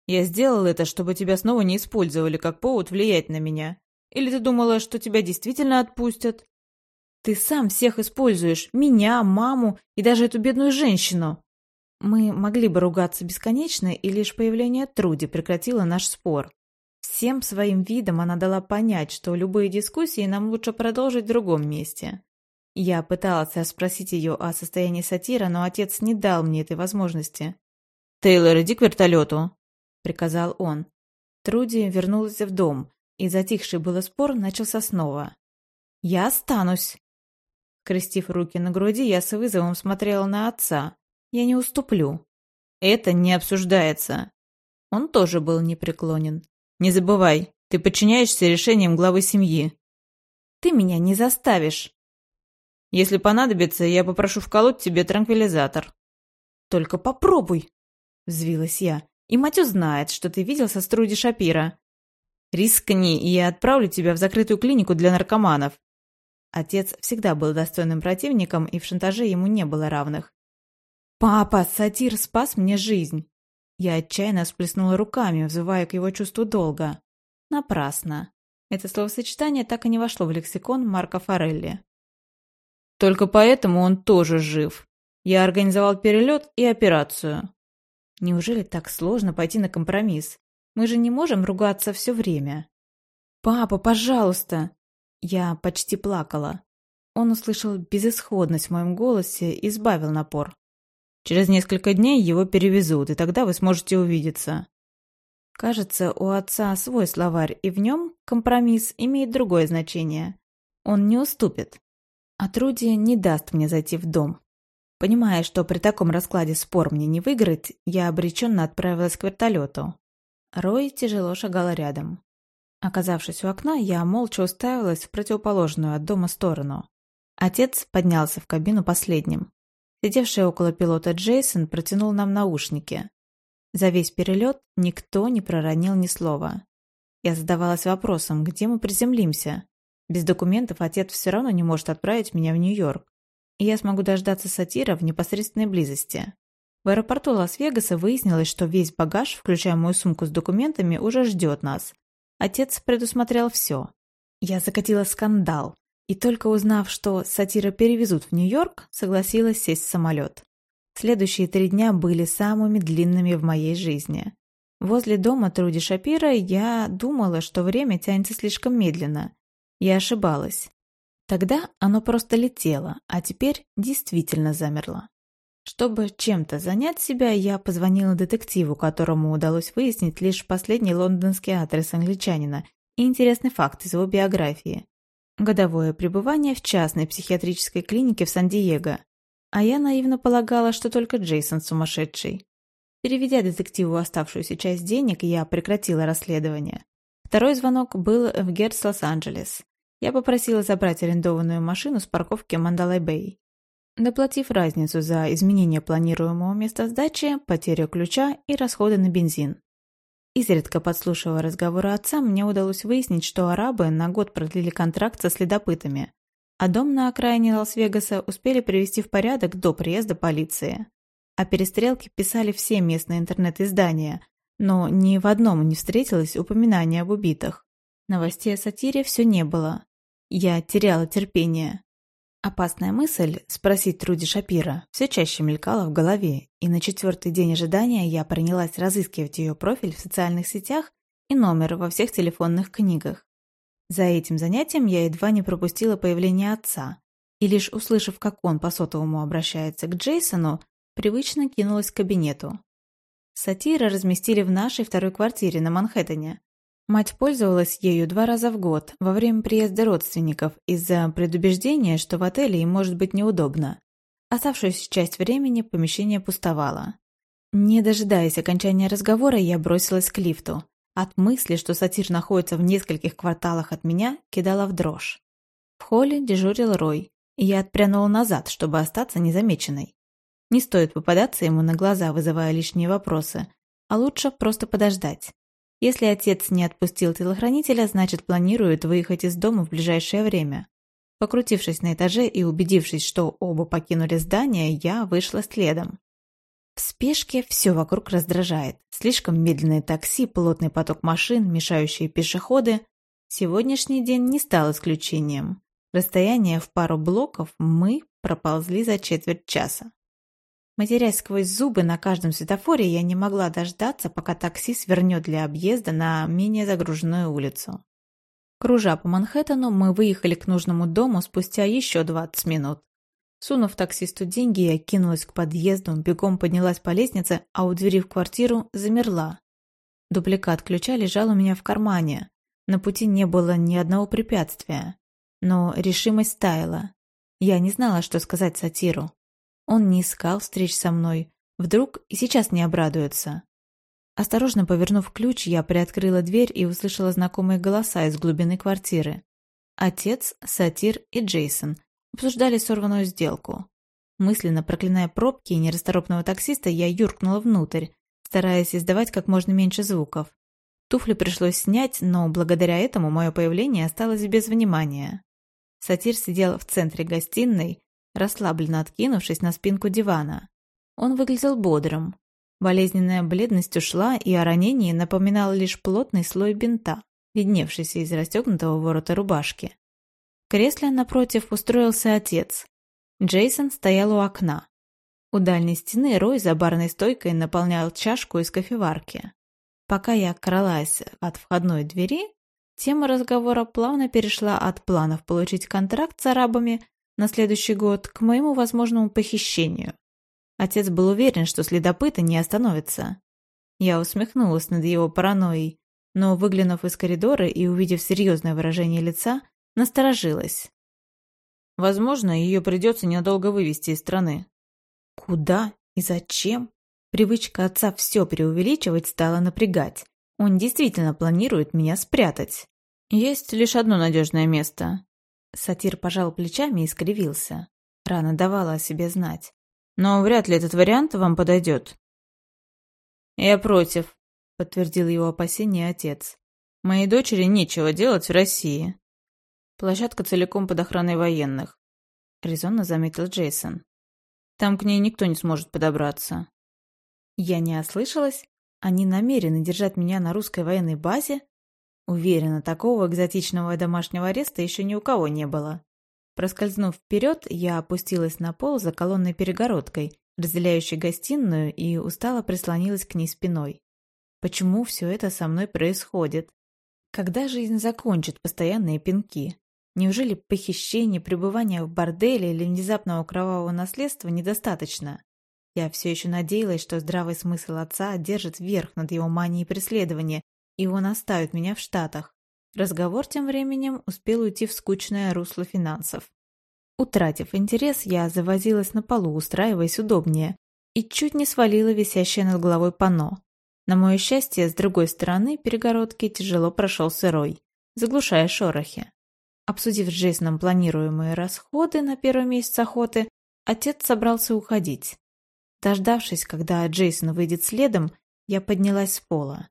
«Я сделал это, чтобы тебя снова не использовали как повод влиять на меня. Или ты думала, что тебя действительно отпустят?» Ты сам всех используешь. Меня, маму и даже эту бедную женщину. Мы могли бы ругаться бесконечно, и лишь появление Труди прекратило наш спор. Всем своим видом она дала понять, что любые дискуссии нам лучше продолжить в другом месте. Я пыталась спросить ее о состоянии сатира, но отец не дал мне этой возможности. «Тейлор, иди к вертолету», — приказал он. Труди вернулась в дом, и затихший было спор начался снова. «Я останусь», Крестив руки на груди, я с вызовом смотрела на отца. Я не уступлю. Это не обсуждается. Он тоже был непреклонен. Не забывай, ты подчиняешься решениям главы семьи. Ты меня не заставишь. Если понадобится, я попрошу вколоть тебе транквилизатор. Только попробуй, взвилась я. И мать узнает, что ты виделся с Труди Шапира. Рискни, и я отправлю тебя в закрытую клинику для наркоманов. Отец всегда был достойным противником, и в шантаже ему не было равных. «Папа, сатир спас мне жизнь!» Я отчаянно всплеснула руками, взывая к его чувству долга. Напрасно. Это словосочетание так и не вошло в лексикон Марка Форелли. «Только поэтому он тоже жив. Я организовал перелет и операцию». «Неужели так сложно пойти на компромисс? Мы же не можем ругаться все время». «Папа, пожалуйста!» Я почти плакала. Он услышал безысходность в моем голосе и сбавил напор. «Через несколько дней его перевезут, и тогда вы сможете увидеться». Кажется, у отца свой словарь, и в нем компромисс имеет другое значение. Он не уступит. А Труди не даст мне зайти в дом. Понимая, что при таком раскладе спор мне не выиграть, я обреченно отправилась к вертолету. Рой тяжело шагала рядом. Оказавшись у окна, я молча уставилась в противоположную от дома сторону. Отец поднялся в кабину последним. Сидевший около пилота Джейсон протянул нам наушники. За весь перелет никто не проронил ни слова. Я задавалась вопросом, где мы приземлимся. Без документов отец все равно не может отправить меня в Нью-Йорк и я смогу дождаться сатира в непосредственной близости. В аэропорту Лас-Вегаса выяснилось, что весь багаж, включая мою сумку с документами, уже ждет нас. Отец предусмотрел все. Я закатила скандал, и только узнав, что сатира перевезут в Нью-Йорк, согласилась сесть в самолет. Следующие три дня были самыми длинными в моей жизни. Возле дома Труди Шапира я думала, что время тянется слишком медленно. Я ошибалась. Тогда оно просто летело, а теперь действительно замерло. Чтобы чем-то занять себя, я позвонила детективу, которому удалось выяснить лишь последний лондонский адрес англичанина и интересный факт из его биографии. Годовое пребывание в частной психиатрической клинике в Сан-Диего. А я наивно полагала, что только Джейсон сумасшедший. Переведя детективу оставшуюся часть денег, я прекратила расследование. Второй звонок был в Герц Лос-Анджелес. Я попросила забрать арендованную машину с парковки Мандалай-Бэй. Доплатив разницу за изменение планируемого места сдачи, потерю ключа и расходы на бензин. Изредка подслушивая разговоры отца, мне удалось выяснить, что арабы на год продлили контракт со следопытами, а дом на окраине Лас-Вегаса успели привести в порядок до приезда полиции. О перестрелке писали все местные интернет-издания, но ни в одном не встретилось упоминания об убитых. Новостей о сатире все не было, я теряла терпение. Опасная мысль спросить Труди Шапира все чаще мелькала в голове, и на четвертый день ожидания я принялась разыскивать ее профиль в социальных сетях и номер во всех телефонных книгах. За этим занятием я едва не пропустила появление отца, и лишь услышав, как он по сотовому обращается к Джейсону, привычно кинулась к кабинету. Сатира разместили в нашей второй квартире на Манхэттене, Мать пользовалась ею два раза в год, во время приезда родственников, из-за предубеждения, что в отеле им может быть неудобно. Оставшуюся часть времени помещение пустовало. Не дожидаясь окончания разговора, я бросилась к лифту. От мысли, что сатир находится в нескольких кварталах от меня, кидала в дрожь. В холле дежурил Рой, и я отпрянула назад, чтобы остаться незамеченной. Не стоит попадаться ему на глаза, вызывая лишние вопросы, а лучше просто подождать. Если отец не отпустил телохранителя, значит планирует выехать из дома в ближайшее время. Покрутившись на этаже и убедившись, что оба покинули здание, я вышла следом. В спешке все вокруг раздражает. Слишком медленное такси, плотный поток машин, мешающие пешеходы. Сегодняшний день не стал исключением. Расстояние в пару блоков мы проползли за четверть часа. Матерясь сквозь зубы на каждом светофоре, я не могла дождаться, пока такси свернет для объезда на менее загруженную улицу. Кружа по Манхэттену, мы выехали к нужному дому спустя еще 20 минут. Сунув таксисту деньги, я кинулась к подъезду, бегом поднялась по лестнице, а у двери в квартиру замерла. Дубликат ключа лежал у меня в кармане. На пути не было ни одного препятствия. Но решимость таяла. Я не знала, что сказать сатиру. Он не искал встреч со мной. Вдруг и сейчас не обрадуется. Осторожно повернув ключ, я приоткрыла дверь и услышала знакомые голоса из глубины квартиры. Отец, Сатир и Джейсон обсуждали сорванную сделку. Мысленно проклиная пробки и нерасторопного таксиста, я юркнула внутрь, стараясь издавать как можно меньше звуков. Туфли пришлось снять, но благодаря этому мое появление осталось без внимания. Сатир сидел в центре гостиной, расслабленно откинувшись на спинку дивана. Он выглядел бодрым. Болезненная бледность ушла, и о ранении напоминал лишь плотный слой бинта, видневшийся из расстегнутого ворота рубашки. В кресле напротив устроился отец. Джейсон стоял у окна. У дальней стены Рой за барной стойкой наполнял чашку из кофеварки. Пока я кралась от входной двери, тема разговора плавно перешла от планов получить контракт с арабами на следующий год к моему возможному похищению. Отец был уверен, что следопыты не остановятся. Я усмехнулась над его паранойей, но, выглянув из коридора и увидев серьезное выражение лица, насторожилась. Возможно, ее придется ненадолго вывести из страны. Куда и зачем? Привычка отца все преувеличивать стала напрягать. Он действительно планирует меня спрятать. Есть лишь одно надежное место. Сатир пожал плечами и скривился. Рана давала о себе знать. Но вряд ли этот вариант вам подойдет. Я против, подтвердил его опасение отец. Моей дочери нечего делать в России. Площадка целиком под охраной военных, резонно заметил Джейсон. Там к ней никто не сможет подобраться. Я не ослышалась? Они намерены держать меня на русской военной базе? Уверена, такого экзотичного домашнего ареста еще ни у кого не было. Проскользнув вперед, я опустилась на пол за колонной перегородкой, разделяющей гостиную, и устало прислонилась к ней спиной. Почему все это со мной происходит? Когда жизнь закончит постоянные пинки? Неужели похищение, пребывание в борделе или внезапного кровавого наследства недостаточно? Я все еще надеялась, что здравый смысл отца одержит верх над его манией преследования, и он оставит меня в Штатах. Разговор тем временем успел уйти в скучное русло финансов. Утратив интерес, я завозилась на полу, устраиваясь удобнее, и чуть не свалила висящее над головой панно. На мое счастье, с другой стороны перегородки тяжело прошел сырой, заглушая шорохи. Обсудив с Джейсоном планируемые расходы на первый месяц охоты, отец собрался уходить. Дождавшись, когда Джейсон выйдет следом, я поднялась с пола.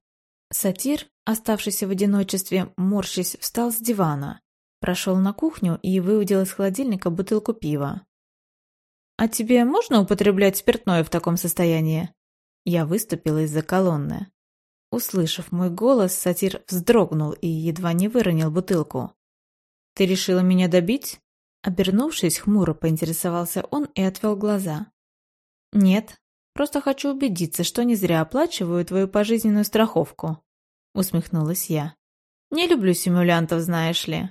Сатир, оставшийся в одиночестве, морщись, встал с дивана, прошел на кухню и выудил из холодильника бутылку пива. «А тебе можно употреблять спиртное в таком состоянии?» Я выступила из-за колонны. Услышав мой голос, сатир вздрогнул и едва не выронил бутылку. «Ты решила меня добить?» Обернувшись, хмуро поинтересовался он и отвел глаза. «Нет, Просто хочу убедиться, что не зря оплачиваю твою пожизненную страховку», — усмехнулась я. «Не люблю симулянтов, знаешь ли».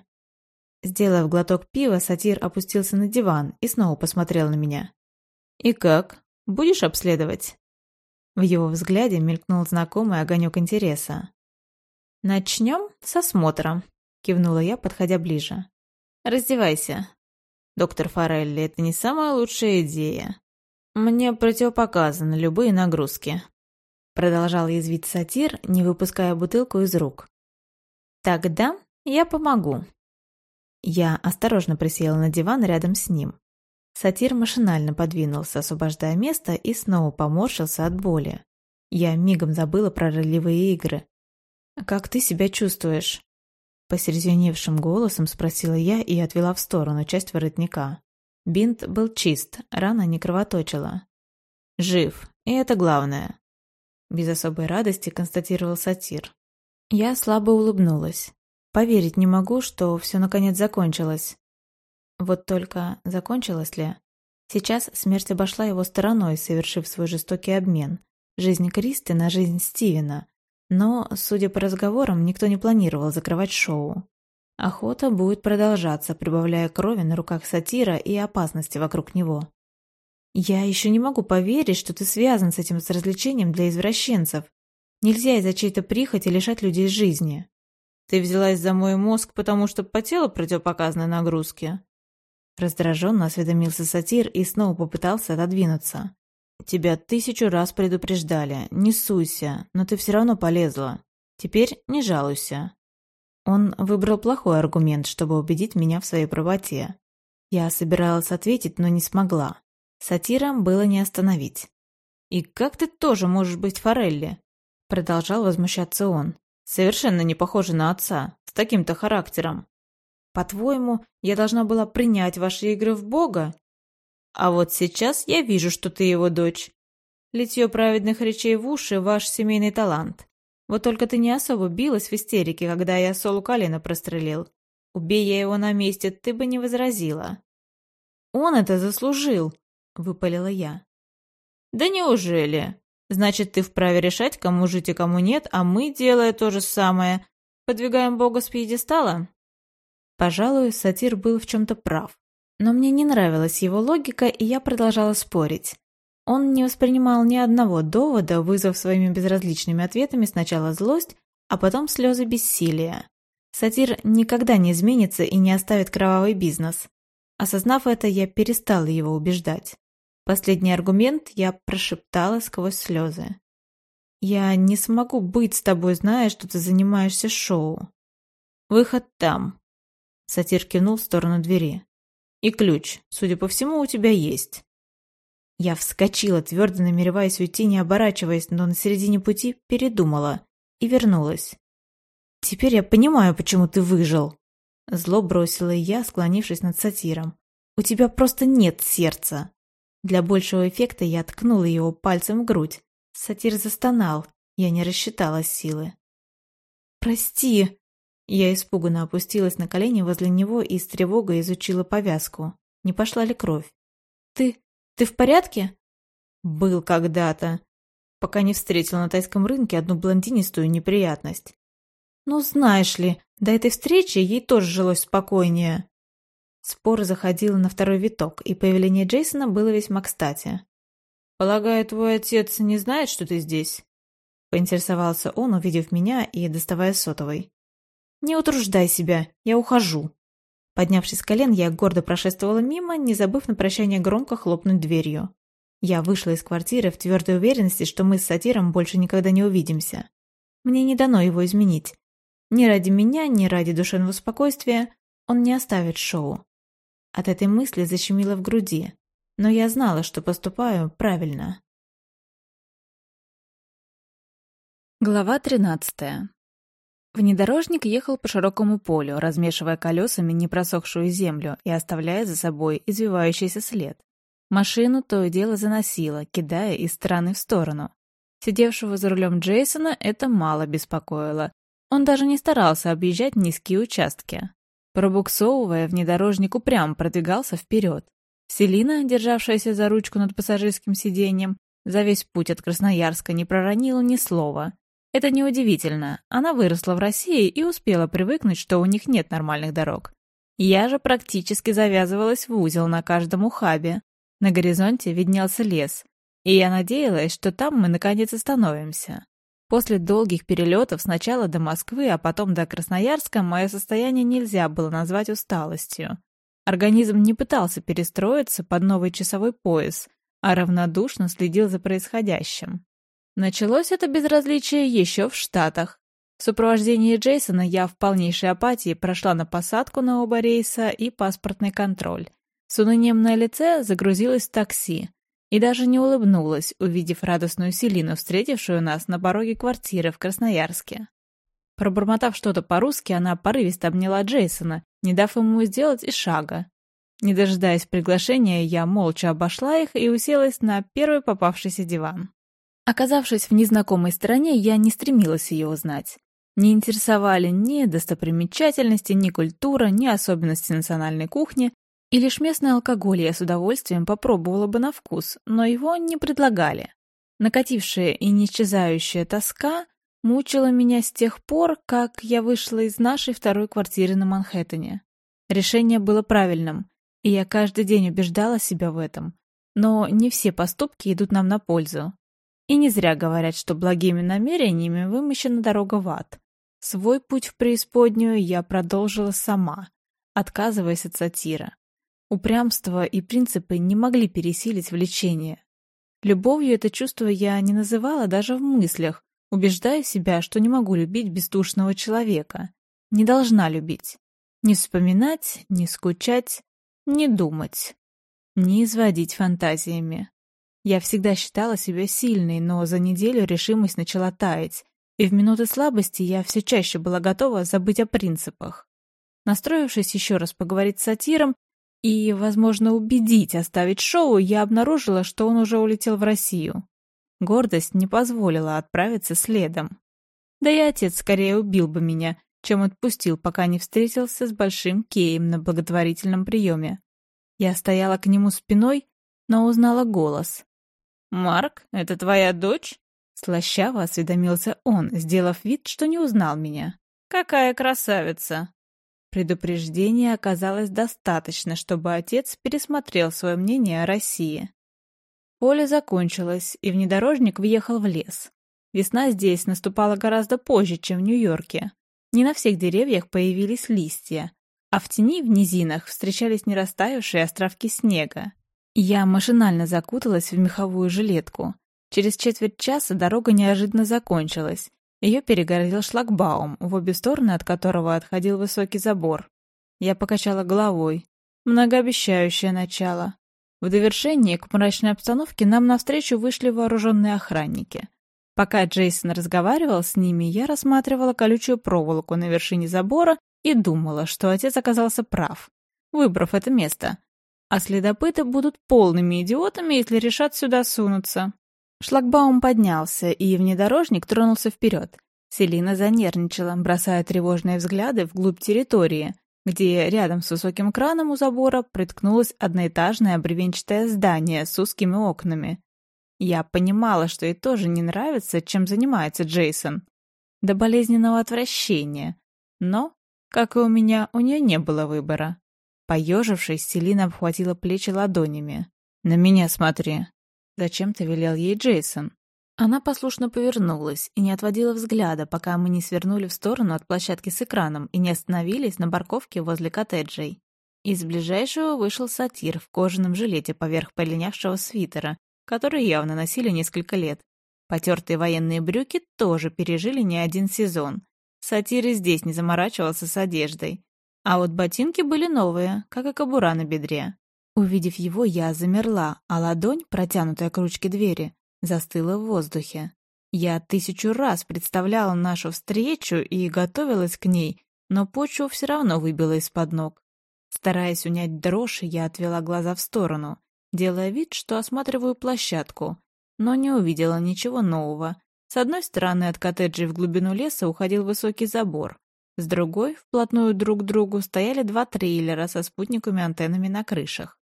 Сделав глоток пива, сатир опустился на диван и снова посмотрел на меня. «И как? Будешь обследовать?» В его взгляде мелькнул знакомый огонек интереса. «Начнем с осмотра», — кивнула я, подходя ближе. «Раздевайся. Доктор Форелли, это не самая лучшая идея. «Мне противопоказаны любые нагрузки», — продолжал язвить сатир, не выпуская бутылку из рук. «Тогда я помогу». Я осторожно присела на диван рядом с ним. Сатир машинально подвинулся, освобождая место, и снова поморщился от боли. Я мигом забыла про ролевые игры. «Как ты себя чувствуешь?» Посерьезневшим голосом спросила я и отвела в сторону часть воротника. Бинт был чист, рана не кровоточила. Жив, и это главное. Без особой радости констатировал сатир. Я слабо улыбнулась. Поверить не могу, что все наконец закончилось. Вот только закончилось ли? Сейчас смерть обошла его стороной, совершив свой жестокий обмен. Жизнь Кристи на жизнь Стивена. Но, судя по разговорам, никто не планировал закрывать шоу. Охота будет продолжаться, прибавляя крови на руках сатира и опасности вокруг него. Я еще не могу поверить, что ты связан с этим с развлечением для извращенцев. Нельзя из-за чьей-то прихоти лишать людей жизни. Ты взялась за мой мозг, потому что по телу противопоказаны нагрузки. Раздраженно осведомился сатир и снова попытался отодвинуться. Тебя тысячу раз предупреждали, не суйся, но ты все равно полезла. Теперь не жалуйся. Он выбрал плохой аргумент, чтобы убедить меня в своей правоте. Я собиралась ответить, но не смогла. Сатира было не остановить. «И как ты тоже можешь быть Форелли?» Продолжал возмущаться он. «Совершенно не похоже на отца, с таким-то характером. По-твоему, я должна была принять ваши игры в Бога? А вот сейчас я вижу, что ты его дочь. Литье праведных речей в уши – ваш семейный талант. Вот только ты не особо билась в истерике, когда я Солу колено прострелил. Убей я его на месте, ты бы не возразила. Он это заслужил, выпалила я. Да неужели? Значит, ты вправе решать, кому жить и кому нет, а мы, делая то же самое, подвигаем Бога с пьедестала? Пожалуй, сатир был в чем-то прав. Но мне не нравилась его логика, и я продолжала спорить. Он не воспринимал ни одного довода, вызвав своими безразличными ответами сначала злость, а потом слезы бессилия. Сатир никогда не изменится и не оставит кровавый бизнес. Осознав это, я перестала его убеждать. Последний аргумент я прошептала сквозь слезы. «Я не смогу быть с тобой, зная, что ты занимаешься шоу. Выход там». Сатир кивнул в сторону двери. «И ключ, судя по всему, у тебя есть». Я вскочила, твердо намереваясь уйти, не оборачиваясь, но на середине пути передумала и вернулась. «Теперь я понимаю, почему ты выжил!» Зло бросила я, склонившись над сатиром. «У тебя просто нет сердца!» Для большего эффекта я ткнула его пальцем в грудь. Сатир застонал. Я не рассчитала силы. «Прости!» Я испуганно опустилась на колени возле него и с тревогой изучила повязку. Не пошла ли кровь? «Ты... ты в порядке?» «Был когда-то», пока не встретил на тайском рынке одну блондинистую неприятность. «Ну, знаешь ли, до этой встречи ей тоже жилось спокойнее». Спор заходил на второй виток, и появление Джейсона было весьма кстати. «Полагаю, твой отец не знает, что ты здесь?» Поинтересовался он, увидев меня и доставая сотовой. «Не утруждай себя, я ухожу». Поднявшись с колен, я гордо прошествовала мимо, не забыв на прощание громко хлопнуть дверью. Я вышла из квартиры в твердой уверенности, что мы с сатиром больше никогда не увидимся. Мне не дано его изменить. Ни ради меня, ни ради душевного спокойствия он не оставит шоу. От этой мысли защемило в груди, но я знала, что поступаю правильно. Глава тринадцатая. Внедорожник ехал по широкому полю, размешивая колесами непросохшую землю и оставляя за собой извивающийся след. Машину то и дело заносило, кидая из стороны в сторону. Сидевшего за рулем Джейсона это мало беспокоило. Он даже не старался объезжать низкие участки. Пробуксовывая, внедорожник упрям продвигался вперед. Селина, державшаяся за ручку над пассажирским сиденьем, за весь путь от Красноярска не проронила ни слова. Это неудивительно. Она выросла в России и успела привыкнуть, что у них нет нормальных дорог. Я же практически завязывалась в узел на каждом ухабе. На горизонте виднелся лес, и я надеялась, что там мы наконец остановимся. После долгих перелетов сначала до Москвы, а потом до Красноярска мое состояние нельзя было назвать усталостью. Организм не пытался перестроиться под новый часовой пояс, а равнодушно следил за происходящим. Началось это безразличие еще в Штатах. В сопровождении Джейсона я в полнейшей апатии прошла на посадку на оба рейса и паспортный контроль. С унынием на лице загрузилась в такси и даже не улыбнулась, увидев радостную Селину, встретившую нас на пороге квартиры в Красноярске. Пробормотав что-то по-русски, она порывисто обняла Джейсона, не дав ему сделать и шага. Не дожидаясь приглашения, я молча обошла их и уселась на первый попавшийся диван. Оказавшись в незнакомой стране, я не стремилась ее узнать. Не интересовали ни достопримечательности, ни культура, ни особенности национальной кухни, и лишь местный алкоголь я с удовольствием попробовала бы на вкус, но его не предлагали. Накатившая и не исчезающая тоска мучила меня с тех пор, как я вышла из нашей второй квартиры на Манхэттене. Решение было правильным, и я каждый день убеждала себя в этом. Но не все поступки идут нам на пользу. И не зря говорят, что благими намерениями вымощена дорога в ад. Свой путь в преисподнюю я продолжила сама, отказываясь от сатира. Упрямство и принципы не могли пересилить влечение. Любовью это чувство я не называла даже в мыслях, убеждая себя, что не могу любить бездушного человека. Не должна любить. Не вспоминать, не скучать, не думать. Не изводить фантазиями. Я всегда считала себя сильной, но за неделю решимость начала таять, и в минуты слабости я все чаще была готова забыть о принципах. Настроившись еще раз поговорить с сатиром, и, возможно, убедить оставить шоу, я обнаружила, что он уже улетел в Россию. Гордость не позволила отправиться следом. Да и отец скорее убил бы меня, чем отпустил, пока не встретился с Большим Кеем на благотворительном приеме. Я стояла к нему спиной, но узнала голос. «Марк, это твоя дочь?» Слащаво осведомился он, сделав вид, что не узнал меня. «Какая красавица!» Предупреждения оказалось достаточно, чтобы отец пересмотрел свое мнение о России. Поле закончилось, и внедорожник въехал в лес. Весна здесь наступала гораздо позже, чем в Нью-Йорке. Не на всех деревьях появились листья. а в тени в низинах встречались нерастаявшие островки снега. Я машинально закуталась в меховую жилетку. Через четверть часа дорога неожиданно закончилась. Ее перегородил шлагбаум, в обе стороны от которого отходил высокий забор. Я покачала головой. Многообещающее начало. В довершение к мрачной обстановке нам навстречу вышли вооруженные охранники. Пока Джейсон разговаривал с ними, я рассматривала колючую проволоку на вершине забора и думала, что отец оказался прав, выбрав это место. А следопыты будут полными идиотами, если решат сюда сунуться. Шлагбаум поднялся, и внедорожник тронулся вперед. Селина занервничала, бросая тревожные взгляды вглубь территории, где рядом с высоким краном у забора приткнулось одноэтажное бревенчатое здание с узкими окнами. Я понимала, что ей тоже не нравится, чем занимается Джейсон. До болезненного отвращения. Но как и у меня, у нее не было выбора. Поежившись, Селина обхватила плечи ладонями. «На меня смотри!» Зачем-то велел ей Джейсон. Она послушно повернулась и не отводила взгляда, пока мы не свернули в сторону от площадки с экраном и не остановились на парковке возле коттеджей. Из ближайшего вышел сатир в кожаном жилете поверх полинявшего свитера, который явно носили несколько лет. Потертые военные брюки тоже пережили не один сезон, Сатир и здесь не заморачивался с одеждой. А вот ботинки были новые, как и кобура на бедре. Увидев его, я замерла, а ладонь, протянутая к ручке двери, застыла в воздухе. Я тысячу раз представляла нашу встречу и готовилась к ней, но почву все равно выбила из-под ног. Стараясь унять дрожь, я отвела глаза в сторону, делая вид, что осматриваю площадку, но не увидела ничего нового, с одной стороны от коттеджей в глубину леса уходил высокий забор, с другой, вплотную друг к другу, стояли два трейлера со спутниковыми антеннами на крышах.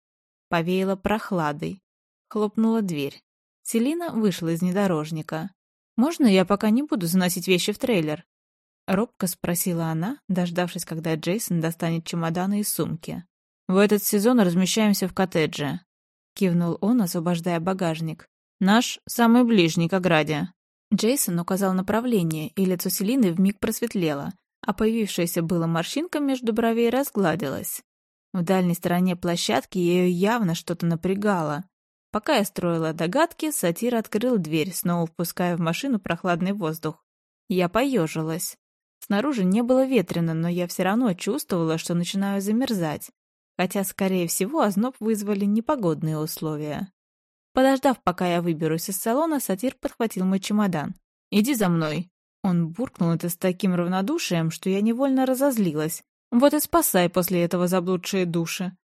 Повеяло прохладой. Хлопнула дверь. Селина вышла из внедорожника. «Можно я пока не буду заносить вещи в трейлер?» Робко спросила она, дождавшись, когда Джейсон достанет чемоданы из сумки. «В этот сезон размещаемся в коттедже», — кивнул он, освобождая багажник. «Наш самый ближний к ограде». Джейсон указал направление, и лицо Селины вмиг просветлело, а появившаяся была морщинка между бровей разгладилась. В дальней стороне площадки ее явно что-то напрягало. Пока я строила догадки, сатир открыл дверь, снова впуская в машину прохладный воздух. Я поежилась. Снаружи не было ветрено, но я все равно чувствовала, что начинаю замерзать. Хотя, скорее всего, озноб вызвали непогодные условия. Подождав, пока я выберусь из салона, сатир подхватил мой чемодан. «Иди за мной!» Он буркнул это с таким равнодушием, что я невольно разозлилась. Вот и спасай после этого заблудшие души.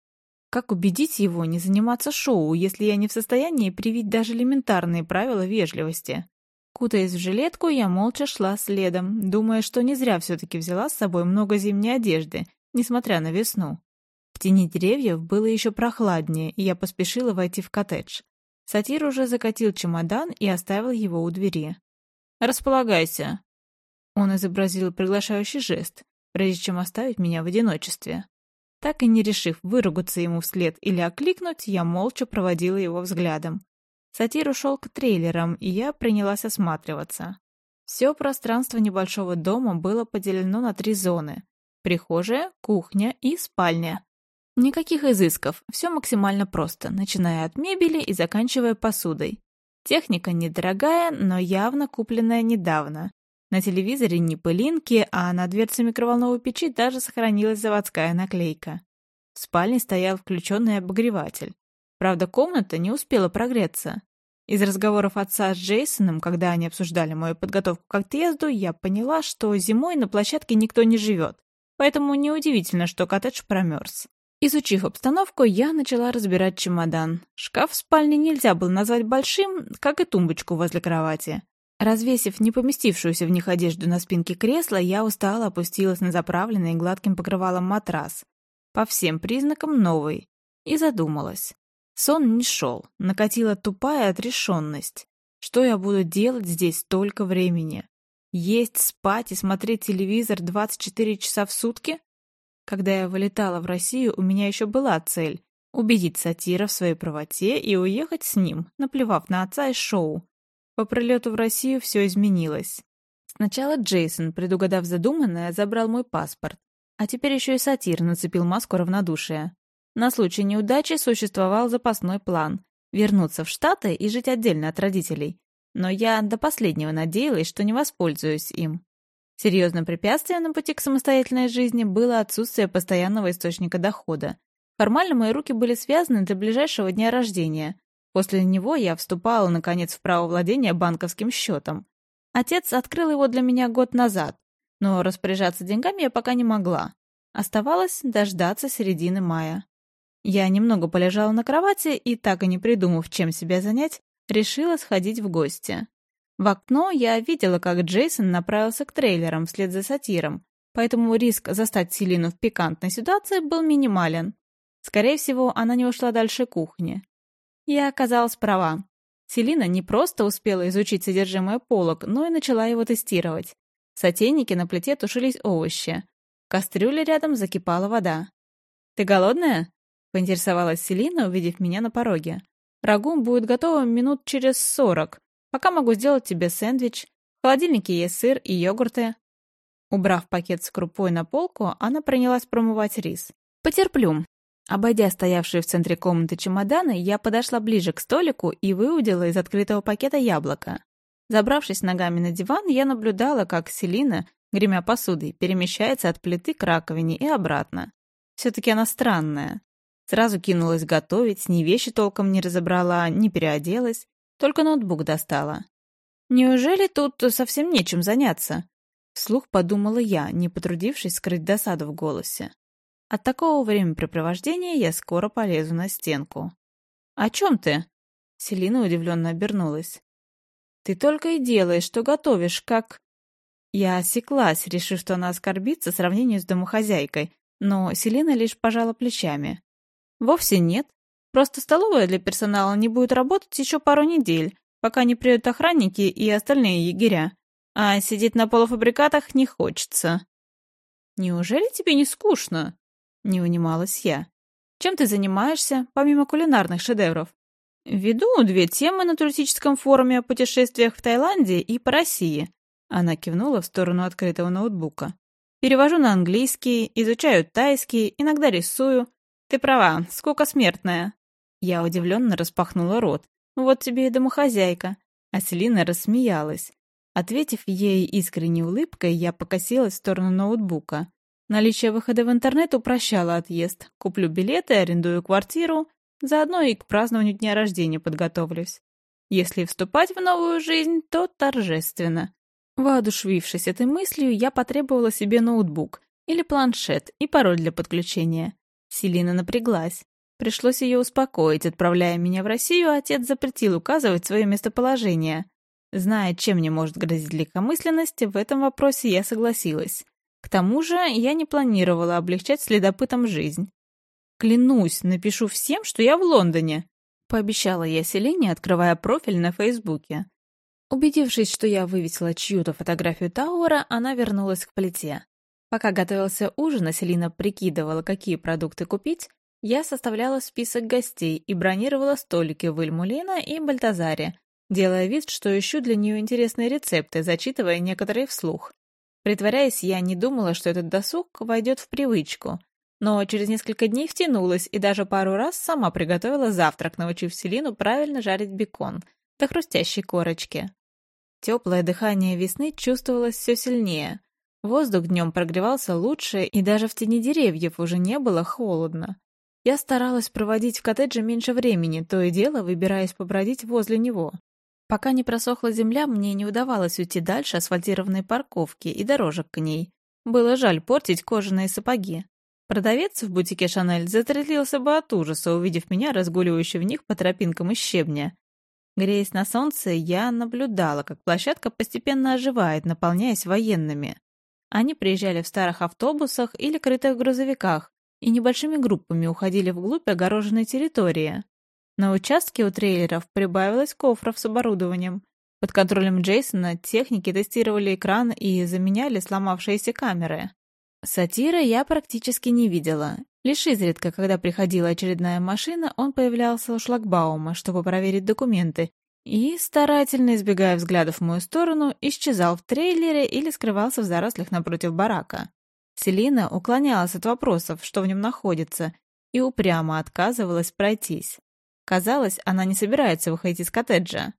Как убедить его не заниматься шоу, если я не в состоянии привить даже элементарные правила вежливости? Кутаясь в жилетку, я молча шла следом, думая, что не зря все-таки взяла с собой много зимней одежды, несмотря на весну. В тени деревьев было еще прохладнее, и я поспешила войти в коттедж. Сатир уже закатил чемодан и оставил его у двери. «Располагайся!» Он изобразил приглашающий жест, прежде чем оставить меня в одиночестве. Так и не решив выругаться ему вслед или окликнуть, я молча проводила его взглядом. Сатир ушел к трейлерам, и я принялась осматриваться. Все пространство небольшого дома было поделено на три зоны. Прихожая, кухня и спальня. Никаких изысков, все максимально просто, начиная от мебели и заканчивая посудой. Техника недорогая, но явно купленная недавно. На телевизоре не пылинки, а на дверце микроволновой печи даже сохранилась заводская наклейка. В спальне стоял включенный обогреватель. Правда, комната не успела прогреться. Из разговоров отца с Джейсоном, когда они обсуждали мою подготовку к отъезду, я поняла, что зимой на площадке никто не живет, поэтому неудивительно, что коттедж промерз. Изучив обстановку, я начала разбирать чемодан. Шкаф в спальне нельзя было назвать большим, как и тумбочку возле кровати. Развесив не поместившуюся в них одежду на спинке кресла, я устало опустилась на заправленный гладким покрывалом матрас. По всем признакам новый. И задумалась. Сон не шел, накатила тупая отрешенность. Что я буду делать здесь столько времени? Есть, спать и смотреть телевизор 24 часа в сутки? Когда я вылетала в Россию, у меня еще была цель — убедить сатира в своей правоте и уехать с ним, наплевав на отца из шоу. По прилету в Россию все изменилось. Сначала Джейсон, предугадав задуманное, забрал мой паспорт. А теперь еще и сатир нацепил маску равнодушия. На случай неудачи существовал запасной план — вернуться в Штаты и жить отдельно от родителей. Но я до последнего надеялась, что не воспользуюсь им. Серьезным препятствием на пути к самостоятельной жизни было отсутствие постоянного источника дохода. Формально мои руки были связаны до ближайшего дня рождения. После него я вступала, наконец, в право владения банковским счетом. Отец открыл его для меня год назад, но распоряжаться деньгами я пока не могла. Оставалось дождаться середины мая. Я немного полежала на кровати и, так и не придумав, чем себя занять, решила сходить в гости. В окно я видела, как Джейсон направился к трейлерам вслед за сатиром, поэтому риск застать Селину в пикантной ситуации был минимален. Скорее всего, она не ушла дальше кухни. Я оказалась права. Селина не просто успела изучить содержимое полок, но и начала его тестировать. В сотейнике на плите тушились овощи. В кастрюле рядом закипала вода. «Ты голодная?» — поинтересовалась Селина, увидев меня на пороге. «Рагу будет готово минут через сорок. Пока могу сделать тебе сэндвич. В холодильнике есть сыр и йогурты». Убрав пакет с крупой на полку, она принялась промывать рис. «Потерплю». Обойдя стоявшие в центре комнаты чемоданы, я подошла ближе к столику и выудила из открытого пакета яблоко. Забравшись ногами на диван, я наблюдала, как Селина, гремя посудой, перемещается от плиты к раковине и обратно. Все-таки она странная. Сразу кинулась готовить, ни вещи толком не разобрала, не переоделась, только ноутбук достала. Неужели тут совсем нечем заняться? Вслух подумала я, не потрудившись скрыть досаду в голосе. От такого времяпрепровождения я скоро полезу на стенку. «О чем ты?» Селина удивленно обернулась. Ты только и делаешь, что готовишь, как...» Я осеклась, решив, что она оскорбится сравнению с домохозяйкой, но Селина лишь пожала плечами. «Вовсе нет. Просто столовая для персонала не будет работать еще пару недель, пока не приедут охранники и остальные егеря. А сидеть на полуфабрикатах не хочется». «Неужели тебе не скучно?» — не унималась я. «Чем ты занимаешься, помимо кулинарных шедевров?» Веду две темы на туристическом форуме о путешествиях в Таиланде и по России. Она кивнула в сторону открытого ноутбука. Перевожу на английский, изучаю тайский, иногда рисую. Ты права, скука смертная. Я удивленно распахнула рот. Вот тебе и домохозяйка. А Селина рассмеялась. Ответив ей искренней улыбкой, я покосилась в сторону ноутбука. Наличие выхода в интернет упрощало отъезд. Куплю билеты, арендую квартиру, Заодно и к празднованию дня рождения подготовлюсь. Если вступать в новую жизнь, то торжественно. Воодушевившись этой мыслью, я потребовала себе ноутбук или планшет и пароль для подключения. Селина напряглась. Пришлось ее успокоить, отправляя меня в Россию, отец запретил указывать свое местоположение. Зная, чем мне может грозить легкомысленность, в этом вопросе я согласилась. К тому же я не планировала облегчать следопытам жизнь. Клянусь, напишу всем, что я в Лондоне», — пообещала я Селине, открывая профиль на Фейсбуке. Убедившись, что я вывесила чью-то фотографию Тауэра, она вернулась к плите. Пока готовился ужин, а Селина прикидывала, какие продукты купить, я составляла список гостей и бронировала столики в Ильмулина и Бальтазаре, делая вид, что ищу для нее интересные рецепты, зачитывая некоторые вслух. Притворяясь, я не думала, что этот досуг войдет в привычку, но через несколько дней втянулась и даже пару раз сама приготовила завтрак, научив Селину правильно жарить бекон до хрустящей корочки. Теплое дыхание весны чувствовалось все сильнее. Воздух днем прогревался лучше, и даже в тени деревьев уже не было холодно. Я старалась проводить в коттедже меньше времени, то и дело выбираясь побродить возле него. Пока не просохла земля, мне не удавалось уйти дальше асфальтированной парковки и дорожек к ней. Было жаль портить кожаные сапоги. Продавец в бутике «Шанель» затряслился бы от ужаса, увидев меня, разгуливающей в них по тропинкам из щебня. Греясь на солнце, я наблюдала, как площадка постепенно оживает, наполняясь военными. Они приезжали в старых автобусах или крытых грузовиках и небольшими группами уходили вглубь огороженной территории. На участке у трейлеров прибавилось кофров с оборудованием. Под контролем Джейсона техники тестировали экран и заменяли сломавшиеся камеры. Сатира я практически не видела. Лишь изредка, когда приходила очередная машина, он появлялся у шлагбаума, чтобы проверить документы, и, старательно избегая взглядов в мою сторону, исчезал в трейлере или скрывался в зарослях напротив барака. Селина уклонялась от вопросов, что в нем находится, и упрямо отказывалась пройтись. Казалось, она не собирается выходить из коттеджа.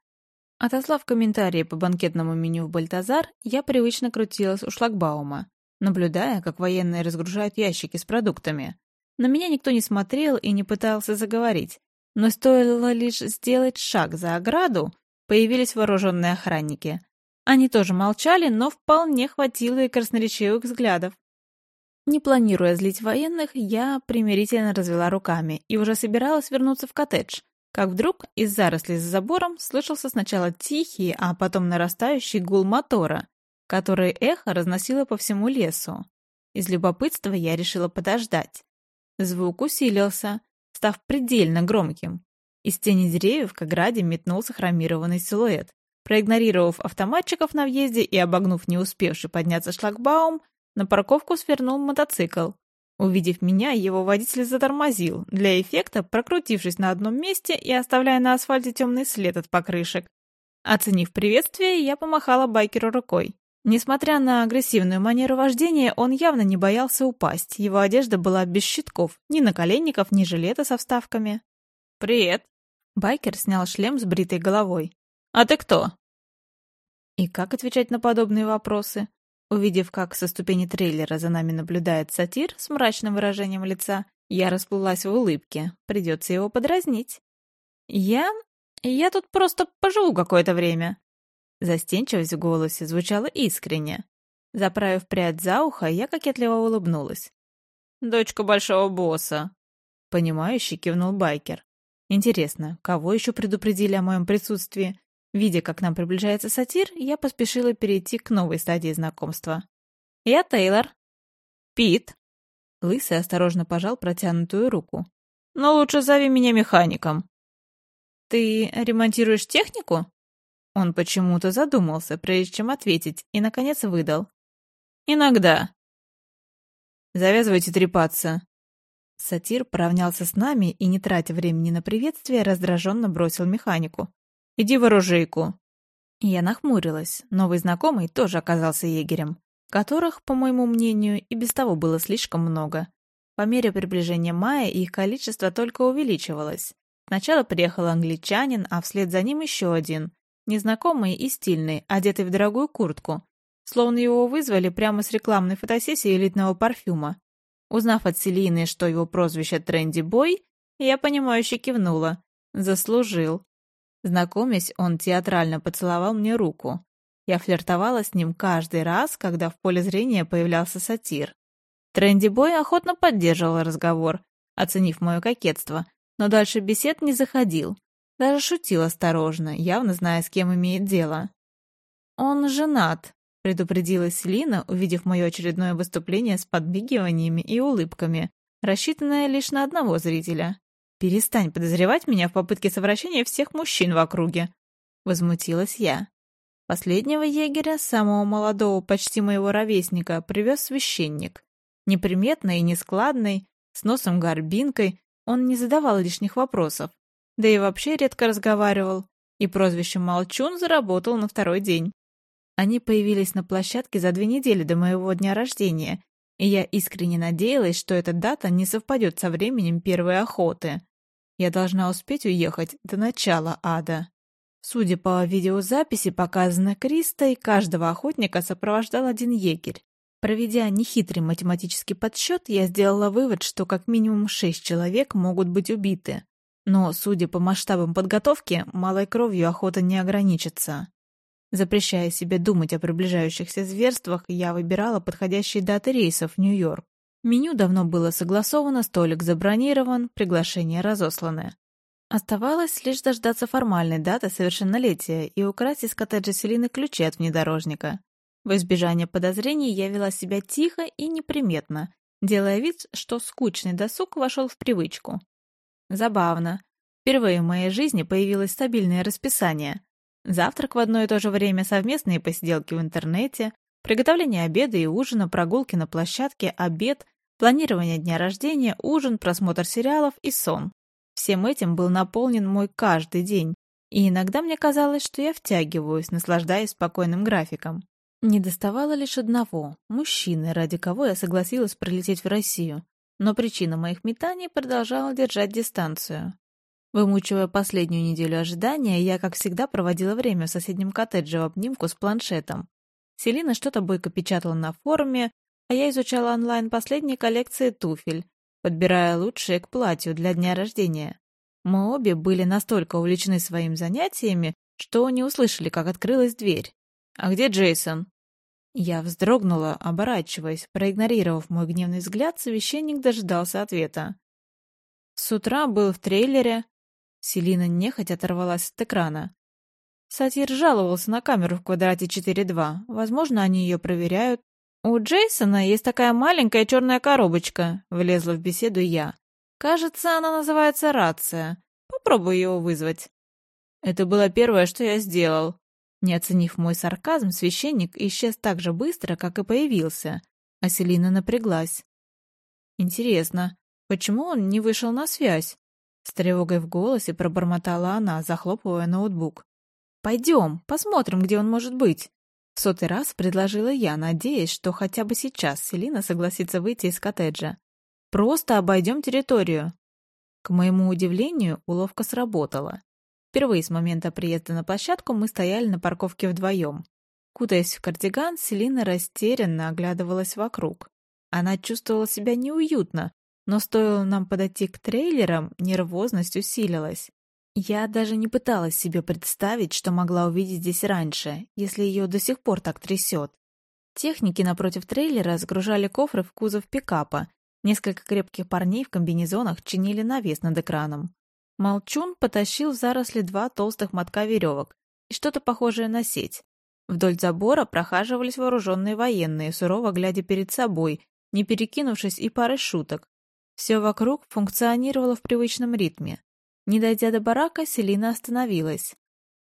Отослав комментарии по банкетному меню в Бальтазар, я привычно крутилась у шлагбаума, наблюдая, как военные разгружают ящики с продуктами. На меня никто не смотрел и не пытался заговорить, но стоило лишь сделать шаг за ограду, появились вооруженные охранники. Они тоже молчали, но вполне хватило и красноречивых взглядов. Не планируя злить военных, я примирительно развела руками и уже собиралась вернуться в коттедж, как вдруг из зарослей за забором слышался сначала тихий, а потом нарастающий гул мотора, который эхо разносило по всему лесу. Из любопытства я решила подождать. Звук усилился, став предельно громким. Из тени деревьев к ограде метнулся хромированный силуэт. Проигнорировав автоматчиков на въезде и обогнув не успевший подняться шлагбаум, на парковку свернул мотоцикл. Увидев меня, его водитель затормозил, для эффекта прокрутившись на одном месте и оставляя на асфальте темный след от покрышек. Оценив приветствие, я помахала байкеру рукой. Несмотря на агрессивную манеру вождения, он явно не боялся упасть. Его одежда была без щитков, ни наколенников, ни жилета со вставками. «Привет!» Байкер снял шлем с бритой головой. «А ты кто?» И как отвечать на подобные вопросы? Увидев, как со ступени трейлера за нами наблюдает сатир с мрачным выражением лица, я расплылась в улыбке. Придется его подразнить. «Я... я тут просто поживу какое-то время». Застенчивость в голосе звучала искренне. Заправив прядь за ухо, я кокетливо улыбнулась. «Дочка большого босса», — понимающе кивнул байкер. «Интересно, кого еще предупредили о моем присутствии? Видя, как нам приближается сатир, я поспешила перейти к новой стадии знакомства. «Я Тейлор». «Пит». Лысый осторожно пожал протянутую руку. «Но лучше зови меня механиком». «Ты ремонтируешь технику?» Он почему-то задумался, прежде чем ответить, и, наконец, выдал. «Иногда». «Завязывайте трепаться». Сатир поравнялся с нами и, не тратя времени на приветствие, раздраженно бросил механику. Иди в оружейку». Я нахмурилась. Новый знакомый тоже оказался егерем, которых, по моему мнению, и без того было слишком много. По мере приближения мая их количество только увеличивалось. Сначала приехал англичанин, а вслед за ним еще один. Незнакомый и стильный, одетый в дорогую куртку. Словно его вызвали прямо с рекламной фотосессии элитного парфюма. Узнав от Селины, что его прозвище Тренди Бой, я понимающе кивнула. Заслужил. Знакомясь, он театрально поцеловал мне руку. Я флиртовала с ним каждый раз, когда в поле зрения появлялся сатир. Тренди Бой охотно поддерживал разговор, оценив мое кокетство, но дальше бесед не заходил. Даже шутил осторожно, явно зная, с кем имеет дело. «Он женат», — предупредила Селина, увидев мое очередное выступление с подбигиваниями и улыбками, рассчитанное лишь на одного зрителя. «Перестань подозревать меня в попытке совращения всех мужчин в округе», — возмутилась я. Последнего егеря, самого молодого, почти моего ровесника, привез священник. Неприметный и нескладный, с носом горбинкой, он не задавал лишних вопросов, да и вообще редко разговаривал, и прозвище «Молчун» заработал на второй день. Они появились на площадке за две недели до моего дня рождения, и я искренне надеялась, что эта дата не совпадет со временем первой охоты. Я должна успеть уехать до начала ада. Судя по видеозаписи, показанной Кристой, каждого охотника сопровождал один егерь. Проведя нехитрый математический подсчет, я сделала вывод, что как минимум шесть человек могут быть убиты. Но, судя по масштабам подготовки, малой кровью охота не ограничится. Запрещая себе думать о приближающихся зверствах, я выбирала подходящие даты рейсов в Нью-Йорк. Меню давно было согласовано, столик забронирован, приглашение разосланы. Оставалось лишь дождаться формальной даты совершеннолетия и украсть из коттеджа Селины ключи от внедорожника. В избежание подозрений я вела себя тихо и неприметно, делая вид, что скучный досуг вошел в привычку. Забавно. Впервые в моей жизни появилось стабильное расписание. Завтрак в одно и то же время, совместные посиделки в интернете, Приготовление обеда и ужина, прогулки на площадке, обед, планирование дня рождения, ужин, просмотр сериалов и сон. Всем этим был наполнен мой каждый день, и иногда мне казалось, что я втягиваюсь, наслаждаясь спокойным графиком. Не доставало лишь одного — мужчины, ради кого я согласилась прилететь в Россию, но причина моих метаний продолжала держать дистанцию. Вымучивая последнюю неделю ожидания, я, как всегда, проводила время в соседнем коттедже в обнимку с планшетом. Селина что-то бойко печатала на форуме, а я изучала онлайн последние коллекции туфель, подбирая лучшие к платью для дня рождения. Мы обе были настолько увлечены своими занятиями, что не услышали, как открылась дверь. «А где Джейсон?» Я вздрогнула, оборачиваясь. Проигнорировав мой гневный взгляд, священник дожидался ответа. С утра был в трейлере. Селина нехотя оторвалась от экрана. Сатир жаловался на камеру в квадрате 4.2. Возможно, они ее проверяют. «У Джейсона есть такая маленькая черная коробочка», — влезла в беседу я. «Кажется, она называется рация. Попробуй его вызвать». Это было первое, что я сделал. Не оценив мой сарказм, священник исчез так же быстро, как и появился, а Селина напряглась. Интересно, почему он не вышел на связь? С тревогой в голосе пробормотала она, захлопывая ноутбук. «Пойдем, посмотрим, где он может быть». В сотый раз предложила я, надеясь, что хотя бы сейчас Селина согласится выйти из коттеджа. «Просто обойдем территорию». К моему удивлению, уловка сработала. Впервые с момента приезда на площадку мы стояли на парковке вдвоем. Кутаясь в кардиган, Селина растерянно оглядывалась вокруг. Она чувствовала себя неуютно, но стоило нам подойти к трейлерам, нервозность усилилась. Я даже не пыталась себе представить, что могла увидеть здесь раньше, если ее до сих пор так трясет. Техники напротив трейлера сгружали кофры в кузов пикапа. Несколько крепких парней в комбинезонах чинили навес над экраном. Молчун потащил в заросли два толстых мотка веревок и что-то похожее на сеть. Вдоль забора прохаживались вооруженные военные, сурово глядя перед собой, не перекинувшись и парой шуток. Все вокруг функционировало в привычном ритме. Не дойдя до барака, Селина остановилась.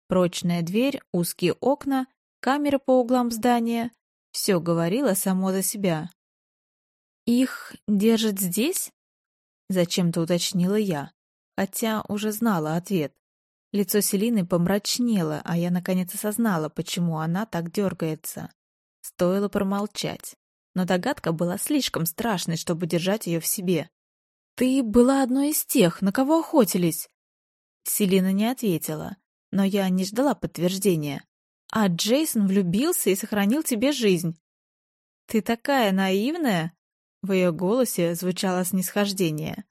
Прочная дверь, узкие окна, камеры по углам здания — все говорило само за себя. «Их держат здесь?» — зачем-то уточнила я хотя уже знала ответ. Лицо Селины помрачнело, а я наконец осознала, почему она так дергается. Стоило промолчать. Но догадка была слишком страшной, чтобы держать ее в себе. «Ты была одной из тех, на кого охотились?» Селина не ответила, но я не ждала подтверждения. «А Джейсон влюбился и сохранил тебе жизнь». «Ты такая наивная?» В ее голосе звучало снисхождение.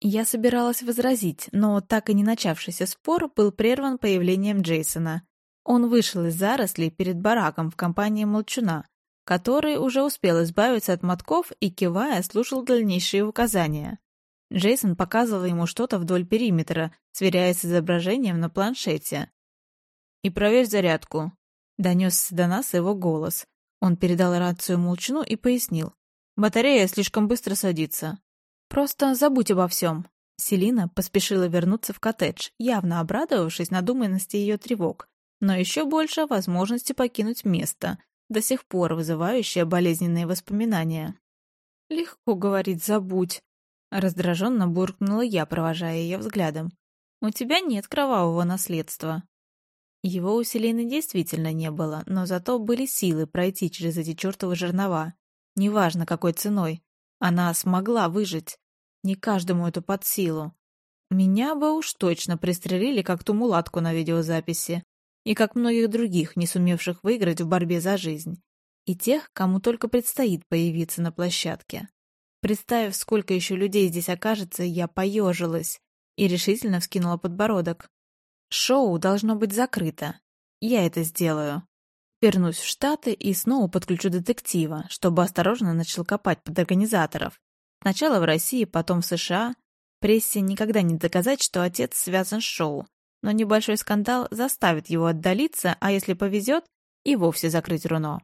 Я собиралась возразить, но так и не начавшийся спор был прерван появлением Джейсона. Он вышел из зарослей перед бараком в компании Молчуна, который уже успел избавиться от мотков и, кивая, слушал дальнейшие указания. Джейсон показывал ему что-то вдоль периметра, сверяясь с изображением на планшете. «И проверь зарядку», — донесся до нас его голос. Он передал рацию Молчуну и пояснил. «Батарея слишком быстро садится. «Просто забудь обо всем». Селина поспешила вернуться в коттедж, явно обрадовавшись надуманности ее тревог, но еще больше возможности покинуть место, до сих пор вызывающее болезненные воспоминания. «Легко говорить «забудь», — раздраженно буркнула я, провожая ее взглядом. «У тебя нет кровавого наследства». Его у Селины действительно не было, но зато были силы пройти через эти чертовы жернова. Неважно, какой ценой. Она смогла выжить. Не каждому это под силу. Меня бы уж точно пристрелили, как ту мулатку на видеозаписи, и как многих других, не сумевших выиграть в борьбе за жизнь, и тех, кому только предстоит появиться на площадке. Представив, сколько еще людей здесь окажется, я поежилась и решительно вскинула подбородок. Шоу должно быть закрыто. Я это сделаю. Вернусь в Штаты и снова подключу детектива, чтобы осторожно начал копать под организаторов. Сначала в России, потом в США. Прессе никогда не доказать, что отец связан с шоу, но небольшой скандал заставит его отдалиться, а если повезет, и вовсе закрыть руно.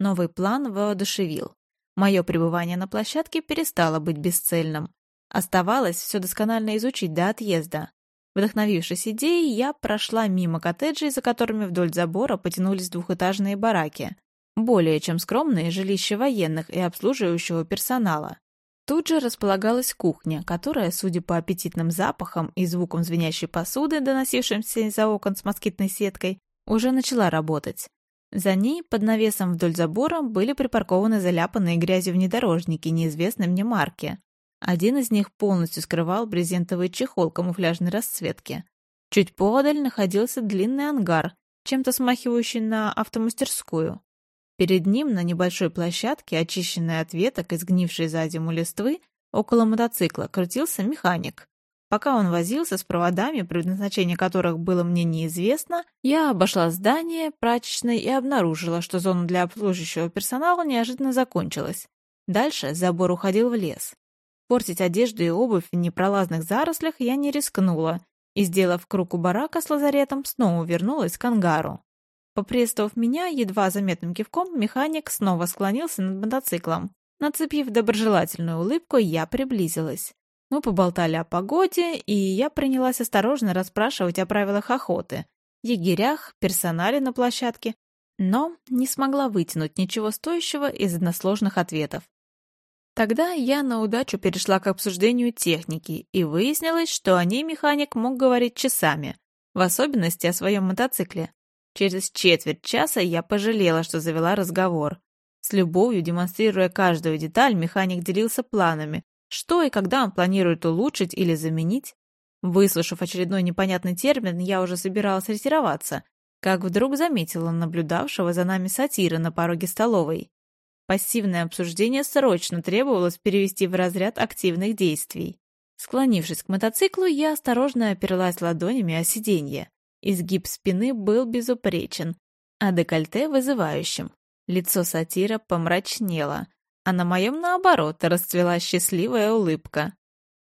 Новый план воодушевил. Мое пребывание на площадке перестало быть бесцельным. Оставалось все досконально изучить до отъезда. Вдохновившись идеей, я прошла мимо коттеджей, за которыми вдоль забора потянулись двухэтажные бараки. Более чем скромные жилища военных и обслуживающего персонала. Тут же располагалась кухня, которая, судя по аппетитным запахам и звукам звенящей посуды, доносившимся из-за окон с москитной сеткой, уже начала работать. За ней, под навесом вдоль забора, были припаркованы заляпанные грязью внедорожники неизвестной мне марки. Один из них полностью скрывал брезентовый чехол камуфляжной расцветки. Чуть подаль находился длинный ангар, чем-то смахивающий на автомастерскую. Перед ним на небольшой площадке, очищенной от веток и сгнившей за зиму листвы, около мотоцикла крутился механик. Пока он возился с проводами, предназначение которых было мне неизвестно, я обошла здание прачечной и обнаружила, что зона для обслуживающего персонала неожиданно закончилась. Дальше забор уходил в лес. Портить одежду и обувь в непролазных зарослях я не рискнула и, сделав круг у барака с лазаретом, снова вернулась к ангару. Поприветствовав меня едва заметным кивком, механик снова склонился над мотоциклом. Нацепив доброжелательную улыбку, я приблизилась. Мы поболтали о погоде, и я принялась осторожно расспрашивать о правилах охоты, егерях, персонале на площадке, но не смогла вытянуть ничего стоящего из односложных ответов. Тогда я на удачу перешла к обсуждению техники, и выяснилось, что о ней механик мог говорить часами, в особенности о своем мотоцикле. Через четверть часа я пожалела, что завела разговор. С любовью, демонстрируя каждую деталь, механик делился планами, что и когда он планирует улучшить или заменить. Выслушав очередной непонятный термин, я уже собиралась ретироваться, как вдруг заметила наблюдавшего за нами сатира на пороге столовой. Пассивное обсуждение срочно требовалось перевести в разряд активных действий. Склонившись к мотоциклу, я осторожно оперлась ладонями о сиденье. Изгиб спины был безупречен, а декольте вызывающим. Лицо сатира помрачнело, а на моем, наоборот, расцвела счастливая улыбка.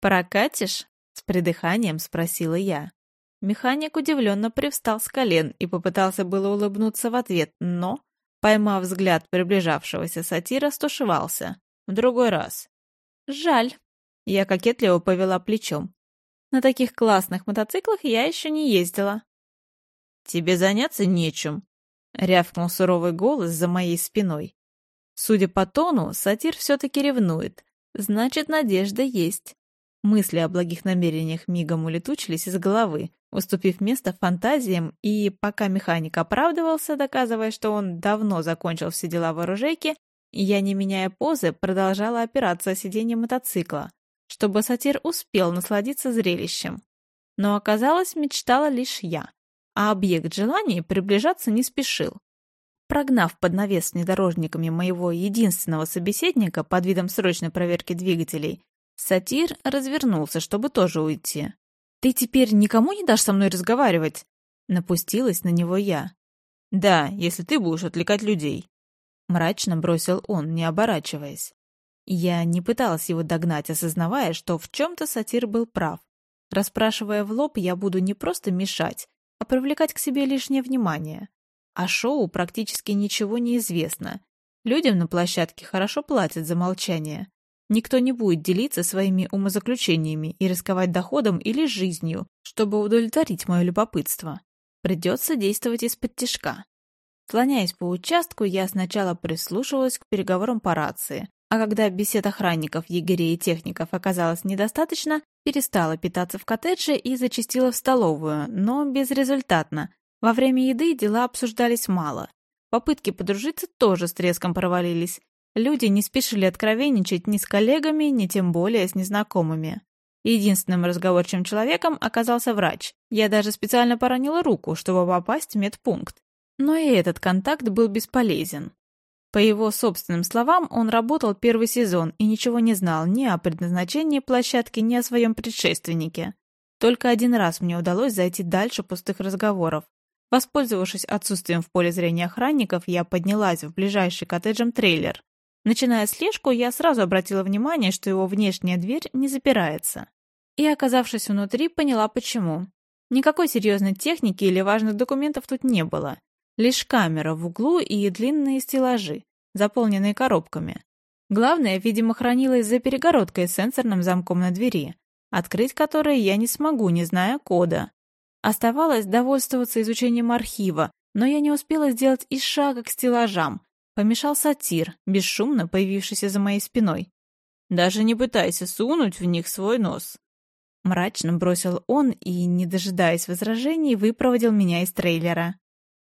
«Прокатишь?» — с придыханием спросила я. Механик удивленно привстал с колен и попытался было улыбнуться в ответ, но Поймав взгляд приближавшегося сатира, стушевался. В другой раз. «Жаль». Я кокетливо повела плечом. «На таких классных мотоциклах я еще не ездила». «Тебе заняться нечем», — рявкнул суровый голос за моей спиной. Судя по тону, сатир все-таки ревнует. Значит, надежда есть. Мысли о благих намерениях мигом улетучились из головы, уступив место фантазиям, и пока механик оправдывался, доказывая, что он давно закончил все дела в оружейке, я, не меняя позы, продолжала опираться о сиденье мотоцикла, чтобы сатир успел насладиться зрелищем. Но оказалось, мечтала лишь я, а объект желаний приближаться не спешил. Прогнав под навес внедорожниками моего единственного собеседника под видом срочной проверки двигателей, сатир развернулся, чтобы тоже уйти. «Ты теперь никому не дашь со мной разговаривать?» Напустилась на него я. «Да, если ты будешь отвлекать людей», — мрачно бросил он, не оборачиваясь. Я не пыталась его догнать, осознавая, что в чем-то сатир был прав. Расспрашивая в лоб, я буду не просто мешать, а привлекать к себе лишнее внимание. О шоу практически ничего не известно. Людям на площадке хорошо платят за молчание. Никто не будет делиться своими умозаключениями и рисковать доходом или жизнью, чтобы удовлетворить мое любопытство. Придется действовать из-под тишка. Слоняясь по участку, я сначала прислушивалась к переговорам по рации, а когда бесед охранников, егерей и техников оказалось недостаточно, перестала питаться в коттедже и зачастила в столовую, но безрезультатно. Во время еды дела обсуждались мало. Попытки подружиться тоже с треском провалились. Люди не спешили откровенничать ни с коллегами, ни тем более с незнакомыми. Единственным разговорчивым человеком оказался врач. Я даже специально поранила руку, чтобы попасть в медпункт. Но и этот контакт был бесполезен. По его собственным словам, он работал первый сезон и ничего не знал ни о предназначении площадки, ни о своем предшественнике. Только один раз мне удалось зайти дальше пустых разговоров. Воспользовавшись отсутствием в поле зрения охранников, я поднялась в ближайший коттеджем трейлер. Начиная слежку, я сразу обратила внимание, что его внешняя дверь не запирается. И, оказавшись внутри, поняла почему. Никакой серьезной техники или важных документов тут не было. Лишь камера в углу и длинные стеллажи, заполненные коробками. Главное, видимо, хранилось за перегородкой с сенсорным замком на двери, открыть который я не смогу, не зная кода. Оставалось довольствоваться изучением архива, но я не успела сделать и шага к стеллажам, Помешал сатир, бесшумно появившийся за моей спиной. «Даже не пытайся сунуть в них свой нос». Мрачно бросил он и, не дожидаясь возражений, выпроводил меня из трейлера.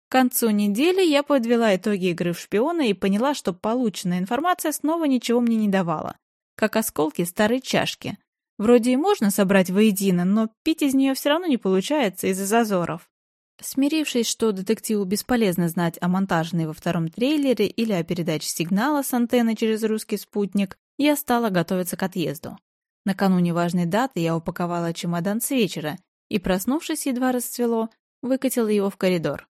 К концу недели я подвела итоги игры в шпиона и поняла, что полученная информация снова ничего мне не давала. Как осколки старой чашки. Вроде и можно собрать воедино, но пить из нее все равно не получается из-за зазоров. Смирившись, что детективу бесполезно знать о монтажной во втором трейлере или о передаче сигнала с антенны через русский спутник, я стала готовиться к отъезду. Накануне важной даты я упаковала чемодан с вечера и, проснувшись, едва расцвело, выкатила его в коридор.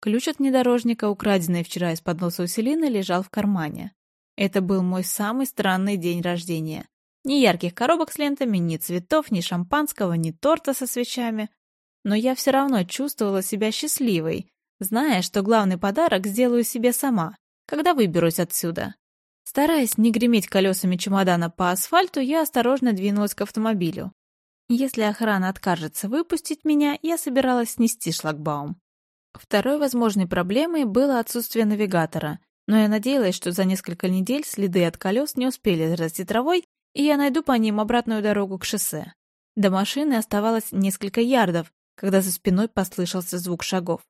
Ключ от внедорожника, украденный вчера из-под носа у Селины, лежал в кармане. Это был мой самый странный день рождения. Ни ярких коробок с лентами, ни цветов, ни шампанского, ни торта со свечами. Но я все равно чувствовала себя счастливой, зная, что главный подарок сделаю себе сама, когда выберусь отсюда. Стараясь не греметь колесами чемодана по асфальту, я осторожно двинулась к автомобилю. Если охрана откажется выпустить меня, я собиралась снести шлагбаум. Второй возможной проблемой было отсутствие навигатора, но я надеялась, что за несколько недель следы от колес не успели зарасти травой, и я найду по ним обратную дорогу к шоссе. До машины оставалось несколько ярдов, когда за спиной послышался звук шагов.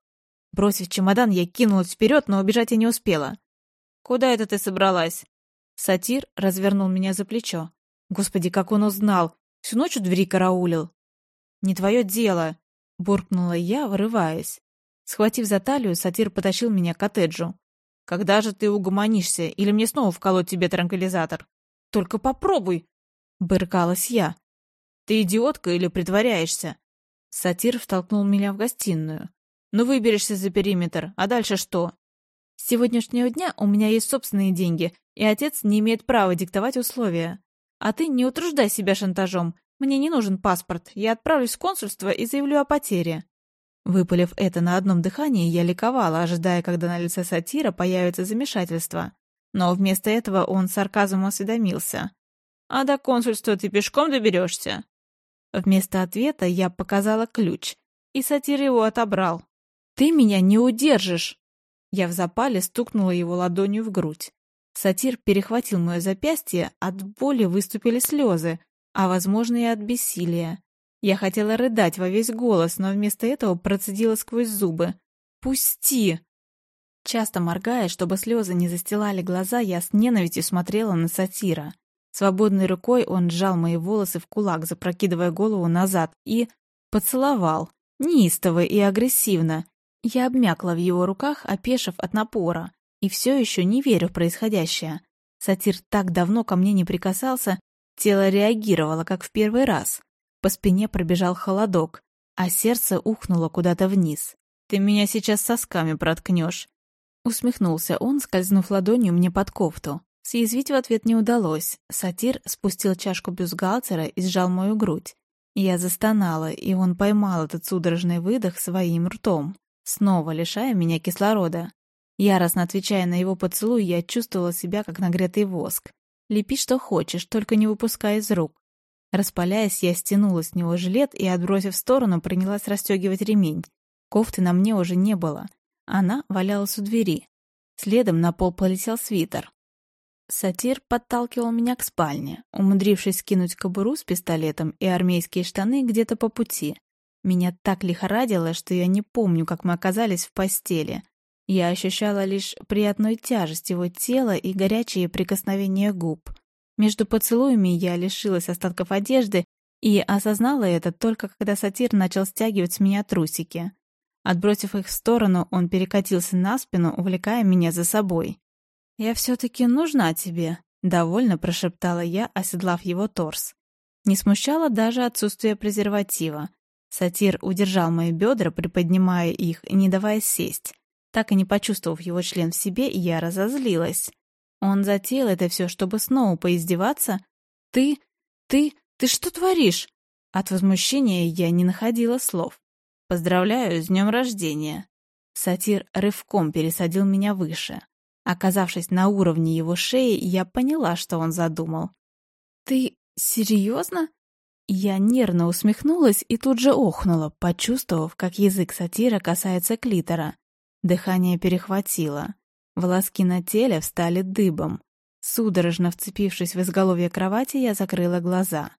Бросив чемодан, я кинулась вперед, но убежать я не успела. «Куда это ты собралась?» Сатир развернул меня за плечо. Господи, как он узнал! Всю ночь у двери караулил. «Не твое дело!» — буркнула я, вырываясь. Схватив за талию, сатир потащил меня к коттеджу. «Когда же ты угомонишься, или мне снова вколоть тебе транквилизатор?» «Только попробуй!» — быркалась я. «Ты идиотка или притворяешься?» Сатир втолкнул меня в гостиную. «Ну выберешься за периметр, а дальше что?» «С сегодняшнего дня у меня есть собственные деньги, и отец не имеет права диктовать условия. А ты не утруждай себя шантажом. Мне не нужен паспорт. Я отправлюсь в консульство и заявлю о потере». Выпалив это на одном дыхании, я ликовала, ожидая, когда на лице сатира появится замешательство. Но вместо этого он сарказмом осведомился. «А до консульства ты пешком доберешься?» Вместо ответа я показала ключ, и сатир его отобрал. «Ты меня не удержишь!» Я в запале стукнула его ладонью в грудь. Сатир перехватил мое запястье, от боли выступили слезы, а, возможно, и от бессилия. Я хотела рыдать во весь голос, но вместо этого процедила сквозь зубы. «Пусти!» Часто моргая, чтобы слезы не застилали глаза, я с ненавистью смотрела на сатира. Свободной рукой он сжал мои волосы в кулак, запрокидывая голову назад, и поцеловал, неистово и агрессивно. Я обмякла в его руках, опешив от напора, и все еще не верю в происходящее. Сатир так давно ко мне не прикасался, тело реагировало, как в первый раз. По спине пробежал холодок, а сердце ухнуло куда-то вниз. «Ты меня сейчас сосками проткнешь!» Усмехнулся он, скользнув ладонью мне под кофту. Съязвить в ответ не удалось. Сатир спустил чашку бюстгальтера и сжал мою грудь. Я застонала, и он поймал этот судорожный выдох своим ртом, снова лишая меня кислорода. Яростно отвечая на его поцелуй, я чувствовала себя как нагретый воск. Лепи что хочешь, только не выпускай из рук. Распаляясь, я стянула с него жилет и, отбросив в сторону, принялась расстегивать ремень. Кофты на мне уже не было. Она валялась у двери. Следом на пол полетел свитер. Сатир подталкивал меня к спальне, умудрившись скинуть кобуру с пистолетом и армейские штаны где-то по пути. Меня так лихорадило, что я не помню, как мы оказались в постели. Я ощущала лишь приятную тяжесть его тела и горячие прикосновения губ. Между поцелуями я лишилась остатков одежды и осознала это только когда сатир начал стягивать с меня трусики. Отбросив их в сторону, он перекатился на спину, увлекая меня за собой. «Я все-таки нужна тебе», — довольно прошептала я, оседлав его торс. Не смущало даже отсутствие презерватива. Сатир удержал мои бедра, приподнимая их и не давая сесть. Так и не почувствовав его член в себе, я разозлилась. Он затеял это все, чтобы снова поиздеваться. «Ты... ты... ты что творишь?» От возмущения я не находила слов. «Поздравляю с днем рождения!» Сатир рывком пересадил меня выше. Оказавшись на уровне его шеи, я поняла, что он задумал. «Ты серьезно?» Я нервно усмехнулась и тут же охнула, почувствовав, как язык сатира касается клитора. Дыхание перехватило. Волоски на теле встали дыбом. Судорожно вцепившись в изголовье кровати, я закрыла глаза.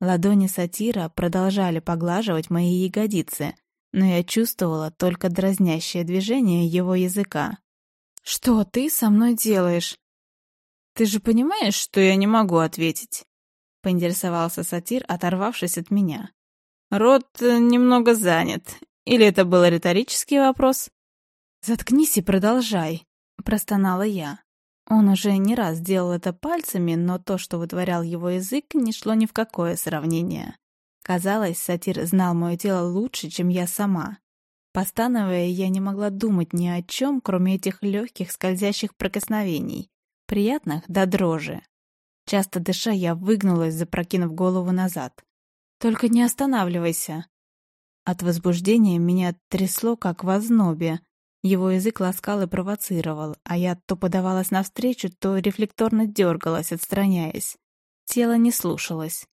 Ладони сатира продолжали поглаживать мои ягодицы, но я чувствовала только дразнящее движение его языка. «Что ты со мной делаешь? Ты же понимаешь, что я не могу ответить?» — поинтересовался сатир, оторвавшись от меня. «Рот э, немного занят. Или это был риторический вопрос?» «Заткнись и продолжай», — простонала я. Он уже не раз делал это пальцами, но то, что вытворял его язык, не шло ни в какое сравнение. Казалось, сатир знал мое тело лучше, чем я сама. Постановая, я не могла думать ни о чем, кроме этих легких скользящих прикосновений, приятных до дрожи. Часто дыша, я выгнулась, запрокинув голову назад. «Только не останавливайся!» От возбуждения меня трясло, как в ознобе. Его язык ласкал и провоцировал, а я то подавалась навстречу, то рефлекторно дергалась, отстраняясь. Тело не слушалось.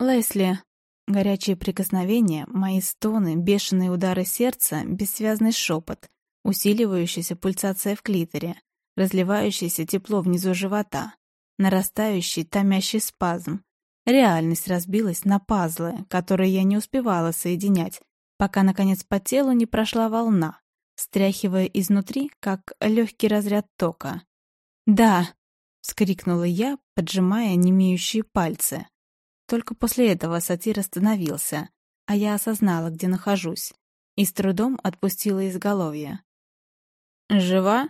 «Лесли!» Горячие прикосновения, мои стоны, бешеные удары сердца, бессвязный шепот, усиливающаяся пульсация в клиторе, разливающееся тепло внизу живота, нарастающий, томящий спазм. Реальность разбилась на пазлы, которые я не успевала соединять, пока, наконец, по телу не прошла волна, стряхивая изнутри, как легкий разряд тока. «Да!» — вскрикнула я, поджимая немеющие пальцы. Только после этого сатир остановился, а я осознала, где нахожусь, и с трудом отпустила изголовье. «Жива?»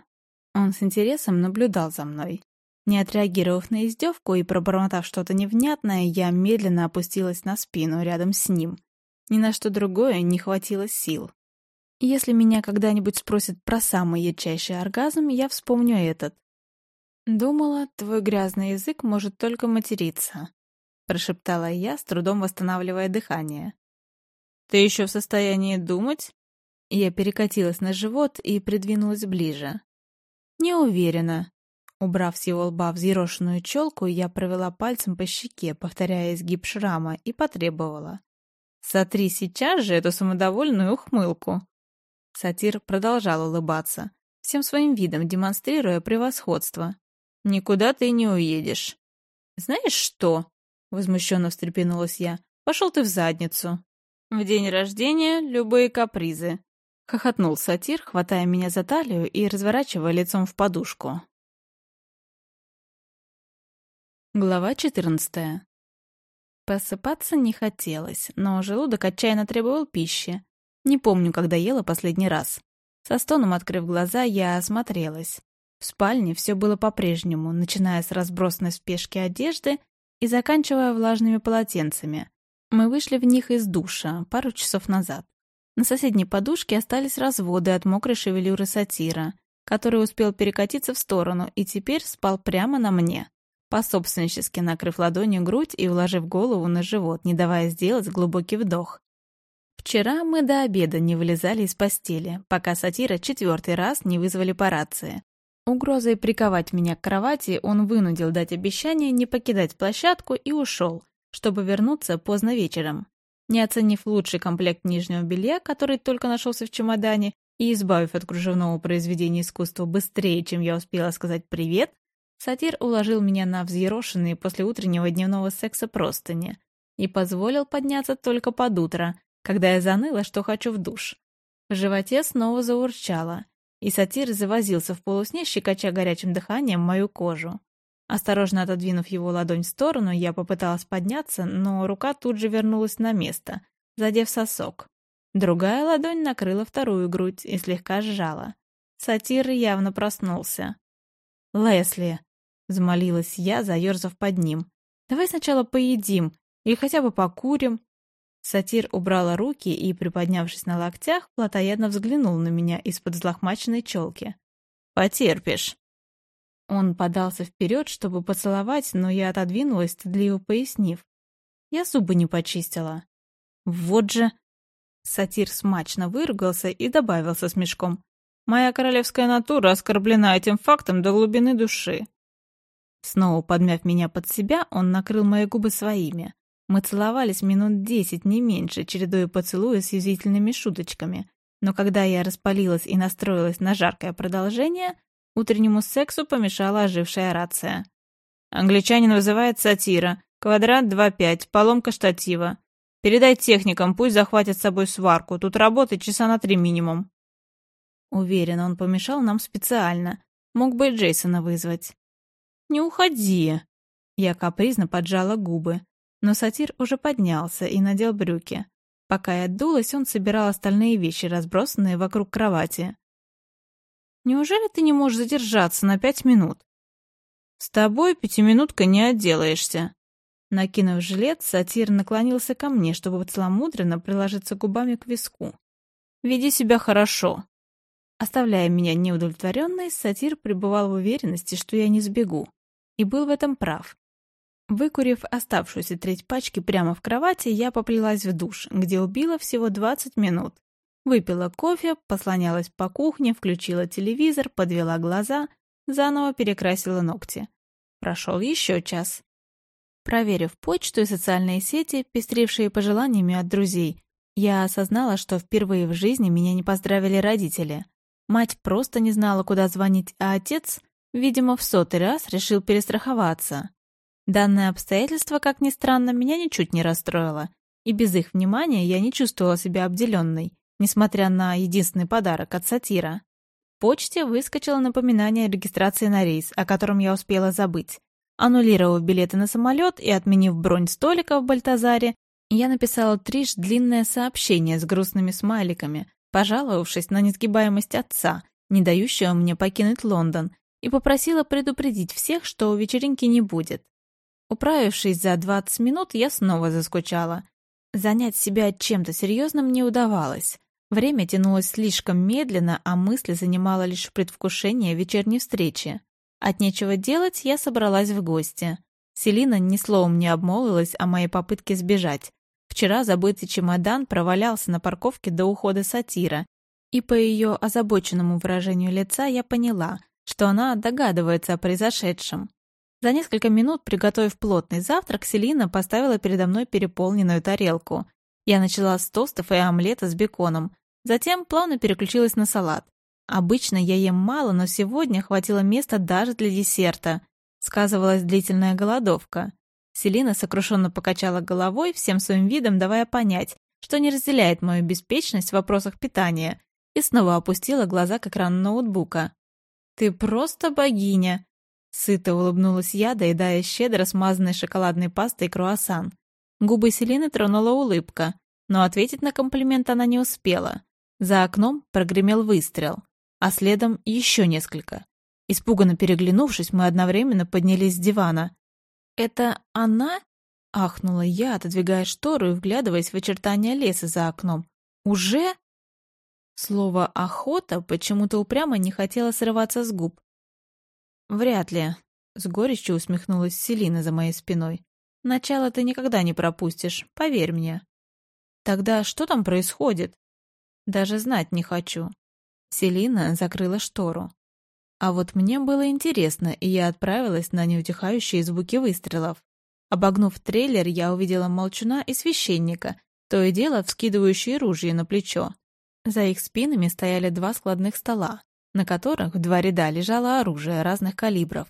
Он с интересом наблюдал за мной. Не отреагировав на издевку и пробормотав что-то невнятное, я медленно опустилась на спину рядом с ним. Ни на что другое не хватило сил. Если меня когда-нибудь спросят про самый ярчайший оргазм, я вспомню этот. «Думала, твой грязный язык может только материться», — прошептала я, с трудом восстанавливая дыхание. «Ты еще в состоянии думать?» Я перекатилась на живот и придвинулась ближе. «Не уверена». Убрав с его лба взъерошенную челку, я провела пальцем по щеке, повторяя изгиб шрама, и потребовала. «Сотри сейчас же эту самодовольную ухмылку». Сатир продолжал улыбаться, всем своим видом демонстрируя превосходство. «Никуда ты не уедешь». «Знаешь что?» — возмущенно встрепенулась я. «Пошел ты в задницу». «В день рождения любые капризы», — хохотнул сатир, хватая меня за талию и разворачивая лицом в подушку. Глава четырнадцатая. Посыпаться не хотелось, но желудок отчаянно требовал пищи. Не помню, когда ела последний раз. Со стоном открыв глаза, я осмотрелась. В спальне все было по-прежнему, начиная с разбросанной в спешке одежды и заканчивая влажными полотенцами. Мы вышли в них из душа пару часов назад. На соседней подушке остались разводы от мокрой шевелюры сатира, который успел перекатиться в сторону и теперь спал прямо на мне, пособственнически накрыв ладонью грудь и уложив голову на живот, не давая сделать глубокий вдох. Вчера мы до обеда не вылезали из постели, пока сатира четвертый раз не вызвали по рации. Угрозой приковать меня к кровати он вынудил дать обещание не покидать площадку и ушел, чтобы вернуться поздно вечером. Не оценив лучший комплект нижнего белья, который только нашелся в чемодане, и избавив от кружевного произведения искусства быстрее, чем я успела сказать «привет», сатир уложил меня на взъерошенные после утреннего дневного секса простыни и позволил подняться только под утро, когда я заныла, что хочу в душ. В животе снова заурчало, и сатир завозился в полусне, щекоча горячим дыханием мою кожу. Осторожно отодвинув его ладонь в сторону, я попыталась подняться, но рука тут же вернулась на место, задев сосок. Другая ладонь накрыла вторую грудь и слегка сжала. Сатир явно проснулся. «Лесли!» — взмолилась я, заерзав под ним. «Давай сначала поедим, или хотя бы покурим, Сатир убрала руки и, приподнявшись на локтях, плотоядно взглянул на меня из-под взлохмаченной челки. «Потерпишь». Он подался вперед, чтобы поцеловать, но я отодвинулась, стыдливо пояснив. Я зубы не почистила. «Вот же...» Сатир смачно выругался и добавил со смешком. «Моя королевская натура оскорблена этим фактом до глубины души». Снова подмяв меня под себя, он накрыл мои губы своими. Мы целовались минут десять, не меньше, чередуя поцелуи с язвительными шуточками. Но когда я распалилась и настроилась на жаркое продолжение, утреннему сексу помешала ожившая рация. «Англичанин вызывает сатира. Квадрат 2-5, поломка штатива. Передай техникам, пусть захватят с собой сварку. Тут работать часа на три минимум. Уверен, он помешал нам специально. Мог бы и Джейсона вызвать. «Не уходи!» Я капризно поджала губы, но сатир уже поднялся и надел брюки. Пока я отдулась, он собирал остальные вещи, разбросанные вокруг кровати. «Неужели ты не можешь задержаться на пять минут?» «С тобой пятиминутка не отделаешься». Накинув жилет, сатир наклонился ко мне, чтобы целомудренно приложиться губами к виску. «Веди себя хорошо». Оставляя меня неудовлетворенной, сатир пребывал в уверенности, что я не сбегу. И был в этом прав. Выкурив оставшуюся треть пачки прямо в кровати, я поплелась в душ, где убила всего 20 минут. Выпила кофе, послонялась по кухне, включила телевизор, подвела глаза, заново перекрасила ногти. Прошел еще час. Проверив почту и социальные сети, пестрившие пожеланиями от друзей, я осознала, что впервые в жизни меня не поздравили родители. Мать просто не знала, куда звонить, а отец, видимо, в сотый раз решил перестраховаться. Данное обстоятельство, как ни странно, меня ничуть не расстроило, и без их внимания я не чувствовала себя обделенной, несмотря на единственный подарок от сатира. В почте выскочило напоминание о регистрации на рейс, о котором я успела забыть. Аннулировав билеты на самолет и отменив бронь столика в Бальтазаре, я написала триж длинное сообщение с грустными смайликами, пожаловавшись на несгибаемость отца, не дающего мне покинуть Лондон, и попросила предупредить всех, что вечеринки не будет. Управившись за 20 минут, я снова заскучала. Занять себя чем-то серьезным не удавалось. Время тянулось слишком медленно, а мысли занимало лишь предвкушение вечерней встречи. От нечего делать я собралась в гости. Селина ни словом не обмолвилась о моей попытке сбежать. Вчера забытый чемодан провалялся на парковке до ухода сатира, и по ее озабоченному выражению лица я поняла, что она догадывается о произошедшем. За несколько минут, приготовив плотный завтрак, Селина поставила передо мной переполненную тарелку. Я начала с тостов и омлета с беконом, затем плавно переключилась на салат. Обычно я ем мало, но сегодня хватило места даже для десерта. Сказывалась длительная голодовка. Селина сокрушенно покачала головой, всем своим видом давая понять, что не разделяет мою беспечность в вопросах питания, и снова опустила глаза к экрану ноутбука. «Ты просто богиня!» Сыто улыбнулась я, доедая щедро смазанной шоколадной пастой круассан. Губы Селины тронула улыбка, но ответить на комплимент она не успела. За окном прогремел выстрел, а следом еще несколько. Испуганно переглянувшись, мы одновременно поднялись с дивана. «Это она?» — ахнула я, отодвигая штору и вглядываясь в очертания леса за окном. «Уже?» Слово «охота» почему-то упрямо не хотело срываться с губ. «Вряд ли», — с горечью усмехнулась Селина за моей спиной. «Начало ты никогда не пропустишь, поверь мне». «Тогда что там происходит?» «Даже знать не хочу». Селина закрыла штору. А вот мне было интересно, и я отправилась на неутихающие звуки выстрелов. Обогнув трейлер, я увидела молчуна и священника, то и дело вскидывающие ружья на плечо. За их спинами стояли два складных стола на которых в два ряда лежало оружие разных калибров.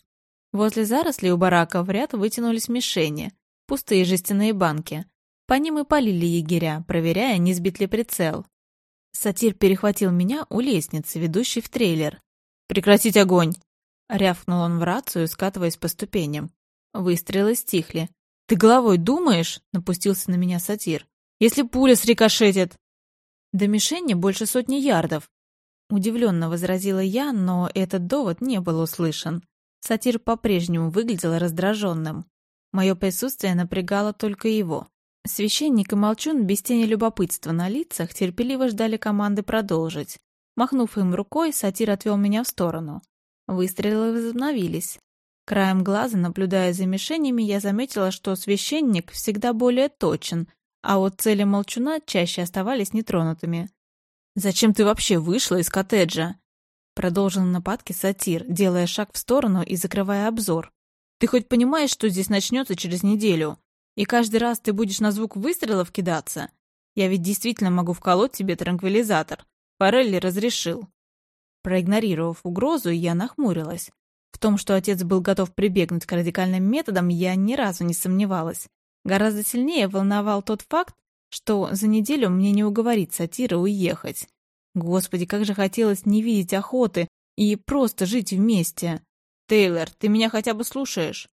Возле зарослей у барака в ряд вытянулись мишени, пустые жестяные банки. По ним и полили егеря, проверяя, не сбит ли прицел. Сатир перехватил меня у лестницы, ведущей в трейлер. «Прекратить огонь!» — рявкнул он в рацию, скатываясь по ступеням. Выстрелы стихли. «Ты головой думаешь?» — напустился на меня сатир. «Если пуля срикошетит!» До мишени больше сотни ярдов. Удивленно возразила я, но этот довод не был услышан. Сатир по-прежнему выглядел раздраженным. Мое присутствие напрягало только его. Священник и молчун без тени любопытства на лицах терпеливо ждали команды продолжить. Махнув им рукой, сатир отвел меня в сторону. Выстрелы возобновились. Краем глаза, наблюдая за мишенями, я заметила, что священник всегда более точен, а вот цели молчуна чаще оставались нетронутыми. «Зачем ты вообще вышла из коттеджа?» Продолжил нападки сатир, делая шаг в сторону и закрывая обзор. «Ты хоть понимаешь, что здесь начнется через неделю? И каждый раз ты будешь на звук выстрелов кидаться? Я ведь действительно могу вколоть тебе транквилизатор. Форелли разрешил». Проигнорировав угрозу, я нахмурилась. В том, что отец был готов прибегнуть к радикальным методам, я ни разу не сомневалась. Гораздо сильнее волновал тот факт, что за неделю мне не уговорить сатира уехать. Господи, как же хотелось не видеть охоты и просто жить вместе. «Тейлор, ты меня хотя бы слушаешь?»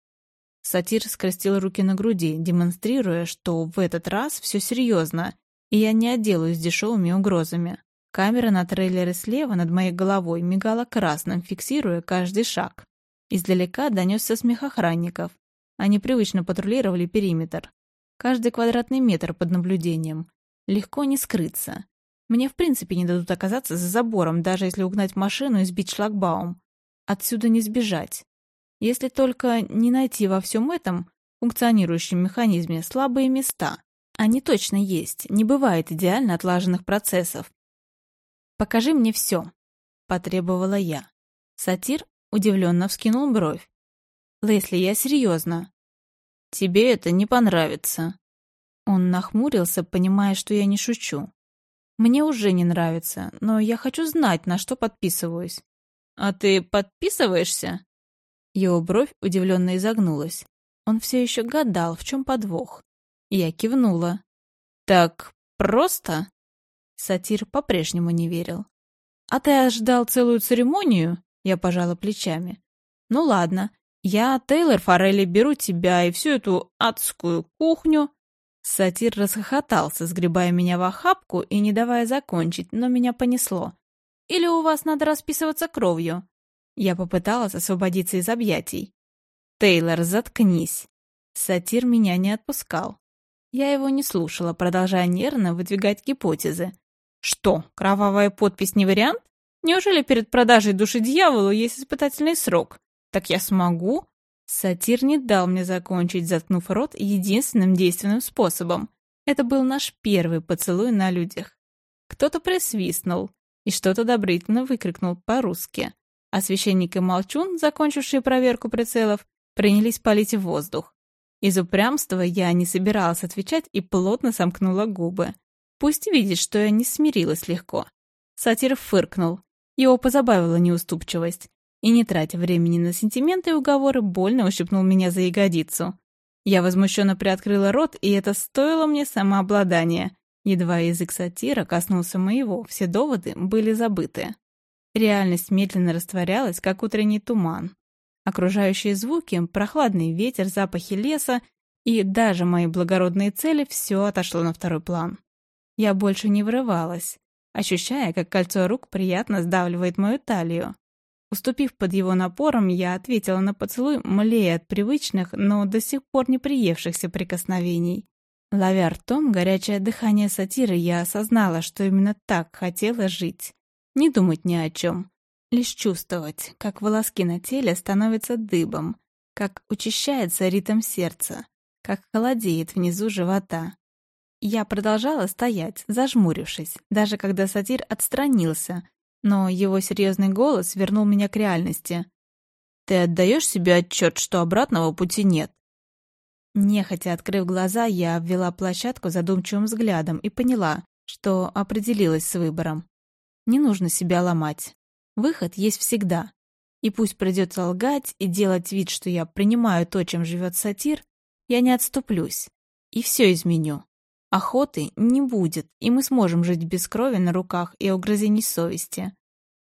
Сатир скрестил руки на груди, демонстрируя, что в этот раз все серьезно, и я не отделаюсь дешевыми угрозами. Камера на трейлере слева над моей головой мигала красным, фиксируя каждый шаг. Издалека донесся смех охранников. Они привычно патрулировали периметр. Каждый квадратный метр под наблюдением. Легко не скрыться. Мне в принципе не дадут оказаться за забором, даже если угнать машину и сбить шлагбаум. Отсюда не сбежать. Если только не найти во всем этом функционирующем механизме слабые места. Они точно есть, не бывает идеально отлаженных процессов. «Покажи мне все», — потребовала я. Сатир удивленно вскинул бровь. «Лесли, я серьезно». «Тебе это не понравится». Он нахмурился, понимая, что я не шучу. «Мне уже не нравится, но я хочу знать, на что подписываюсь». «А ты подписываешься?» Его бровь удивленно изогнулась. Он все еще гадал, в чем подвох. Я кивнула. «Так просто?» Сатир по-прежнему не верил. «А ты ожидал целую церемонию?» Я пожала плечами. «Ну ладно, я, Тейлор Форелли, беру тебя и всю эту адскую кухню». Сатир расхохотался, сгребая меня в охапку и не давая закончить, но меня понесло. «Или у вас надо расписываться кровью?» Я попыталась освободиться из объятий. «Тейлор, заткнись!» Сатир меня не отпускал. Я его не слушала, продолжая нервно выдвигать гипотезы. «Что, кровавая подпись не вариант? Неужели перед продажей души дьяволу есть испытательный срок? Так я смогу?» Сатир не дал мне закончить, заткнув рот единственным действенным способом. Это был наш первый поцелуй на людях. Кто-то присвистнул и что-то одобрительно выкрикнул по-русски а священник и молчун, закончившие проверку прицелов, принялись палить в воздух. Из упрямства я не собиралась отвечать и плотно сомкнула губы. Пусть видит, что я не смирилась легко. Сатир фыркнул. Его позабавила неуступчивость. И, не тратя времени на сентименты и уговоры, больно ущипнул меня за ягодицу. Я возмущенно приоткрыла рот, и это стоило мне самообладания. Едва язык сатира коснулся моего, все доводы были забыты. Реальность медленно растворялась, как утренний туман. Окружающие звуки, прохладный ветер, запахи леса и даже мои благородные цели все отошло на второй план. Я больше не вырывалась, ощущая, как кольцо рук приятно сдавливает мою талию. Уступив под его напором, я ответила на поцелуй, млея от привычных, но до сих пор не приевшихся прикосновений. Ловя ртом горячее дыхание сатиры, я осознала, что именно так хотела жить. Не думать ни о чем. Лишь чувствовать, как волоски на теле становятся дыбом, как учащается ритм сердца, как холодеет внизу живота. Я продолжала стоять, зажмурившись, даже когда сатир отстранился, но его серьезный голос вернул меня к реальности. «Ты отдаешь себе отчет, что обратного пути нет?» Нехотя открыв глаза, я обвела площадку задумчивым взглядом и поняла, что определилась с выбором. Не нужно себя ломать. Выход есть всегда. И пусть придется лгать и делать вид, что я принимаю то, чем живет сатир, я не отступлюсь. И все изменю. Охоты не будет, и мы сможем жить без крови на руках и угрызений совести.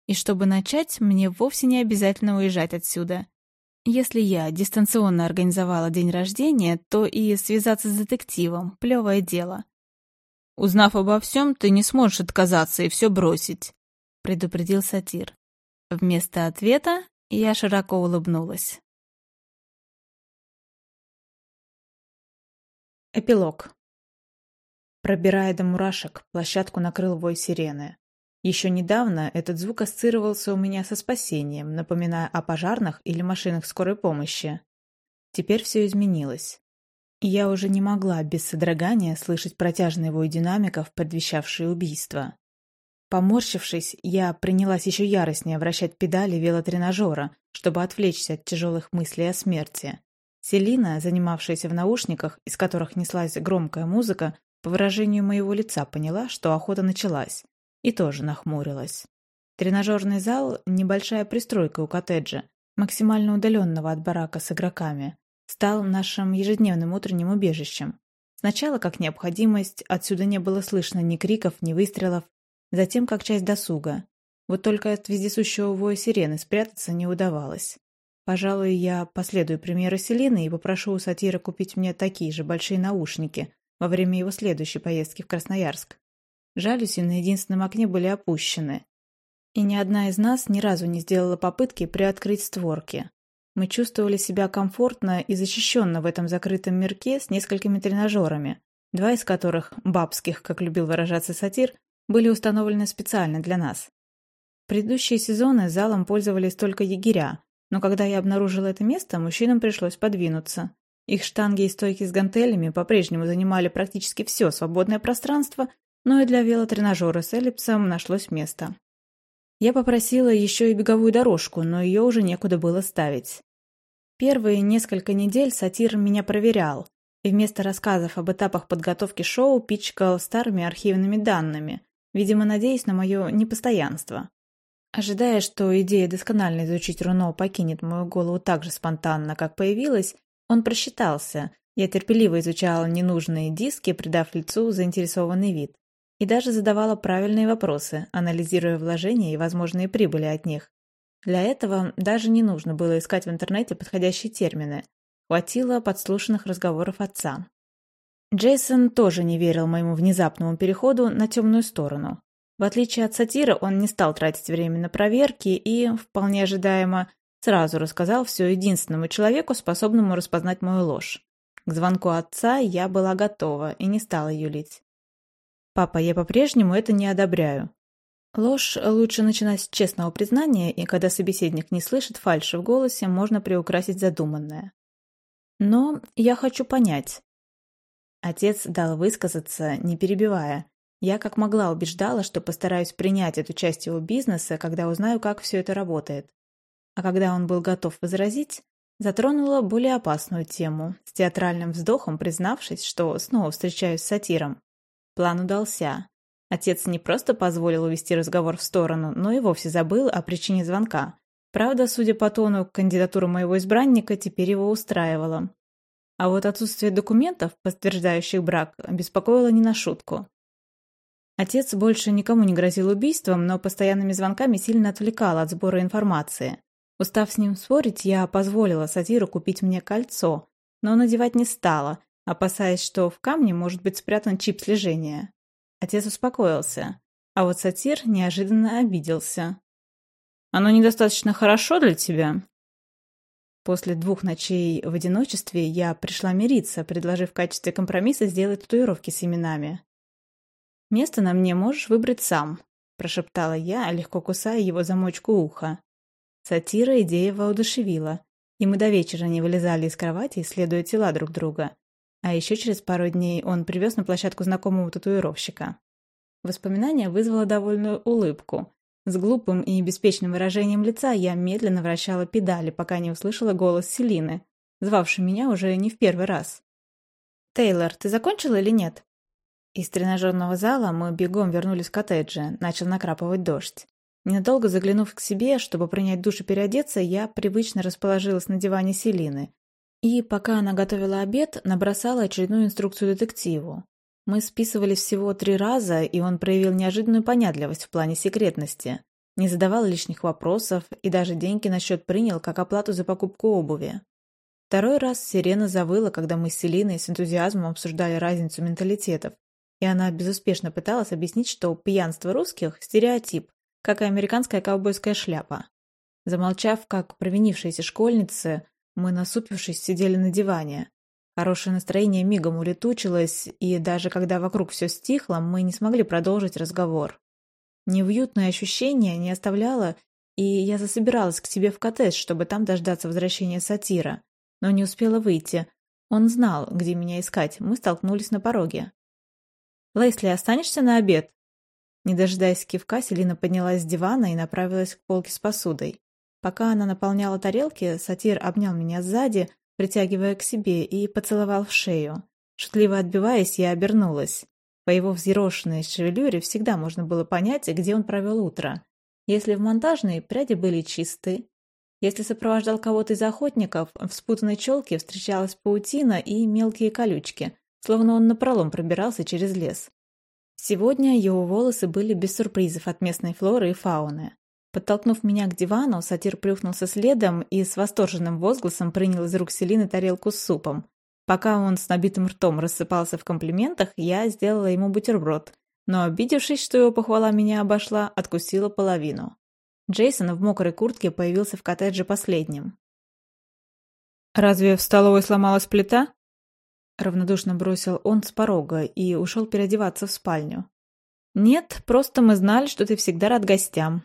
И чтобы начать, мне вовсе не обязательно уезжать отсюда. Если я дистанционно организовала день рождения, то и связаться с детективом – плевое дело. Узнав обо всем, ты не сможешь отказаться и все бросить», — предупредил сатир. Вместо ответа я широко улыбнулась. Эпилог. Пробирая до мурашек, площадку накрыл вой сирены. Еще недавно этот звук ассоциировался у меня со спасением, напоминая о пожарных или машинах скорой помощи. Теперь все изменилось. Я уже не могла без содрогания слышать протяжный вой динамиков, предвещавшие убийство. Поморщившись, я принялась еще яростнее вращать педали велотренажера, чтобы отвлечься от тяжелых мыслей о смерти. Селина, занимавшаяся в наушниках, из которых неслась громкая музыка, по выражению моего лица поняла, что охота началась, и тоже нахмурилась. Тренажерный зал – небольшая пристройка у коттеджа, максимально удаленного от барака с игроками стал нашим ежедневным утренним убежищем. Сначала как необходимость, отсюда не было слышно ни криков, ни выстрелов, затем как часть досуга. Вот только от вездесущего воя сирены спрятаться не удавалось. Пожалуй, я последую примеру Селины и попрошу у сатира купить мне такие же большие наушники во время его следующей поездки в Красноярск. Жалюзи на единственном окне были опущены. И ни одна из нас ни разу не сделала попытки приоткрыть створки. Мы чувствовали себя комфортно и защищенно в этом закрытом мирке с несколькими тренажерами, два из которых, бабских, как любил выражаться сатир, были установлены специально для нас. Предыдущие сезоны залом пользовались только егеря, но когда я обнаружила это место, мужчинам пришлось подвинуться. Их штанги и стойки с гантелями по-прежнему занимали практически все свободное пространство, но и для велотренажера с эллипсом нашлось место. Я попросила еще и беговую дорожку, но ее уже некуда было ставить. Первые несколько недель сатир меня проверял, и вместо рассказов об этапах подготовки шоу пичкал старыми архивными данными, видимо, надеясь на мое непостоянство. Ожидая, что идея досконально изучить руно покинет мою голову так же спонтанно, как появилась, он просчитался. Я терпеливо изучала ненужные диски, придав лицу заинтересованный вид. И даже задавала правильные вопросы, анализируя вложения и возможные прибыли от них. Для этого даже не нужно было искать в интернете подходящие термины. Хватило подслушанных разговоров отца. Джейсон тоже не верил моему внезапному переходу на темную сторону. В отличие от сатира, он не стал тратить время на проверки и, вполне ожидаемо, сразу рассказал все единственному человеку, способному распознать мою ложь. К звонку отца я была готова и не стала юлить. «Папа, я по-прежнему это не одобряю». Ложь лучше начинать с честного признания, и когда собеседник не слышит фальши в голосе, можно приукрасить задуманное. «Но я хочу понять». Отец дал высказаться, не перебивая, я как могла убеждала, что постараюсь принять эту часть его бизнеса, когда узнаю, как все это работает. А когда он был готов возразить, затронула более опасную тему, с театральным вздохом признавшись, что снова встречаюсь с сатиром. План удался. Отец не просто позволил увести разговор в сторону, но и вовсе забыл о причине звонка. Правда, судя по тону, кандидатура моего избранника теперь его устраивала. А вот отсутствие документов, подтверждающих брак, беспокоило не на шутку. Отец больше никому не грозил убийством, но постоянными звонками сильно отвлекал от сбора информации. Устав с ним спорить, я позволила сатиру купить мне кольцо, но надевать не стала, опасаясь, что в камне может быть спрятан чип слежения. Отец успокоился, а вот сатир неожиданно обиделся. «Оно недостаточно хорошо для тебя?» После двух ночей в одиночестве я пришла мириться, предложив в качестве компромисса сделать татуировки с именами. «Место на мне можешь выбрать сам», – прошептала я, легко кусая его замочку уха. Сатира идея воодушевила, и мы до вечера не вылезали из кровати, исследуя тела друг друга. А еще через пару дней он привез на площадку знакомого татуировщика. Воспоминание вызвало довольную улыбку. С глупым и беспечным выражением лица я медленно вращала педали, пока не услышала голос Селины, звавший меня уже не в первый раз. «Тейлор, ты закончила или нет?» Из тренажерного зала мы бегом вернулись в коттедже, начал накрапывать дождь. Ненадолго заглянув к себе, чтобы принять душ и переодеться, я привычно расположилась на диване Селины. И, пока она готовила обед, набросала очередную инструкцию детективу. Мы списывались всего три раза, и он проявил неожиданную понятливость в плане секретности. Не задавал лишних вопросов и даже деньги на счет принял как оплату за покупку обуви. Второй раз сирена завыла, когда мы с Селиной с энтузиазмом обсуждали разницу менталитетов и она безуспешно пыталась объяснить, что пьянство русских – стереотип, как и американская ковбойская шляпа. Замолчав, как провинившиеся школьницы, мы, насупившись, сидели на диване. Хорошее настроение мигом улетучилось, и даже когда вокруг все стихло, мы не смогли продолжить разговор. Неуютное ощущение не оставляло, и я засобиралась к себе в коттедж, чтобы там дождаться возвращения сатира. Но не успела выйти. Он знал, где меня искать, мы столкнулись на пороге. «Лейсли, останешься на обед?» Не дожидаясь кивка, Селина поднялась с дивана и направилась к полке с посудой. Пока она наполняла тарелки, сатир обнял меня сзади, притягивая к себе, и поцеловал в шею. Шутливо отбиваясь, я обернулась. По его взъерошенной шевелюре всегда можно было понять, где он провел утро. Если в монтажной, пряди были чисты. Если сопровождал кого-то из охотников, в спутанной челке встречалась паутина и мелкие колючки, словно он напролом пробирался через лес. Сегодня его волосы были без сюрпризов от местной флоры и фауны. Подтолкнув меня к дивану, сатир плюхнулся следом и с восторженным возгласом принял из рук Селины тарелку с супом. Пока он с набитым ртом рассыпался в комплиментах, я сделала ему бутерброд, но, обидевшись, что его похвала меня обошла, откусила половину. Джейсон в мокрой куртке появился в коттедже последним. «Разве в столовой сломалась плита?» Равнодушно бросил он с порога и ушел переодеваться в спальню. «Нет, просто мы знали, что ты всегда рад гостям».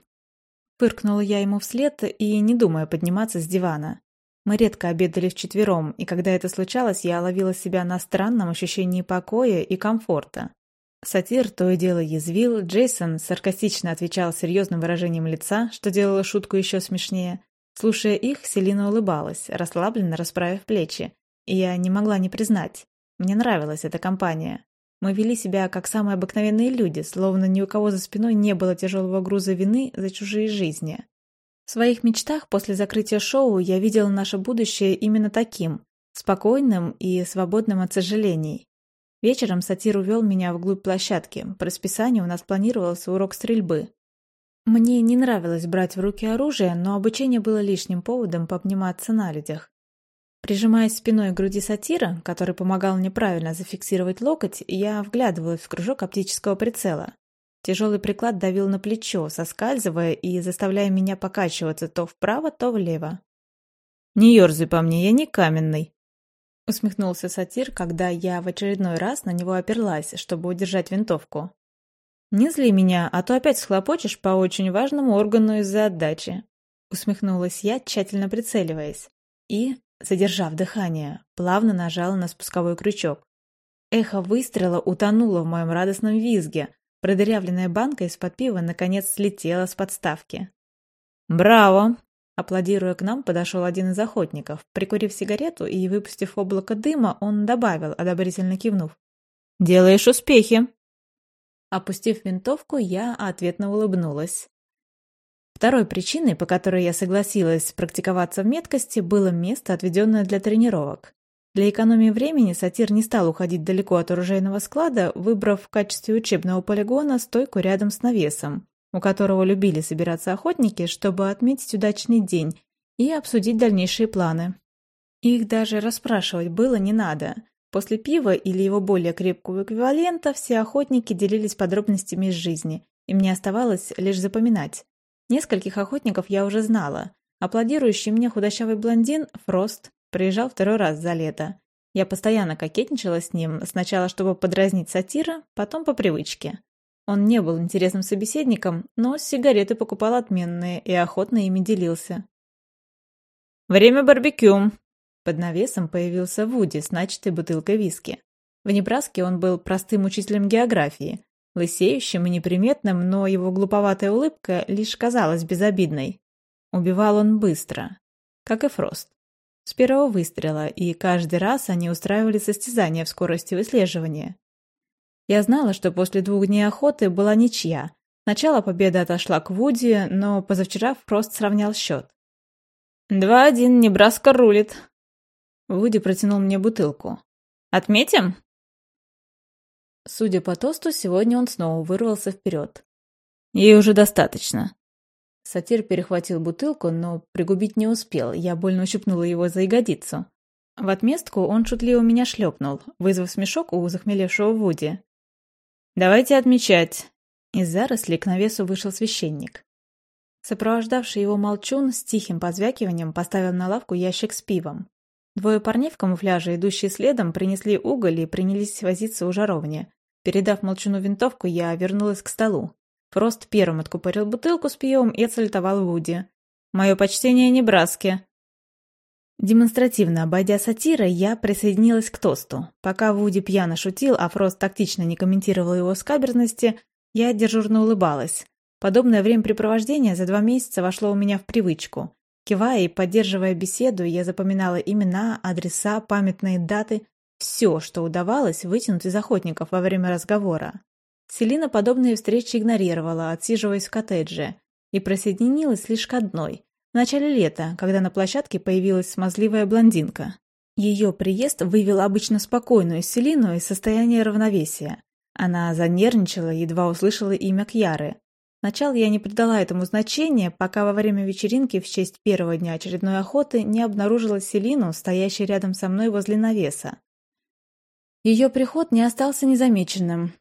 Фыркнула я ему вслед и не думая подниматься с дивана. Мы редко обедали вчетвером, и когда это случалось, я ловила себя на странном ощущении покоя и комфорта. Сатир то и дело язвил, Джейсон саркастично отвечал серьезным выражением лица, что делало шутку еще смешнее. Слушая их, Селина улыбалась, расслабленно расправив плечи, я не могла не признать. Мне нравилась эта компания. Мы вели себя как самые обыкновенные люди, словно ни у кого за спиной не было тяжелого груза вины за чужие жизни. В своих мечтах после закрытия шоу я видела наше будущее именно таким, спокойным и свободным от сожалений. Вечером сатир увел меня вглубь площадки. По расписанию у нас планировался урок стрельбы. Мне не нравилось брать в руки оружие, но обучение было лишним поводом пообниматься на людях. Прижимаясь спиной к груди сатира, который помогал мне правильно зафиксировать локоть, я вглядывалась в кружок оптического прицела. Тяжелый приклад давил на плечо, соскальзывая и заставляя меня покачиваться то вправо, то влево. «Не ерзай по мне, я не каменный», — усмехнулся сатир, когда я в очередной раз на него оперлась, чтобы удержать винтовку. «Не зли меня, а то опять схлопочешь по очень важному органу из-за отдачи», — усмехнулась я, тщательно прицеливаясь. И, задержав дыхание, плавно нажала на спусковой крючок. Эхо выстрела утонуло в моем радостном визге, Продырявленная банка из-под пива наконец слетела с подставки. «Браво!» Аплодируя к нам, подошел один из охотников. Прикурив сигарету и выпустив облако дыма, он добавил, одобрительно кивнув. «Делаешь успехи!» Опустив винтовку, я ответно улыбнулась. Второй причиной, по которой я согласилась практиковаться в меткости, было место, отведенное для тренировок. Для экономии времени сатир не стал уходить далеко от оружейного склада, выбрав в качестве учебного полигона стойку рядом с навесом, у которого любили собираться охотники, чтобы отметить удачный день и обсудить дальнейшие планы. Их даже расспрашивать было не надо. После пива или его более крепкого эквивалента все охотники делились подробностями из жизни, и мне оставалось лишь запоминать. Нескольких охотников я уже знала. Аплодирующий мне худощавый блондин – Фрост, Приезжал второй раз за лето. Я постоянно кокетничала с ним, сначала чтобы подразнить сатира, потом по привычке. Он не был интересным собеседником, но сигареты покупал отменные и охотно ими делился. «Время барбекю!» Под навесом появился Вуди с начатой бутылкой виски. В Небраске он был простым учителем географии, лысеющим и неприметным, но его глуповатая улыбка лишь казалась безобидной. Убивал он быстро, как и Фрост. С первого выстрела, и каждый раз они устраивали состязания в скорости выслеживания. Я знала, что после двух дней охоты была ничья. Сначала победа отошла к Вуди, но позавчера Фрост сравнял счет. «Два-один, Небраска рулит». Вуди протянул мне бутылку. «Отметим?» Судя по тосту, сегодня он снова вырвался вперед. «Ей уже достаточно», Сатир перехватил бутылку, но пригубить не успел, я больно ущипнула его за ягодицу. В отместку он шутливо меня шлепнул, вызвав смешок у захмелевшего Вуди. «Давайте отмечать!» Из зарослей к навесу вышел священник. Сопровождавший его молчун с тихим позвякиванием поставил на лавку ящик с пивом. Двое парней в камуфляже, идущие следом, принесли уголь и принялись возиться у жаровни. Передав молчуну винтовку, я вернулась к столу. Фрост первым откупорил бутылку с пивом и отсалютовал Вуди. «Мое почтение Небраске!» Демонстративно обойдя сатира, я присоединилась к тосту. Пока Вуди пьяно шутил, а Фрост тактично не комментировал его скаберности, я дежурно улыбалась. Подобное времяпрепровождение за два месяца вошло у меня в привычку. Кивая и поддерживая беседу, я запоминала имена, адреса, памятные даты, все, что удавалось вытянуть из охотников во время разговора. Селина подобные встречи игнорировала, отсиживаясь в коттедже, и присоединилась лишь к одной. В начале лета, когда на площадке появилась смазливая блондинка. Ее приезд вывел обычно спокойную Селину из состояния равновесия. Она занервничала, едва услышала имя Кьяры. Сначала я не придала этому значения, пока во время вечеринки в честь первого дня очередной охоты не обнаружила Селину, стоящей рядом со мной возле навеса. Ее приход не остался незамеченным.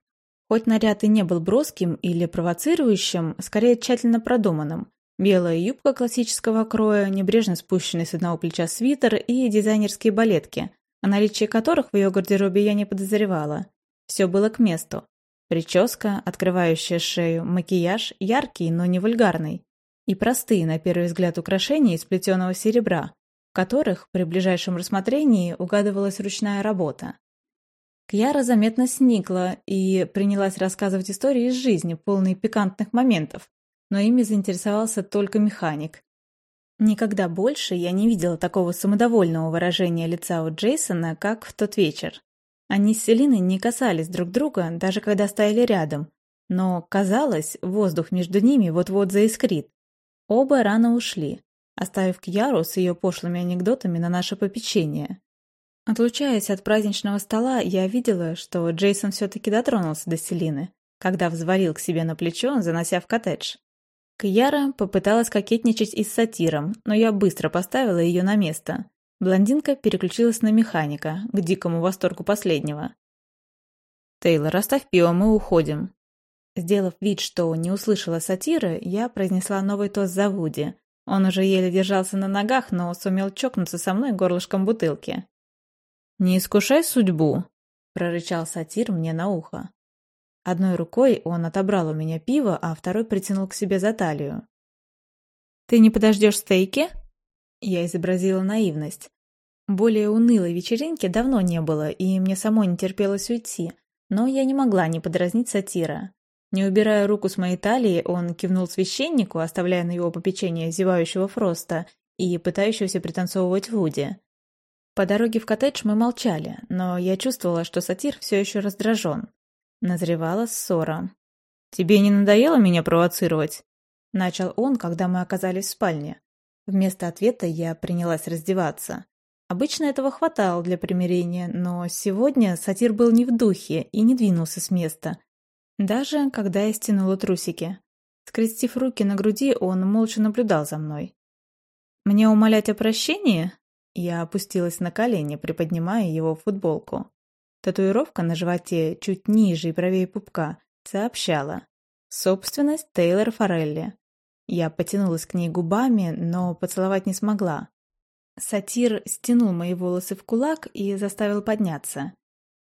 Хоть наряд и не был броским или провоцирующим, скорее тщательно продуманным. Белая юбка классического кроя, небрежно спущенный с одного плеча свитер и дизайнерские балетки, о наличии которых в ее гардеробе я не подозревала. Все было к месту. Прическа, открывающая шею, макияж яркий, но не вульгарный. И простые, на первый взгляд, украшения из плетеного серебра, в которых при ближайшем рассмотрении угадывалась ручная работа. Кьяра заметно сникла и принялась рассказывать истории из жизни, полные пикантных моментов, но ими заинтересовался только механик. Никогда больше я не видела такого самодовольного выражения лица у Джейсона, как в тот вечер. Они с Селиной не касались друг друга, даже когда стояли рядом, но, казалось, воздух между ними вот-вот заискрит. Оба рано ушли, оставив Кьяру с ее пошлыми анекдотами на наше попечение. Отлучаясь от праздничного стола, я видела, что Джейсон все-таки дотронулся до Селины, когда взвалил к себе на плечо, занося в коттедж. Кьяра попыталась кокетничать и с сатиром, но я быстро поставила ее на место. Блондинка переключилась на механика, к дикому восторгу последнего. «Тейлор, оставь пиво, мы уходим». Сделав вид, что не услышала сатиры, я произнесла новый тост за Вуди. Он уже еле держался на ногах, но сумел чокнуться со мной горлышком бутылки. «Не искушай судьбу», — прорычал сатир мне на ухо. Одной рукой он отобрал у меня пиво, а второй притянул к себе за талию. «Ты не подождешь стейки?» Я изобразила наивность. Более унылой вечеринки давно не было, и мне самой не терпелось уйти, но я не могла не подразнить сатира. Не убирая руку с моей талии, он кивнул священнику, оставляя на его попечение зевающего Фроста и пытающегося пританцовывать Вуди. По дороге в коттедж мы молчали, но я чувствовала, что сатир все еще раздражен. Назревала ссора. «Тебе не надоело меня провоцировать?» Начал он, когда мы оказались в спальне. Вместо ответа я принялась раздеваться. Обычно этого хватало для примирения, но сегодня сатир был не в духе и не двинулся с места. Даже когда я стянула трусики. Скрестив руки на груди, он молча наблюдал за мной. «Мне умолять о прощении?» Я опустилась на колени, приподнимая его футболку. Татуировка на животе, чуть ниже и правее пупка, сообщала. Собственность Тейлора Форелли. Я потянулась к ней губами, но поцеловать не смогла. Сатир стянул мои волосы в кулак и заставил подняться.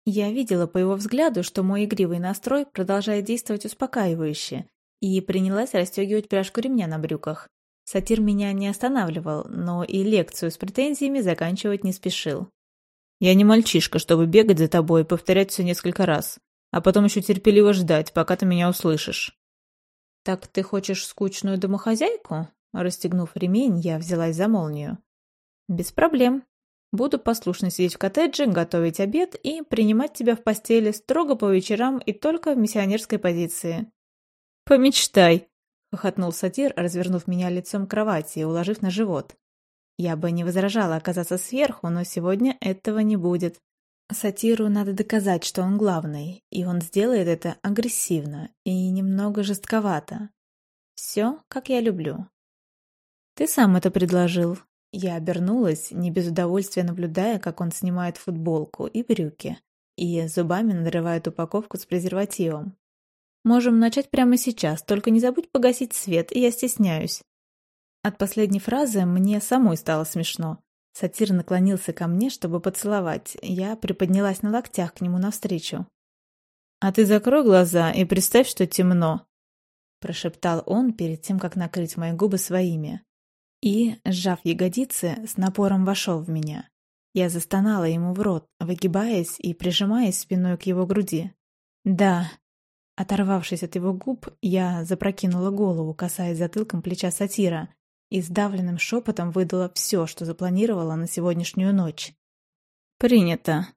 Я видела по его взгляду, что мой игривый настрой продолжает действовать успокаивающе, и принялась расстегивать пряжку ремня на брюках. Сатир меня не останавливал, но и лекцию с претензиями заканчивать не спешил. Я не мальчишка, чтобы бегать за тобой и повторять все несколько раз, а потом еще терпеливо ждать, пока ты меня услышишь. Так ты хочешь скучную домохозяйку? Расстегнув ремень, я взялась за молнию. Без проблем. Буду послушно сидеть в коттедже, готовить обед и принимать тебя в постели строго по вечерам и только в миссионерской позиции. Помечтай, хохотнул сатир, развернув меня лицом к кровати и уложив на живот. Я бы не возражала оказаться сверху, но сегодня этого не будет. Сатиру надо доказать, что он главный, и он сделает это агрессивно и немного жестковато. Все, как я люблю. Ты сам это предложил. Я обернулась, не без удовольствия наблюдая, как он снимает футболку и брюки, и зубами надрывает упаковку с презервативом. Можем начать прямо сейчас, только не забудь погасить свет, и я стесняюсь. От последней фразы мне самой стало смешно. Сатир наклонился ко мне, чтобы поцеловать. Я приподнялась на локтях к нему навстречу. «А ты закрой глаза и представь, что темно», — прошептал он перед тем, как накрыть мои губы своими. И, сжав ягодицы, с напором вошел в меня. Я застонала ему в рот, выгибаясь и прижимаясь спиной к его груди. «Да». Оторвавшись от его губ, я запрокинула голову, касаясь затылком плеча сатира, и сдавленным шепотом выдала все, что запланировала на сегодняшнюю ночь. «Принято».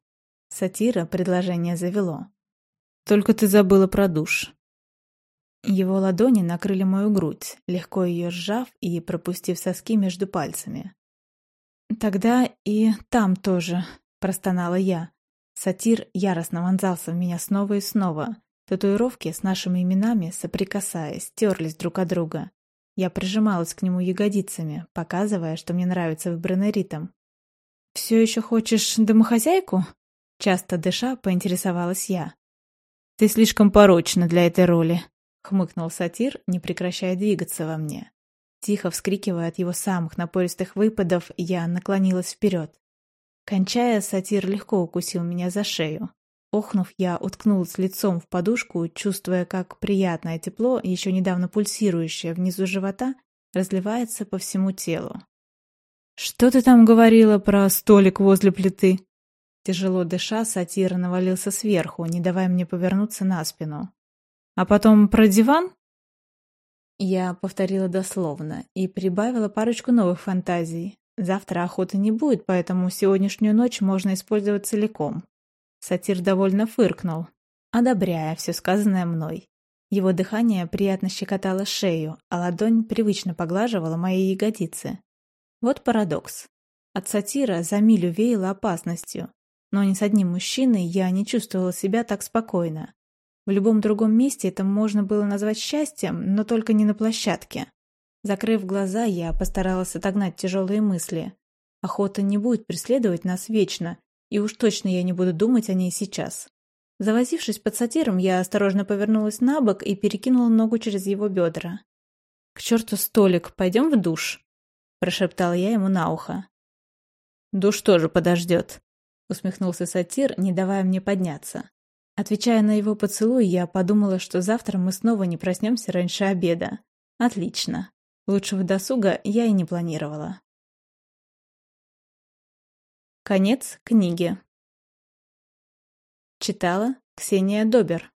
Сатира предложение завело. «Только ты забыла про душ». Его ладони накрыли мою грудь, легко ее сжав и пропустив соски между пальцами. Тогда и там тоже, простонала я. Сатир яростно вонзался в меня снова и снова. Татуировки с нашими именами, соприкасаясь, стерлись друг от друга. Я прижималась к нему ягодицами, показывая, что мне нравится выбранный ритм. «Все еще хочешь домохозяйку?» Часто дыша, поинтересовалась я. «Ты слишком порочна для этой роли», — хмыкнул сатир, не прекращая двигаться во мне. Тихо вскрикивая от его самых напористых выпадов, я наклонилась вперед. Кончая, сатир легко укусил меня за шею. Охнув, я уткнулась лицом в подушку, чувствуя, как приятное тепло, еще недавно пульсирующее внизу живота, разливается по всему телу. «Что ты там говорила про столик возле плиты?» Тяжело дыша, сатир навалился сверху, не давая мне повернуться на спину. «А потом про диван?» Я повторила дословно и прибавила парочку новых фантазий. Завтра охоты не будет, поэтому сегодняшнюю ночь можно использовать целиком. Сатир довольно фыркнул, одобряя все сказанное мной. Его дыхание приятно щекотало шею, а ладонь привычно поглаживала мои ягодицы. Вот парадокс. От сатира за милю веяло опасностью, но ни с одним мужчиной я не чувствовала себя так спокойно. В любом другом месте это можно было назвать счастьем, но только не на площадке. Закрыв глаза, я постаралась отогнать тяжелые мысли. Охота не будет преследовать нас вечно, и уж точно я не буду думать о ней сейчас. Завозившись под сатиром, я осторожно повернулась на бок и перекинула ногу через его бедра. «К черту столик, пойдем в душ», – прошептала я ему на ухо. «Душ тоже подождет», усмехнулся сатир, не давая мне подняться. Отвечая на его поцелуй, я подумала, что завтра мы снова не проснемся раньше обеда. Отлично. Лучшего досуга я и не планировала. Конец книги. Читала Ксения Добер.